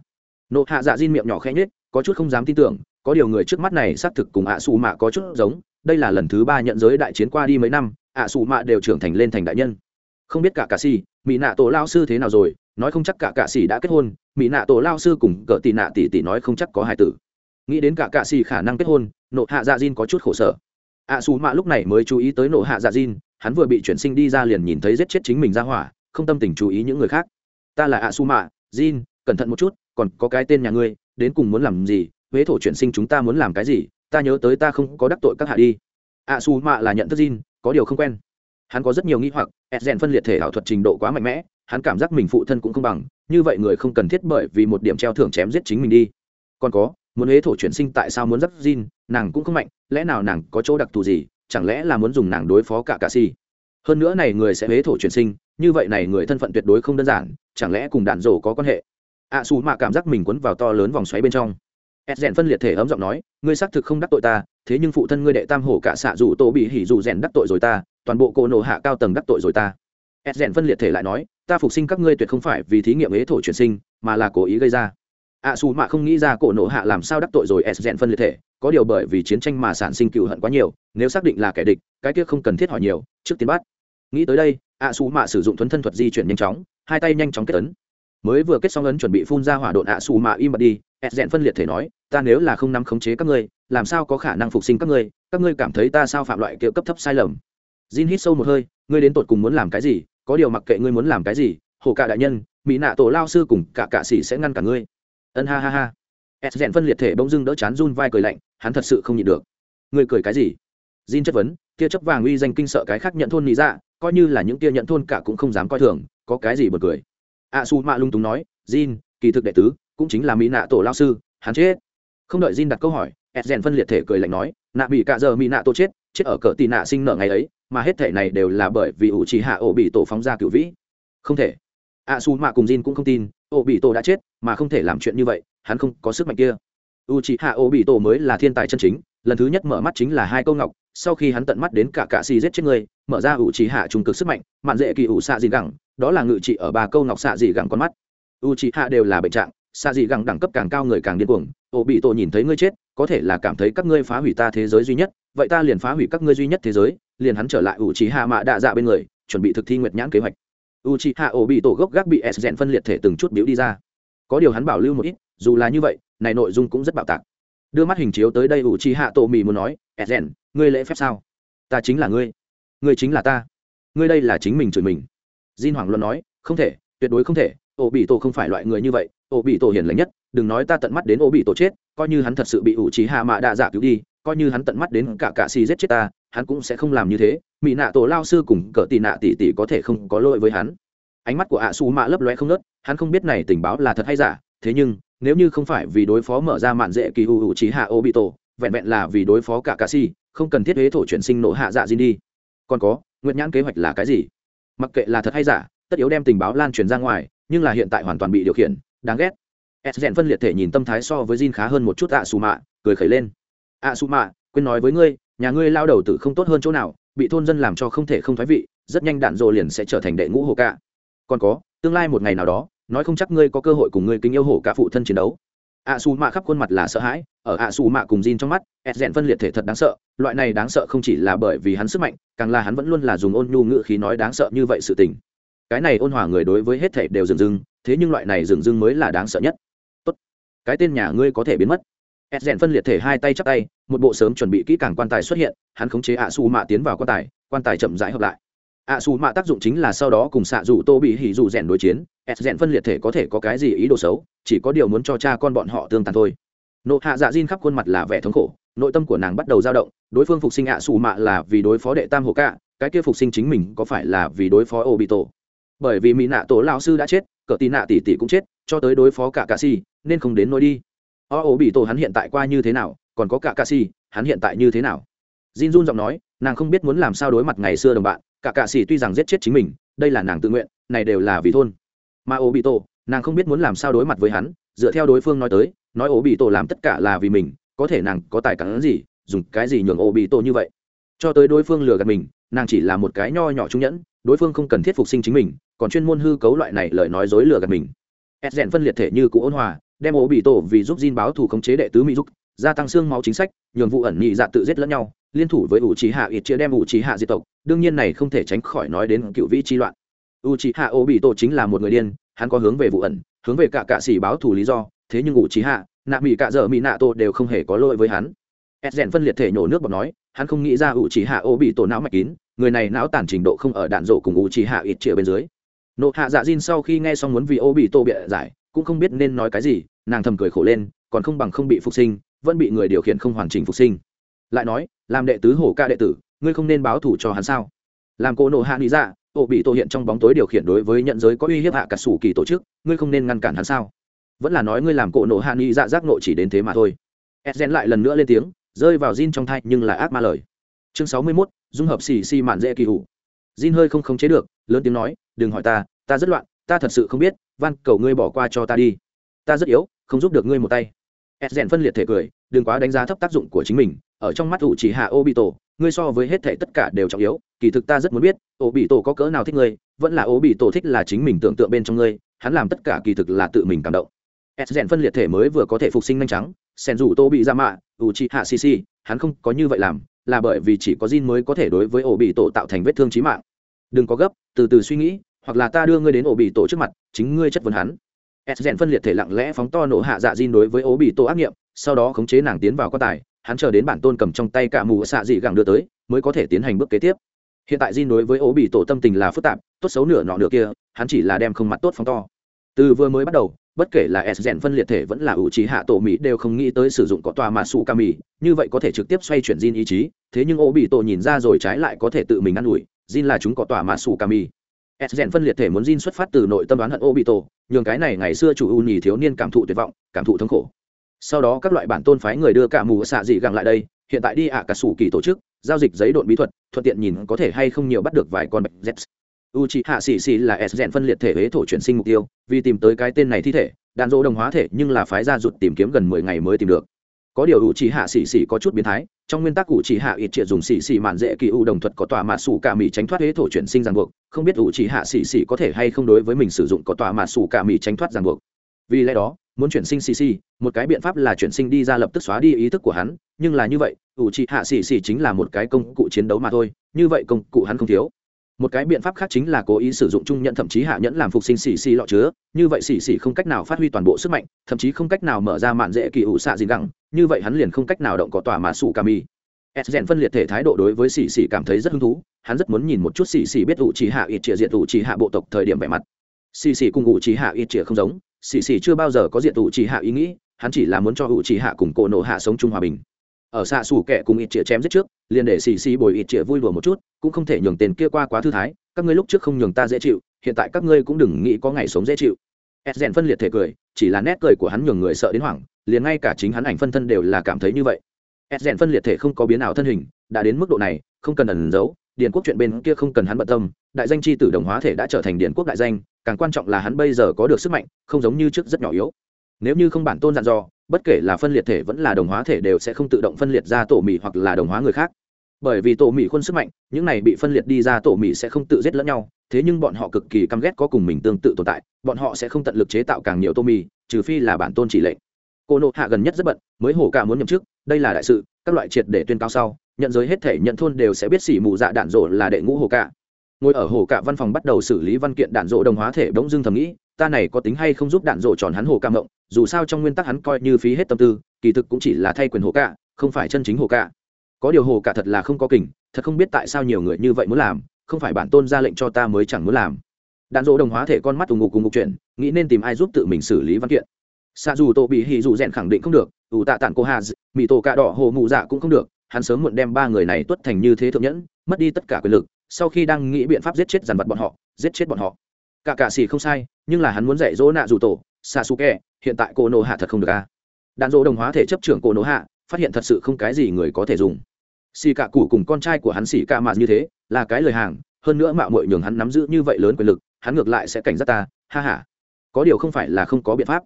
nộ hạ dạ diên miệng nhỏ khẽ nhết có chút không dám tin tưởng, có điều người trước mắt này xác thực cùng ạ su mạ có chút giống, đây là lần thứ ba nhận giới đại chiến qua đi mấy năm ạ su mạ đều trưởng thành lên thành đại nhân. Không biết cả cà si mỹ nạ tổ lao sư thế nào rồi? Nói không chắc cả cạ xì đã kết hôn. Mỹ nạ tổ lao sư cùng cỡ tị nạ tỷ tỷ nói không chắc có hài tử. Nghĩ đến cả cạ xì khả năng kết hôn, nộ hạ dạ diên có chút khổ sở. Ạ xù mạ lúc này mới chú ý tới nộ hạ dạ diên hắn vừa bị chuyển sinh đi ra liền nhìn thấy giết chết chính mình ra hỏa, không tâm tình chú ý những người khác. Ta là ạ xù mạ diên cẩn thận một chút, còn có cái tên nhà ngươi, đến cùng muốn làm gì? Huế thổ chuyển sinh chúng ta muốn làm cái gì? Ta nhớ tới ta không có đắc tội các hạ đi. Ạ xù mạ là nhận thức diên có điều không quen hắn có rất nhiều nghi hoặc ed rèn phân liệt thể ảo thuật trình độ quá mạnh mẽ hắn cảm giác mình phụ thân cũng không bằng như vậy người không cần thiết bởi vì một điểm treo thưởng chém giết chính mình đi. Còn có muốn huế thổ chuyển sinh tại sao muốn dắt Jin, nàng cũng không mạnh lẽ nào nàng có chỗ đặc thù gì chẳng lẽ là muốn dùng nàng đối phó cả cà si hơn nữa này người sẽ huế thổ chuyển sinh như vậy này người thân phận tuyệt đối không đơn giản chẳng lẽ cùng đạn rổ có quan hệ? Ạ à, xù mạ cảm giác mình quấn vào to lớn vòng xoáy bên trong. Ed rèn phân liệt thể ấm giọng nói ngươi xác thực không đắc tội ta thế nhưng phụ thân ngươi đệ tam hổ cả xạ dù tô bị hỉ dù rèn đắc tội rồi ta toàn bộ cổ nổ hạ cao tầng đắc tội rồi ta. Ed rèn phân liệt thể lại nói, ta phục sinh các ngươi tuyệt không phải vì thí nghiệm ế thổ chuyển sinh, mà là cố ý gây ra. Ạ xù mạ không nghĩ ra cổ nổ hạ làm sao đắc tội rồi s rèn phân liệt thể, có điều bởi vì chiến tranh mà sản sinh cựu hận quá nhiều, nếu xác định là kẻ địch, cái kia không cần thiết hỏi nhiều, trước tiên bắt. Nghĩ tới đây ạ xù mạ sử dụng thuấn thân thuật di chuyển nhanh chóng, hai tay nhanh chóng kết ấn. Mới vừa kết xong ấn chuẩn bị phun ra hỏa độn ạ xù mạ im bật đi. S rèn phân liệt thể nói, ta nếu là không nắm khống chế các ngươi, làm sao có khả năng phục sinh các ngươi? Các ngươi cảm thấy ta sao phạm loại kiểu cấp thấp sai lầm? Jin hít sâu một hơi, ngươi đến tột cùng muốn làm cái gì, có điều mặc kệ ngươi muốn làm cái gì, hồ cả đại nhân, mỹ nạ tổ lao sư cùng cả cả sĩ sẽ ngăn cả ngươi. Ân ha ha ha. S dẹn phân liệt thể bỗng dưng đỡ chán run vai cười lạnh, hắn thật sự không nhịn được. Ngươi cười cái gì? Jin chất vấn, kia chấp vàng uy danh kinh sợ cái khác nhận thôn lý ra, dạ, coi như là những kia nhận thôn cả cũng không dám coi thường, có cái gì bật cười. A Su Mạ lung túng nói, Jin, kỳ thực đệ tứ, cũng chính là mỹ nạ tổ lao sư, hắn chết. Không đợi Jin đặt câu hỏi, S rèn phân liệt thể cười lạnh nói, nạ bị cả giờ mỹ nạ tổ chết, chết ở cỡ tì nạ sinh nở ngày ấy, mà hết thể này đều là bởi vì ủ trì hạ ổ bị tổ phóng ra cựu vĩ. Không thể. A su mạ cùng jin cũng không tin ổ bị tổ đã chết mà không thể làm chuyện như vậy hắn không có sức mạnh kia. U trì hạ ổ bị tổ mới là thiên tài chân chính lần thứ nhất mở mắt chính là hai câu ngọc sau khi hắn tận mắt đến cả cạ xì giết chết người mở ra ủ trì hạ trung cực sức mạnh mạn dễ kỳ ủ xạ dị gẳng đó là ngự trị ở ba câu ngọc xạ dị gẳng con mắt. U trì hạ đều là bệnh trạng xạ dị gẳng đẳng cấp càng cao người càng điên cuồng ổ bị tổ nhìn thấy ngươi chết có thể là cảm thấy các ngươi phá hủy ta thế giới duy nhất vậy ta liền phá hủy các ngươi duy nhất thế giới liền hắn trở lại ủ trí hạ mạ đạ dạ bên người chuẩn bị thực thi nguyệt nhãn kế hoạch. U trí hạ ổ bị tổ gốc gác bị s rèn phân liệt thể từng chút biểu đi ra. Có điều hắn bảo lưu một ít dù là như vậy này nội dung cũng rất bạo tạc. Đưa mắt hình chiếu tới đây u trí hạ tổ mì muốn nói s rèn ngươi lễ phép sao? Ta chính là ngươi. Ngươi chính là ta. Ngươi đây là chính mình chửi mình. Jin Hoàng Luân nói, không thể, tuyệt đối không thể, ổ bị tổ không phải loại người như vậy, ổ bị tổ hiền lành nhất, đừng nói ta tận mắt đến Ô bị tổ chết, coi như hắn thật sự bị ủ trí hạ mạ đạ dạ cứu đi, coi như hắn tận mắt đến cả cạ xì giết chết ta hắn cũng sẽ không làm như thế. Mỹ nạ tổ lao sư cùng cỡ tị nạ tỷ tỷ có thể không có lỗi với hắn. Ánh mắt của ạ su mạ lấp loe không nớt hắn không biết này tình báo là thật hay giả thế nhưng nếu như không phải vì đối phó mở ra mạn dễ kỳ hữu hữu trí hạ ô bị tổ vẹn vẹn là vì đối phó cả cạ xì không cần thiết huế thổ chuyển sinh nổ hạ dạ gì đi. Còn có nguyện nhãn kế hoạch là cái gì? Mặc kệ là thật hay giả tất yếu đem tình báo lan truyền ra ngoài nhưng là hiện tại hoàn toàn bị điều khiển đáng ghét s rèn phân liệt thể nhìn tâm thái so với Jin khá hơn một chút ạ su mạ cười khẩy lên. A su mạ quên nói với ngươi, nhà ngươi lao đầu tử không tốt hơn chỗ nào, bị thôn dân làm cho không thể không thoái vị, rất nhanh đạn dồ liền sẽ trở thành đệ ngũ hồ cạ còn có, tương lai một ngày nào đó, nói không chắc ngươi có cơ hội cùng ngươi kính yêu hổ cả phụ thân chiến đấu. Ạ su mạ khắp khuôn mặt là sợ hãi, ở ạ su mạ cùng Jin trong mắt ed rèn phân liệt thể thật đáng sợ, loại này đáng sợ không chỉ là bởi vì hắn sức mạnh, càng là hắn vẫn luôn là dùng ôn nhu ngữ khí nói đáng sợ như vậy sự tình. Cái này ôn hòa người đối với hết thể đều dừng dưng thế nhưng loại này dừng dưng mới là đáng sợ nhất cái tên nhà ngươi có thể biến mất. Ed rèn phân liệt thể hai tay chắp tay, một bộ sớm chuẩn bị kỹ càng quan tài xuất hiện, hắn khống chế ạ xù mạ tiến vào quan tài quan tài chậm rãi hợp lại. Ạ xù mạ tác dụng chính là sau đó cùng xạ dù tô bị hỉ dù rèn đối chiến, ed rèn phân liệt thể có thể có cái gì ý đồ xấu, chỉ có điều muốn cho cha con bọn họ tương tàn thôi. Nộ hạ dạ diên khắp khuôn mặt là vẻ thống khổ, nội tâm của nàng bắt đầu dao động, đối phương phục sinh ạ xù mạ là vì đối phó đệ tam hồ cạ cái kia phục sinh chính mình có phải là vì đối phó ô bị tổ bởi vì mỹ nạ tổ lao sư đã chết cỡ tì nạ tỷ tỷ cũng chết, cho tới đối phó cả cà si nên không đến nỗi đi. O ổ bị tổ hắn hiện tại qua như thế nào, còn có cả ca si hắn hiện tại như thế nào? Jin jun giọng nói, nàng không biết muốn làm sao đối mặt ngày xưa đồng bạn, cả cà si tuy rằng giết chết chính mình, đây là nàng tự nguyện, này đều là vì thôn. Mà ổ bị tổ, nàng không biết muốn làm sao đối mặt với hắn, dựa theo đối phương nói tới, nói ổ bị tổ làm tất cả là vì mình, có thể nàng có tài cản gì, dùng cái gì nhường ổ bị tổ như vậy. Cho tới đối phương lừa gạt mình, nàng chỉ là một cái nho nhỏ trung nhẫn, đối phương không cần thiết phục sinh chính mình, còn chuyên môn hư cấu loại này lời nói dối lừa gạt mình. Ed rèn phân liệt thể như cụ ôn hòa đem ổ bị tổ vì giúp Jin báo thù khống chế đệ tứ mỹ giúp gia tăng xương máu chính sách, nhường vụ ẩn nhị dạ tự giết lẫn nhau, liên thủ với ủ trí hạ ít chia đem ủ hạ diệt tộc. Đương nhiên này không thể tránh khỏi nói đến cựu vĩ chi loạn. Uchiha Obito hạ ổ bị tổ chính là một người điên, hắn có hướng về vụ ẩn, hướng về cả cạ sĩ báo thù lý do, thế nhưng ủ trí hạ nạ mỹ cạ dở mỹ nạ tổ đều không hề có lỗi với hắn. Ed phân liệt thể nhổ nước bọt nói, hắn không nghĩ ra ủ Obito hạ ổ bị tổ não mạch kín, người này não tản trình độ không ở đạn rổ cùng ủ trí hạ ít chia bên dưới. Nộ hạ dạ Jin sau khi nghe xong muốn vì ổ bị tổ bịa giải, cũng không biết nên nói cái gì nàng thầm cười khổ lên còn không bằng không bị phục sinh vẫn bị người điều khiển không hoàn chỉnh phục sinh. Lại nói làm đệ tứ hổ ca đệ tử ngươi không nên báo thủ cho hắn sao? Làm cô nộ hạ nghĩ Dạ, ổ bị tổ hiện trong bóng tối điều khiển đối với nhận giới có uy hiếp hạ cả sủ kỳ tổ chức ngươi không nên ngăn cản hắn sao? Vẫn là nói ngươi làm cổ nộ hạ nghĩ dạ giác nộ chỉ đến thế mà thôi. Edgen lại lần nữa lên tiếng rơi vào Jin trong thai nhưng là ác ma lời. Chương sáu mươi 61, dung hợp xì xì mạn dễ kỳ hủ. Jin hơi không khống chế được lớn tiếng nói đừng hỏi ta ta rất loạn ta thật sự không biết van cầu ngươi bỏ qua cho ta đi ta rất yếu, không giúp được ngươi một tay. Ed rèn phân liệt thể cười, đừng quá đánh giá thấp tác dụng của chính mình. Ở trong mắt ủ chỉ hạ ô bị tổ ngươi so với hết thể tất cả đều trọng yếu. Kỳ thực ta rất muốn biết ô bị tổ có cỡ nào thích ngươi, vẫn là ô bị tổ thích là chính mình tưởng tượng bên trong ngươi, hắn làm tất cả kỳ thực là tự mình cảm động. Ed rèn phân liệt thể mới vừa có thể phục sinh nhanh trắng sen dù tô bị ra mạ, ủ chỉ hạ cc hắn không có như vậy làm, là bởi vì chỉ có Jin mới có thể đối với ổ bị tổ tạo thành vết thương chí mạng. Đừng có gấp, từ từ suy nghĩ, hoặc là ta đưa ngươi đến ổ bị tổ trước mặt, chính ngươi chất vấn hắn s rèn phân liệt thể lặng lẽ phóng to nổ hạ dạ diên đối với ố bị tổ ác nghiệm, sau đó khống chế nàng tiến vào quan tài, hắn chờ đến bản tôn cầm trong tay cả mù xạ dị gẳng đưa tới, mới có thể tiến hành bước kế tiếp. Hiện tại diên đối với ố bị tổ tâm tình là phức tạp, tốt xấu nửa nọ nửa kia, hắn chỉ là đem không mặt tốt phóng to. Từ vừa mới bắt đầu, bất kể là s rèn phân liệt thể vẫn là ủ trí hạ tổ mỹ đều không nghĩ tới sử dụng có tòa mà sụ ca mì như vậy có thể trực tiếp xoay chuyển diên ý chí, thế nhưng ố bị tổ nhìn ra rồi trái lại có thể tự mình ă n ủi, Jin là chúng có tòa mà sụ ca mì s rèn phân liệt thể muốn Jin xuất phát từ nội tâm đoán hận ô bị tổ nhường cái này ngày xưa chủ u nhì thiếu niên cảm thụ tuyệt vọng, cảm thụ thống khổ. Sau đó các loại bản tôn phái người đưa cả mù xạ dị gặng lại đây, hiện tại đi ạ cả sủ kỳ tổ chức, giao dịch giấy độn bí thuật, thuận tiện nhìn có thể hay không nhiều bắt được vài con bạch z u c hạ xì xì là s rèn phân liệt thể huế thổ chuyển sinh mục tiêu, vì tìm tới cái tên này thi thể, đàn dỗ đồng hóa thể nhưng là phái ra rụt tìm kiếm gần mười ngày mới tìm được. Có điều u c hạ xì xì có chút biến thái trong nguyên tắc cụ chỉ hạ ít triệt dùng xì xì mạn dễ kỳ u đồng thuật có tòa mạ sủ cả mỹ tránh thoát huế thổ chuyển sinh ràng buộc. Không biết ủ chỉ hạ xì xì có thể hay không đối với mình sử dụng có tòa mạ sủ cả mỹ tránh thoát ràng buộc. Vì lẽ đó, muốn chuyển sinh xì xì một cái biện pháp là chuyển sinh đi ra lập tức xóa đi ý thức của hắn, nhưng là như vậy, ủ chỉ hạ xì xì chính là một cái công cụ chiến đấu mà thôi, như vậy công cụ hắn không thiếu một cái biện pháp khác chính là cố ý sử dụng trung nhận thậm chí hạ nhẫn làm phục sinh xì xì lọ chứa. Như vậy xì xì không cách nào phát huy toàn bộ sức mạnh, thậm chí không cách nào mở ra mạn dễ kỳ ủ xạ gì gẳng. Như vậy hắn liền không cách nào động có tòa mà sủ cà mi. S rèn phân liệt thể thái độ đối với xì xì cảm thấy rất hứng thú. Hắn rất muốn nhìn một chút xì xì biết ủ trí hạ ít trịa diện ủ trí hạ bộ tộc thời điểm vẻ mặt. Xì xì cùng ủ trí hạ ít trịa không giống. Xì xì chưa bao giờ có diện ủ trí hạ ý nghĩ. Hắn chỉ là muốn cho ủ trí hạ cùng cổ nổ hạ sống chung hòa bình ở xạ xủ kẻ cùng ít chĩa chém giết trước, liền để xì xì bồi ít chĩa vui đùa một chút, cũng không thể nhường tiền kia qua quá thư thái, các ngươi lúc trước không nhường ta dễ chịu, hiện tại các ngươi cũng đừng nghĩ có ngày sống dễ chịu. Ed rèn phân liệt thể cười, chỉ là nét cười của hắn nhường người sợ đến hoảng, liền ngay cả chính hắn ảnh phân thân đều là cảm thấy như vậy. Ed rèn phân liệt thể không có biến nào thân hình, đã đến mức độ này, không cần ẩn giấu, điền quốc chuyện bên kia không cần hắn bận tâm, đại danh chi tử đồng hóa thể đã trở thành điền quốc đại danh, càng quan trọng là hắn bây giờ có được sức mạnh, không giống như trước rất nhỏ yếu. Nếu như không bản tôn dặn dò bất kể là phân liệt thể vẫn là đồng hóa thể đều sẽ không tự động phân liệt ra tổ mì hoặc là đồng hóa người khác. Bởi vì tổ mì khuôn sức mạnh, những này bị phân liệt đi ra tổ mì sẽ không tự giết lẫn nhau, thế nhưng bọn họ cực kỳ căm ghét có cùng mình tương tự tồn tại, bọn họ sẽ không tận lực chế tạo càng nhiều tô mì trừ phi là bản tôn chỉ lệnh. Cô nộ hạ gần nhất rất bận, mới hổ cả muốn nhậm chức, đây là đại sự, các loại triệt để tuyên cao sau, nhận giới hết thể nhận thôn đều sẽ biết xỉ mù dạ đạn rộ là đệ ngũ hổ cả. Ngồi ở hổ cả văn phòng bắt đầu xử lý văn kiện đạn rộ đồng hóa thể bỗng dưng thầm nghĩ ta này có tính hay không giúp đạn rổ tròn hắn hồ ca mộng, dù sao trong nguyên tắc hắn coi như phí hết tâm tư, kỳ thực cũng chỉ là thay quyền hồ cả không phải chân chính hồ cả có điều hồ cả thật là không có kình, thật không biết tại sao nhiều người như vậy muốn làm, không phải bản tôn ra lệnh cho ta mới chẳng muốn làm. Đạn dỗ đồng hóa thể con mắt tù ngục cùng ngục chuyện, nghĩ nên tìm ai giúp tự mình xử lý văn kiện. Xa dù tổ bị hì dù rèn khẳng định không được, ủ tạ tản cô hà mỹ tổ cạ đỏ hồ mụ dạ cũng không được, hắn sớm muộn đem ba người này tuất thành như thế thượng nhẫn, mất đi tất cả quyền lực, sau khi đang nghĩ biện pháp giết chết dàn vật bọn họ, giết chết bọn họ cả cạ xì không sai, nhưng là hắn muốn dạy dỗ nạ dù tổ xa su kẹ hiện tại cô nô hạ thật không được a. đạn dỗ đồng hóa thể chấp trưởng cô nô hạ, phát hiện thật sự không cái gì người có thể dùng. Xì cạ cụ cùng con trai của hắn xì ca mạt như thế, là cái lời hàng, hơn nữa mạo mội nhường hắn nắm giữ như vậy lớn quyền lực, hắn ngược lại sẽ cảnh giác ta, ha h a có điều không phải là không có biện pháp.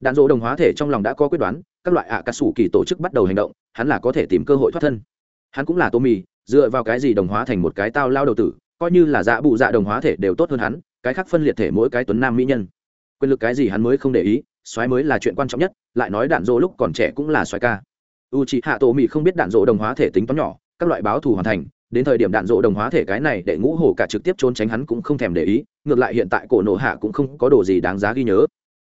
Đạn dỗ đồng hóa thể trong lòng đã có quyết đoán, các loại ạ cà sủ kỳ tổ chức bắt đầu hành động, hắn là có thể tìm cơ hội thoát thân. Hắn cũng là tô mì dựa vào cái gì đồng hóa thành một cái tao lao đầu tử coi như là dạ bụ dạ đồng hóa thể đều tốt hơn hắn, cái khác phân liệt thể mỗi cái tuấn nam mỹ nhân quyền lực cái gì hắn mới không để ý, soái mới là chuyện quan trọng nhất, lại nói đạn dỗ lúc còn trẻ cũng là soái ca u chị hạ tổ mỹ không biết đạn dỗ đồng hóa thể tính toán nhỏ, các loại báo thù hoàn thành, đến thời điểm đạn dỗ đồng hóa thể cái này để ngũ hổ cả trực tiếp trốn tránh hắn cũng không thèm để ý, ngược lại hiện tại cổ nổ hạ cũng không có đồ gì đáng giá ghi nhớ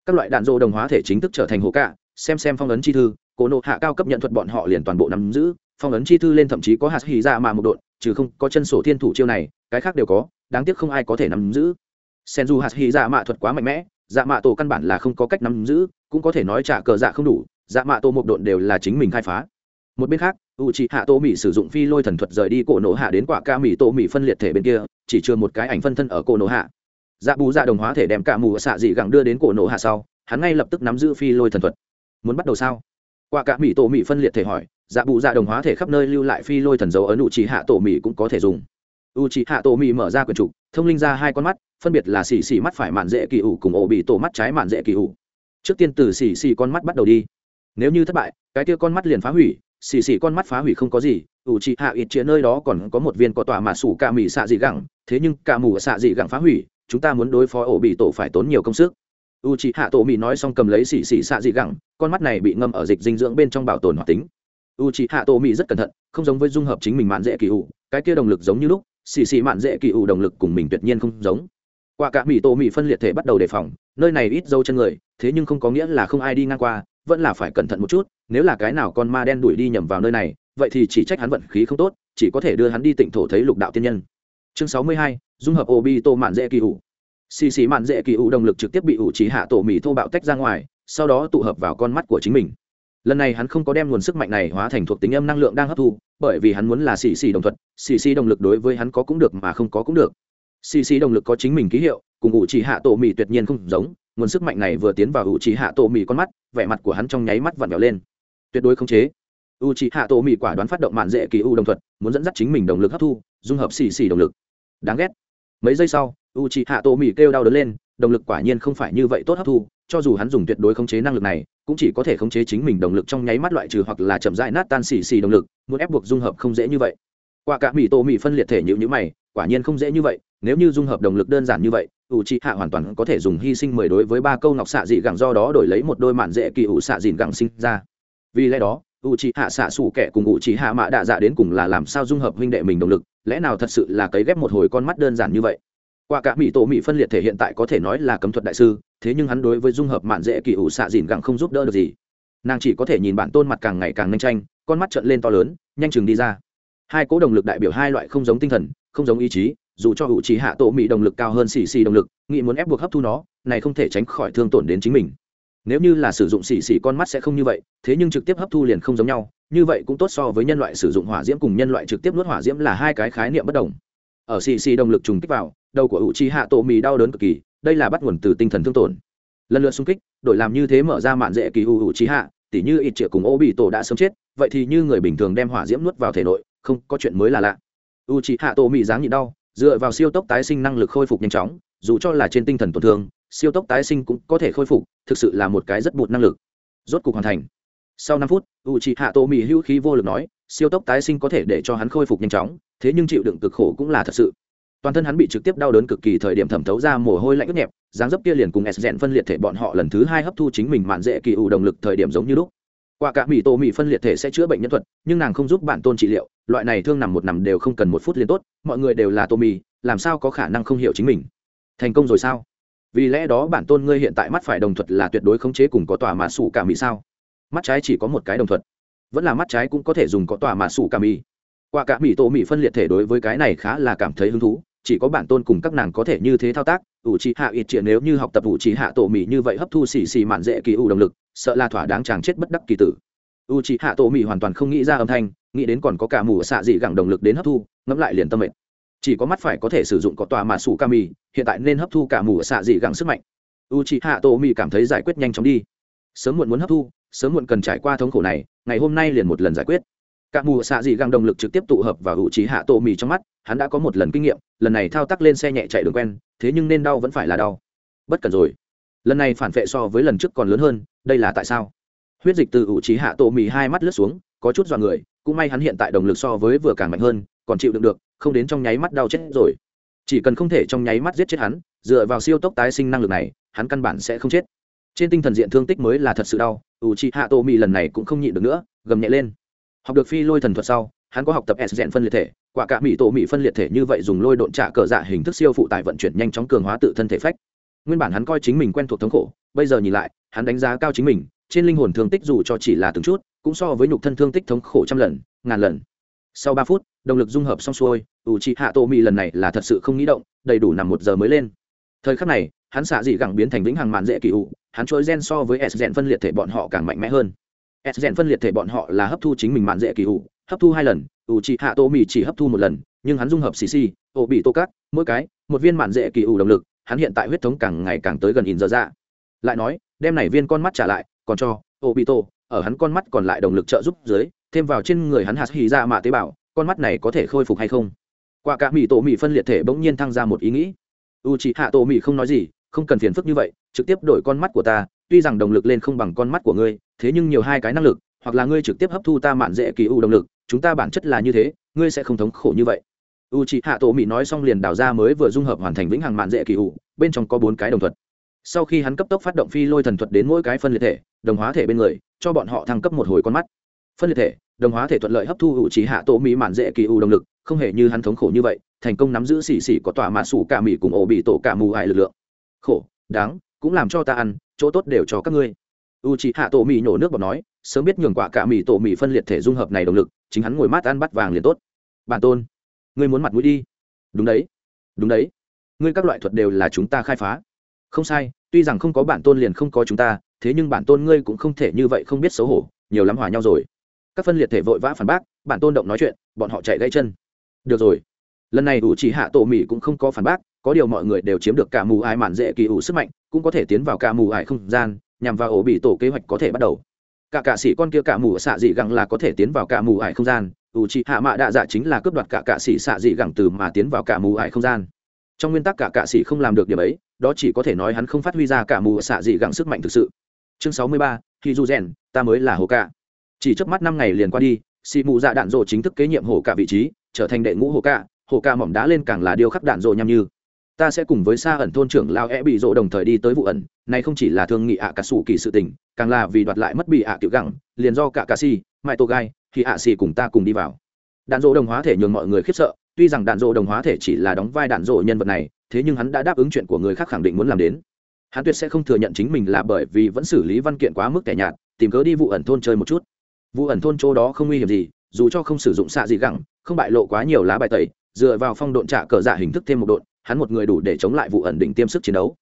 các loại đạn dỗ đồng hóa thể chính thức trở thành hổ cả, xem xem phong ấn chi thư, cổ nổ hạ cao cấp nhận thuật bọn họ liền toàn bộ nắm giữ, phong ấn chi thư lên thậm chí có hạt hì ra mà một đột trừ không có chân sổ thiên thủ chiêu này, cái khác đều có, đáng tiếc không ai có thể nắm giữ. Sen du hạt hy dạ mạ thuật quá mạnh mẽ dạ mạ tổ căn bản là không có cách nắm giữ, cũng có thể nói trả cờ dạ không đủ dạ mạ tổ một độn đều là chính mình khai phá. Một bên khác u c hạ tô mỹ sử dụng phi lôi thần thuật rời đi cổ nổ hạ đến quả ca mỹ tô mỹ phân liệt thể bên kia, chỉ chưa một cái ảnh phân thân ở cổ nổ hạ. Dạ bù dạ đồng hóa thể đem cả mù xạ dị gẳng đưa đến cổ nổ hạ sau, hắn ngay lập tức nắm giữ phi lôi thần thuật. Muốn bắt đầu sao? Quả ca mỹ tổ mỹ phân liệt thể hỏi dạ bù dạ đồng hóa thể khắp nơi lưu lại phi lôi thần dấu ấn u c hạ tổ mỹ cũng có thể dùng. U c hạ tổ mỹ mở ra quyển trục, thông linh ra hai con mắt, phân biệt là xì xì mắt phải mạn dễ kỳ ủ cùng ổ bị tổ mắt trái mạn dễ kỳ ủ. Trước tiên từ xì xì con mắt bắt đầu đi. Nếu như thất bại, cái kia con mắt liền phá hủy, xì xì con mắt phá hủy không có gì u trị hạ ít chĩa nơi đó còn có một viên có tòa mà sủ cả mỹ xạ dị gẳng, thế nhưng cả mù xạ dị gẳng phá hủy, chúng ta muốn đối phó ổ bị tổ phải tốn nhiều công sức. U trị hạ tổ mỹ nói xong cầm lấy xì xì xạ dị gẳng, con mắt này bị ngâm ở dịch dinh dưỡng bên trong bảo tồn hoạt tính u trị hạ tổ mỹ rất cẩn thận, không giống với dung hợp chính mình mạn dễ kỳ ủ, cái kia động lực giống như lúc, xì xì mạn dễ kỳ ủ động lực cùng mình tuyệt nhiên không giống. Qua cả mỹ tổ mỹ phân liệt thể bắt đầu đề phòng, nơi này ít dâu chân người, thế nhưng không có nghĩa là không ai đi ngang qua, vẫn là phải cẩn thận một chút, nếu là cái nào con ma đen đuổi đi nhầm vào nơi này, vậy thì chỉ trách hắn vận khí không tốt, chỉ có thể đưa hắn đi tịnh thổ thấy lục đạo tiên nhân. Chương sáu mươi hai, dung hợp obi tô mạn dễ kỳ ủ. Xì xì mạn dễ kỳ ủ động lực trực tiếp bị ủ trí hạ tổ mỹ thô bạo tách ra ngoài, sau đó tụ hợp vào con mắt của chính mình lần này hắn không có đem nguồn sức mạnh này hóa thành thuộc tính âm năng lượng đang hấp thu, bởi vì hắn muốn là xì xì đồng thuận xì xì động lực đối với hắn có cũng được mà không có cũng được. Xì xì động lực có chính mình ký hiệu, cùng ủ chỉ hạ tổ mì tuyệt nhiên không giống, nguồn sức mạnh này vừa tiến vào ủ chỉ hạ tổ mì con mắt, vẻ mặt của hắn trong nháy mắt vặn vẹo lên. Tuyệt đối không chế. U chỉ hạ tổ mì quả đoán phát động mạn dễ kỳ u đồng thuật, muốn dẫn dắt chính mình động lực hấp thu, dung hợp xì xì động lực. Đáng ghét. Mấy giây sau u chỉ hạ tổ mì kêu đau đớn lên động lực quả nhiên không phải như vậy tốt hấp thu, cho dù hắn dùng tuyệt đối khống chế năng lực này cũng chỉ có thể khống chế chính mình động lực trong nháy mắt loại trừ hoặc là chậm rãi nát tan xì xì động lực, muốn ép buộc dung hợp không dễ như vậy. Qua cả mỹ tổ mỹ phân liệt thể nhữ nhữ mày, quả nhiên không dễ như vậy, nếu như dung hợp động lực đơn giản như vậy, ủ trị hạ hoàn toàn có thể dùng hy sinh mười đối với ba câu ngọc xạ dị gẳng do đó đổi lấy một đôi mạn dễ kỳ ủ xạ dị gẳng sinh ra. Vì lẽ đó, ủ trị hạ xạ xủ kẻ cùng ủ trị hạ mạ đạ dạ đến cùng là làm sao dung hợp huynh đệ mình động lực, lẽ nào thật sự là cấy ghép một hồi con mắt đơn giản như vậy? Qua cả mỹ tổ mỹ phân liệt thể hiện tại có thể nói là cấm thuật đại sư, thế nhưng hắn đối với dung hợp mạn dễ kỳ ủ xạ dìn gẳng không giúp đỡ được gì. Nàng chỉ có thể nhìn bản tôn mặt càng ngày càng nhanh tranh, con mắt trợn lên to lớn, nhanh chừng đi ra. Hai cố động lực đại biểu hai loại không giống tinh thần, không giống ý chí, dù cho hữu trí hạ tổ mỹ động lực cao hơn xì xì động lực, nghĩ muốn ép buộc hấp thu nó, này không thể tránh khỏi thương tổn đến chính mình. Nếu như là sử dụng xì xì con mắt sẽ không như vậy, thế nhưng trực tiếp hấp thu liền không giống nhau, như vậy cũng tốt so với nhân loại sử dụng hỏa diễm cùng nhân loại trực tiếp nuốt hỏa diễm là hai cái khái niệm bất đồng. Ở xì xì động lực trùng kích vào đầu của U Chi hạ tổ mì đau đớn cực kỳ, đây là bắt nguồn từ tinh thần thương tổn. Lần lượt xung kích, đổi làm như thế mở ra mạn dễ kỳ U hữu trí hạ, tỉ như ít triệu cùng ô bị tổ đã sớm chết, vậy thì như người bình thường đem hỏa diễm nuốt vào thể nội, không có chuyện mới là lạ. U c hạ tổ mì dáng nhịn đau, dựa vào siêu tốc tái sinh năng lực khôi phục nhanh chóng, dù cho là trên tinh thần tổn thương, siêu tốc tái sinh cũng có thể khôi phục, thực sự là một cái rất bụt năng lực. Rốt cục hoàn thành. Sau năm phút, u c hạ tổ mỹ hữu khí vô lực nói, siêu tốc tái sinh có thể để cho hắn khôi phục nhanh chóng, thế nhưng chịu đựng cực khổ cũng là thật sự toàn thân hắn bị trực tiếp đau đớn cực kỳ thời điểm thẩm thấu ra mồ hôi lạnh ướt nhẹp, dáng dấp kia liền cùng s rèn phân liệt thể bọn họ lần thứ hai hấp thu chính mình mạn dễ kỳ ủ động lực thời điểm giống như lúc. Qua cả mỹ tô mỹ phân liệt thể sẽ chữa bệnh nhân thuật, nhưng nàng không giúp bản tôn trị liệu, loại này thương nằm một nằm đều không cần một phút liền tốt, mọi người đều là tô mì, làm sao có khả năng không hiểu chính mình? Thành công rồi sao? Vì lẽ đó bản tôn ngươi hiện tại mắt phải đồng thuật là tuyệt đối khống chế cùng có tòa mà sủ cả mỹ sao? Mắt trái chỉ có một cái đồng thuật, vẫn là mắt trái cũng có thể dùng có tòa mà sủ cả mỹ qua cả mỹ tổ mỹ phân liệt thể đối với cái này khá là cảm thấy hứng thú, chỉ có bản tôn cùng các nàng có thể như thế thao tác, ủ trì hạ ít triệt nếu như học tập ủ trì hạ tổ mỹ như vậy hấp thu xì xì mạn dễ kỳ ủ động lực, sợ là thỏa đáng chàng chết bất đắc kỳ tử. U trì hạ tổ mỹ hoàn toàn không nghĩ ra âm thanh, nghĩ đến còn có cả mù xạ dị gẳng động lực đến hấp thu, ngẫm lại liền tâm mệnh chỉ có mắt phải có thể sử dụng có tòa mà sủ ca mì, hiện tại nên hấp thu cả mù xạ dị gẳng sức mạnh. U trì hạ tổ mỹ cảm thấy giải quyết nhanh chóng đi. Sớm muộn muốn hấp thu, sớm muộn cần trải qua thống khổ này, ngày hôm nay liền một lần giải quyết cả mù xạ dị găng động lực trực tiếp tụ hợp và hữu trí hạ tổ mì trong mắt, hắn đã có một lần kinh nghiệm, lần này thao tác lên xe nhẹ chạy đường quen, thế nhưng nên đau vẫn phải là đau. Bất cần rồi. Lần này phản vệ so với lần trước còn lớn hơn, đây là tại sao? Huyết dịch từ ủ trí hạ tổ mì hai mắt lướt xuống, có chút dọa người, cũng may hắn hiện tại đồng lực so với vừa càng mạnh hơn, còn chịu đựng được, không đến trong nháy mắt đau chết rồi. Chỉ cần không thể trong nháy mắt giết chết hắn, dựa vào siêu tốc tái sinh năng lực này, hắn căn bản sẽ không chết. Trên tinh thần diện thương tích mới là thật sự đau ủ i hạ tô mì lần này cũng không nhịn được nữa, gầm nhẹ lên học được phi lôi thần thuật sau, hắn có học tập s rèn phân liệt thể, quả cả mỹ tổ mỹ phân liệt thể như vậy dùng lôi độn trạ cờ dạ hình thức siêu phụ tải vận chuyển nhanh chóng cường hóa tự thân thể phách. Nguyên bản hắn coi chính mình quen thuộc thống khổ, bây giờ nhìn lại, hắn đánh giá cao chính mình, trên linh hồn thương tích dù cho chỉ là từng chút, cũng so với nhục thân thương tích thống khổ trăm lần, ngàn lần. Sau ba phút, động lực dung hợp xong xuôi ủ trị hạ tổ mỹ lần này là thật sự không nghĩ động, đầy đủ nằm một giờ mới lên. Thời khắc này, hắn xạ dị gẳng biến thành vĩnh hằng màn dễ kỳ ủ, hắn chuỗi gen so với s gen phân liệt thể bọn họ càng mạnh mẽ hơn s rèn phân liệt thể bọn họ là hấp thu chính mình mạn dễ kỳ ủ, hấp thu hai lần, ủ chị hạ tô mì chỉ hấp thu một lần, nhưng hắn dung hợp xì xì ổ bị tô cắt mỗi cái, một viên mạn dễ kỳ ủ động lực, hắn hiện tại huyết thống càng ngày càng tới gần in giờ ra lại nói, đem này viên con mắt trả lại, còn cho ổ bị tô, ở hắn con mắt còn lại động lực trợ giúp dưới, thêm vào trên người hắn hạt hì ra mạ tế bào, con mắt này có thể khôi phục hay không? Qua cả mỹ tổ mỹ phân liệt thể bỗng nhiên thăng ra một ý nghĩ. U chị hạ tổ mỹ không nói gì, không cần phiền phức như vậy, trực tiếp đổi con mắt của ta, tuy rằng động lực lên không bằng con mắt của ngươi thế nhưng nhiều hai cái năng lực, hoặc là ngươi trực tiếp hấp thu ta mạn dễ kỳ u động lực, chúng ta bản chất là như thế, ngươi sẽ không thống khổ như vậy. U chị hạ tổ mỹ nói xong liền đào ra mới vừa dung hợp hoàn thành vĩnh hằng mạn dễ kỳ u, bên trong có bốn cái đồng thuật. Sau khi hắn cấp tốc phát động phi lôi thần thuật đến mỗi cái phân liệt thể, đồng hóa thể bên người, cho bọn họ thăng cấp một hồi con mắt. Phân liệt thể, đồng hóa thể thuận lợi hấp thu u trí hạ tổ mỹ mạn dễ kỳ u động lực, không hề như hắn thống khổ như vậy, thành công nắm giữ xì xì có tòa mạ sủ cả mỹ cùng ổ bị tổ cả mù hại lực lượng. Khổ, đáng, cũng làm cho ta ăn, chỗ tốt đều cho các ngươi u trí hạ tổ mì nhổ nước bọt nói, sớm biết nhường quả cả mì tổ mì phân liệt thể dung hợp này động lực, chính hắn ngồi mát ăn bắt vàng liền tốt. Bản tôn, ngươi muốn mặt mũi đi. Đúng đấy đúng đấy. Ngươi các loại thuật đều là chúng ta khai phá. Không sai, tuy rằng không có bản tôn liền không có chúng ta, thế nhưng bản tôn ngươi cũng không thể như vậy không biết xấu hổ, nhiều lắm hòa nhau rồi. Các phân liệt thể vội vã phản bác, bản tôn động nói chuyện, bọn họ chạy gãy chân. Được rồi. Lần này ủ chỉ hạ tổ mỹ cũng không có phản bác, có điều mọi người đều chiếm được cả mù ải mạn dễ kỳ ủ sức mạnh, cũng có thể tiến vào cả mù ải không gian nhằm vào ổ bị tổ kế hoạch có thể bắt đầu. Cả cạ sĩ con kia cả mù xạ dị gẳng là có thể tiến vào cả mù ải không gian, ủ chỉ hạ mạ đạ dạ chính là cướp đoạt cả cạ sĩ xạ dị gẳng từ mà tiến vào cả mù ải không gian. Trong nguyên tắc cả cạ sĩ không làm được điểm ấy, đó chỉ có thể nói hắn không phát huy ra cả mù xạ dị gẳng sức mạnh thực sự. Chương sáu mươi ba, khi du rèn, ta mới là hồ cạ. Chỉ trước mắt năm ngày liền qua đi xì mù dạ đạn dộ chính thức kế nhiệm hồ cạ vị trí, trở thành đệ ngũ hồ cạ. Hồ cạ mỏm đá lên càng là điều khắc đạn dộ nhằm như ta sẽ cùng với xa ẩn thôn trưởng lao e bị rộ đồng thời đi tới vụ ẩn, này không chỉ là thương nghị ạ cả sủ kỳ sự tình, càng là vì đoạt lại mất bị ạ tiểu gẳng, liền do cả cà si, mai tô gai thì ạ xì cùng ta cùng đi vào. Đạn rộ đồng hóa thể nhường mọi người khiếp sợ, tuy rằng đạn rộ đồng hóa thể chỉ là đóng vai đạn rộ nhân vật này, thế nhưng hắn đã đáp ứng chuyện của người khác khẳng định muốn làm đến. Hắn tuyệt sẽ không thừa nhận chính mình là bởi vì vẫn xử lý văn kiện quá mức kẻ nhạt, tìm cớ đi vụ ẩn thôn chơi một chút. Vụ ẩn thôn chỗ đó không nguy hiểm gì, dù cho không sử dụng xạ gì gẳng, không bại lộ quá nhiều lá bài tẩy, dựa vào phong độn trả cờ giả hình thức thêm một độn hắn một người đủ để chống lại vụ ẩn định tiêm sức chiến đấu.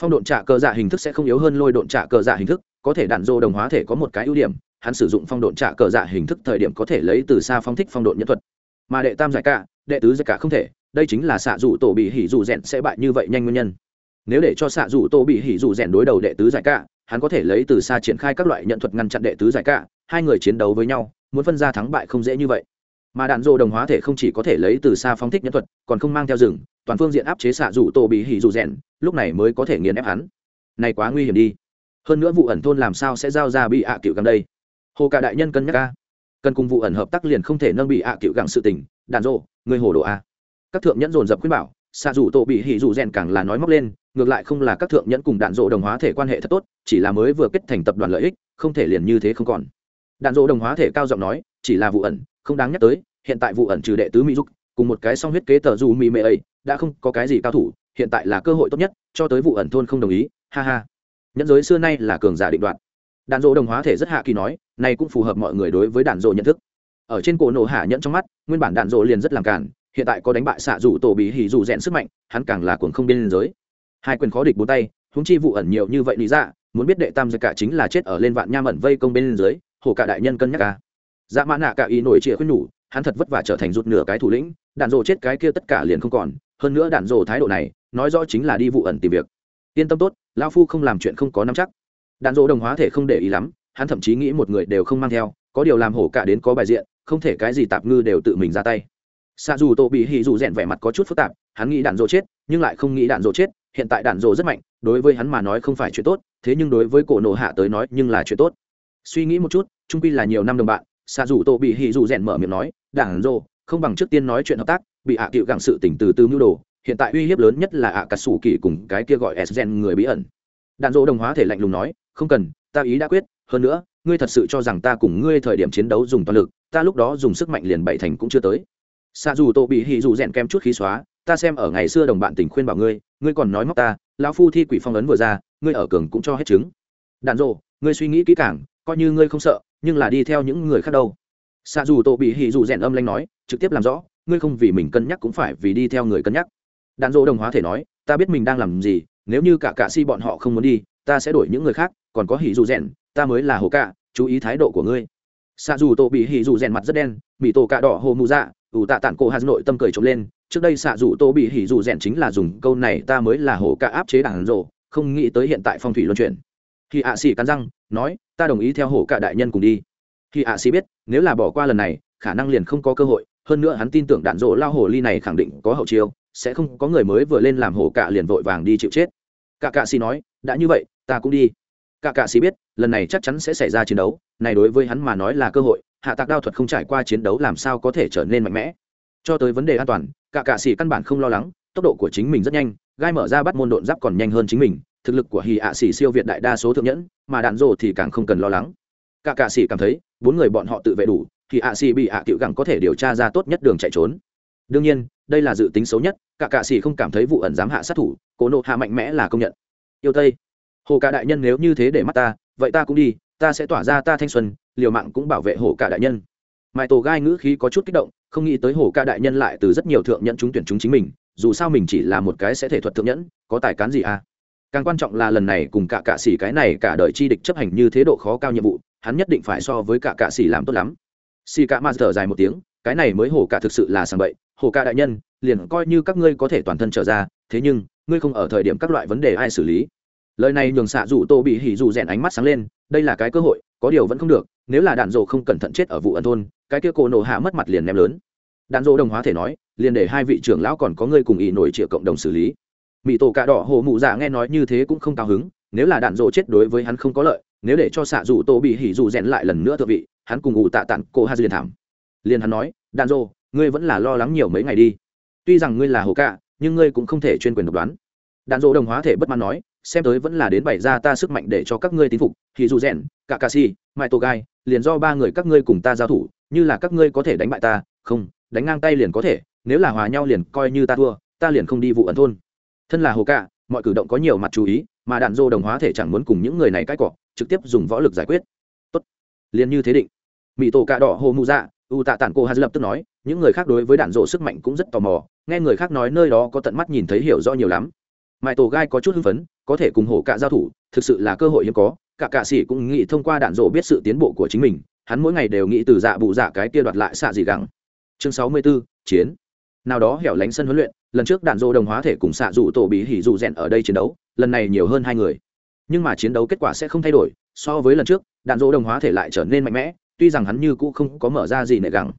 Phong độn trả cờ dạ hình thức sẽ không yếu hơn lôi độn trả cờ dạ hình thức, có thể đạn dô đồng hóa thể có một cái ưu điểm, hắn sử dụng phong độn trả cờ dạ hình thức thời điểm có thể lấy từ xa phong thích phong độn nhân thuật. Mà đệ tam giải cả, đệ tứ giải cả không thể, đây chính là xạ dù tổ bị hỉ dù rèn sẽ bại như vậy nhanh nguyên nhân. Nếu để cho xạ dù tổ bị hỉ dù rèn đối đầu đệ tứ giải cả, hắn có thể lấy từ xa triển khai các loại nhận thuật ngăn chặn đệ tứ giải cả, hai người chiến đấu với nhau, muốn phân ra thắng bại không dễ như vậy. Mà đạn dô đồng hóa thể không chỉ có thể lấy từ xa phóng thích nhân thuật, còn không mang theo rừng toàn phương diện áp chế xạ rủ tổ bị hỉ rủ rèn, lúc này mới có thể nghiền ép hắn. Này quá nguy hiểm đi. Hơn nữa vụ ẩn thôn làm sao sẽ giao ra bị ạ à cựu gần đây? Hồ cả đại nhân cân nhắc ca cần cùng vụ ẩn hợp tác liền không thể nâng bị ạ à cựu gặng sự tình. Đạn rộ, người hồ đồ a. Các thượng nhẫn dồn dập khuyên bảo, xạ rủ tổ bị hỉ dù rèn càng là nói móc lên, ngược lại không là các thượng nhẫn cùng đạn dỗ đồng hóa thể quan hệ thật tốt, chỉ là mới vừa kết thành tập đoàn lợi ích, không thể liền như thế không còn. Đạn dỗ đồng hóa thể cao giọng nói, chỉ là vụ ẩn, không đáng nhắc tới, hiện tại vụ ẩn trừ đệ tứ mỹ dục, cùng một cái song huyết kế tờ dù mỹ mệ ấy đã không có cái gì cao thủ, hiện tại là cơ hội tốt nhất, cho tới vụ ẩn thôn không đồng ý, ha ha. Nhẫn giới xưa nay là cường giả định đoạn đạn dỗ đồng hóa thể rất hạ kỳ nói, này cũng phù hợp mọi người đối với đạn dỗ nhận thức. Ở trên cổ nổ hạ nhẫn trong mắt, nguyên bản đạn dỗ liền rất làm cản hiện tại có đánh bại xạ rủ tổ bị hỉ rủ rèn sức mạnh, hắn càng là cuồng không biên giới. Hai quyền khó địch bốn tay húng chi vụ ẩn nhiều như vậy lý dạ muốn biết đệ tam giặc cả chính là chết ở lên vạn nham ẩn vây công bên dưới, hồ cả đại nhân cân nhắc ca dạ mã nạ cả ý nổi trịa khuyên nhủ, hắn thật vất vả trở thành rụt nửa cái thủ lĩnh, đạn rồ chết cái kia tất cả liền không còn hơn nữa đạn rồ thái độ này, nói rõ chính là đi vụ ẩn tìm việc. Yên tâm tốt lao phu không làm chuyện không có nắm chắc. Đạn rồ đồng hóa thể không để ý lắm, hắn thậm chí nghĩ một người đều không mang theo, có điều làm hổ cả đến có bài diện, không thể cái gì tạp ngư đều tự mình ra tay. Xa dù tô bị hì dù rèn vẻ mặt có chút phức tạp, hắn nghĩ đạn rồ chết, nhưng lại không nghĩ đạn rồ chết, hiện tại đạn rồ rất mạnh, đối với hắn mà nói không phải chuyện tốt, thế nhưng đối với cổ nộ hạ tới nói nhưng là chuyện tốt. Suy nghĩ một chút trung pi là nhiều năm đồng bạn xa dù tô bị hì dù rèn mở miệng nói, đạn rồ, không bằng trước tiên nói chuyện hợp tác bị ạ à cựu gặng sự tỉnh từ từ mưu đồ, hiện tại uy hiếp lớn nhất là ạ cà sủ kỳ cùng cái kia gọi s gen người bí ẩn. Đạn dỗ đồng hóa thể lạnh lùng nói, không cần, ta ý đã quyết, hơn nữa, ngươi thật sự cho rằng ta cùng ngươi thời điểm chiến đấu dùng toàn lực, ta lúc đó dùng sức mạnh liền bảy thành cũng chưa tới. Xa dù tô bị hì dù rèn kem chút khí xóa, ta xem ở ngày xưa đồng bạn tình khuyên bảo ngươi ngươi còn nói móc ta, lão phu thi quỷ phong ấn vừa ra, ngươi ở cường cũng cho hết chứng. Đạn dỗ, ngươi suy nghĩ kỹ càng, coi như ngươi không sợ, nhưng là đi theo những người khác đâu. Xa dù tô bị hì dù rèn âm lanh nói, trực tiếp làm rõ ngươi không vì mình cân nhắc cũng phải vì đi theo người cân nhắc. Đạn dỗ đồng hóa thể nói, ta biết mình đang làm gì, nếu như cả cạ si bọn họ không muốn đi, ta sẽ đổi những người khác, còn có hỉ dù rèn ta mới là hồ cạ, chú ý thái độ của ngươi. Xạ dù tô bị hỉ dù rèn mặt rất đen bị tổ cạ đỏ hồ mù dạ ủ tạ tản cổ hà nội tâm cười trộm lên, trước đây xạ dù tô bị hỉ dù rèn chính là dùng câu này, ta mới là hồ cạ áp chế đảng rộ không nghĩ tới hiện tại phong thủy luân chuyển. Khi ạ xỉ cắn răng, nói, ta đồng ý theo hồ cạ đại nhân cùng đi. Khi ạ xỉ biết, nếu là bỏ qua lần này, khả năng liền không có cơ hội hơn nữa hắn tin tưởng đạn rộ lao hồ ly này khẳng định có hậu chiêu, sẽ không có người mới vừa lên làm hổ cạ liền vội vàng đi chịu chết. Cả cạ xì nói, đã như vậy, ta cũng đi. Cả cạ xì biết, lần này chắc chắn sẽ xảy ra chiến đấu, này đối với hắn mà nói là cơ hội, hạ tạc đao thuật không trải qua chiến đấu làm sao có thể trở nên mạnh mẽ. Cho tới vấn đề an toàn, cả cạ xì căn bản không lo lắng, tốc độ của chính mình rất nhanh, gai mở ra bắt môn độn giáp còn nhanh hơn chính mình, thực lực của hì ạ xì siêu việt đại đa số thượng nhẫn, mà đạn rồ thì càng không cần lo lắng. Cả cạ xì cảm thấy, bốn người bọn họ tự vệ đủ thì ạ xì bị ạ cựu gẳng có thể điều tra ra tốt nhất đường chạy trốn. Đương nhiên, đây là dự tính xấu nhất, cả cạ xì không cảm thấy vụ ẩn dám hạ sát thủ cố nộ hạ mạnh mẽ là công nhận. Yêu tây, hồ cả đại nhân nếu như thế để mắt ta, vậy ta cũng đi, ta sẽ tỏa ra ta thanh xuân, liều mạng cũng bảo vệ hồ cả đại nhân. Mãi tổ gai ngữ khí có chút kích động, không nghĩ tới hồ ca đại nhân lại từ rất nhiều thượng nhẫn chúng tuyển chúng chính mình, dù sao mình chỉ là một cái sẽ thể thuật thượng nhẫn, có tài cán gì à? Càng quan trọng là lần này cùng cả cạ xỉ cái này cả đời chi địch chấp hành như thế độ khó cao nhiệm vụ, hắn nhất định phải so với cả cạ xỉ làm tốt lắm xì cả ma thở dài một tiếng, cái này mới hồ cả thực sự là sàng bậy. Hồ cả đại nhân, liền coi như các ngươi có thể toàn thân trở ra, thế nhưng, ngươi không ở thời điểm các loại vấn đề ai xử lý. Lời này nhường xạ dù tô bị hỉ dù rèn ánh mắt sáng lên, đây là cái cơ hội, có điều vẫn không được, nếu là đạn dộ không cẩn thận chết ở vụ ẩn thôn, cái kia cổ nổ hạ mất mặt liền ném lớn. Đạn dộ đồng hóa thể nói, liền để hai vị trưởng lão còn có ngươi cùng ý nổi triệu cộng đồng xử lý. Mỹ tổ cạ đỏ hồ mụ dạ nghe nói như thế cũng không cao hứng, nếu là đạn dộ chết đối với hắn không có lợi, nếu để cho xạ dù tô bị hỉ dù rèn lại lần nữa thượng vị hắn cùng ngụ tạ tặng cô ha liền thảm. Liền hắn nói đàn rô ngươi vẫn là lo lắng nhiều mấy ngày đi. Tuy rằng ngươi là hồ cạ, nhưng ngươi cũng không thể chuyên quyền độc đoán. Đàn rô đồng hóa thể bất mãn nói, xem tới vẫn là đến bày ra ta sức mạnh để cho các ngươi tín phục, thì dù rèn, cả cà si mai tô gai, liền do ba người các ngươi cùng ta giao thủ, như là các ngươi có thể đánh bại ta, không, đánh ngang tay liền có thể, nếu là hòa nhau liền coi như ta thua, ta liền không đi vụ ẩn thôn. Thân là hồ cạ, mọi cử động có nhiều mặt chú ý, mà đạn dô đồng hóa thể chẳng muốn cùng những người này cãi cọ, trực tiếp dùng võ lực giải quyết. Tốt. Liền như thế định mỹ tổ cạ đỏ hồ mụ dạ u tạ tản cô hà lập tức nói những người khác đối với đạn dỗ sức mạnh cũng rất tò mò nghe người khác nói nơi đó có tận mắt nhìn thấy hiểu rõ nhiều lắm. Mãi tổ gai có chút hưng phấn có thể cùng hổ cạ giao thủ thực sự là cơ hội hiếm có cả cạ sĩ cũng nghĩ thông qua đạn dỗ biết sự tiến bộ của chính mình hắn mỗi ngày đều nghĩ từ dạ bụ dạ cái kia đoạt lại xạ gì gắng chương sáu mươi 64, chiến. Nào đó hẻo lánh sân huấn luyện lần trước đạn dỗ đồng hóa thể cùng xạ dụ tổ bí hỉ dụ rèn ở đây chiến đấu lần này nhiều hơn hai người. Nhưng mà chiến đấu kết quả sẽ không thay đổi so với lần trước đạn dỗ đồng hóa thể lại trở nên mạnh mẽ tuy rằng hắn như cũ không có mở ra gì nệ gẳng.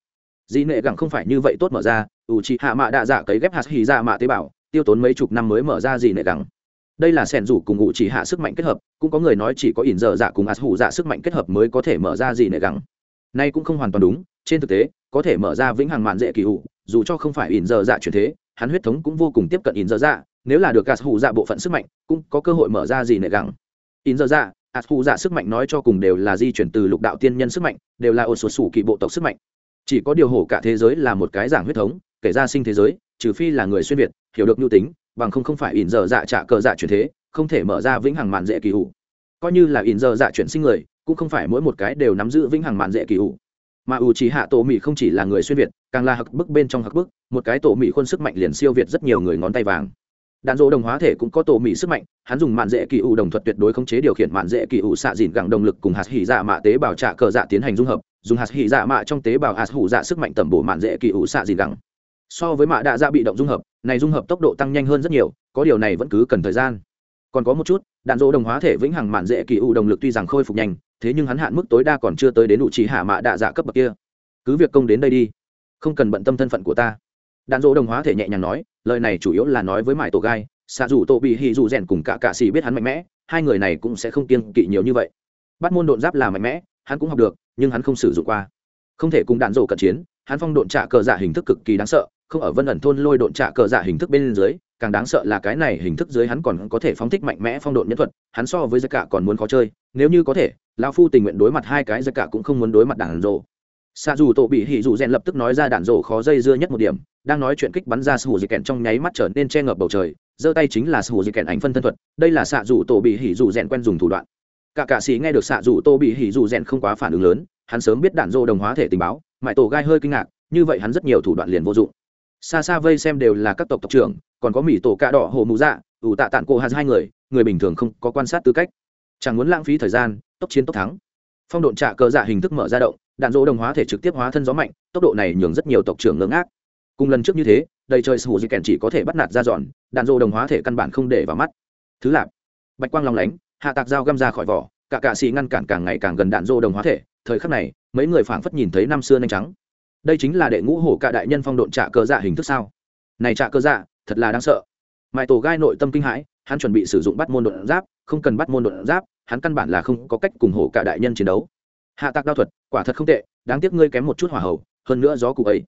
Dị nệ gẳng không phải như vậy tốt mở ra, ủ trị hạ mạ đạ dạ cấy ghép hạt hì ra mạ tế bào, tiêu tốn mấy chục năm mới mở ra dị nệ gẳng. Đây là sẻn rủ cùng ủ chỉ hạ sức mạnh kết hợp, cũng có người nói chỉ có ỉn dở dạ cùng ạt hủ dạ sức mạnh kết hợp mới có thể mở ra dị nệ gẳng. Nay cũng không hoàn toàn đúng, trên thực tế, có thể mở ra vĩnh hằng mạn dễ kỳ ủ, dù cho không phải ỉn dở dạ chuyển thế, hắn huyết thống cũng vô cùng tiếp cận ỉn dở dạ nếu là được gạt hủ dạ bộ phận sức mạnh, cũng có cơ hội mở ra dị nệ gẳng. Ỉn dở dạ ạt khu dạ sức mạnh nói cho cùng đều là di chuyển từ lục đạo tiên nhân sức mạnh, đều là ô sột sủ kỳ bộ tộc sức mạnh. Chỉ có điều hổ cả thế giới là một cái giảng huyết thống kể ra sinh thế giới, trừ phi là người xuyên việt, hiểu được nhu tính, bằng không không phải ỉn giờ dạ trả cờ dạ chuyển thế, không thể mở ra vĩnh hằng màn dễ kỳ hủ. Coi như là ỉn giờ dạ chuyển sinh người, cũng không phải mỗi một cái đều nắm giữ vĩnh hằng màn dễ kỳ hủ. Mà ủ trí hạ tổ mỹ không chỉ là người xuyên việt, càng là hặc bức bên trong hặc bức, một cái tổ mỹ khuôn sức mạnh liền siêu việt rất nhiều người ngón tay vàng đạn dỗ đồng hóa thể cũng có tổ mỹ sức mạnh, hắn dùng mạn dễ kỳ ủ đồng thuật tuyệt đối khống chế điều khiển mạn dễ kỳ ủ xạ dìn gẳng động lực cùng hạt hỉ dạ mạ tế bào trạ cờ dạ tiến hành dung hợp, dùng hạt hỉ dạ mạ trong tế bào hạt hủ dạ sức mạnh tẩm bổ mạn dễ kỳ ủ xạ dìn gẳng. So với mạ đạ dạ bị động dung hợp, này dung hợp tốc độ tăng nhanh hơn rất nhiều, có điều này vẫn cứ cần thời gian. Còn có một chút, đạn dỗ đồng hóa thể vĩnh hằng mạn dễ kỳ ủ động lực tuy rằng khôi phục nhanh, thế nhưng hắn hạn mức tối đa còn chưa tới đến đủ trí hạ mạ đạ dạ cấp bậc kia. Cứ việc công đến đây đi, không cần bận tâm thân phận của ta. Đạn dỗ đồng hóa thể nhẹ nhàng nói lời này chủ yếu là nói với mải tổ gai, xạ dù tổ bị hì dù rèn cùng cả cạ xì biết hắn mạnh mẽ, hai người này cũng sẽ không kiên kỵ nhiều như vậy. Bắt môn độn giáp là mạnh mẽ, hắn cũng học được, nhưng hắn không sử dụng qua. Không thể cùng đạn rổ cận chiến, hắn phong độn trạ cờ giả hình thức cực kỳ đáng sợ, không ở vân ẩn thôn lôi độn trạ cờ giả hình thức bên dưới, càng đáng sợ là cái này hình thức dưới hắn còn có thể phóng thích mạnh mẽ phong độn nhân thuật, hắn so với giặc cả còn muốn khó chơi, nếu như có thể, lão phu tình nguyện đối mặt hai cái giặc cả cũng không muốn đối mặt đạn rổ xạ dù tổ bị hỉ dù rèn lập tức nói ra đạn rổ khó dây dưa nhất một điểm, đang nói chuyện kích bắn ra sù dị kèn trong nháy mắt trở nên che ngợp bầu trời, giơ tay chính là sù dị kèn ảnh phân thân thuật, đây là xạ dù tổ bị hỉ dù rèn quen dùng thủ đoạn. Cả cạ sĩ nghe được xạ dù tô bị hỉ dù rèn không quá phản ứng lớn, hắn sớm biết đạn rổ đồng hóa thể tình báo mãi tổ gai hơi kinh ngạc, như vậy hắn rất nhiều thủ đoạn liền vô dụng. Xa xa vây xem đều là các tộc tộc trưởng, còn có mỹ tổ cạ đỏ hồ mụ dạ ủ tạ tản cô hạt hai người người bình thường không có quan sát tư cách. Chẳng muốn lãng phí thời gian, tốc chiến tốc thắng. Phong độn trạ cờ dạ hình thức mở ra động đạn dỗ đồng hóa thể trực tiếp hóa thân gió mạnh, tốc độ này nhường rất nhiều tộc trưởng ngưỡng ác. Cùng lần trước như thế, đầy trời sù di kèn chỉ có thể bắt nạt ra dọn, đạn dỗ đồng hóa thể căn bản không để vào mắt. Thứ lạp, bạch quang lòng lánh, hạ tạc dao găm ra khỏi vỏ, cả cạ xì ngăn cản càng ngày càng gần đạn dỗ đồng hóa thể, thời khắc này, mấy người phảng phất nhìn thấy năm xưa nhanh trắng. Đây chính là đệ ngũ hổ cạ đại nhân phong độn trạ cơ dạ hình thức sao? Này trạ cơ dạ thật là đáng sợ. Mãi tổ gai nội tâm kinh hãi, hắn chuẩn bị sử dụng bắt môn độn giáp, không cần bắt môn độn giáp, hắn căn bản là không có cách cùng hổ cạ đại nhân chiến đấu hạ tạc đao thuật, quả thật không tệ, đáng tiếc ngươi kém một chút hỏa hầu. hơn nữa gió cụ ấy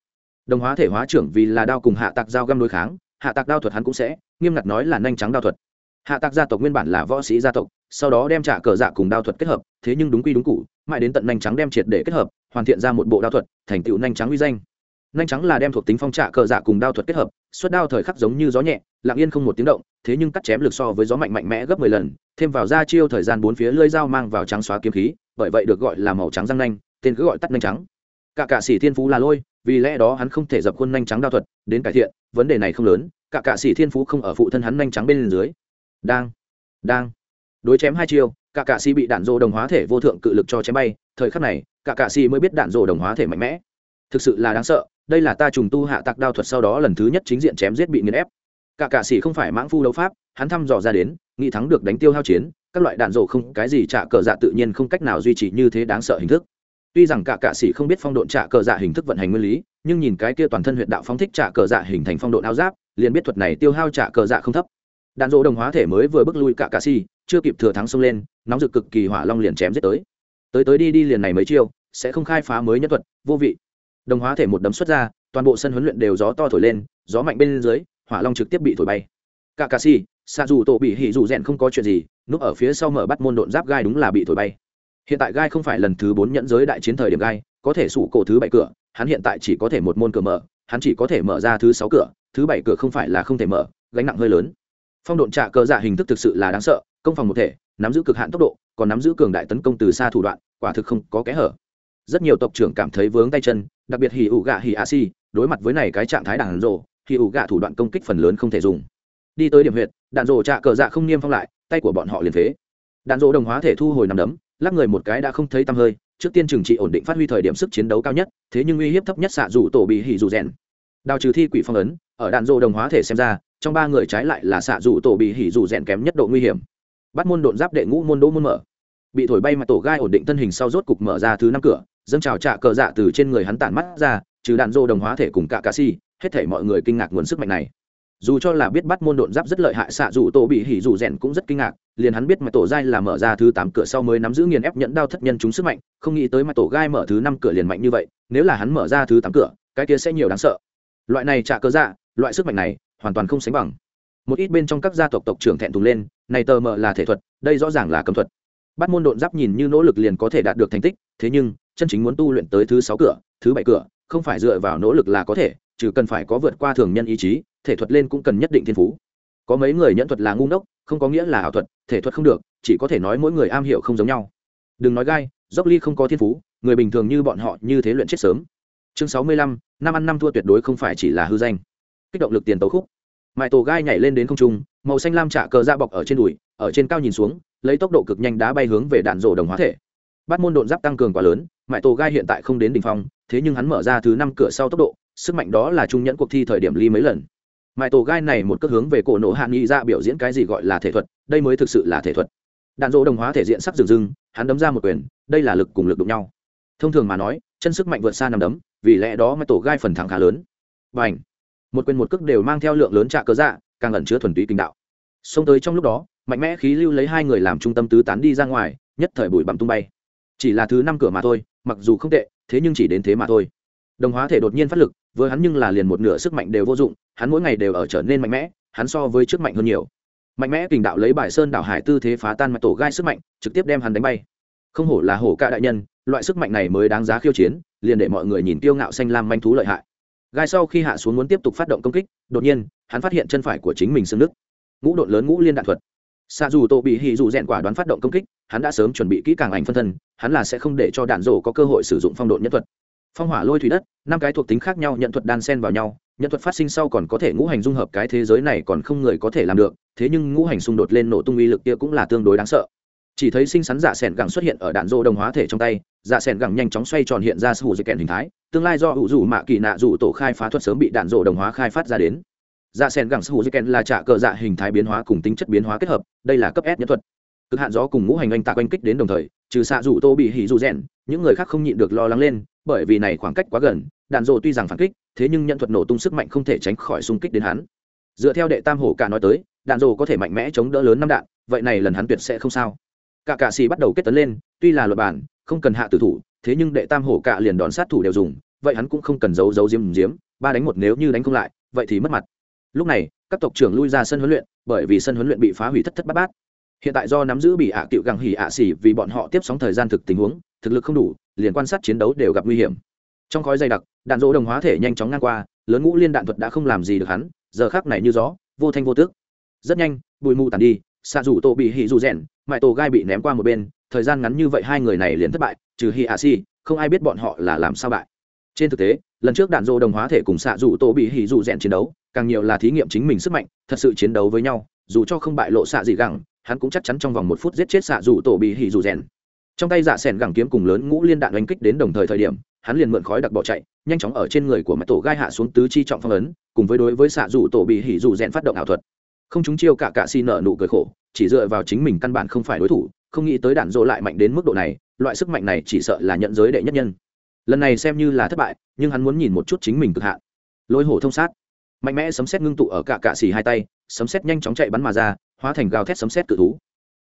đồng hóa thể hóa trưởng vì là đao cùng hạ tạc dao găm đối kháng, hạ tạc đao thuật hắn cũng sẽ, nghiêm ngặt nói là nhanh trắng đao thuật hạ tạc gia tộc nguyên bản là võ sĩ gia tộc, sau đó đem trả cờ dạ cùng đao thuật kết hợp, thế nhưng đúng quy đúng cụ, mãi đến tận nhanh trắng đem triệt để kết hợp, hoàn thiện ra một bộ đao thuật, thành tựu nhanh trắng uy danh nhanh trắng là đem thuộc tính phong trả cờ dạ cùng đao thuật kết hợp xuất đao thời khắc giống như gió nhẹ, lặng yên không một tiếng động, thế nhưng cắt chém lực so với gió mạnh mạnh mẽ gấp mười lần, thêm vào ra chiêu thời gian bốn phía lưỡi dao mang vào trắng xóa kiếm khí bởi vậy được gọi là màu trắng răng nanh, tên cứ gọi tắt nhanh trắng. Cả cả sĩ thiên phú là lôi, vì lẽ đó hắn không thể dập khuôn nhanh trắng đao thuật, đến cải thiện, vấn đề này không lớn, cả cả sĩ thiên phú không ở phụ thân hắn nhanh trắng bên dưới. Đang đang. Đối chém hai chiêu, cả cả sĩ bị đạn dô đồng hóa thể vô thượng cự lực cho chém bay, thời khắc này, cả cả sĩ mới biết đạn dô đồng hóa thể mạnh mẽ. Thực sự là đáng sợ, đây là ta trùng tu hạ tạc đao thuật sau đó lần thứ nhất chính diện chém giết bị nghiền ép cả cạ sĩ không phải mãng phu đấu pháp, hắn thăm dò ra đến, nghĩ thắng được đánh tiêu hao chiến, các loại đạn dộ không, cái gì trả cờ dạ tự nhiên không cách nào duy trì như thế đáng sợ hình thức. Tuy rằng cả cạ sĩ không biết phong độn trả cờ dạ hình thức vận hành nguyên lý, nhưng nhìn cái kia toàn thân huyện đạo phóng thích trả cờ dạ hình thành phong độn áo giáp, liền biết thuật này tiêu hao trả cờ dạ không thấp. Đạn dộ đồng hóa thể mới vừa bước lui cả cạ sĩ, chưa kịp thừa thắng xông lên, nóng rực cực kỳ hỏa long liền chém giết tới. Tới tới đi đi liền này mấy chiêu, sẽ không khai phá mới nhân thuật, vô vị. Đồng hóa thể một đấm xuất ra, toàn bộ sân huấn luyện đều gió to thổi lên, gió mạnh bên dưới hỏa long trực tiếp bị thổi bay. Cả cà si xa dù tổ bị hỉ dù rèn không có chuyện gì, núp ở phía sau mở bắt môn độn giáp gai đúng là bị thổi bay. Hiện tại gai không phải lần thứ bốn nhẫn giới đại chiến thời điểm gai, có thể sủ cổ thứ bảy cửa, hắn hiện tại chỉ có thể một môn cửa mở, hắn chỉ có thể mở ra thứ sáu cửa, thứ bảy cửa không phải là không thể mở, gánh nặng hơi lớn. Phong độn trạ cơ dạ hình thức thực sự là đáng sợ, công phòng một thể, nắm giữ cực hạn tốc độ, còn nắm giữ cường đại tấn công từ xa thủ đoạn, quả thực không có kẽ hở. Rất nhiều tộc trưởng cảm thấy vướng tay chân, đặc biệt hì ủ gạ hì a si, đối mặt với này cái trạng thái đàn rộ thì ủ gạ thủ đoạn công kích phần lớn không thể dùng. Đi tới điểm huyệt, đạn rộ trạ cờ dạ không niêm phong lại, tay của bọn họ liền phế. Đạn rộ đồng hóa thể thu hồi nằm đấm, lắc người một cái đã không thấy tăm hơi, trước tiên trừng trị ổn định phát huy thời điểm sức chiến đấu cao nhất, thế nhưng uy hiếp thấp nhất xạ dù tổ bị hỉ dù rèn. Đào trừ thi quỷ phong ấn, ở đạn rộ đồng hóa thể xem ra, trong ba người trái lại là xạ dù tổ bị hỉ dù rèn kém nhất độ nguy hiểm. Bắt môn độn giáp đệ ngũ môn đỗ môn mở. Bị thổi bay mà tổ gai ổn định thân hình sau rốt cục mở ra thứ năm cửa, dâng trào trạ cờ dạ từ trên người hắn tản mắt ra, trừ đạn rộ đồng hóa thể cùng cả cà si hết thể mọi người kinh ngạc nguồn sức mạnh này. Dù cho là biết bắt môn độn giáp rất lợi hại, xạ dù tổ bị hỉ dù rèn cũng rất kinh ngạc, liền hắn biết mà tổ gai là mở ra thứ tám cửa sau mới nắm giữ nghiền ép nhẫn đao thất nhân chúng sức mạnh, không nghĩ tới mà tổ gai mở thứ năm cửa liền mạnh như vậy, nếu là hắn mở ra thứ tám cửa, cái kia sẽ nhiều đáng sợ. Loại này trả cơ dạ loại sức mạnh này, hoàn toàn không sánh bằng. Một ít bên trong các gia tộc tộc trưởng thẹn thùng lên, này tờ mờ là thể thuật, đây rõ ràng là cầm thuật. Bắt môn độn giáp nhìn như nỗ lực liền có thể đạt được thành tích, thế nhưng, chân chính muốn tu luyện tới thứ sáu cửa, thứ bảy cửa, không phải dựa vào nỗ lực là có thể trừ cần phải có vượt qua thường nhân ý chí, thể thuật lên cũng cần nhất định thiên phú. Có mấy người nhẫn thuật là ngu ngốc, không có nghĩa là ảo thuật, thể thuật không được, chỉ có thể nói mỗi người am hiểu không giống nhau. Đừng nói gai, dốc ly không có thiên phú, người bình thường như bọn họ như thế luyện chết sớm. Chương sáu mươi lăm, năm ăn năm thua tuyệt đối không phải chỉ là hư danh. Kích động lực tiền tấu khúc. Mãi tổ gai nhảy lên đến không trung, màu xanh lam trạ cờ ra bọc ở trên đùi, ở trên cao nhìn xuống, lấy tốc độ cực nhanh đá bay hướng về đạn rổ đồng hóa thể. Bắt môn độn giáp tăng cường quá lớn mãi tổ gai hiện tại không đến đ ỉ n h phong, thế nhưng hắn mở ra thứ năm cửa sau tốc độ sức mạnh đó là trung nhẫn cuộc thi thời điểm ly mấy lần. Mãi tổ gai này một cước hướng về cổ nổ hạ nghị ra biểu diễn cái gì gọi là thể thuật, đây mới thực sự là thể thuật. Đạn dỗ đồng hóa thể diện sắc rừng rưng hắn đấm ra một quyền, đây là lực cùng lực đụng nhau. Thông thường mà nói, chân sức mạnh vượt xa nằm đấm, vì lẽ đó mãi tổ gai phần thắng khá lớn. Và ảnh một quyền một cước đều mang theo lượng lớn trạ cơ dạ càng ẩn chứa thuần túy kinh đạo. Xông tới trong lúc đó, mạnh mẽ khí lưu lấy hai người làm trung tâm tứ tán đi ra ngoài, nhất thời bụi bặm tung bay. Chỉ là thứ năm cửa mà thôi, mặc dù không tệ, thế nhưng chỉ đến thế mà thôi đồng hóa thể đột nhiên phát lực với hắn nhưng là liền một nửa sức mạnh đều vô dụng, hắn mỗi ngày đều ở trở nên mạnh mẽ, hắn so với trước mạnh hơn nhiều. Mạnh mẽ kình đạo lấy bài sơn đảo hải tư thế phá tan mặt tổ gai sức mạnh, trực tiếp đem hắn đánh bay. Không hổ là hổ ca đại nhân, loại sức mạnh này mới đáng giá khiêu chiến, liền để mọi người nhìn kiêu ngạo xanh lam manh thú lợi hại. Gai sau khi hạ xuống muốn tiếp tục phát động công kích, đột nhiên, hắn phát hiện chân phải của chính mình xương nước ngũ đột lớn ngũ liên đạn thuật. Xa dù tổ bị hì dù rèn quả đoán phát động công kích, hắn đã sớm chuẩn bị kỹ càng ảnh phân thân, hắn là sẽ không để cho đạn rổ có cơ hội sử dụng phong độn nhất thuật phong hỏa lôi thủy đất, năm cái thuộc tính khác nhau nhận thuật đan sen vào nhau, nhận thuật phát sinh sau còn có thể ngũ hành dung hợp cái thế giới này còn không người có thể làm được, thế nhưng ngũ hành xung đột lên nổ tung uy lực kia cũng là tương đối đáng sợ. Chỉ thấy sinh sắn dạ s ẻ n gẳng xuất hiện ở đạn dô đồng hóa thể trong tay dạ s ẻ n gẳng nhanh chóng xoay tròn hiện ra sự hữu dây kèn hình thái, tương lai do hữu dù mạ kỳ nạ dù tổ khai phá thuật sớm bị đạn dô đồng hóa khai phát ra đến. Dạ s ẻ n gẳng sự hữu dây kèn là trả cờ dạ hình thái biến hóa cùng tính chất biến hóa kết hợp, đây là cấp s nhất thuật. Cực hạn gió cùng ngũ hành anh tạ oanh kích đến đồng thời, trừ xạ dù tô bị hỉ dù rèn những người khác không nhịn được lo lắng lên, bởi vì này khoảng cách quá gần, đạn dộ tuy rằng phản kích, thế nhưng nhận thuật nổ tung sức mạnh không thể tránh khỏi xung kích đến hắn. Dựa theo đệ tam hổ cả nói tới, đạn dộ có thể mạnh mẽ chống đỡ lớn năm đạn, vậy này lần hắn tuyệt sẽ không sao. Cả cạ xì bắt đầu kết tấn lên, tuy là luật bản, không cần hạ tử thủ, thế nhưng đệ tam hổ cả liền đón sát thủ đều dùng, vậy hắn cũng không cần giấu giấu diếm diếm ba đánh một nếu như đánh không lại, vậy thì mất mặt. Lúc này, các tộc trưởng lui ra sân huấn luyện, bởi vì sân huấn luyện bị phá hủy thất thất bát bát hiện tại do nắm giữ bị ạ à cựu găng hỉ ạ xỉ vì bọn họ tiếp sóng thời gian thực tình huống, thực lực không đủ, liền quan sát chiến đấu đều gặp nguy hiểm. Trong khói dày đặc, đạn dỗ đồng hóa thể nhanh chóng ngang qua, lớn ngũ liên đạn thuật đã không làm gì được hắn, giờ khác này như gió, vô thanh vô tước rất nhanh, bụi mù tàn đi, xạ rủ tổ bị hỉ dù rèn mãi tổ gai bị ném qua một bên, thời gian ngắn như vậy hai người này liền thất bại, trừ hỉ ạ xỉ, không ai biết bọn họ là làm sao bại. Trên thực tế, lần trước đạn dỗ đồng hóa thể cùng xạ rủ tổ bị hỉ dù rèn chiến đấu, càng nhiều là thí nghiệm chính mình sức mạnh, thật sự chiến đấu với nhau, dù cho không bại lộ xạ gì gẳng hắn cũng chắc chắn trong vòng một phút giết chết xạ dù tổ bị hỉ dù rèn. Trong tay dạ sẻn gẳng kiếm cùng lớn ngũ liên đạn oanh kích đến đồng thời thời điểm, hắn liền mượn khói đặc bỏ chạy, nhanh chóng ở trên người của mặt tổ gai hạ xuống tứ chi trọng phong ấn, cùng với đối với xạ dù tổ bị hỉ dù rèn phát động ảo thuật. Không chúng chiêu cả cạ xi nở nụ cười khổ, chỉ dựa vào chính mình căn bản không phải đối thủ, không nghĩ tới đạn dỗ lại mạnh đến mức độ này, loại sức mạnh này chỉ sợ là nhận giới đệ nhất nhân. Lần này xem như là thất bại, nhưng hắn muốn nhìn một chút chính mình cực hạn. Lôi hổ thông sát mạnh mẽ sấm xét ngưng tụ ở cả cạ xì hai tay, sấm xét nhanh chóng chạy bắn mà ra, hóa thành gào thét sấm xét cự thú.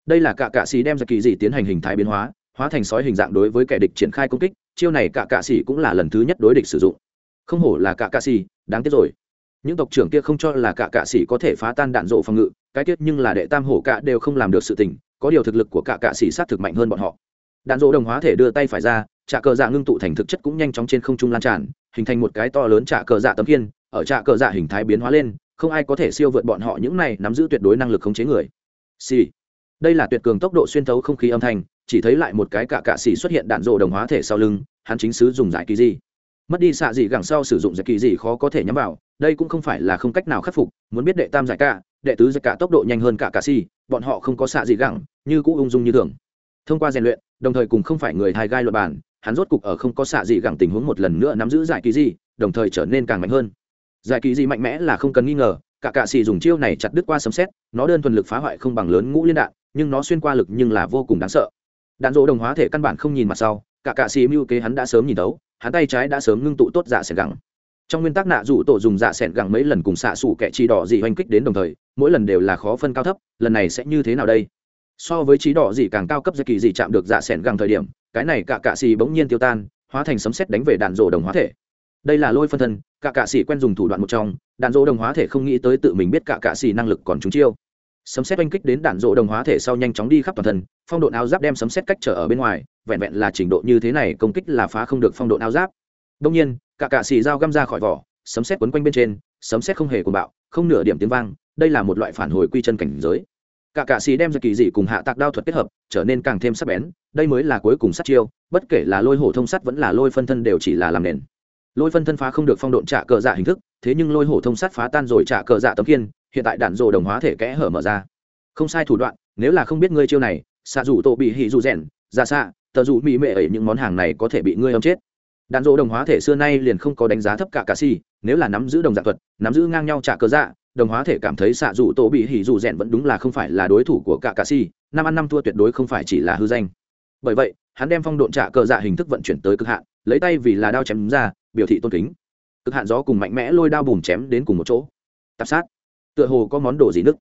Đây là cả cạ xì đem ra kỳ dị tiến hành hình thái biến hóa hóa thành sói hình dạng đối với kẻ địch triển khai công kích, chiêu này cả cạ xì cũng là lần thứ nhất đối địch sử dụng. Không hổ là cả cạ xì, đáng tiếc rồi. Những tộc trưởng kia không cho là cả cạ xì có thể phá tan đạn rộ phòng ngự, cái tiết nhưng là đệ tam hổ cạ đều không làm được sự tình, có điều thực lực của cả cạ xì sát thực mạnh hơn bọn họ. Đạn rộ đồng hóa thể đưa tay phải ra trả cờ dạ ngưng tụ thành thực chất cũng nhanh chóng trên không trung lan tràn, hình thành một cái to lớn trả cờ dạ tấm kiên ở trạ cờ dạ hình thái biến hóa lên, không ai có thể siêu vượt bọn họ những này nắm giữ tuyệt đối năng lực khống chế người. Xì. Đây là tuyệt cường tốc độ xuyên thấu không khí âm thanh, chỉ thấy lại một cái cạ cạ xì xuất hiện đạn rộ đồng hóa thể sau lưng, hắn chính sứ dùng giải kỳ gì. Mất đi xạ gì gẳng sau sử dụng giải kỳ gì khó có thể nhắm vào, đây cũng không phải là không cách nào khắc phục, muốn biết đệ tam giải cả đệ tứ giải cả tốc độ nhanh hơn cả cạ xì, bọn họ không có xạ gì gẳng, như cũ ung dung như thường. Thông qua rèn luyện, đồng thời cùng không phải người thai gai luật bản, hắn rốt cục ở không có xạ gì gẳng tình huống một lần nữa nắm giữ giải kỳ gì, đồng thời trở nên càng mạnh hơn giải kỳ gì mạnh mẽ là không cần nghi ngờ cả cạ xì dùng chiêu này chặt đứt qua sấm xét nó đơn thuần lực phá hoại không bằng lớn ngũ liên đạn nhưng nó xuyên qua lực nhưng là vô cùng đáng sợ. Đạn dỗ đồng hóa thể căn bản không nhìn mặt sau cả cạ xì mưu kế hắn đã sớm nhìn đấu, hắn tay trái đã sớm ngưng tụ tốt dạ sẻn gẳng. Trong nguyên tắc nạ rủ tổ dùng dạ sẻn gẳng mấy lần cùng xạ xủ kẻ chi đỏ dị oanh kích đến đồng thời mỗi lần đều là khó phân cao thấp lần này sẽ như thế nào đây? So với trí đỏ dị càng cao cấp dạ kỳ dị chạm được dạ sẻn gẳng thời điểm cái này cả cạ xì bỗng nhiên tiêu tan hóa thành sấm xét đánh về đạn dỗ đồng hóa thể đây là lôi phân thân, cả cạ xì quen dùng thủ đoạn một trong, đạn dỗ đồng hóa thể không nghĩ tới tự mình biết cả cạ xì năng lực còn trúng chiêu. Sấm xét oanh kích đến đạn dỗ đồng hóa thể sau nhanh chóng đi khắp toàn thân, phong độ áo giáp đem sấm xét cách trở ở bên ngoài, vẹn vẹn là trình độ như thế này công kích là phá không được phong độ áo giáp. Đông nhiên, cả cạ xì dao găm ra khỏi vỏ, sấm xét quấn quanh bên trên, sấm xét không hề cuồng bạo, không nửa điểm tiếng vang, đây là một loại phản hồi quy chân cảnh giới. Cả cạ xì đem ra kỳ dị cùng hạ tạc đao thuật kết hợp, trở nên càng thêm sắc bén, đây mới là cuối cùng sát chiêu, bất kể là lôi hổ thông sắt vẫn là lôi phân thân đều chỉ là làm nền lôi phân thân phá không được phong độn trả cờ dạ hình thức, thế nhưng lôi hổ thông sắt phá tan rồi trả cờ dạ tấm kiên hiện tại đạn rồ đồng hóa thể kẽ hở mở ra. Không sai thủ đoạn, nếu là không biết ngươi chiêu này, xạ dù tổ bị hỉ dù rèn ra xạ, tờ dù mỹ mệ ấy những món hàng này có thể bị ngươi âm chết. Đạn rồ đồng hóa thể xưa nay liền không có đánh giá thấp cả cà si, nếu là nắm giữ đồng dạng thuật, nắm giữ ngang nhau trả cờ dạ đồng hóa thể cảm thấy xạ dù tổ bị hỉ dù rèn vẫn đúng là không phải là đối thủ của cả cà si, năm ăn năm thua tuyệt đối không phải chỉ là hư danh. Bởi vậy, hắn đem phong độn trả cờ dạ hình thức vận chuyển tới cực hạn, lấy tay vì là đao chém ra biểu thị tôn kính. Cực hạn gió cùng mạnh mẽ lôi đao bùm chém đến cùng một chỗ. Tạp sát. Tựa hồ có món đồ gì nứt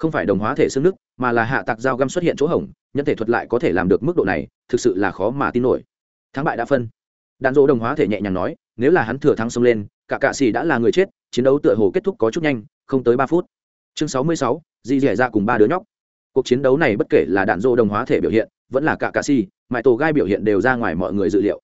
không phải đồng hóa thể xương nước mà là hạ tạc dao găm xuất hiện chỗ hỏng nhân thể thuật lại có thể làm được mức độ này, thực sự là khó mà tin nổi. Thắng bại đã phân. Đạn dỗ đồng hóa thể nhẹ nhàng nói, nếu là hắn thừa thắng xông lên, cả cạ xì đã là người chết, chiến đấu tựa hồ kết thúc có chút nhanh, không tới ba phút. Chương sáu mươi sáu, di dẻ ra cùng ba đứa nhóc. Cuộc chiến đấu này bất kể là đạn dỗ đồng hóa thể biểu hiện, vẫn là cả cạ xì mãi tổ gai biểu hiện đều ra ngoài mọi người dự liệu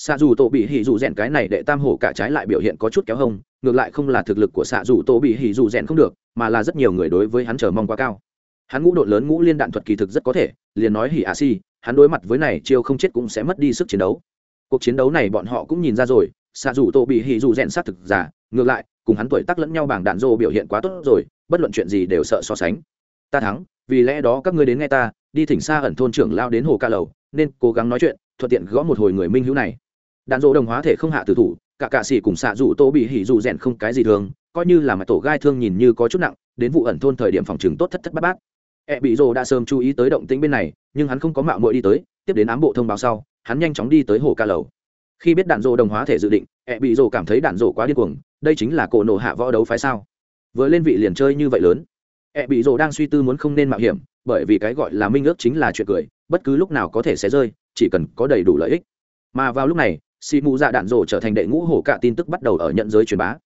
xạ dù tổ bị hỉ dù rèn cái này đệ tam hổ cả trái lại biểu hiện có chút kéo hông, ngược lại không là thực lực của xạ dù tổ bị hỉ dù rèn không được, mà là rất nhiều người đối với hắn chờ mong quá cao. Hắn ngũ độ lớn ngũ liên đạn thuật kỳ thực rất có thể, liền nói hỉ a si, hắn đối mặt với này chiêu không chết cũng sẽ mất đi sức chiến đấu. Cuộc chiến đấu này bọn họ cũng nhìn ra rồi, xạ dù tổ bị hỉ dù rèn sát thực giả, ngược lại, cùng hắn tuổi tác lẫn nhau bảng đạn dô biểu hiện quá tốt rồi, bất luận chuyện gì đều sợ so sánh. Ta thắng, vì lẽ đó các ngươi đến nghe ta, đi thỉnh xa ẩn thôn trưởng lao đến hồ ca lầu, nên cố gắng nói chuyện, thuận tiện gõ một hồi người minh hữu này đạn dỗ đồng hóa thể không hạ tử thủ, cả cạ xỉ cùng xạ dù tô bị hỉ dù rèn không cái gì thường, coi như là mặt tổ gai thương nhìn như có chút nặng, đến vụ ẩn thôn thời điểm phòng chừng tốt thất thất bát bát. E bị rồ đã sớm chú ý tới động tĩnh bên này, nhưng hắn không có mạo muội đi tới, tiếp đến ám bộ thông báo sau, hắn nhanh chóng đi tới hồ ca lầu. Khi biết đạn dỗ đồng hóa thể dự định e bị rồ cảm thấy đạn dỗ quá điên cuồng, đây chính là cổ nổ hạ võ đấu phái sao? Vừa lên vị liền chơi như vậy lớn. E bị rồ đang suy tư muốn không nên mạo hiểm, bởi vì cái gọi là minh ước chính là chuyện cười, bất cứ lúc nào có thể sẽ rơi, chỉ cần có đầy đủ lợi ích. Mà vào lúc này xì mù dạ đạn rổ trở thành đệ ngũ hổ cả tin tức bắt đầu ở nhận giới truyền bá.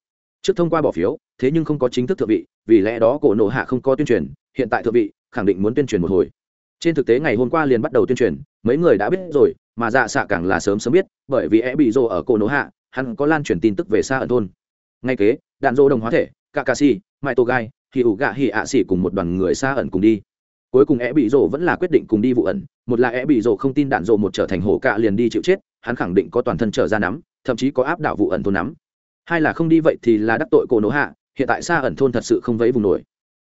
Trước thông qua bỏ phiếu, thế nhưng không có chính thức thượng vị, vì lẽ đó cổ nộ hạ không có tuyên truyền, hiện tại thượng vị, khẳng định muốn tuyên truyền một hồi. Trên thực tế ngày hôm qua liền bắt đầu tuyên truyền, mấy người đã biết rồi, mà dạ xạ càng là sớm sớm biết, bởi vì e bị rồ ở cổ nộ hạ, hắn có lan truyền tin tức về xa ở thôn. Ngay kế, đạn rô đồng hóa thể, kakashi mai tô gai thì ủ gạ hỉ ạ xỉ cùng một đoàn người xa ẩn cùng đi. Cuối cùng e bị rồ vẫn là quyết định cùng đi vụ ẩn, một là e bị rồ không tin đạn rồ một trở thành hổ cạ liền đi chịu chết hắn khẳng định có toàn thân trở ra nắm, thậm chí có áp đảo vụ ẩn thôn nắm. Hai là không đi vậy thì là đắc tội cổ nổ hạ, hiện tại xa ẩn thôn thật sự không vấy vùng nổi.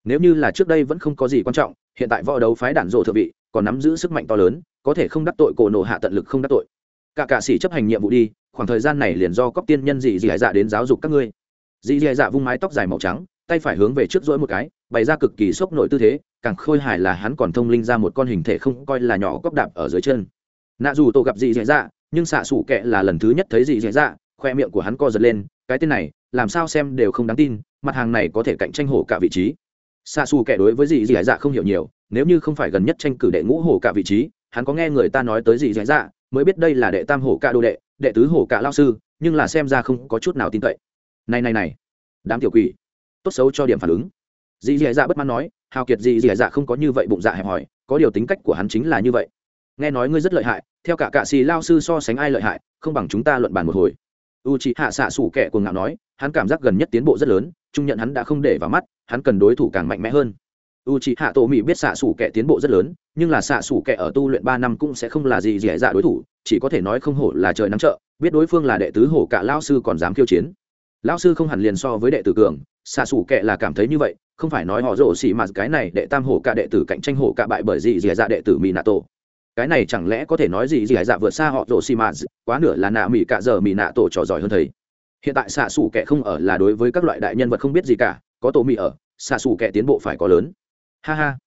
Nếu như là trước đây vẫn không có gì quan trọng, hiện tại võ đấu phái đản rộ thượng vị, còn nắm giữ sức mạnh to lớn, có thể không đắc tội cổ nổ hạ tận lực không đắc tội. Cả cạ sĩ chấp hành nhiệm vụ đi, khoảng thời gian này liền do cóc tiên nhân dị dị dạ đến giáo dục các ngươi. Dị dị dạ vung mái tóc dài màu trắng, tay phải hướng về trước rỗi một cái, bày ra cực kỳ sốc nội tư thế, càng khôi hài là hắn còn thông linh ra một con hình thể không coi là nhỏ cóc đạp ở dưới chân. Nạ dù tổ gặp dị dị dạ nhưng xạ xủ kệ là lần thứ nhất thấy dị dạ dạ khoe miệng của hắn co giật lên, cái tên này, làm sao xem đều không đáng tin, mặt hàng này có thể cạnh tranh hổ cả vị trí. Xạ xù kệ đối với dị dạ dạ không hiểu nhiều, nếu như không phải gần nhất tranh cử đệ ngũ hổ cả vị trí, hắn có nghe người ta nói tới dị dạ dạ mới biết đây là đệ tam hổ cả đô đệ đệ tứ hổ cả lao sư, nhưng là xem ra không có chút nào tin cậy. Này này này, đám tiểu quỷ, tốt xấu cho điểm phản ứng. Dị dạ dạ bất mãn nói, hào kiệt dị dạ dạ không có như vậy bụng dạ hẹp hòi, có điều tính cách của hắn chính là như vậy. Nghe nói ngươi rất lợi hại theo cả cạ xì lao sư so sánh ai lợi hại, không bằng chúng ta luận bàn một hồi. U c h ị hạ xạ xủ kẻ cuồng ngạo nói, hắn cảm giác gần nhất tiến bộ rất lớn, trung nhận hắn đã không để vào mắt, hắn cần đối thủ càng mạnh mẽ hơn. U c h ị hạ tổ mỹ biết xạ xủ kẻ tiến bộ rất lớn, nhưng là xạ xủ kẻ ở tu luyện ba năm cũng sẽ không là gì dẻ dạ đối thủ, chỉ có thể nói không hổ là trời nắng trợ biết đối phương là đệ tứ hổ cả lao sư còn dám khiêu chiến. Lao sư không hẳn liền so với đệ tử cường, xạ xủ kẻ là cảm thấy như vậy, không phải nói họ rổ xỉ mà cái này đệ tam hổ cả đệ tử cạnh tranh hổ cả bại bởi gì dẻ dạ đệ tử mỹ nạ tổ cái này chẳng lẽ có thể nói gì gì hải dạ vượt xa họ rổ xì mạ quá nửa là nạ mỹ cả giờ mỹ nạ tổ trò giỏi hơn thầy. Hiện tại xạ xủ kẻ không ở là đối với các loại đại nhân vật không biết gì cả, có tổ mỹ ở, xạ xủ kẻ tiến bộ phải có lớn. Ha ha.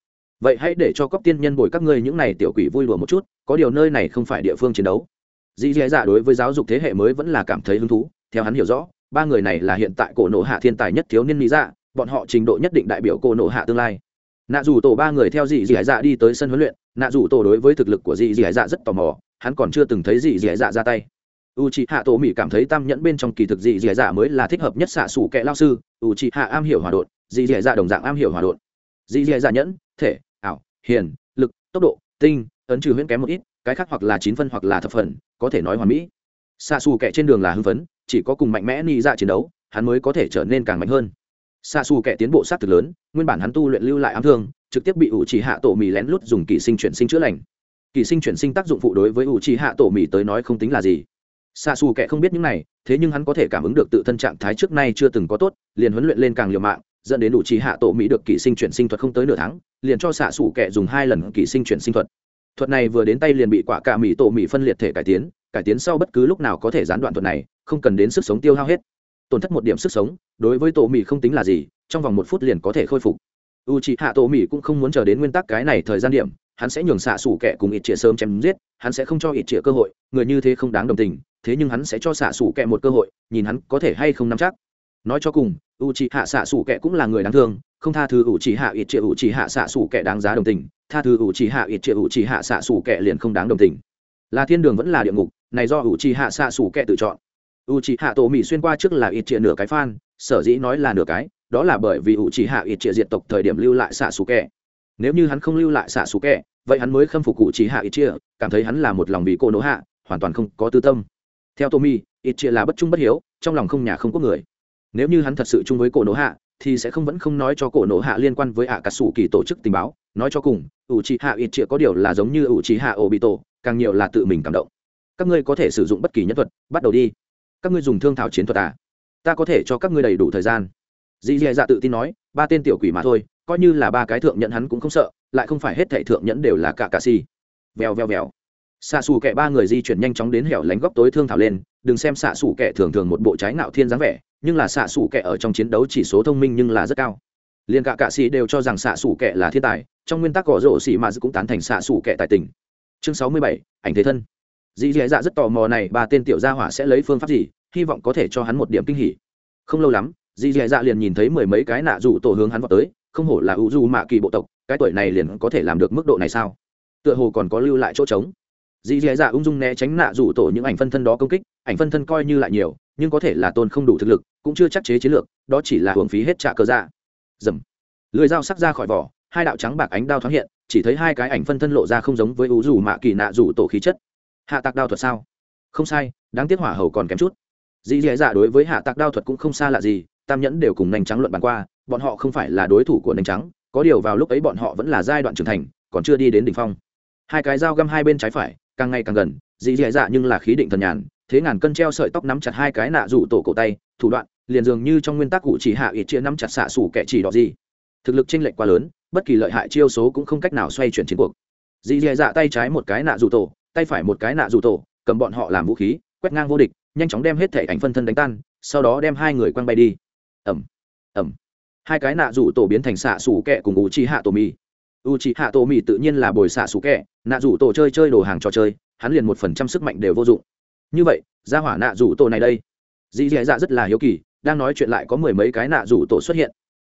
Vậy hãy để cho cóc tiên nhân bồi các ngươi những này tiểu quỷ vui đùa một chút, có điều nơi này không phải địa phương chiến đấu. Dì dì dạ đối với giáo dục thế hệ mới vẫn là cảm thấy hứng thú, theo hắn hiểu rõ, ba người này là hiện tại cổ nộ hạ thiên tài nhất thiếu niên mỹ dạ bọn họ trình độ nhất định đại biểu cổ nộ hạ tương lai nạ dù tổ ba người theo dì dì dạ đi tới sân huấn luyện, nạ dù tổ đối với thực lực của dì dì dạ rất tò mò, hắn còn chưa từng thấy dì dì dạ ra tay. U c h ị hạ tổ mỹ cảm thấy tam nhẫn bên trong kỳ thực dì dì dạ mới là thích hợp nhất xạ xủ kẻ lao sư u c h ị hạ am hiểu hòa đột dì dì dạ đồng dạng am hiểu hòa đột dì dì dạ nhẫn, thể, ảo, hiền, lực, tốc độ, tinh, ấn trừ huyễn kém một ít, cái khác hoặc là chín phân hoặc là thập phần, có thể nói hoàn mỹ. Xạ xù kẻ trên đường là hưng phấn, chỉ có cùng mạnh mẽ ni ra dạ chiến đấu, hắn mới có thể trở nên càng mạnh hơn xa xù kẻ tiến bộ sát thực lớn, nguyên bản hắn tu luyện lưu lại ám thương, trực tiếp bị ủ trì hạ tổ mì lén lút dùng kỳ sinh chuyển sinh chữa lành. Kỳ sinh chuyển sinh tác dụng phụ đối với ủ trì hạ tổ mì tới nói không tính là gì. Xa xù kẻ không biết những này, thế nhưng hắn có thể cảm ứng được tự thân trạng thái trước nay chưa từng có tốt, liền huấn luyện lên càng liều mạng, dẫn đến ủ trì hạ tổ mỹ được kỳ sinh chuyển sinh thuật không tới nửa tháng, liền cho xạ xù kẻ dùng hai lần kỳ sinh chuyển sinh thuật. Thuật này vừa đến tay liền bị quả cả mỹ tổ mỹ phân liệt thể cải tiến cải tiến sau bất cứ lúc nào có thể gián đoạn thuật này, không cần đến sức sống tiêu hao hết tổn thất một điểm sức sống, đối với tổ mì không tính là gì, trong vòng một phút liền có thể khôi phục. U c h ị hạ tổ mì cũng không muốn chờ đến nguyên tắc cái này thời gian điểm, hắn sẽ nhường xạ xủ kẻ cùng ít chĩa sớm chém giết, hắn sẽ không cho ít chĩa cơ hội, người như thế không đáng đồng tình, thế nhưng hắn sẽ cho xạ xủ kẻ một cơ hội, nhìn hắn có thể hay không nắm chắc. Nói cho cùng u c h ị hạ xạ xủ kẻ cũng là người đáng thương, không tha thứ ủ chỉ hạ ít chĩa u c h ị hạ xạ xủ kẻ đáng giá đồng tình, tha thứ ủ chỉ hạ ít chĩa u c h ị hạ xạ xủ kẻ liền không đáng đồng tình. Là thiên đường vẫn là địa ngục, này do ủ chỉ hạ xạ xủ kẻ tự chọn ủ chỉ hạ tổ mỹ xuyên qua trước là ít triệu nửa cái phan sở dĩ nói là nửa cái, đó là bởi vì ủ chỉ hạ ít triệu diệt tộc thời điểm lưu lại xạ xù kẻ nếu như hắn không lưu lại xạ xù kẻ vậy hắn mới khâm phục cụ chỉ hạ ít chia cảm thấy hắn là một lòng vì cô nỗ hạ, hoàn toàn không có tư tâm. Theo tommy ít chia là bất trung bất hiếu, trong lòng không nhà không có người. Nếu như hắn thật sự chung với cổ nỗ hạ, thì sẽ không vẫn không nói cho cổ nổ hạ liên quan với ạ cà sủ kỳ tổ chức tình báo, nói cho cùng ủ trì hạ ít chĩa có điều là giống như ủ trì hạ ổ bị tổ càng nhiều là tự mình cảm động. Các ngươi có thể sử dụng bất kỳ nhân thuật, bắt đầu đi các ngươi dùng thương thảo chiến thuật à? Ta có thể cho các ngươi đầy đủ thời gian. Dì dì dạ tự tin nói, ba tên tiểu quỷ mà thôi, coi như là ba cái thượng nhẫn hắn cũng không sợ, lại không phải hết thảy thượng nhẫn đều là cả cà si. Vèo vèo vèo. Xạ xù kẻ ba người di chuyển nhanh chóng đến hẻo lánh góc tối thương thảo lên, đừng xem xạ xù kẻ thường thường một bộ trái ngạo thiên dáng vẻ, nhưng là xạ xù kẻ ở trong chiến đấu chỉ số thông minh nhưng là rất cao. Liền cả cạ sĩ đều cho rằng xạ xù kẻ là thiên tài, trong nguyên tắc cỏ rổ xỉ mà cũng tán thành xạ xù kẻ tài tình. Chương sáu mươi bảy, ảnh thế thân. Dì dì dạ rất tò mò này, ba tên tiểu gia hỏa sẽ lấy phương pháp gì? Hy vọng có thể cho hắn một điểm kinh hỉ. Không lâu lắm dì dì dạ liền nhìn thấy mười mấy cái nạ rủ tổ hướng hắn vào tới, không hổ là ủ du mạ kỳ bộ tộc, cái tuổi này liền có thể làm được mức độ này sao? Tựa hồ còn có lưu lại chỗ trống. Dì dì dạ ung dung né tránh nạ rủ tổ những ảnh phân thân đó công kích, ảnh phân thân coi như lại nhiều, nhưng có thể là tôn không đủ thực lực, cũng chưa chắc chế chiến lược, đó chỉ là hưởng phí hết trả cơ dạ. Dầm. Lưới dao sắc ra khỏi vỏ, hai đạo trắng bạc ánh đao thoáng hiện, chỉ thấy hai cái ảnh phân thân lộ ra không giống với ủ dù mạ kỳ nạ rủ tổ khí chất. Hạ tạc đao thuật sao? Không sai, đáng tiếc hỏa hầu còn kém chút dì dì dạ đối với hạ tạc đao thuật cũng không xa lạ gì, tam nhẫn đều cùng nành trắng luận bàn qua, bọn họ không phải là đối thủ của nành trắng, có điều vào lúc ấy bọn họ vẫn là giai đoạn trưởng thành, còn chưa đi đến đỉnh phong. Hai cái dao găm hai bên trái phải, càng ngày càng gần dì dì dạ nhưng là khí định thần nhàn, thế ngàn cân treo sợi tóc nắm chặt hai cái nạ rủ tổ cổ tay, thủ đoạn, liền dường như trong nguyên tắc cụ chỉ hạ ít chia nắm chặt xạ xủ kẻ chỉ đỏ gì. Thực lực chênh lệch quá lớn, bất kỳ lợi hại chiêu số cũng không cách nào xoay chuyển chiến cuộc. Dì dì dạ tay trái một cái nạ rủ tổ, tay phải một cái nạ rủ tổ, cầm bọn họ làm vũ khí, quét ngang vô địch nhanh chóng đem hết thể ảnh phân thân đánh tan, sau đó đem hai người quăng bay đi. Ẩm ẩm hai cái nạ rủ tổ biến thành xạ xù kẹ cùng u chi hạ tổ mì u chi hạ tổ mì tự nhiên là bồi xạ xù kẹ, nạ rủ tổ chơi chơi đồ hàng trò chơi, hắn liền một phần trăm sức mạnh đều vô dụng. Như vậy ra hỏa nạ rủ tổ này đây. Dì dì dạ rất là hiếu kỳ, đang nói chuyện lại có mười mấy cái nạ rủ tổ xuất hiện.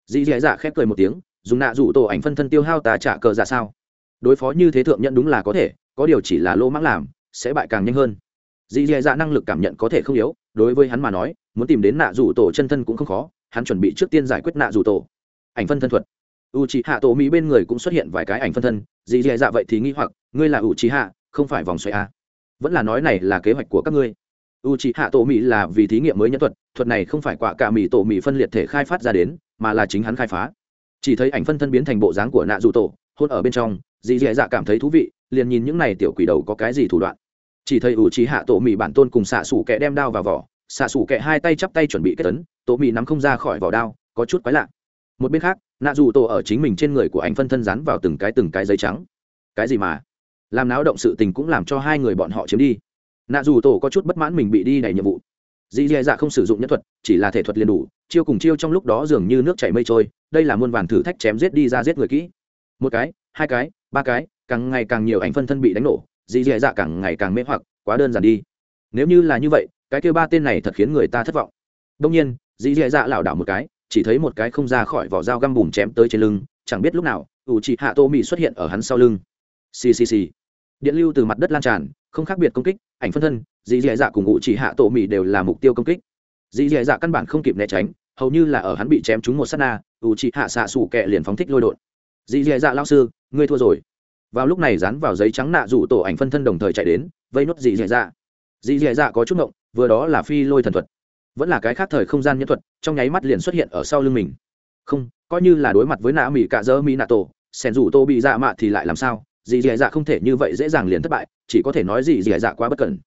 Dì dì dạ khép cười một tiếng, dùng nạ rủ tổ ảnh phân thân tiêu hao tà trả cờ ra sao? Đối phó như thế thượng nhận đúng là có thể, có điều chỉ là lô mãng làm, sẽ bại càng nhanh hơn dì dì dạ năng lực cảm nhận có thể không yếu, đối với hắn mà nói, muốn tìm đến nạ rủ tổ chân thân cũng không khó, hắn chuẩn bị trước tiên giải quyết nạ rủ tổ. Ảnh phân thân thuật. U c h i hạ tổ mỹ bên người cũng xuất hiện vài cái ảnh phân thân dì dì dạ vậy thì nghi hoặc, ngươi là u c h i hạ không phải vòng xoay a. Vẫn là nói này là kế hoạch của các ngươi. U c h i hạ tổ mỹ là vì thí nghiệm mới nhân thuật thuật này không phải quả cả mỹ tổ mỹ phân liệt thể khai phát ra đến, mà là chính hắn khai phá. Chỉ thấy ảnh phân thân biến thành bộ dáng của nạ rủ tổ, hôn ở bên trong dì dì dạ cảm thấy thú vị, liền nhìn những này tiểu quỷ đầu có cái gì thủ đoạn chỉ thấy ủ trí hạ tổ mì bản tôn cùng xạ xủ kẻ đem đao vào vỏ, xạ xủ kẻ hai tay chắp tay chuẩn bị kết tấn tổ mì nắm không ra khỏi vỏ đao, có chút quái lạ. Một bên khác, nạ dù tổ ở chính mình trên người của anh phân thân rắn vào từng cái từng cái giấy trắng. Cái gì mà? Làm náo động sự tình cũng làm cho hai người bọn họ chiếm đi. Nạ dù tổ có chút bất mãn mình bị đi đẩy nhiệm vụ. Dì dì dạ không sử dụng nhân thuật, chỉ là thể thuật liền đủ, chiêu cùng chiêu trong lúc đó dường như nước chảy mây trôi, đây là muôn vàn thử thách chém giết đi ra giết người kỹ. Một cái, hai cái, ba cái, càng ngày càng nhiều ảnh phân thân bị đánh nổ dì dì dạ càng ngày càng mê hoặc, quá đơn giản đi. Nếu như là như vậy, cái kêu ba tên này thật khiến người ta thất vọng. Đông nhiên, dì dì dạ lảo đảo một cái, chỉ thấy một cái không ra khỏi vỏ dao găm bùm chém tới trên lưng, chẳng biết lúc nào, ủ chị hạ tô mì xuất hiện ở hắn sau lưng. Ccc điện lưu từ mặt đất lan tràn, không khác biệt công kích, ảnh phân thân, dì dì dạ cùng ủ chị hạ tô mì đều là mục tiêu công kích. Dì dì dạ căn bản không kịp né tránh, hầu như là ở hắn bị chém trúng một sát na, ủ chị hạ xạ xủ kẹ liền phóng thích lôi đột. Dì dì dạ lao sư, ngươi thua rồi vào lúc này dán vào giấy trắng nạ rủ tổ ảnh phân thân đồng thời chạy đến, vây nốt dị dẻ dạ. Dị dẻ dạ có chút ngộng, vừa đó là phi lôi thần thuật. Vẫn là cái khác thời không gian nhân thuật, trong nháy mắt liền xuất hiện ở sau lưng mình. Không, coi như là đối mặt với nạ mỹ cạ dơ mỹ nạ tổ sẻn rủ tô bị dạ mạ thì lại làm sao? Dị dẻ dạ không thể như vậy dễ dàng liền thất bại, chỉ có thể nói dị dẻ dạ quá bất cẩn.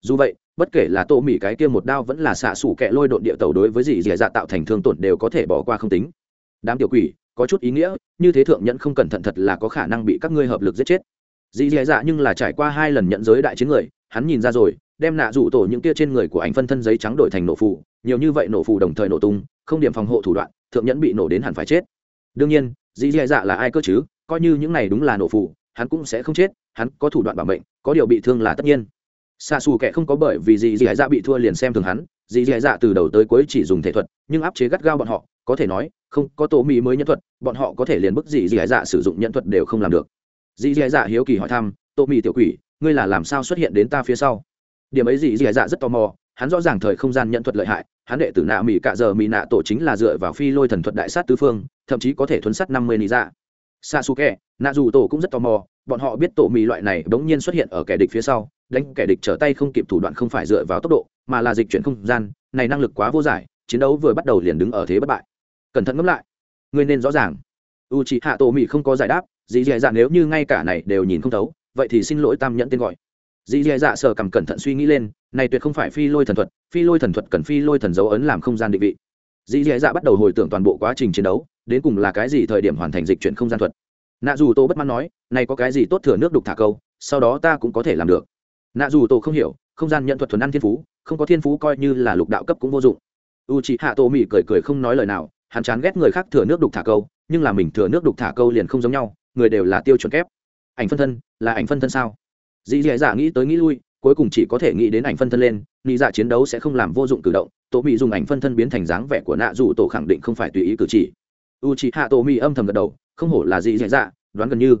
Dù vậy, bất kể là tô mỹ cái kia một đao vẫn là xạ xủ kẹ lôi độn địa tàu đối với dị dẻ dạ tạo thành thương tổn đều có thể bỏ qua không tính. Đám tiểu quỷ có chút ý nghĩa, như thế thượng nhẫn không cẩn thận thật là có khả năng bị các ngươi hợp lực giết chết. Dì dì dạ nhưng là trải qua hai lần nhận giới đại chiến người, hắn nhìn ra rồi, đem nạ dụ tổ những tia trên người của ảnh phân thân giấy trắng đổi thành nổ phù, nhiều như vậy nổ phù đồng thời nổ tung, không điểm phòng hộ thủ đoạn, thượng nhẫn bị nổ đến hẳn phải chết. Đương nhiên, dì dì dạ là ai cơ chứ? Coi như những này đúng là nổ phù, hắn cũng sẽ không chết, hắn có thủ đoạn bảo mệnh, có điều bị thương là tất nhiên. Xa xù kẻ không có bởi vì dì dì dạ bị thua liền xem thường hắn, dì dì dạ từ đầu tới cuối chỉ dùng thể thuật, nhưng áp chế gắt gao bọn họ có thể nói, không, có tổ mỹ mới nhân thuật, bọn họ có thể liền bức dị dị dạ sử dụng nhân thuật đều không làm được. Dị dị dạ hiếu kỳ hỏi thăm, tổ mỹ tiểu quỷ, ngươi là làm sao xuất hiện đến ta phía sau? Điểm ấy dị dị dạ rất tò mò, hắn rõ ràng thời không gian nhận thuật lợi hại, hắn đệ tử nạ mỹ cạ giờ mỹ nạ tổ chính là dựa vào phi lôi thần thuật đại sát tứ phương, thậm chí có thể thuấn sát năm mươi lý dạ. Xa su kẹ nạ dù tổ cũng rất tò mò, bọn họ biết tổ mỹ loại này bỗng nhiên xuất hiện ở kẻ địch phía sau, đánh kẻ địch trở tay không kịp thủ đoạn không phải dựa vào tốc độ, mà là dịch chuyển không gian, này năng lực quá vô giải, chiến đấu vừa bắt đầu liền đứng ở thế bất bại cẩn thận ngẫm lại. Ngươi nên rõ ràng. U chị hạ tổ mỹ không có giải đáp dì dì dạ nếu như ngay cả này đều nhìn không thấu, vậy thì xin lỗi tam nhẫn tên gọi. Dì dì dạ sờ cầm cẩn thận suy nghĩ lên, này tuyệt không phải phi lôi thần thuật, phi lôi thần thuật cần phi lôi thần dấu ấn làm không gian định vị. Dì dì dạ bắt đầu hồi tưởng toàn bộ quá trình chiến đấu, đến cùng là cái gì thời điểm hoàn thành dịch chuyển không gian thuật. Nạ dù tô bất mãn nói, này có cái gì tốt thừa nước đục thả câu, sau đó ta cũng có thể làm được. Nạ dù tô không hiểu, không gian nhận thuật thuần ăn thiên phú, không có thiên phú coi như là lục đạo cấp cũng vô dụng. U chị hạ tô mỹ cười cười không nói lời nào hắn chán ghét người khác thừa nước đục thả câu, nhưng là mình thừa nước đục thả câu liền không giống nhau, người đều là tiêu chuẩn kép. Ảnh phân thân, là ảnh phân thân sao? Dì dì dạ, dạ nghĩ tới nghĩ lui, cuối cùng chỉ có thể nghĩ đến ảnh phân thân lên, nghĩ dạ chiến đấu sẽ không làm vô dụng cử động tổ mỹ dùng ảnh phân thân biến thành dáng vẻ của nạ dù tổ khẳng định không phải tùy ý cử chỉ. U c hạ tổ mỹ âm thầm gật đầu, không hổ là dì dì dạ, dạ đoán gần như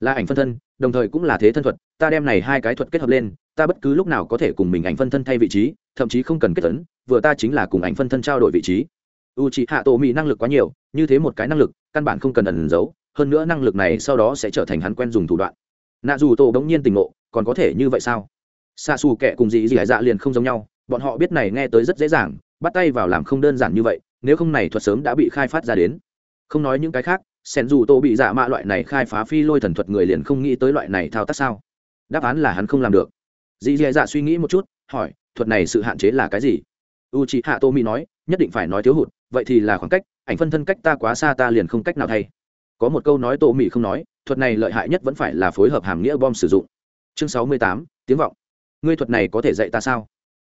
là ảnh phân thân, đồng thời cũng là thế thân thuật, ta đem này hai cái thuật kết hợp lên, ta bất cứ lúc nào có thể cùng mình ảnh phân thân thay vị trí, thậm chí không cần kết tấn vừa ta chính là cùng ảnh phân thân trao đổi vị trí u c h ị hạ tổ mỹ năng lực quá nhiều, như thế một cái năng lực, căn bản không cần ẩn giấu, hơn nữa năng lực này sau đó sẽ trở thành hắn quen dùng thủ đoạn. Nạ dù tổ bỗng nhiên tình ngộ, còn có thể như vậy sao? Xa xù kệ cùng dị dị dạ liền không giống nhau, bọn họ biết này nghe tới rất dễ dàng, bắt tay vào làm không đơn giản như vậy, nếu không này thuật sớm đã bị khai phát ra đến. Không nói những cái khác, sen dù tô bị dạ mạ loại này khai phá phi lôi thần thuật người liền không nghĩ tới loại này thao tác sao? Đáp án là hắn không làm được. Dì dì dạ suy nghĩ một chút, hỏi, thuật này sự hạn chế là cái gì? U c h ị hạ tô mỹ nói nhất định phải nói thiếu hụt, vậy thì là khoảng cách, ảnh phân thân cách ta quá xa ta liền không cách nào thay. Có một câu nói tô mỹ không nói, thuật này lợi hại nhất vẫn phải là phối hợp hàm nghĩa bom sử dụng. Chương sáu mươi tám, tiếng vọng. Ngươi thuật này có thể dạy ta sao?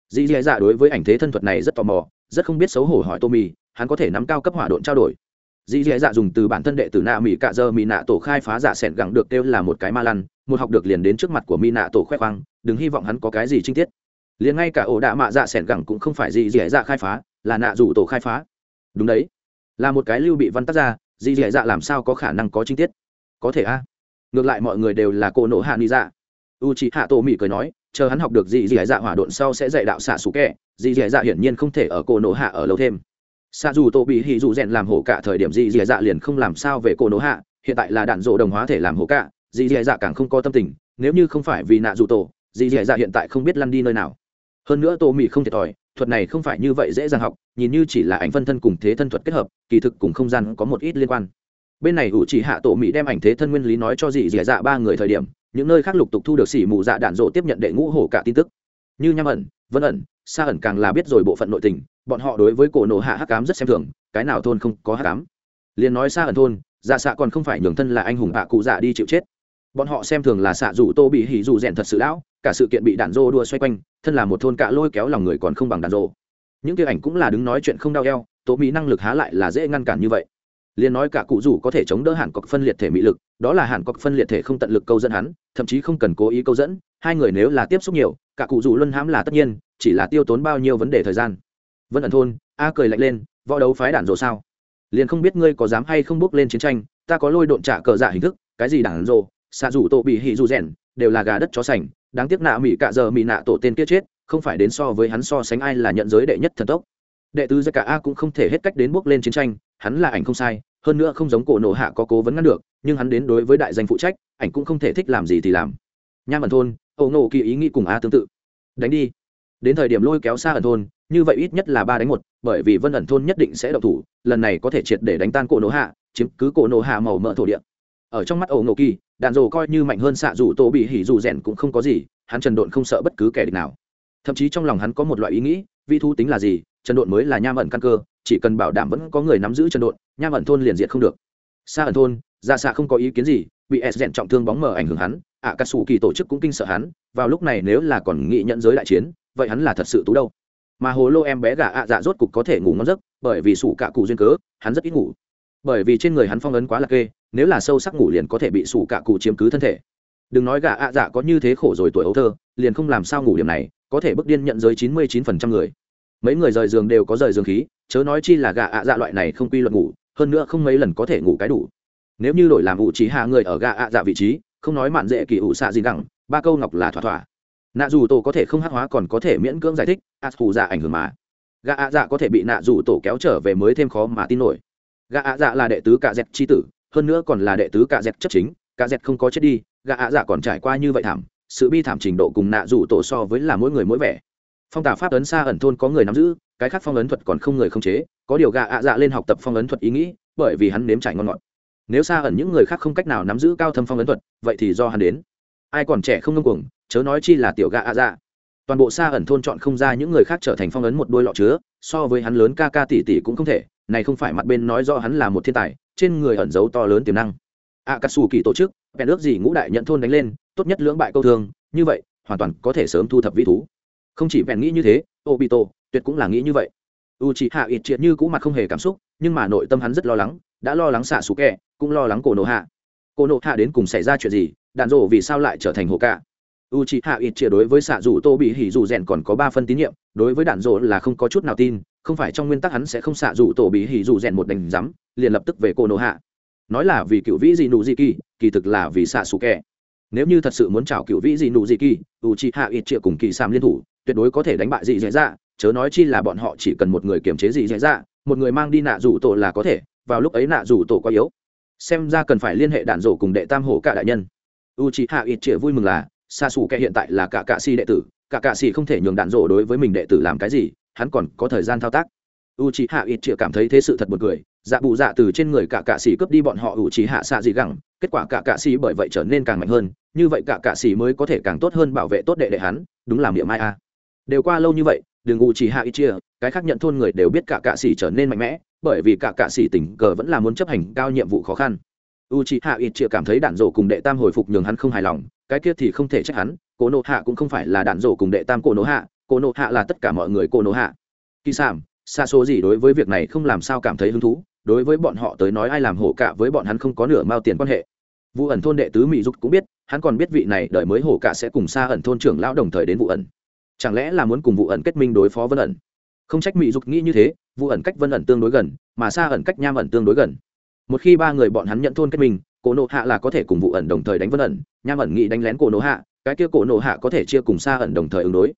Dì dì dạ đối với ảnh thế thân thuật này rất tò mò, rất không biết xấu hổ hỏi tô mỹ hắn có thể nắm cao cấp hỏa độn trao đổi. Dì dì dạ dùng từ bản thân đệ tử nạ mỹ cạ dơ mỹ nạ tổ khai phá giả sẹn gẳng được kêu là một cái ma lăn, một học được liền đến trước mặt của mỹ nạ tổ khoe khoang, đừng hy vọng hắn có cái gì chi tiết. Liền ngay cả ổ đạ mạ dạ sẹn gẳng cũng không phải dì dì dạ khai phá là nạ rủ tổ khai phá. Đúng đấy. Là một cái lưu bị văn tác ra dì dì dạ làm sao có khả năng có chi tiết? Có thể a. Ngược lại mọi người đều là cô nộ hạ ni dạ. U chị hạ tổ mỹ cười nói, chờ hắn học được dì dì dạ hỏa độn sau sẽ dạy đạo xạ xú kẹ. Dì dì dạ hiển nhiên không thể ở cô nộ hạ ở lâu thêm. Xa dù tổ bị hì dù rèn làm hổ cả thời điểm dì dì dạ liền không làm sao về cô nỗ hạ, hiện tại là đạn dộ đồng hóa thể làm hổ cả dì dì dạ càng không có tâm tình, nếu như không phải vì nạ dù tổ dì dì dạ hiện tại không biết lăn đi nơi nào. Hơn nữa tô mỹ không thiệt thòi thuật này không phải như vậy dễ dàng học, nhìn như chỉ là ảnh phân thân cùng thế thân thuật kết hợp, kỳ thực cùng không gian có một ít liên quan. Bên này ủ chỉ hạ tổ mỹ đem ảnh thế thân nguyên lý nói cho dì dì dạ ba người thời điểm, những nơi khác lục tục thu được xỉ mù dạ đạn dộ tiếp nhận đệ ngũ hổ cả tin tức. Như nham ẩn, vân ẩn xa ẩn càng là biết rồi bộ phận nội tình, bọn họ đối với cổ nổ hạ hắc cám rất xem thường, cái nào thôn không có hắc cám liền nói xa ẩn thôn dạ xạ còn không phải nhường thân là anh hùng hạ cụ dạ đi chịu chết bọn họ xem thường là xạ rủ tô bị hỉ rủ rèn thật sự lão, cả sự kiện bị đạn rô đua xoay quanh, thân là một thôn cạ lôi kéo lòng người còn không bằng đạn rô. Những kia ảnh cũng là đứng nói chuyện không đau eo tố mỹ năng lực há lại là dễ ngăn cản như vậy. Liền nói cả cụ rủ có thể chống đỡ hàn cọc phân liệt thể mỹ lực, đó là hàn cọc phân liệt thể không tận lực câu dẫn hắn, thậm chí không cần cố ý câu dẫn, hai người nếu là tiếp xúc nhiều, cả cụ rủ luân hãm là tất nhiên, chỉ là tiêu tốn bao nhiêu vấn đề thời gian. Vân ẩn thôn, a cười lạnh lên, võ đấu phái đản rồ sao? Liền không biết ngươi có dám hay không bước lên chiến tranh, ta có lôi độn trả cờ giả hình thức, cái gì đản rồ? Xạ rủ tổ bị hỉ dù rèn, đều là gà đất chó sành, đáng tiếc nạ mỹ cạ giờ mỹ nạ tổ tên kia chết, không phải đến so với hắn so sánh ai là nhận giới đệ nhất thần tốc. Đệ tứ gia cả a cũng không thể hết cách đến bước lên chiến tranh, hắn là ảnh không sai, hơn nữa không giống cổ nổ hạ có cố vấn ngăn được, nhưng hắn đến đối với đại danh phụ trách, ảnh cũng không thể thích làm gì thì làm. Nham ẩn thôn, ẩu nổ kỳ ý nghĩ cùng a tương tự. Đánh đi. Đến thời điểm lôi kéo xa ẩn thôn, như vậy ít nhất là ba đánh một, bởi vì vân ẩn thôn nhất định sẽ đậu thủ, lần này có thể triệt để đánh tan cổ nổ hạ, chiếm cứ cổ nổ hạ màu mỡ thổ địa ở trong mắt ẩu nổ kỳ đạn rồ coi như mạnh hơn xạ dù tổ bị hỉ dù rèn cũng không có gì hắn trần độn không sợ bất cứ kẻ địch nào. Thậm chí trong lòng hắn có một loại ý nghĩ vi thu tính là gì trần độn mới là nham ẩn căn cơ chỉ cần bảo đảm vẫn có người nắm giữ trần độn nham ẩn thôn liền diệt không được. Xa ẩn thôn ra xạ không có ý kiến gì bị s rèn trọng thương bóng mờ ảnh hưởng hắn ạ à, cà sủ kỳ tổ chức cũng kinh sợ hắn vào lúc này nếu là còn nghị nhận giới đại chiến vậy hắn là thật sự tú đâu. Mà hồ lô em bé gà ạ dạ rốt cục có thể ngủ ngon giấc bởi vì sủ cạ cụ duyên cớ hắn rất ít ngủ bởi vì trên người hắn phong ấn quá là kê, nếu là sâu sắc ngủ liền có thể bị sủ cạ cụ chiếm cứ thân thể. Đừng nói gà ạ dạ có như thế khổ rồi tuổi ấu thơ, liền không làm sao ngủ điểm này, có thể bước điên nhận giới chín mươi chín phần trăm người. Mấy người rời giường đều có rời giường khí, chớ nói chi là gà ạ dạ loại này không quy luật ngủ, hơn nữa không mấy lần có thể ngủ cái đủ. Nếu như đổi làm ủ trí hạ người ở gà ạ dạ vị trí, không nói mạn dễ kỳ ủ xạ gì gẳng, ba câu ngọc là thỏa thỏa. Nạ dù tổ có thể không hát hóa còn có thể miễn cưỡng giải thích ạt phù dạ ảnh hưởng mà. Gà ạ dạ có thể bị nạ dù tổ kéo trở về mới thêm khó mà tin nổi gà ạ dạ là đệ tứ cả dẹt c tử, hơn nữa còn là đệ tứ cả dẹt chấp chính cả dẹt không có chết đi gà ạ dạ còn trải qua như vậy thảm, sự bi thảm trình độ cùng nạ rủ tổ so với là mỗi người mỗi vẻ. Phong tả pháp ấn xa ẩn thôn có người nắm giữ, cái khác phong ấn thuật còn không người không chế, có điều gà ạ dạ lên học tập phong ấn thuật ý nghĩ, bởi vì hắn nếm trải ngon ngọt. Nếu xa ẩn những người khác không cách nào nắm giữ cao thâm phong ấn thuật, vậy thì do hắn đến. Ai còn trẻ không ngông cuồng, chớ nói chi là tiểu gà ạ dạ. Toàn bộ xa ẩn thôn chọn không ra những người khác trở thành phong ấn một đôi lọ chứa, so với hắn lớn ca ca tỷ tỷ cũng không thể này không phải mặt bên nói rõ hắn là một thiên tài, trên người ẩn giấu to lớn tiềm năng. A cà sù kỳ tổ chức, bèn ước gì ngũ đại nhận thôn đánh lên, tốt nhất lưỡng bại câu thương, như vậy, hoàn toàn có thể sớm thu thập vĩ thú. Không chỉ bèn nghĩ như thế, obito tuyệt cũng là nghĩ như vậy. U chị hạ ít triệt như cũ mặt không hề cảm xúc, nhưng mà nội tâm hắn rất lo lắng, đã lo lắng xạ xù kẹ cũng lo lắng cổ nộ hạ cổ nộ hạ đến cùng xảy ra chuyện gì, đạn rộ vì sao lại trở thành hồ cả u chị hạ ít triệt đối với xạ dù tô bị hỉ dù rèn còn có ba phân tín nhiệm, đối với đạn rộ là không có chút nào tin không phải trong nguyên tắc hắn sẽ không xạ dù tổ bị hỉ dù rèn một đành rắm liền lập tức về cô nô hạ. Nói là vì cựu vĩ gì nụ gì kỳ kỳ thực là vì xạ xù kẹ nếu như thật sự muốn chào cựu vĩ gì nụ gì kỳ u chị hạ ít triệu cùng kỳ sam liên thủ, tuyệt đối có thể đánh bại dị dạy dạ chớ nói chi là bọn họ chỉ cần một người kiềm chế dị dạy dạ một người mang đi nạ rủ tổ là có thể, vào lúc ấy nạ rủ tổ quá yếu. Xem ra cần phải liên hệ đạn rổ cùng đệ tam hổ cả đại nhân. U chi hạ ít triệu vui mừng là, xạ xù kẻ hiện tại là cả cạ si đệ tử, cả cạ si không thể nhường đạn rổ đối với mình đệ tử làm cái gì hắn còn có thời gian thao tác. U c h i hạ ít chĩa cảm thấy thế sự thật một người dạ bù dạ từ trên người cả cạ si cướp đi bọn họ u c h i hạ xạ gì gẳng, kết quả cả cạ si bởi vậy trở nên càng mạnh hơn, như vậy cả cạ si mới có thể càng tốt hơn bảo vệ tốt đệ đệ hắn, đúng là miệng mai a. Đều qua lâu như vậy đường u chỉ hạ ít chia cái khác nhận thôn người đều biết cả cạ sĩ trở nên mạnh mẽ, bởi vì cả cạ sĩ tình cờ vẫn là muốn chấp hành cao nhiệm vụ khó khăn. U chỉ hạ ít chia cảm thấy đạn rổ cùng đệ tam hồi phục nhường hắn không hài lòng, cái kia thì không thể trách hắn cổ nộ hạ cũng không phải là đạn rổ cùng đệ tam cổ nộ hạ Cô nộ hạ là tất cả mọi người cô nộ hạ. Kỳ sản xa số gì đối với việc này không làm sao cảm thấy hứng thú, đối với bọn họ tới nói ai làm hổ cả với bọn hắn không có nửa mao tiền quan hệ. Vụ ẩn thôn đệ tứ mỹ dục cũng biết, hắn còn biết vị này đợi mới hổ cả sẽ cùng xa ẩn thôn trưởng lão đồng thời đến vụ ẩn. Chẳng lẽ là muốn cùng vụ ẩn kết minh đối phó vân ẩn? Không trách mỹ dục nghĩ như thế vụ ẩn cách vân ẩn tương đối gần, mà xa ẩn cách nham ẩn tương đối gần. Một khi ba người bọn hắn nhận thôn kết minh cổ nộ hạ là có thể cùng vụ ẩn đồng thời đánh vân ẩn, nham ẩn nghĩ đánh lén cổ nộ hạ, cái kia cổ nộ hạ có thể chia cùng xa ẩn đồng thời ứng đối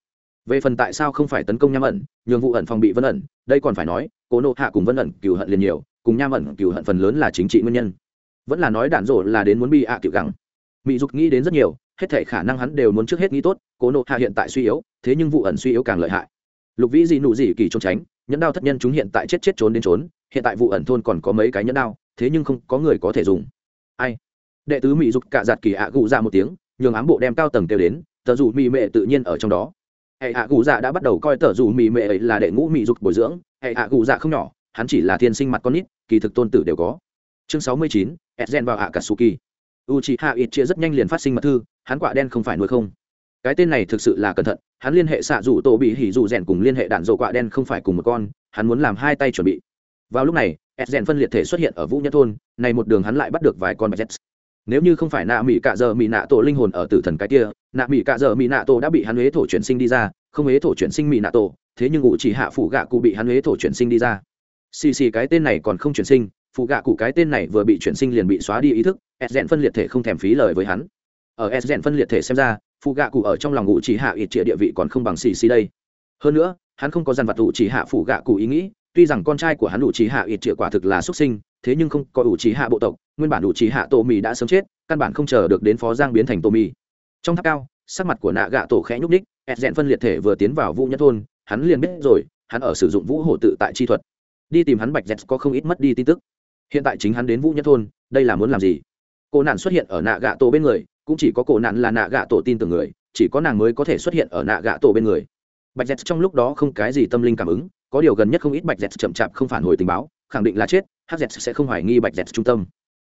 về phần tại sao không phải tấn công nham ẩn, nhường vụ ẩn phòng bị vân ẩn, đây còn phải nói, cố nộ hạ cùng vân ẩn cừu hận liền nhiều, cùng nham ẩn cừu hận phần lớn là chính trị nguyên nhân. Vẫn là nói đạn rộ là đến muốn bi ạ à cựu gắng mỹ dục nghĩ đến rất nhiều, hết thể khả năng hắn đều muốn trước hết nghĩ tốt, cố nộ hạ hiện tại suy yếu, thế nhưng vụ ẩn suy yếu càng lợi hại. Lục vĩ gì nụ gì kỳ trốn tránh, nhẫn đao thất nhân chúng hiện tại chết chết trốn đến trốn, hiện tại vụ ẩn thôn còn có mấy cái nhẫn đao, thế nhưng không có người có thể dùng. Ai? Đệ tứ mỹ dục cạ giạt kỳ ạ gụ ra một tiếng, nhường ám bộ đem cao tầng kêu đến, tờ dù mỹ mệ tự nhiên ở trong đó hệ ạ cụ dạ đã bắt đầu coi tờ dù mì mệ ấy là đệ ngũ mỹ dục bồi dưỡng. Hệ ạ cụ dạ không nhỏ, hắn chỉ là thiên sinh mặt con nít, kỳ thực tôn tử đều có. Chương sáu mươi chín edgen vào ạ cả u c h hạ ít chia rất nhanh liền phát sinh mật thư, hắn quả đen không phải nuôi không. Cái tên này thực sự là cẩn thận, hắn liên hệ xạ rủ tổ bị hỉ rủ rèn cùng liên hệ đạn dầu quạ đen không phải cùng một con, hắn muốn làm hai tay chuẩn bị. Vào lúc này edgen phân liệt thể xuất hiện ở vũ nhất thôn, này một đường hắn lại bắt được vài con bạch jets nếu như không phải nạ mỹ cạ giờ mỹ nạ tổ linh hồn ở tử thần cái kia, nạ mỹ cạ giờ mỹ nạ tổ đã bị hắn huế thổ chuyển sinh đi ra, không huế thổ chuyển sinh mỹ nạ tổ, thế nhưng ngụ chỉ hạ phụ gạ cụ bị hắn huế thổ chuyển sinh đi ra. Xì xì cái tên này còn không chuyển sinh phụ gạ cụ cái tên này vừa bị chuyển sinh liền bị xóa đi ý thức, s rèn phân liệt thể không thèm phí lời với hắn. Ở s rèn phân liệt thể xem ra phụ gạ cụ ở trong lòng ngụ chỉ hạ ít trịa địa vị còn không bằng xì xì đây. Hơn nữa, hắn không có dàn vật ngụ chỉ hạ phụ gạ cụ ý nghĩ, tuy rằng con trai của hắn ngụ chỉ hạ ít trịa quả thực là xuất sinh thế nhưng không có ủ trí hạ bộ tộc, nguyên bản ủ trí hạ tổ mì đã sớm chết, căn bản không chờ được đến phó giang biến thành tổ mì. Trong tháp cao, sắc mặt của nạ gạ tổ khẽ nhúc ních ẹt dẹn phân liệt thể vừa tiến vào vũ nhất thôn, hắn liền biết rồi, hắn ở sử dụng vũ hổ tự tại chi thuật. Đi tìm hắn bạch dẹt có không ít mất đi tin tức. Hiện tại chính hắn đến vũ nhất thôn, đây là muốn làm gì? Cô nạn xuất hiện ở nạ gạ tổ bên người, cũng chỉ có cổ nạn là nạ gạ tổ tin tưởng người, chỉ có nàng mới có thể xuất hiện ở nạ gạ tổ bên người. Bạch dẹt trong lúc đó không cái gì tâm linh cảm ứng, có điều gần nhất không ít bạch dẹt chậm chạp không phản hồi tình báo khẳng định là chết hz sẽ không hoài nghi bạch dẹt trung tâm.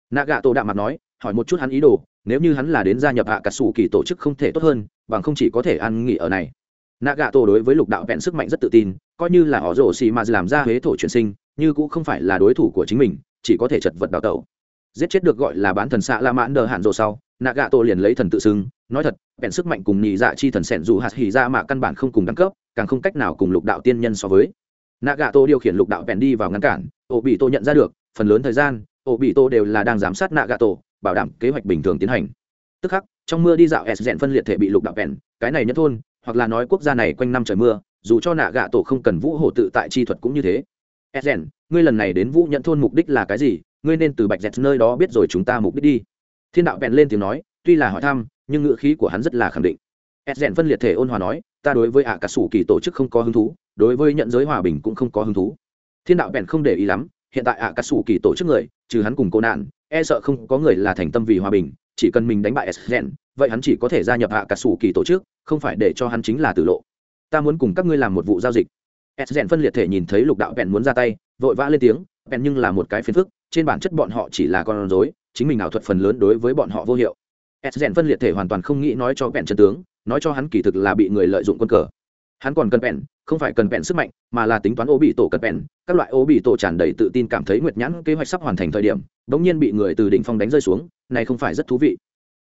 Nạ gạ tổ đạm mặt nói, hỏi một chút hắn ý đồ, nếu như hắn là đến gia nhập hạ cả sủ kỳ tổ chức không thể tốt hơn, bằng không chỉ có thể ăn nghỉ ở này. Nạ gạ tổ đối với lục đạo vẹn sức mạnh rất tự tin, coi như là họ rổ xì mà làm ra huế thổ chuyển sinh, như cũng không phải là đối thủ của chính mình, chỉ có thể chật vật đào tẩu. Giết chết được gọi là bán thần xạ la mãn đờ hạn rồ sau, nạ gạ tổ liền lấy thần tự xưng, nói thật, vẹn sức mạnh cùng nhị dạ chi thần sẻn dù hạt hỉ ra mà căn bản không cùng đẳng cấp, càng không cách nào cùng lục đạo tiên nhân so với. Nạ gà tô điều khiển lục đạo vẹn đi vào ngăn cản ổ bị tổ nhận ra được phần lớn thời gian ổ bị tổ đều là đang giám sát nạ gà tổ, bảo đảm kế hoạch bình thường tiến hành. Tức khắc trong mưa đi dạo s rèn phân liệt thể bị lục đạo bèn cái này nhất thôn hoặc là nói quốc gia này quanh năm trời mưa dù cho nạ gà tổ không cần vũ hổ tự tại chi thuật cũng như thế. S rèn ngươi lần này đến vũ nhận thôn mục đích là cái gì? Ngươi nên từ bạch dẹt nơi đó biết rồi chúng ta mục đích đi. Thiên đạo bèn lên tiếng nói tuy là hỏi thăm nhưng ngữ khí của hắn rất là khẳng định. S rèn phân liệt thể ôn hòa nói ta đối với ạ cả sủ kỳ tổ chức không có hứng thú đối với nhận giới hòa bình cũng không có hứng thú thiên đạo bèn không để ý lắm, hiện tại ạ cả sủ kỳ tổ chức người, trừ hắn cùng cô nạn e sợ không có người là thành tâm vì hòa bình, chỉ cần mình đánh bại s gen vậy hắn chỉ có thể gia nhập ạ cả sủ kỳ tổ chức, không phải để cho hắn chính là tử lộ. Ta muốn cùng các ngươi làm một vụ giao dịch. S gen phân liệt thể nhìn thấy lục đạo bèn muốn ra tay, vội vã lên tiếng, bèn nhưng là một cái phiền phức, trên bản chất bọn họ chỉ là con rối, chính mình ảo thuật phần lớn đối với bọn họ vô hiệu. S gen phân liệt thể hoàn toàn không nghĩ nói cho bèn chân tướng, nói cho hắn kỳ thực là bị người lợi dụng quân cờ hắn còn cần bèn, không phải cần bèn sức mạnh, mà là tính toán ô bị tổ cần bèn. Các loại ô bị tổ tràn đầy tự tin cảm thấy nguyệt nhãn kế hoạch sắp hoàn thành thời điểm đ ỗ n g nhiên bị người từ đỉnh phong đánh rơi xuống, này không phải rất thú vị.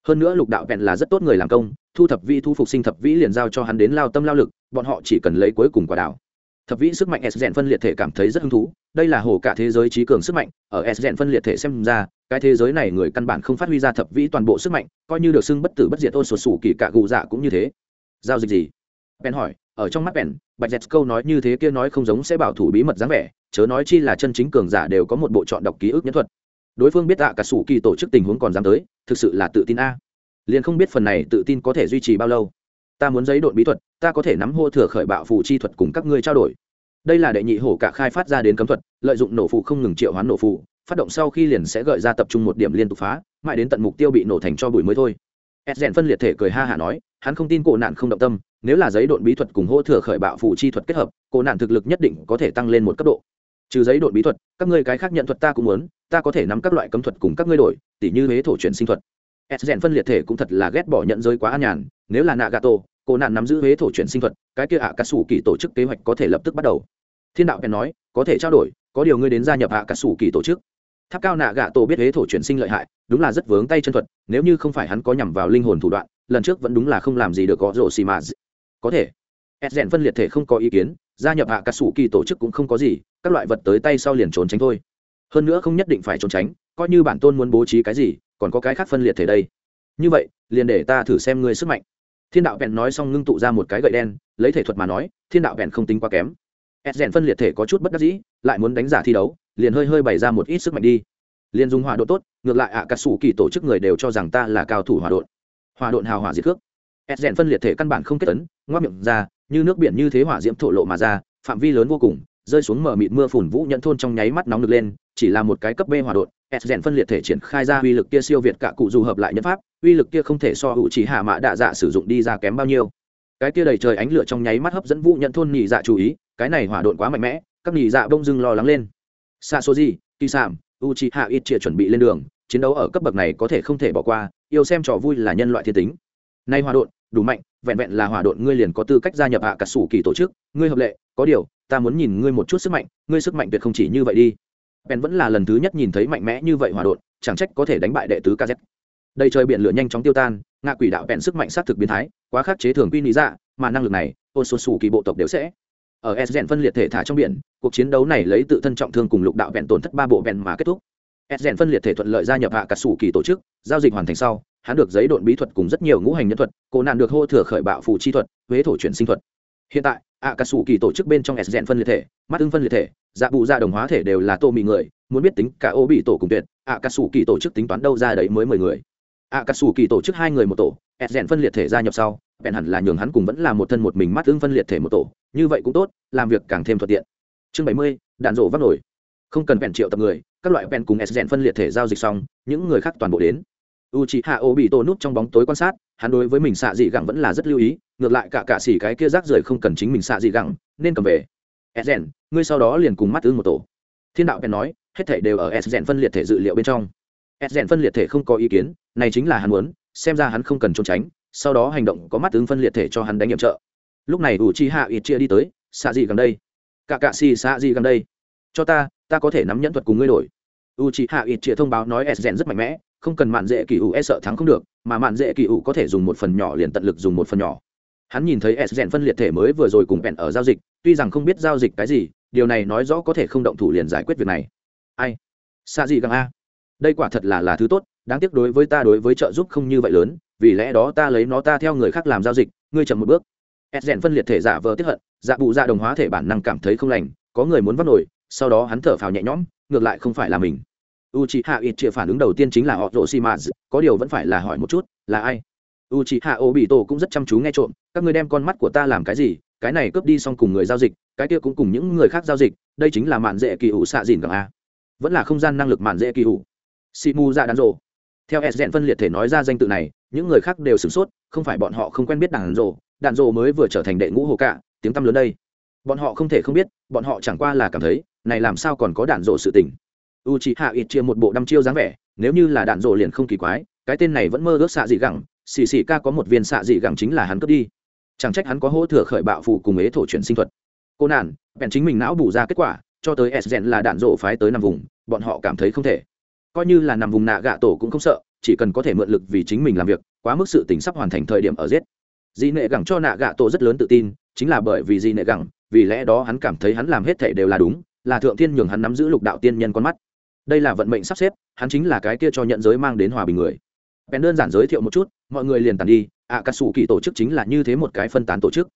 Hơn nữa lục đạo bèn là rất tốt người làm công, thu thập vi thu phục sinh thập vĩ liền giao cho hắn đến lao tâm lao lực, bọn họ chỉ cần lấy cuối cùng quả đảo. Thập vĩ sức mạnh s rèn phân liệt thể cảm thấy rất hứng thú, đây là hồ cả thế giới trí cường sức mạnh, ở s rèn phân liệt thể xem ra, cái thế giới này người căn bản không phát huy ra thập vĩ toàn bộ sức mạnh, coi như được xưng bất tử bất diệt ôn sột sủ kỳ cả gù dạ cũng như thế. Giao dịch gì? Bèn hỏi ở trong mắt bèn, bạch dẹt câu nói như thế kia nói không giống sẽ bảo thủ bí mật dáng vẻ, chớ nói chi là chân chính cường giả đều có một bộ chọn đọc ký ức nhẫn thuật. Đối phương biết tạ cả sủ kỳ tổ chức tình huống còn dám tới, thực sự là tự tin a. Liền không biết phần này tự tin có thể duy trì bao lâu. Ta muốn giấy độn bí thuật, ta có thể nắm hô thừa khởi bạo phù chi thuật cùng các ngươi trao đổi. Đây là đệ nhị hổ cả khai phát ra đến cấm thuật, lợi dụng nổ phụ không ngừng triệu hoán nổ phụ phát động sau khi liền sẽ gợi ra tập trung một điểm liên tục phá, mãi đến tận mục tiêu bị nổ thành cho bụi mới thôi. Ed rèn phân liệt thể cười ha hả nói, hắn không tin cổ nạn không động tâm nếu là giấy độn bí thuật cùng hỗ thừa khởi bạo phụ chi thuật kết hợp cổ nạn thực lực nhất định có thể tăng lên một cấp độ. Trừ giấy độn bí thuật, các ngươi cái khác nhận thuật ta cũng muốn, ta có thể nắm các loại cấm thuật cùng các ngươi đổi, tỉ như huế thổ chuyển sinh thuật. S rèn phân liệt thể cũng thật là ghét bỏ nhận giới quá an nhàn, nếu là nạ gà tổ cổ nạn nắm giữ huế thổ chuyển sinh thuật, cái kia ạ à cà sủ kỳ tổ chức kế hoạch có thể lập tức bắt đầu. Thiên đạo bèn nói, có thể trao đổi, có điều ngươi đến gia nhập ạ à cà sủ kỳ tổ chức. Tháp cao nạ gà tổ biết huế thổ chuyển sinh lợi hại, đúng là rất vướng tay chân thuật, nếu như không phải hắn có nhằm vào linh hồn thủ đoạn, lần trước vẫn đúng là không làm gì được có rổ xì mà có thể. Ed rèn phân liệt thể không có ý kiến gia nhập hạ cà sủ kỳ tổ chức cũng không có gì các loại vật tới tay sau liền trốn tránh thôi. Hơn nữa không nhất định phải trốn tránh coi như bản tôn muốn bố trí cái gì còn có cái khác phân liệt thể đây. Như vậy liền để ta thử xem ngươi sức mạnh. Thiên đạo vẹn nói xong ngưng tụ ra một cái gậy đen lấy thể thuật mà nói thiên đạo vẹn không tính quá kém. Ed rèn phân liệt thể có chút bất đắc dĩ lại muốn đánh giả thi đấu liền hơi hơi bày ra một ít sức mạnh đi. Liền dùng hỏa độ tốt ngược lại ạ à, cà sủ kỳ tổ chức người đều cho rằng ta là cao thủ hỏa độn. Hỏa độn hào hỏa diệt cước ép rèn phân liệt thể căn bản không kết tấn ngoác miệng ra, như nước biển như thế hỏa diễm thổ lộ mà ra, phạm vi lớn vô cùng, rơi xuống mở mịt mưa phùn vũ nhận thôn trong nháy mắt nóng được lên, chỉ là một cái cấp b hỏa đột. ed rèn phân liệt thể triển khai ra uy lực kia siêu việt cả cụ dù hợp lại nhân pháp, uy lực kia không thể so hữu chỉ hạ mã đạ dạ sử dụng đi ra kém bao nhiêu cái kia đầy trời ánh lửa trong nháy mắt hấp dẫn vũ nhận thôn nhị dạ chú ý, cái này hỏa đột quá mạnh mẽ, các nhị dạ bông dưng lo lắng lên xa số gì kỳ sảm u c hạ ít chia chuẩn bị lên đường, chiến đấu ở cấp bậc này có thể không thể bỏ qua, yêu xem trò vui là nhân loại thiên tính nay hòa đột đủ mạnh, vẹn vẹn là hòa độn ngươi liền có tư cách gia nhập hạ cả sủ kỳ tổ chức. Ngươi hợp lệ, có điều, ta muốn nhìn ngươi một chút sức mạnh, ngươi sức mạnh tuyệt không chỉ như vậy đi. Bèn vẫn là lần thứ nhất nhìn thấy mạnh mẽ như vậy hòa độn, chẳng trách có thể đánh bại đệ tứ kz đây trời biển lửa nhanh chóng tiêu tan, ngạ quỷ đạo bèn sức mạnh sát thực biến thái, quá khắc chế thường quy lý dạ mà năng lực này ôn xuân xù kỳ bộ tộc đều sẽ. Ở s rèn phân liệt thể thả trong biển, cuộc chiến đấu này lấy tự thân trọng thương cùng lục đạo vẹn tổn thất ba bộ vẹn mà kết thúc s rèn phân liệt thể thuận lợi gia nhập hạ cả sủ kỳ tổ chức, giao dịch hoàn thành sau, hắn được giấy độn bí thuật cùng rất nhiều ngũ hành nhân thuật cổ nạn được hô thừa khởi bạo phù chi thuật, huế thổ chuyển sinh thuật. Hiện tại, ạ cả sủ kỳ tổ chức bên trong s rèn phân liệt thể, mắt ưng phân liệt thể dạ bụ dạ đồng hóa thể đều là tô mị người, muốn biết tính cả ô bị tổ cùng tuyệt, ạ cả sủ kỳ tổ chức tính toán đâu ra đấy mới mười người. Ạ cả sủ kỳ tổ chức hai người một tổ, s rèn phân liệt thể gia nhập sau, bèn hẳn là nhường hắn cùng vẫn là một thân một mình mắt ưng phân liệt thể một tổ, như vậy cũng tốt, làm việc càng thêm thuận tiện. Chương bảy mươi, đạn rổ vắt nổi không cần vẹn triệu tập người, các loại vẹn cùng s rèn phân liệt thể giao dịch xong, những người khác toàn bộ đến. U chị hạ ô bị tổ nút trong bóng tối quan sát, hắn đối với mình xạ dị gẳng vẫn là rất lưu ý, ngược lại cả cả xỉ cái kia rác rưởi không cần chính mình xạ dị gẳng, nên cầm về. S rèn, ngươi sau đó liền cùng mắt ư một tổ. Thiên đạo bèn nói, hết thể đều ở s rèn phân liệt thể dự liệu bên trong. S rèn phân liệt thể không có ý kiến, này chính là hắn muốn, xem ra hắn không cần trốn tránh, sau đó hành động có mắt ứng phân liệt thể cho hắn đánh nhiệm trợ. Lúc này u chi hạ ít chia đi tới, xạ dị gần đây. Cả cạ xì xạ dị gần đây. Cho ta ta có thể nắm nhẫn thuật cùng ngươi đổi. U chi hạ ít chia thông báo nói s rèn rất mạnh mẽ, không cần mạn dễ kỳ ủ e sợ thắng không được, mà mạn dễ kỳ ủ có thể dùng một phần nhỏ liền tận lực dùng một phần nhỏ. Hắn nhìn thấy s rèn phân liệt thể mới vừa rồi cùng bèn ở giao dịch, tuy rằng không biết giao dịch cái gì, điều này nói rõ có thể không động thủ liền giải quyết việc này. Ai? Xa gì găng a. Đây quả thật là là thứ tốt, đáng tiếc đối với ta đối với trợ giúp không như vậy lớn, vì lẽ đó ta lấy nó ta theo người khác làm giao dịch, ngươi chậm một bước. S rèn phân liệt thể giả vờ tiếp hận dạ bụ dạ đồng hóa thể bản năng cảm thấy không lành, có người muốn vắt nổi sau đó hắn thở phào nhẹ nhõm, ngược lại không phải là mình. U c h i hạ ít chịa phản ứng đầu tiên chính là họ rộ xi mã có điều vẫn phải là hỏi một chút, là ai? U c h i hạ ô bị tổ cũng rất chăm chú nghe trộm, các người đem con mắt của ta làm cái gì? Cái này cướp đi xong cùng người giao dịch, cái kia cũng cùng những người khác giao dịch, đây chính là mạn dễ kỳ ủ xạ dìn càng a. Vẫn là không gian năng lực mạn dễ kỳ ủ si mu ra đàn rộ theo s dẹn phân liệt thể nói ra danh tự này, những người khác đều sửng sốt, không phải bọn họ không quen biết đàn rộ đàn rộ mới vừa trở thành đệ ngũ hồ cạ, tiếng tăm lớn đây bọn họ không thể không biết, bọn họ chẳng qua là cảm thấy, này làm sao còn có đạn rộ sự tình. U c h ị hạ ít chia một bộ đăm chiêu dáng vẻ, nếu như là đạn rộ liền không kỳ quái, cái tên này vẫn mơ ước xạ dị gẳng, xì xì ca có một viên xạ dị gẳng chính là hắn cướp đi. Chẳng trách hắn có hỗ thừa khởi bạo phụ cùng ế thổ chuyển sinh thuật. Cô nản, bèn chính mình não bù ra kết quả, cho tới s là đạn rộ phái tới nằm vùng, bọn họ cảm thấy không thể. Coi như là nằm vùng nạ gạ tổ cũng không sợ, chỉ cần có thể mượn lực vì chính mình làm việc, quá mức sự tính sắp hoàn thành thời điểm ở giết. Dị nệ gẳng cho nạ gạ tổ rất lớn tự tin, chính là bởi vì dị nệ gẳng vì lẽ đó hắn cảm thấy hắn làm hết thảy đều là đúng, là thượng thiên nhường hắn nắm giữ lục đạo tiên nhân con mắt. Đây là vận mệnh sắp xếp, hắn chính là cái kia cho nhận giới mang đến hòa bình người. Bèn đơn giản giới thiệu một chút, mọi người liền tàn đi ạ cà sủ kỳ tổ chức chính là như thế một cái phân tán tổ chức.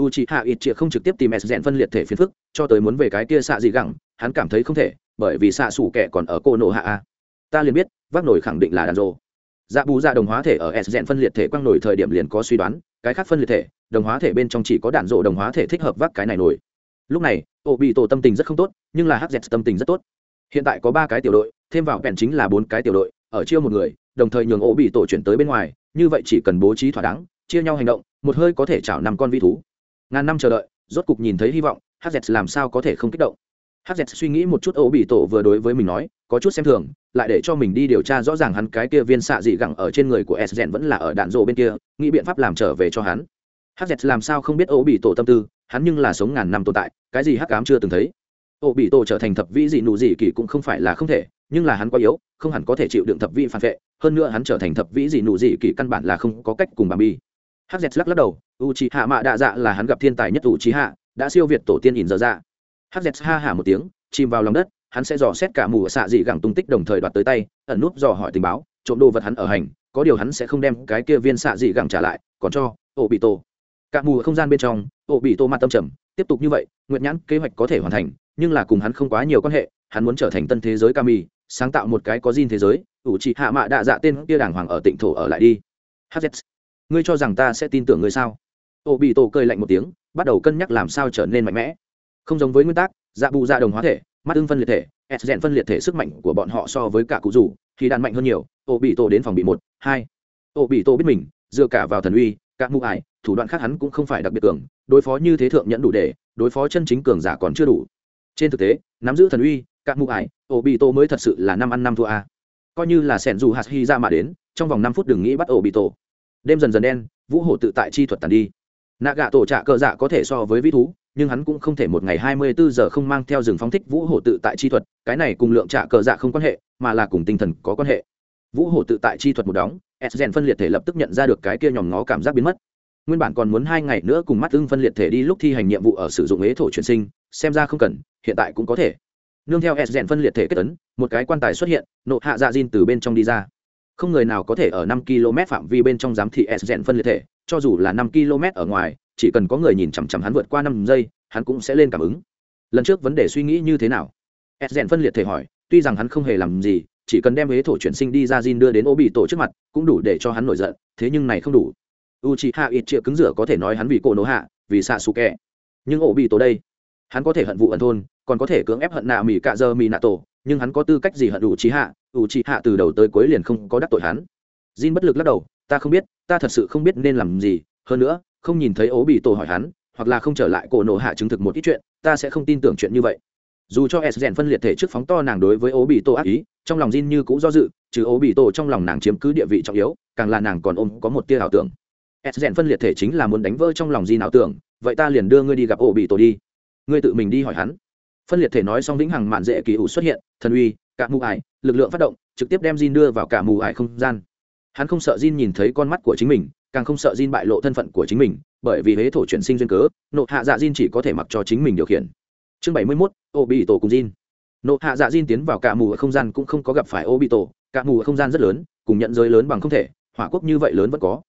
Uchiha c hạ ít không trực tiếp tìm s phân liệt thể phiền phức, cho tới muốn về cái kia xạ gì gẳng, hắn cảm thấy không thể, bởi vì xạ sủ kẻ còn ở cô nộ hạ a. Ta liền biết, vác nổi khẳng định là đàn dạ bù dạ đồng hóa thể ở s rèn phân liệt thể quang nổi thời điểm liền có suy đoán cái khác phân liệt thể, đồng hóa thể bên trong chỉ có đạn rộ đồng hóa thể thích hợp vác cái này nổi. Lúc này ổ bị tổ tâm tình rất không tốt, nhưng là hz tâm tình rất tốt. Hiện tại có ba cái tiểu đội, thêm vào bèn chính là bốn cái tiểu đội, ở chiêu một người, đồng thời nhường ổ bị tổ chuyển tới bên ngoài, như vậy chỉ cần bố trí thỏa đáng, chia nhau hành động, một hơi có thể chảo năm con vi thú. Ngàn năm chờ đợi, rốt cục nhìn thấy hy vọng hz làm sao có thể không kích động hz suy nghĩ một chút ổ bị tổ vừa đối với mình nói, có chút xem thường, lại để cho mình đi điều tra rõ ràng hắn cái kia viên xạ dị gẳng ở trên người của s vẫn là ở đạn rộ bên kia, nghĩ biện pháp làm trở về cho hắn. Hz làm sao không biết ổ bị tổ tâm tư, hắn nhưng là sống ngàn năm tồn tại, cái gì hắc ám chưa từng thấy. Ổ bị tổ trở thành thập vĩ dị nụ dị kỳ cũng không phải là không thể, nhưng là hắn quá yếu, không hẳn có thể chịu đựng thập vĩ phản vệ, hơn nữa hắn trở thành thập vĩ dị nụ dị kỳ căn bản là không có cách cùng bà bi. Hz lắc lắc đầu u Chi hạ mạ đạ dạ là hắn gặp thiên tài nhất u Chi hạ đã siêu việt tổ tiên ỉn dở ra hz ha hả một tiếng, chìm vào lòng đất, hắn sẽ dò xét cả mù xạ dị gẳng tung tích đồng thời đoạt tới tay, ẩn núp dò hỏi tình báo, trộm đồ vật hắn ở hành, có điều hắn sẽ không đem cái kia viên xạ dị gẳng trả lại, còn cho ổ bị tổ cả mù không gian bên trong ổ bị tổ mặt tâm trầm, tiếp tục như vậy, nguyệt nhãn kế hoạch có thể hoàn thành, nhưng là cùng hắn không quá nhiều quan hệ, hắn muốn trở thành tân thế giới kami, sáng tạo một cái có gin thế giới, ủ trị hạ mạ đạ dạ tên kia đàng hoàng ở tịnh thổ ở lại đi. Hz ngươi cho rằng ta sẽ tin tưởng ngươi sao? Ổ bị tổ cười lạnh một tiếng, bắt đầu cân nhắc làm sao trở nên mạnh mẽ không giống với nguyên tắc dạ bù dạ đồng hóa thể, mắt ưng phân liệt thể s rèn phân liệt thể sức mạnh của bọn họ so với cả cụ rủ, thì đàn mạnh hơn nhiều. Ô bị tổ đến phòng bị một, hai. Ô bị tổ biết mình, dựa cả vào thần uy các mụ ải, thủ đoạn khác hắn cũng không phải đặc biệt cường, đối phó như thế thượng nhẫn đủ để, đối phó chân chính cường giả còn chưa đủ. Trên thực tế, nắm giữ thần uy các mụ ải ô bị tổ mới thật sự là năm ăn năm thua a. Coi như là sẻn dù hạt hy ra mà đến, trong vòng năm phút đừng nghĩ bắt ô bị tổ. Đêm dần dần đen, vũ hổ tự tại chi thuật tàn đi. Nạ gạ tổ trạ cờ dạ có thể so với vĩ thú nhưng hắn cũng không thể một ngày hai mươi bốn giờ không mang theo rừng phóng thích vũ hổ tự tại chi thuật, cái này cùng lượng trả cờ dạ không quan hệ, mà là cùng tinh thần có quan hệ. Vũ hổ tự tại chi thuật một đóng, s rèn phân liệt thể lập tức nhận ra được cái kia nhòm ngó cảm giác biến mất. Nguyên bản còn muốn hai ngày nữa cùng mắt ưng phân liệt thể đi lúc thi hành nhiệm vụ ở sử dụng ế thổ chuyển sinh, xem ra không cần, hiện tại cũng có thể. Nương theo s rèn phân liệt thể kết tấn một cái quan tài xuất hiện, nộ hạ dạ diên từ bên trong đi ra. Không người nào có thể ở năm km phạm vi bên trong giám thị s rèn phân liệt thể, cho dù là năm km ở ngoài chỉ cần có người nhìn chằm chằm hắn vượt qua năm giây, hắn cũng sẽ lên cảm ứng. Lần trước vấn đề suy nghĩ như thế nào? S rèn phân liệt thể hỏi, tuy rằng hắn không hề làm gì, chỉ cần đem huế thổ chuyển sinh đi ra Jin đưa đến ô bị tổ trước mặt, cũng đủ để cho hắn nổi giận, thế nhưng này không đủ. U c hạ ít triệu cứng rửa có thể nói hắn vì cổ nổ hạ, vì xạ xù kẹ nhưng ô bị tổ đây, hắn có thể hận vụ ẩn thôn, còn có thể cưỡng ép hận nạ mỹ cạ dơ mỹ nạ tổ, nhưng hắn có tư cách gì hận u c hạ u c hạ từ đầu tới cuối liền không có đắc tội hắn. Jin bất lực lắc đầu, ta không biết, ta thật sự không biết nên làm gì, hơn nữa không nhìn thấy ố bị tổ hỏi hắn, hoặc là không trở lại cổ nổ hạ chứng thực một ít chuyện, ta sẽ không tin tưởng chuyện như vậy. Dù cho s rèn phân liệt thể trước phóng to nàng đối với ố bị tổ ác ý, trong lòng Jin như cũng do dự, trừ ố bị tổ trong lòng nàng chiếm cứ địa vị trọng yếu, càng là nàng còn ôm có một tia ảo tưởng. S rèn phân liệt thể chính là muốn đánh vỡ trong lòng Jin ảo tưởng, vậy ta liền đưa ngươi đi gặp ố bị tổ đi. Ngươi tự mình đi hỏi hắn. Phân liệt thể nói xong vĩnh hằng mạn dễ kỳ ủ xuất hiện, thần uy, cả mù ải, lực lượng phát động, trực tiếp đem Jin đưa vào cả mù ải không gian. Hắn không sợ Jin nhìn thấy con mắt của chính mình càng không sợ Jin bại lộ thân phận của chính mình bởi vì hế thổ chuyển sinh duyên cớ nộ hạ dạ Jin chỉ có thể mặc cho chính mình điều khiển. Chương bảy mươi tổ cùng Jin, nộ hạ dạ Jin tiến vào cả mù ở không gian cũng không có gặp phải Obito, tổ cả mù ở không gian rất lớn cùng nhận giới lớn bằng không thể hỏa quốc như vậy lớn vẫn có.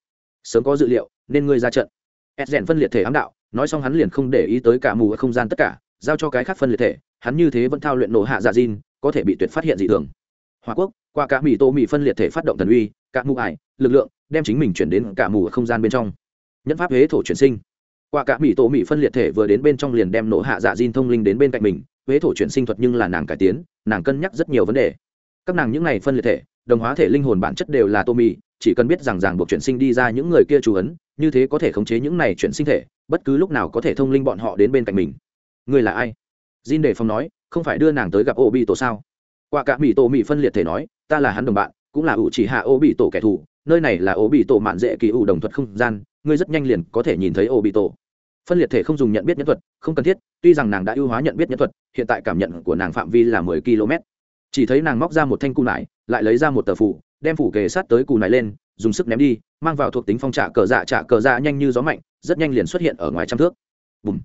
Sớm có dự liệu nên ngươi ra trận. Ed phân liệt thể ám đạo nói xong hắn liền không để ý tới cả mù ở không gian tất cả giao cho cái khác phân liệt thể hắn như thế vẫn thao luyện nổ hạ dạ Jin, có thể bị tuyệt phát hiện dị thường. Hỏa quốc qua cả mì tô mì phân liệt thể phát động thần uy cả mù ải lực lượng đem chính mình chuyển đến cả mù ở không gian bên trong. Nhân pháp huế thổ chuyển sinh. Qua cả mỹ tô mỹ phân liệt thể vừa đến bên trong liền đem nổ hạ dạ diên thông linh đến bên cạnh mình huế thổ chuyển sinh thuật nhưng là nàng cải tiến, nàng cân nhắc rất nhiều vấn đề. Các nàng những này phân liệt thể, đồng hóa thể linh hồn bản chất đều là tô mì, chỉ cần biết rằng ràng buộc chuyển sinh đi ra những người kia chú ấn, như thế có thể khống chế những này chuyển sinh thể, bất cứ lúc nào có thể thông linh bọn họ đến bên cạnh mình. Người là ai? Jin đề phong nói, không phải đưa nàng tới gặp ô bị tổ sao? Qua cả mỹ tổ mỹ phân liệt thể nói, ta là hắn đồng bạn, cũng là ủ chỉ hạ ô bị tổ kẻ thù nơi này là ổ bị tổ mạn dễ kỳ ủ đồng thuật không gian, ngươi rất nhanh liền có thể nhìn thấy ổ bị tổ phân liệt thể không dùng nhận biết nhân thuật, không cần thiết, tuy rằng nàng đã ưu hóa nhận biết nhân thuật, hiện tại cảm nhận của nàng phạm vi là mười km. Chỉ thấy nàng móc ra một thanh cung nải, lại lấy ra một tờ phủ, đem phủ kề sát tới cù nải lên, dùng sức ném đi, mang vào thuộc tính phong trạ cờ dạ trạ cờ dạ nhanh như gió mạnh, rất nhanh liền xuất hiện ở ngoài trăm thước. Bùm!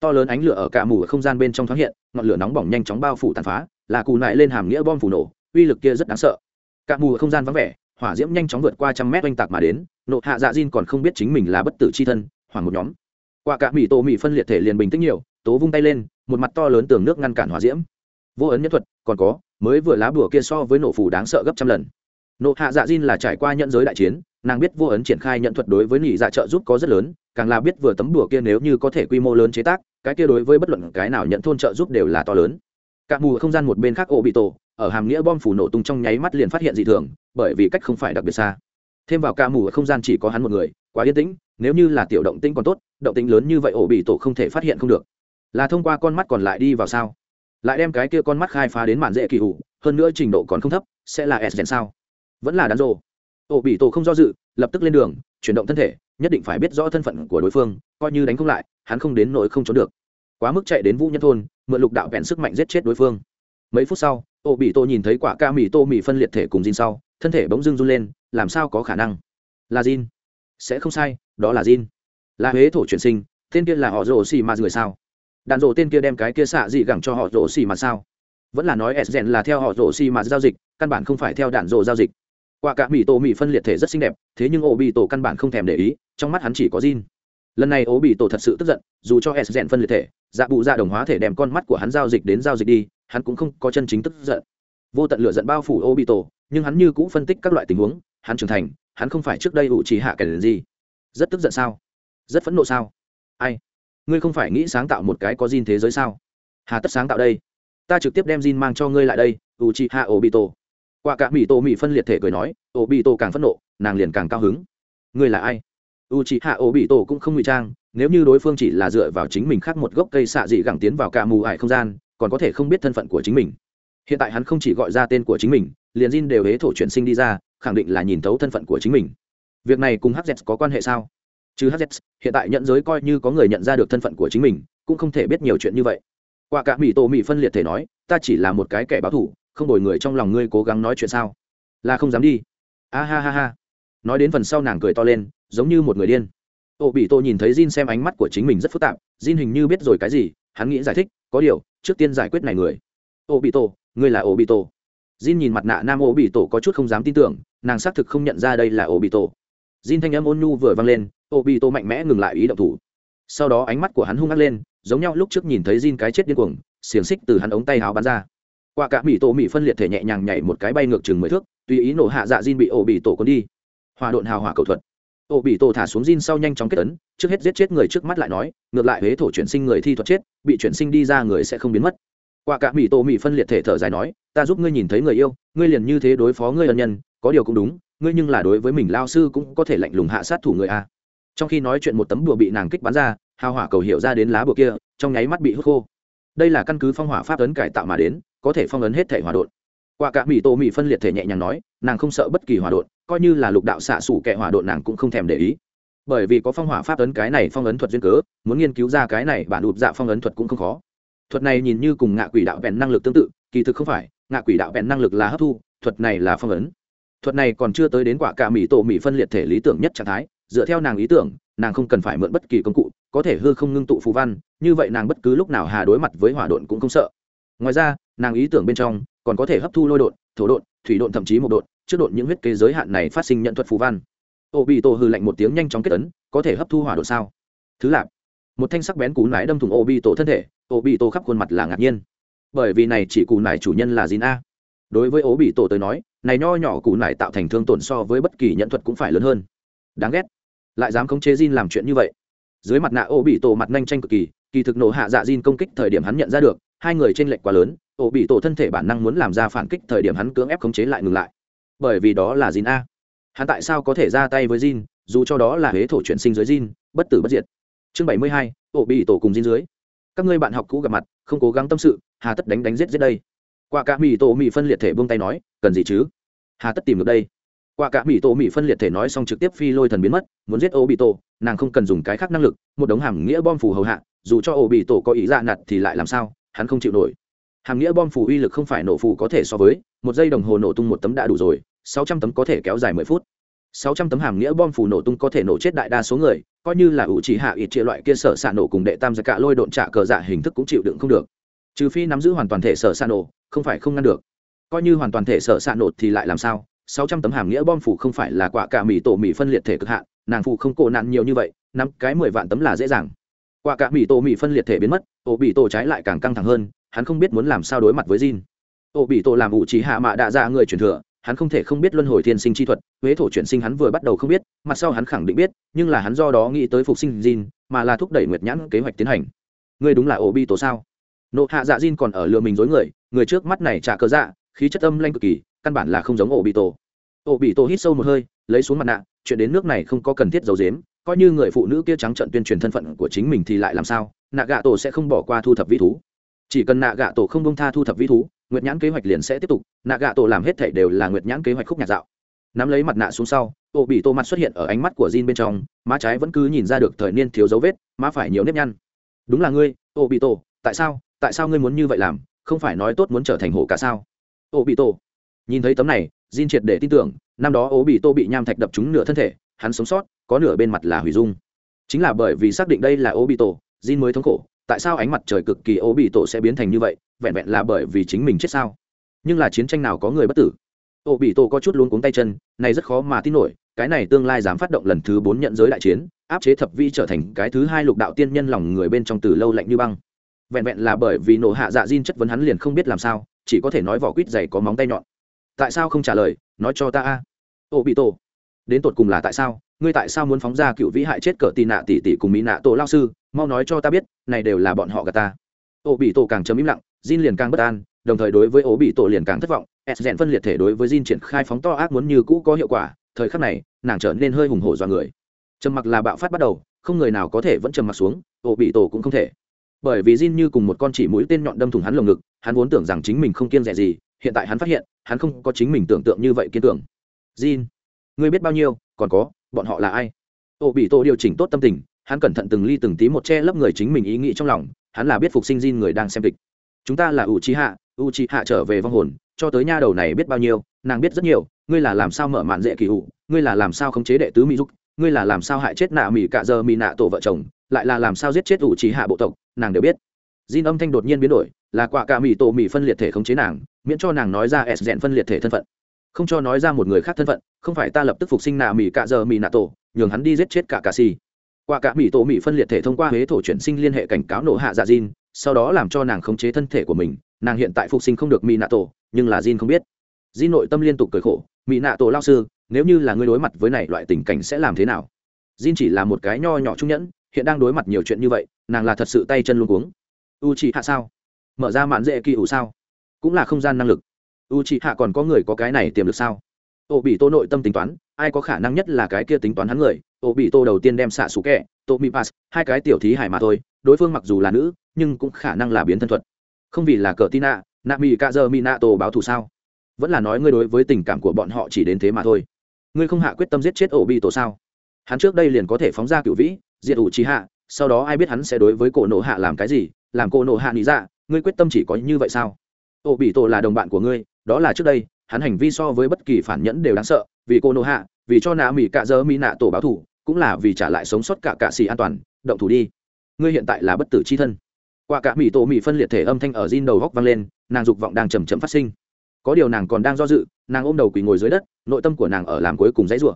To lớn ánh lửa ở cả mù ở không gian bên trong thoáng hiện, ngọn lửa nóng bỏng nhanh chóng bao phủ tàn phá, là cù nải lên hàm nghĩa bom phủ nổ, uy lực kia rất đáng sợ. Cả mù ở không gian vắng vẻ hỏa diễm nhanh chóng vượt qua trăm mét oanh tạc mà đến, nộ hạ dạ diên còn không biết chính mình là bất tử c h i thân, hoảng một nhóm. Qua cả mỹ tổ mỹ phân liệt thể liền bình tĩnh nhiều, tố vung tay lên, một mặt to lớn tường nước ngăn cản hỏa diễm. Vô ấn nhân thuật, còn có, mới vừa lá bùa kia so với nổ phủ đáng sợ gấp trăm lần. Nộ hạ dạ diên là trải qua nhận giới đại chiến, nàng biết vô ấn triển khai nhận thuật đối với nỉ dạ trợ giúp có rất lớn, càng là biết vừa tấm đùa kia nếu như có thể quy mô lớn chế tác, cái kia đối với bất luận cái nào nhận thôn trợ giúp đều là to lớn. Cả mù không gian một bên khác ổ bị tổ ở hàm nghĩa bom phủ nổ tung trong nháy mắt liền phát hiện dị thường, bởi vì cách không phải đặc biệt xa. Thêm vào ca mù ở không gian chỉ có hắn một người, quá yên tĩnh, nếu như là tiểu động tĩnh còn tốt, động tĩnh lớn như vậy ổ bị tổ không thể phát hiện không được. Là thông qua con mắt còn lại đi vào sao? Lại đem cái kia con mắt khai phá đến màn dễ kỳ hủ, hơn nữa trình độ còn không thấp, sẽ là s sao? Vẫn là đàn rồ. Ổ bị tổ không do dự, lập tức lên đường, chuyển động thân thể, nhất định phải biết rõ thân phận của đối phương, coi như đánh không lại, hắn không đến nỗi không trốn được. Quá mức chạy đến vũ nhân thôn, mượn lục đạo vẹn sức mạnh giết chết đối phương. Mấy phút sau Ô bị tô nhìn thấy quả ca mì tô mì phân liệt thể cùng Jin sau, thân thể bỗng dưng run lên, làm sao có khả năng? Là Jin sẽ không sai, đó là Jin là huế thổ chuyển sinh, tên kia là họ rồ xì mà người sao? Đạn rồ tên kia đem cái kia xạ dị gẳng cho họ rồ xì mà sao? Vẫn là nói s là theo họ rồ xì mà giao dịch, căn bản không phải theo đạn rồ giao dịch. Quả cả mỹ tổ mỹ phân liệt thể rất xinh đẹp, thế nhưng ổ bị tổ căn bản không thèm để ý, trong mắt hắn chỉ có Jin lần này ổ bị tổ thật sự tức giận, dù cho s phân liệt thể dạ bụ dạ đồng hóa thể đem con mắt của hắn giao dịch đến giao dịch đi hắn cũng không có chân chính tức giận. Vô tận lửa giận bao phủ ô bị tổ nhưng hắn như cũng phân tích các loại tình huống, hắn trưởng thành, hắn không phải trước đây ủ chỉ hạ kẻ gì. Rất tức giận sao? Rất phẫn nộ sao? Ai? Ngươi không phải nghĩ sáng tạo một cái có gin thế giới sao? Hà tất sáng tạo đây. Ta trực tiếp đem gin mang cho ngươi lại đây, ủ chỉ hạ ổ bị tổ qua cả mỹ tô mỹ phân liệt thể cười nói ổ bị tổ càng phẫn nộ, nàng liền càng cao hứng. Ngươi là ai? U chị hạ ổ bị tổ cũng không ngụy trang, nếu như đối phương chỉ là dựa vào chính mình khác một gốc cây xạ dị gẳng tiến vào cả mù ải không gian còn có thể không biết thân phận của chính mình. Hiện tại hắn không chỉ gọi ra tên của chính mình, liền Jin đều hế thổ chuyển sinh đi ra, khẳng định là nhìn thấu thân phận của chính mình. Việc này cùng hz có quan hệ sao? Chứ hz hiện tại nhận giới coi như có người nhận ra được thân phận của chính mình, cũng không thể biết nhiều chuyện như vậy. Qua cả mỹ tổ mỹ phân liệt thể nói, ta chỉ là một cái kẻ báo thủ không đổi người trong lòng ngươi cố gắng nói chuyện sao? Là không dám đi. A ha ha ha. Nói đến phần sau nàng cười to lên, giống như một người điên. Ô bị tô nhìn thấy Jin xem ánh mắt của chính mình rất phức tạp, Jin hình như biết rồi cái gì, hắn nghĩ giải thích, có điều trước tiên giải quyết này người. Ô bị tổ ngươi là ô bị tổ Jin nhìn mặt nạ nam ô bị tổ có chút không dám tin tưởng, nàng xác thực không nhận ra đây là ô bị tổ Jin thanh âm ôn nhu vừa vang lên ô bị tổ mạnh mẽ ngừng lại ý động thủ. Sau đó ánh mắt của hắn hung hăng lên, giống nhau lúc trước nhìn thấy Jin cái chết điên cuồng, xiềng xích từ hắn ống tay áo bắn ra. Qua cả mỹ tổ mỹ phân liệt thể nhẹ nhàng nhảy một cái bay ngược chừng mười thước, tùy ý nổ hạ dạ Jin bị ô bị tổ cuốn đi. Hòa độn hào hỏa cầu thuật ổ bị tổ thả xuống Jin sau nhanh chóng kết ấn, trước hết giết chết người trước mắt lại nói, ngược lại huế thổ chuyển sinh người thi thuật chết, bị chuyển sinh đi ra người sẽ không biến mất. Qua cả mỹ tổ mỹ phân liệt thể thở dài nói, ta giúp ngươi nhìn thấy người yêu, ngươi liền như thế đối phó ngươi ân nhân, có điều cũng đúng, ngươi nhưng là đối với mình lao sư cũng có thể lạnh lùng hạ sát thủ người a. Trong khi nói chuyện một tấm bùa bị nàng kích bắn ra, hào hỏa cầu hiệu ra đến lá bùa kia, trong nháy mắt bị hút khô. Đây là căn cứ phong hỏa pháp ấn cải tạo mà đến, có thể phong ấn hết thể hòa đột qua cả mỹ tô mỹ phân liệt thể nhẹ nhàng nói, nàng không sợ bất kỳ hòa đột coi như là lục đạo xạ sủ kẻ hỏa đột nàng cũng không thèm để ý. Bởi vì có phong hỏa pháp ấn cái này phong ấn thuật duyên cớ, muốn nghiên cứu ra cái này bản đụt dạ phong ấn thuật cũng không khó. Thuật này nhìn như cùng ngạ quỷ đạo vẹn năng lực tương tự, kỳ thực không phải, ngạ quỷ đạo vẹn năng lực là hấp thu, thuật này là phong ấn. Thuật này còn chưa tới đến quả cả mỹ tổ mỹ phân liệt thể lý tưởng nhất trạng thái, dựa theo nàng ý tưởng, nàng không cần phải mượn bất kỳ công cụ, có thể hư không ngưng tụ phù văn, như vậy nàng bất cứ lúc nào hà đối mặt với hỏa độn cũng không sợ. Ngoài ra, nàng ý tưởng bên trong còn có thể hấp thu lôi độn, thổ độn, thủy độn thậm chí một độn trước độn những huyết kế giới hạn này phát sinh nhận thuật phù văn. Ô bị tổ hư lạnh một tiếng nhanh chóng kết tấn có thể hấp thu hỏa độn sao? Thứ lạp một thanh sắc bén cú nải đâm thủng ô bị tổ thân thể ô bị tổ khắp khuôn mặt là ngạc nhiên. Bởi vì này chỉ cú nải chủ nhân là Jin a. Đối với ố bị tổ tới nói, này nho nhỏ cú nải tạo thành thương tổn so với bất kỳ nhận thuật cũng phải lớn hơn. Đáng ghét. Lại dám khống chế Jin làm chuyện như vậy. Dưới mặt nạ Obito bị tổ mặt nhanh tranh cực kỳ kỳ thực nổ hạ dạ Jin công kích thời điểm hắn nhận ra được, hai người trên lệch quá lớn, Obito bị tổ thân thể bản năng muốn làm ra phản kích thời điểm hắn cưỡng ép khống chế lại ngừng lại bởi vì đó là Jin a. Hắn tại sao có thể ra tay với Jin dù cho đó là hế thổ chuyển sinh dưới Jin bất tử bất diệt. Chương bảy mươi hai ô bị tổ cùng Jin dưới. Các ngươi bạn học cũ gặp mặt, không cố gắng tâm sự, hà tất đánh đánh giết giết đây. Qua cả mì tổ mì phân liệt thể buông tay nói, cần gì chứ? Hà tất tìm được đây. Qua cả mì tổ mì phân liệt thể nói xong trực tiếp phi lôi thần biến mất, muốn giết ô tổ, nàng không cần dùng cái khác năng lực, một đống hàm nghĩa bom phù hầu hạ, dù cho ô tổ có ý dạ nặt thì lại làm sao, hắn không chịu nổi. Hàm nghĩa bom phù uy lực không phải nổ phù có thể so với, một giây đồng hồ nổ tung một tấm đã đủ rồi sáu trăm tấm có thể kéo dài mười phút. sáu trăm tấm hàm nghĩa bom phù nổ tung có thể nổ chết đại đa số người, coi như là ủ chỉ hạ ít chia loại kia sở xạ nổ cùng đệ tam gia cạ lôi độn trạ cờ dạ hình thức cũng chịu đựng không được. Trừ phi nắm giữ hoàn toàn thể sở xạ nổ, không phải không ngăn được. Coi như hoàn toàn thể sở xạ nổ thì lại làm sao? sáu trăm tấm hàm nghĩa bom phủ không phải là quả cả mì tổ mì phân liệt thể cực hạn, nàng phụ không cổ nạn nhiều như vậy năm cái mười vạn tấm là dễ dàng. Quả cả mì tổ mì phân liệt thể biến mất ổ bị tổ trái lại càng căng thẳng hơn, hắn không biết muốn làm sao đối mặt với Jin. ổ bị tổ làm ủ chỉ hạ mạ đạ ra người truyền thừa hắn không thể không biết luân hồi thiên sinh chi thuật huế thổ chuyển sinh hắn vừa bắt đầu không biết mặt sau hắn khẳng định biết nhưng là hắn do đó nghĩ tới phục sinh Jin, mà là thúc đẩy nguyệt nhãn kế hoạch tiến hành. Ngươi đúng là ổ bị tổ sao? Nộ hạ dạ Jin còn ở lừa mình dối người người trước mắt này trả cớ dạ khí chất âm lanh cực kỳ căn bản là không giống ổ bị tổ ổ bị tổ hít sâu một hơi lấy xuống mặt nạ chuyện đến nước này không có cần thiết giấu dếm coi như người phụ nữ kia trắng trận tuyên truyền thân phận của chính mình thì lại làm sao? Nạ gạ tổ sẽ không bỏ qua thu thập vĩ thú. Chỉ cần nạ gạ tổ không bông tha thu thập vĩ thú nguyệt nhãn kế hoạch liền sẽ tiếp tục, nạ gạ tổ làm hết thảy đều là nguyệt nhãn kế hoạch khúc nhạc dạo. Nắm lấy mặt nạ xuống sau ô bị tô mặt xuất hiện ở ánh mắt của Jin bên trong, má trái vẫn cứ nhìn ra được thời niên thiếu dấu vết, má phải nhiều nếp nhăn. Đúng là ngươi ô bị tổ, tại sao tại sao ngươi muốn như vậy làm, không phải nói tốt muốn trở thành hổ cả sao? Ô bị tổ. Nhìn thấy tấm này, Jin triệt để tin tưởng, năm đó ô bị tô bị nham thạch đập trúng nửa thân thể, hắn sống sót, có nửa bên mặt là hủy dung. Chính là bởi vì xác định đây là ô bị tổ, Jin mới thống khổ, tại sao ánh mặt trời cực kỳ ô bị tổ sẽ biến thành như vậy vẹn vẹn là bởi vì chính mình chết sao? Nhưng là chiến tranh nào có người bất tử? Ô, bị tổ có chút luống cuống tay chân, này rất khó mà tin nổi, cái này tương lai dám phát động lần thứ bốn nhận giới đại chiến, áp chế thập vi trở thành cái thứ hai lục đạo tiên nhân lòng người bên trong từ lâu lạnh như băng. Vẹn vẹn là bởi vì nổ hạ dạ Jin chất vấn hắn liền không biết làm sao, chỉ có thể nói vỏ quýt dày có móng tay nhọn. Tại sao không trả lời? Nói cho ta a. Ô, bị tổ đến tột cùng là tại sao? Ngươi tại sao muốn phóng ra cựu vĩ hại chết cỡ tì nạ tỷ tỷ cùng mỹ nạ tổ lao sư? Mau nói cho ta biết, này đều là bọn họ gà ta. Ô, bị tổ càng chấm im lặng Jin liền càng bất an đồng thời đối với ố bị tổ liền càng thất vọng. Esgen phân liệt thể đối với Jin triển khai phóng to ác muốn như cũ có hiệu quả thời khắc này nàng trở nên hơi hùng hổ do người. Trầm mặc là bạo phát bắt đầu không người nào có thể vẫn trầm mặc xuống ố bị tổ cũng không thể. Bởi vì Jin như cùng một con chỉ mũi tên nhọn đâm thủng hắn lồng ngực hắn vốn tưởng rằng chính mình không kiên rẻ gì hiện tại hắn phát hiện hắn không có chính mình tưởng tượng như vậy kiên tưởng Jin, ngươi biết bao nhiêu còn có bọn họ là ai? Ô bị tổ điều chỉnh tốt tâm tình hắn cẩn thận từng ly từng tí một che lấp người chính mình ý nghĩ trong lòng hắn là biết phục sinh Jin người đang xem kịch chúng ta là u trí hạ u trí hạ trở về vong hồn cho tới nha đầu này biết bao nhiêu nàng biết rất nhiều ngươi là làm sao mở màn dễ kỳ hụ ngươi là làm sao khống chế đệ tứ mỹ dục ngươi là làm sao hại chết nạ mỹ cạ giờ mỹ nạ tổ vợ chồng lại là làm sao giết chết u trí hạ bộ tộc nàng đều biết Jin âm thanh đột nhiên biến đổi, là quả cả mỹ tổ mỹ phân liệt thể khống chế nàng, miễn cho nàng nói ra S dẹn phân liệt thể thân phận. Không cho nói ra một người khác thân phận, không phải ta lập tức phục sinh nạ mỹ cả giờ mỹ nạ tổ, nhường hắn đi giết chết cả cả si. Quả cả mỹ tổ mỹ phân liệt thể thông qua huế thổ chuyển sinh liên hệ cảnh cáo nổ hạ dạ Jin, sau đó làm cho nàng khống chế thân thể của mình, nàng hiện tại phục sinh không được mỹ nạ tổ, nhưng là Jin không biết. Jin nội tâm liên tục cười khổ, mỹ nạ tổ lao sư, nếu như là ngươi đối mặt với này loại tình cảnh sẽ làm thế nào? Jin chỉ là một cái nho nhỏ trung nhẫn, hiện đang đối mặt nhiều chuyện như vậy, nàng là thật sự tay chân luống cuống. U c hạ sao? Mở ra mạn dễ kỳ ủ sao? Cũng là không gian năng lực. U c hạ còn có người có cái này tiềm lực sao? Ô bị tô nội tâm tính toán ai có khả năng nhất là cái kia tính toán hắn người ô bị tô đầu tiên đem xạ xú kẹ, tô mi pass, hai cái tiểu thí hải mà thôi, đối phương mặc dù là nữ, nhưng cũng khả năng là biến thân thuật. Không vì là cờ tina, nạ mỹ ca dơ mi nạ tổ báo thù sao? Vẫn là nói ngươi đối với tình cảm của bọn họ chỉ đến thế mà thôi. Ngươi không hạ quyết tâm giết chết ổ bị tổ sao? Hắn trước đây liền có thể phóng ra cựu vĩ, diệt ủ trí hạ, sau đó ai biết hắn sẽ đối với cổ nộ hạ làm cái gì, làm cô nộ hạ nghĩ dạ ngươi quyết tâm chỉ có như vậy sao? Ô bị tổ là đồng bạn của ngươi, đó là trước đây, hắn hành vi so với bất kỳ phản nhẫn đều đáng sợ, vì cô nộ hạ, vì cho nạ mỹ cạ dơ mỹ nạ tổ báo thủ cũng là vì trả lại sống sót cả cạ xì an toàn, động thủ đi. Ngươi hiện tại là bất tử c h i thân. Qua cả mỹ tổ mỹ phân liệt thể âm thanh ở Jin đầu góc vang lên, nàng dục vọng đang chầm chậm phát sinh. Có điều nàng còn đang do dự, nàng ôm đầu quỳ ngồi dưới đất, nội tâm của nàng ở làm cuối cùng dãy rủa.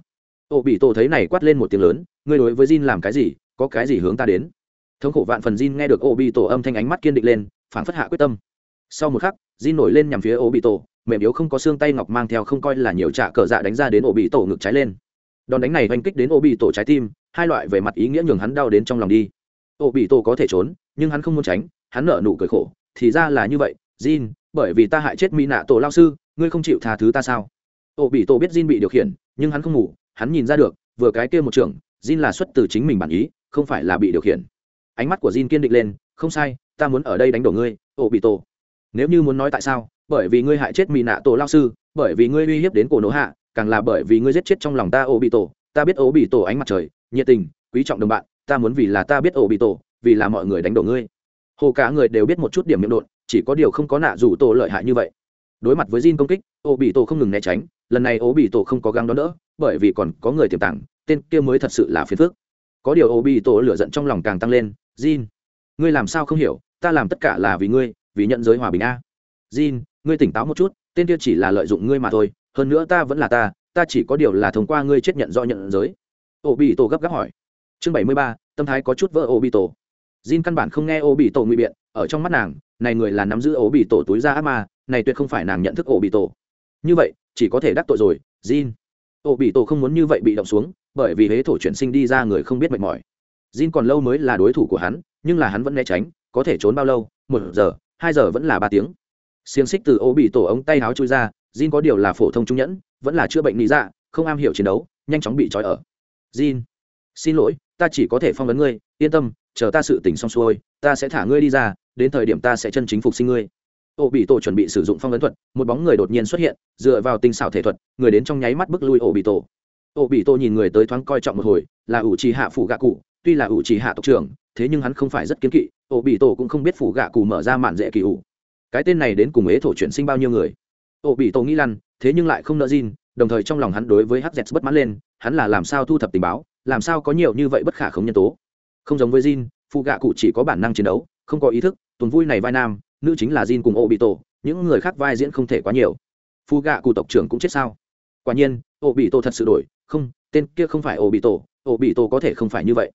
Ô bị tổ thấy này quát lên một tiếng lớn, ngươi đối với Jin làm cái gì, có cái gì hướng ta đến? Thống khổ vạn phần Jin nghe được ô bị tổ âm thanh ánh mắt kiên định lên phản phất hạ quyết tâm. Sau một khắc Jin nổi lên nhằm phía ô bị tổ, mềm yếu không có xương tay ngọc mang theo không coi là nhiều trạ cờ dạ đánh ra đến ô bị tổ ngực trái lên đòn đánh này oanh kích đến ô bị tổ trái tim, hai loại về mặt ý nghĩa nhường hắn đau đến trong lòng đi. Ô bị tổ có thể trốn, nhưng hắn không muốn tránh, hắn nở nụ cười khổ, thì ra là như vậy, Jin, bởi vì ta hại chết mỹ nạ tổ lao sư, ngươi không chịu tha thứ ta sao? Ô bị tổ biết Jin bị điều khiển, nhưng hắn không ngủ, hắn nhìn ra được, vừa cái kia một trường, Jin là xuất từ chính mình bản ý, không phải là bị điều khiển. Ánh mắt của Jin kiên định lên, không sai, ta muốn ở đây đánh đổ ngươi ô bị tổ nếu như muốn nói tại sao? Bởi vì ngươi hại chết mỹ nạ tổ lao sư, bởi vì ngươi uy hiếp đến cổ nỗ hạ càng là bởi vì ngươi giết chết trong lòng ta ô bị tổ ta biết ô bị tổ ánh mặt trời, nhiệt tình, quý trọng đồng bạn, ta muốn vì là ta biết ô bị tổ vì là mọi người đánh đổ ngươi. Hồ cả người đều biết một chút điểm miệng đột chỉ có điều không có nạ dù tổ lợi hại như vậy. Đối mặt với Jin công kích ô bị tổ không ngừng né tránh, lần này ô bị tổ không có găng đón đỡ, bởi vì còn có người tiềm tàng, tên kia mới thật sự là phiền phức. Có điều ô bị tổ lửa giận trong lòng càng tăng lên, Jin, ngươi làm sao không hiểu, ta làm tất cả là vì ngươi, vì nhận giới hòa bình a. Jin, ngươi tỉnh táo một chút, tên kia chỉ là lợi dụng ngươi mà thôi hơn nữa ta vẫn là ta ta chỉ có điều là thông qua ngươi chết nhận do nhận giới. Ô bị tổ gấp gáp hỏi. Chương bảy mươi ba, tâm thái có chút vỡ ô bị tổ Jin căn bản không nghe ô bị tổ ngụy biện, ở trong mắt nàng, này người là nắm giữ ô bị tổ túi ra ác ma, này tuyệt không phải nàng nhận thức ô bị tổ như vậy, chỉ có thể đắc tội rồi, Jin. Ô bị tổ không muốn như vậy bị động xuống, bởi vì hế thổ chuyển sinh đi ra người không biết mệt mỏi. Jin còn lâu mới là đối thủ của hắn, nhưng là hắn vẫn né tránh, có thể trốn bao lâu? Một giờ, hai giờ vẫn là ba tiếng. Xiềng xích từ ô bị tổ ống tay áo chui ra Jin có điều là phổ thông trung nhẫn, vẫn là chữa bệnh lý dạ không am hiểu chiến đấu, nhanh chóng bị trói ở. Jin, xin lỗi, ta chỉ có thể phong vấn ngươi, yên tâm, chờ ta sự tỉnh xong xuôi, ta sẽ thả ngươi đi ra, đến thời điểm ta sẽ chân chính phục sinh ngươi. Ổ bị tổ chuẩn bị sử dụng phong ấn thuật, một bóng người đột nhiên xuất hiện, dựa vào tinh xảo thể thuật, người đến trong nháy mắt bước lui ổ bị tổ. Ổ bị tổ nhìn người tới thoáng coi trọng một hồi, là ủ trì hạ phủ gạ cụ, tuy là ủ trì hạ tộc trưởng, thế nhưng hắn không phải rất kiến kỵ ổ bị tổ cũng không biết phủ gạ cụ mở ra mạn dễ kỳ ủ. Cái tên này đến cùng ế thổ chuyển sinh bao nhiêu người? Ổ bị tổ nghĩ lăn thế nhưng lại không nợ Jin, đồng thời trong lòng hắn đối với hz bất mãn lên hắn là làm sao thu thập tình báo làm sao có nhiều như vậy bất khả khống nhân tố. Không giống với Jin, phụ gạ cụ chỉ có bản năng chiến đấu không có ý thức tuần vui này vai nam nữ chính là Jin cùng ô bị tổ những người khác vai diễn không thể quá nhiều. Phụ gạ cụ tộc trưởng cũng chết sao? Quả nhiên ô bị tổ thật sự đổi không tên kia không phải ô bị tổ ô bị tổ có thể không phải như vậy.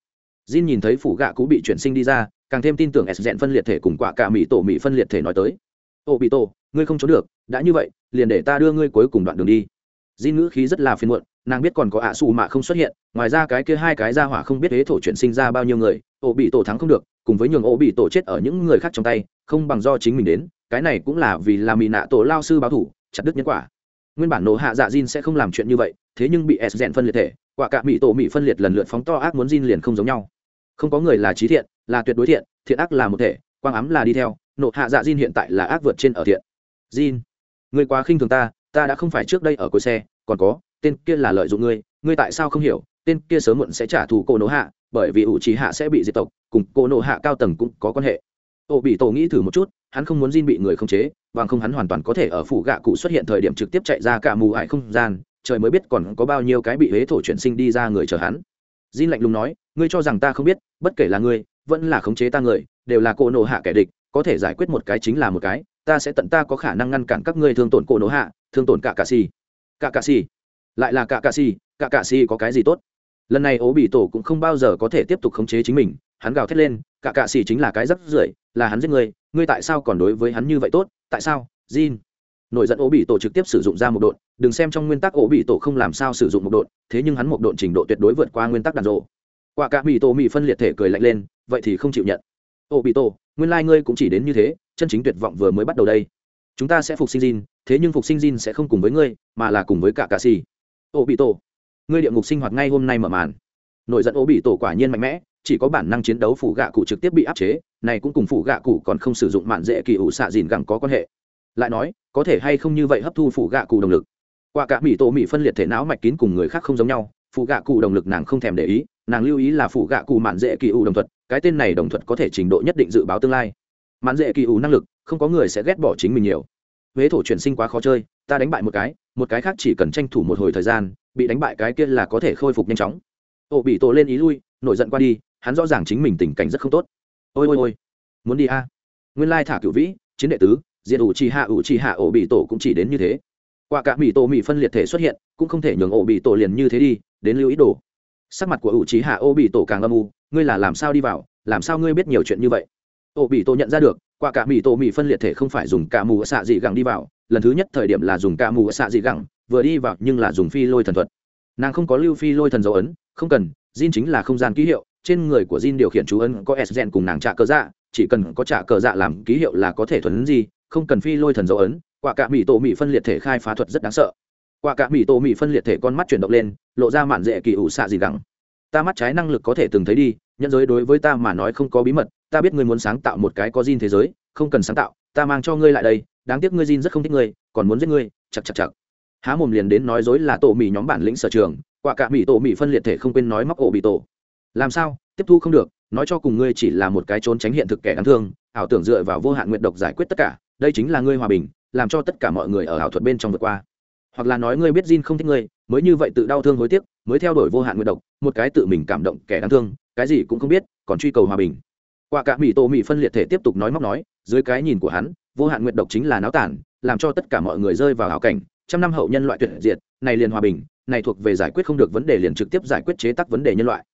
Jin nhìn thấy phủ gạ cụ bị chuyển sinh đi ra càng thêm tin tưởng s dẹn phân liệt thể cùng quả cả mỹ tổ mỹ phân liệt thể nói tới. Ô bị tổ ngươi không trốn được, đã như vậy, liền để ta đưa ngươi cuối cùng đoạn đường đi. Jin ngữ khí rất là phiền muộn, nàng biết còn có ạ xù mạ không xuất hiện, ngoài ra cái kia hai cái ra hỏa không biết thế thổ chuyển sinh ra bao nhiêu người, ổ bị tổ thắng không được, cùng với nhường ổ bị tổ chết ở những người khác trong tay, không bằng do chính mình đến, cái này cũng là vì là mỹ nạ tổ lao sư báo thủ, chặt đứt nhân quả. Nguyên bản nổ hạ dạ Jin sẽ không làm chuyện như vậy, thế nhưng bị s rèn phân liệt thể, quả cả mỹ tổ mỹ phân liệt lần lượt phóng to ác muốn Jin liền không giống nhau. Không có người là trí thiện, là tuyệt đối thiện thiện ác là một thể, quang ám là đi theo, nổ hạ dạ Jin hiện tại là ác vượt trên ở thiện. Jin. Ngươi quá khinh thường ta ta đã không phải trước đây ở cuối xe, còn có, tên kia là lợi dụng ngươi ngươi tại sao không hiểu, tên kia sớm muộn sẽ trả thù cô Nô hạ, bởi vì ủ trí hạ sẽ bị diệt tộc, cùng cô Nô hạ cao tầng cũng có quan hệ. Tổ bị tổ nghĩ thử một chút, hắn không muốn Jin bị người khống chế, bằng không hắn hoàn toàn có thể ở phủ gạ cụ xuất hiện thời điểm trực tiếp chạy ra cả mù ải không gian, trời mới biết còn có bao nhiêu cái bị hế thổ chuyển sinh đi ra người chờ hắn. Jin lạnh lùng nói, ngươi cho rằng ta không biết, bất kể là ngươi, vẫn là khống chế ta người, đều là cô Nô hạ kẻ địch, có thể giải quyết một cái chính là một cái ta sẽ tận ta có khả năng ngăn cản các ngươi thương tổn cổ nổ hạ, thương tổn cả cà xì. Cả cà xì. Lại là cả cà xì, cả cà xì có cái gì tốt? Lần này ố bị tổ cũng không bao giờ có thể tiếp tục khống chế chính mình, hắn gào thét lên, cả cà xì chính là cái rắc rưởi, là hắn giết người, ngươi tại sao còn đối với hắn như vậy tốt? Tại sao? Jin. Nổi giận ố bị tổ trực tiếp sử dụng ra một độn, đừng xem trong nguyên tắc ố bị tổ không làm sao sử dụng một độn, thế nhưng hắn một độn trình độ tuyệt đối vượt qua nguyên tắc đàn rộ. Quả cả bị tổ mỹ phân liệt thể cười lạnh lên, vậy thì không chịu nhận. Ô bị tổ nguyên lai、like、ngươi cũng chỉ đến như thế chân chính tuyệt vọng vừa mới bắt đầu đây. Chúng ta sẽ phục sinh Jin, thế nhưng phục sinh Jin sẽ không cùng với ngươi mà là cùng với cả cà xì. Ô bị tổ ngươi địa ngục sinh hoạt ngay hôm nay mở màn. Nội giận ô bị tổ quả nhiên mạnh mẽ chỉ có bản năng chiến đấu phủ gạ cụ trực tiếp bị áp chế này cũng cùng phủ gạ cụ còn không sử dụng mạn dễ kỳ ủ xạ dìn gẳng có quan hệ. Lại nói có thể hay không như vậy hấp thu phủ gạ cụ động lực? Qua cả mỹ tổ mỹ phân liệt thể não mạch kín cùng người khác không giống nhau phủ gạ cụ động lực nàng không thèm để ý nàng lưu ý là phủ gạ cụ mạn dễ kỳ ủ đồng thuật cái tên này đồng thuật có thể trình độ nhất định dự báo tương lai. Mãn dễ kỳ ủ năng lực, không có người sẽ ghét bỏ chính mình nhiều. Huế thổ chuyển sinh quá khó chơi, ta đánh bại một cái một cái khác chỉ cần tranh thủ một hồi thời gian, bị đánh bại cái kia là có thể khôi phục nhanh chóng. Ổ bị tổ lên ý lui, nổi giận qua đi, hắn rõ ràng chính mình tình cảnh rất không tốt. Ôi ôi ôi, muốn đi a? Nguyên lai thả cựu vĩ, chiến đệ tứ diện ủ trì hạ, ủ trì hạ, ổ bị tổ cũng chỉ đến như thế. Qua cả mỹ tổ mỹ phân liệt thể xuất hiện, cũng không thể nhường ổ bị tổ liền như thế đi, đến lưu ý đồ. Sắc mặt của ủ trì hạ, ổ bị tổ càng âm u ngươi là làm sao đi vào, làm sao ngươi biết nhiều chuyện như vậy? Ô, bị tổ nhận ra được, qua cả mì tổ mì phân liệt thể không phải dùng cả mù xạ dị gẳng đi vào, lần thứ nhất thời điểm là dùng cả mù xạ dị gẳng, vừa đi vào nhưng là dùng phi lôi thần thuật. Nàng không có lưu phi lôi thần dấu ấn, không cần, Jin chính là không gian ký hiệu, trên người của Jin điều khiển chú ấn có s gen cùng nàng trả cờ dạ chỉ cần có trả cờ dạ làm ký hiệu là có thể thuần gì, không cần phi lôi thần dấu ấn quả cả mỹ tổ mỹ phân liệt thể khai phá thuật rất đáng sợ. Quả cả mỹ tổ mỹ phân liệt thể con mắt chuyển động lên, lộ ra mạn dễ kỳ ủ xạ gì gẳng ta mắt trái năng lực có thể từng thấy đi, nhân giới đối với ta mà nói không có bí mật, ta biết ngươi muốn sáng tạo một cái có gin thế giới, không cần sáng tạo, ta mang cho ngươi lại đây, đáng tiếc ngươi gin rất không thích ngươi, còn muốn giết ngươi chặt chặt chặt há mồm liền đến nói dối là tổ mỹ nhóm bản lĩnh sở trường, quả cả mỹ tổ mỹ phân liệt thể không quên nói móc ổ bị tổ. Làm sao? Tiếp thu không được, nói cho cùng ngươi chỉ là một cái trốn tránh hiện thực kẻ đáng thương, ảo tưởng dựa vào vô hạn nguyện độc giải quyết tất cả, đây chính là ngươi hòa bình, làm cho tất cả mọi người ở ảo thuật bên trong vượt qua hoặc là nói ngươi biết Jin không thích ngươi, mới như vậy tự đau thương hối tiếc, mới theo đuổi vô hạn nguyện độc, một cái tự mình cảm động kẻ đáng thương, cái gì cũng không biết, còn truy cầu hòa bình. Quả cả mỹ tổ mỹ phân liệt thể tiếp tục nói móc nói, dưới cái nhìn của hắn, vô hạn nguyện độc chính là náo tản, làm cho tất cả mọi người rơi vào ảo cảnh, trăm năm hậu nhân loại tuyệt diệt, này liền hòa bình, này thuộc về giải quyết không được vấn đề liền trực tiếp giải quyết chế tác vấn đề nhân loại.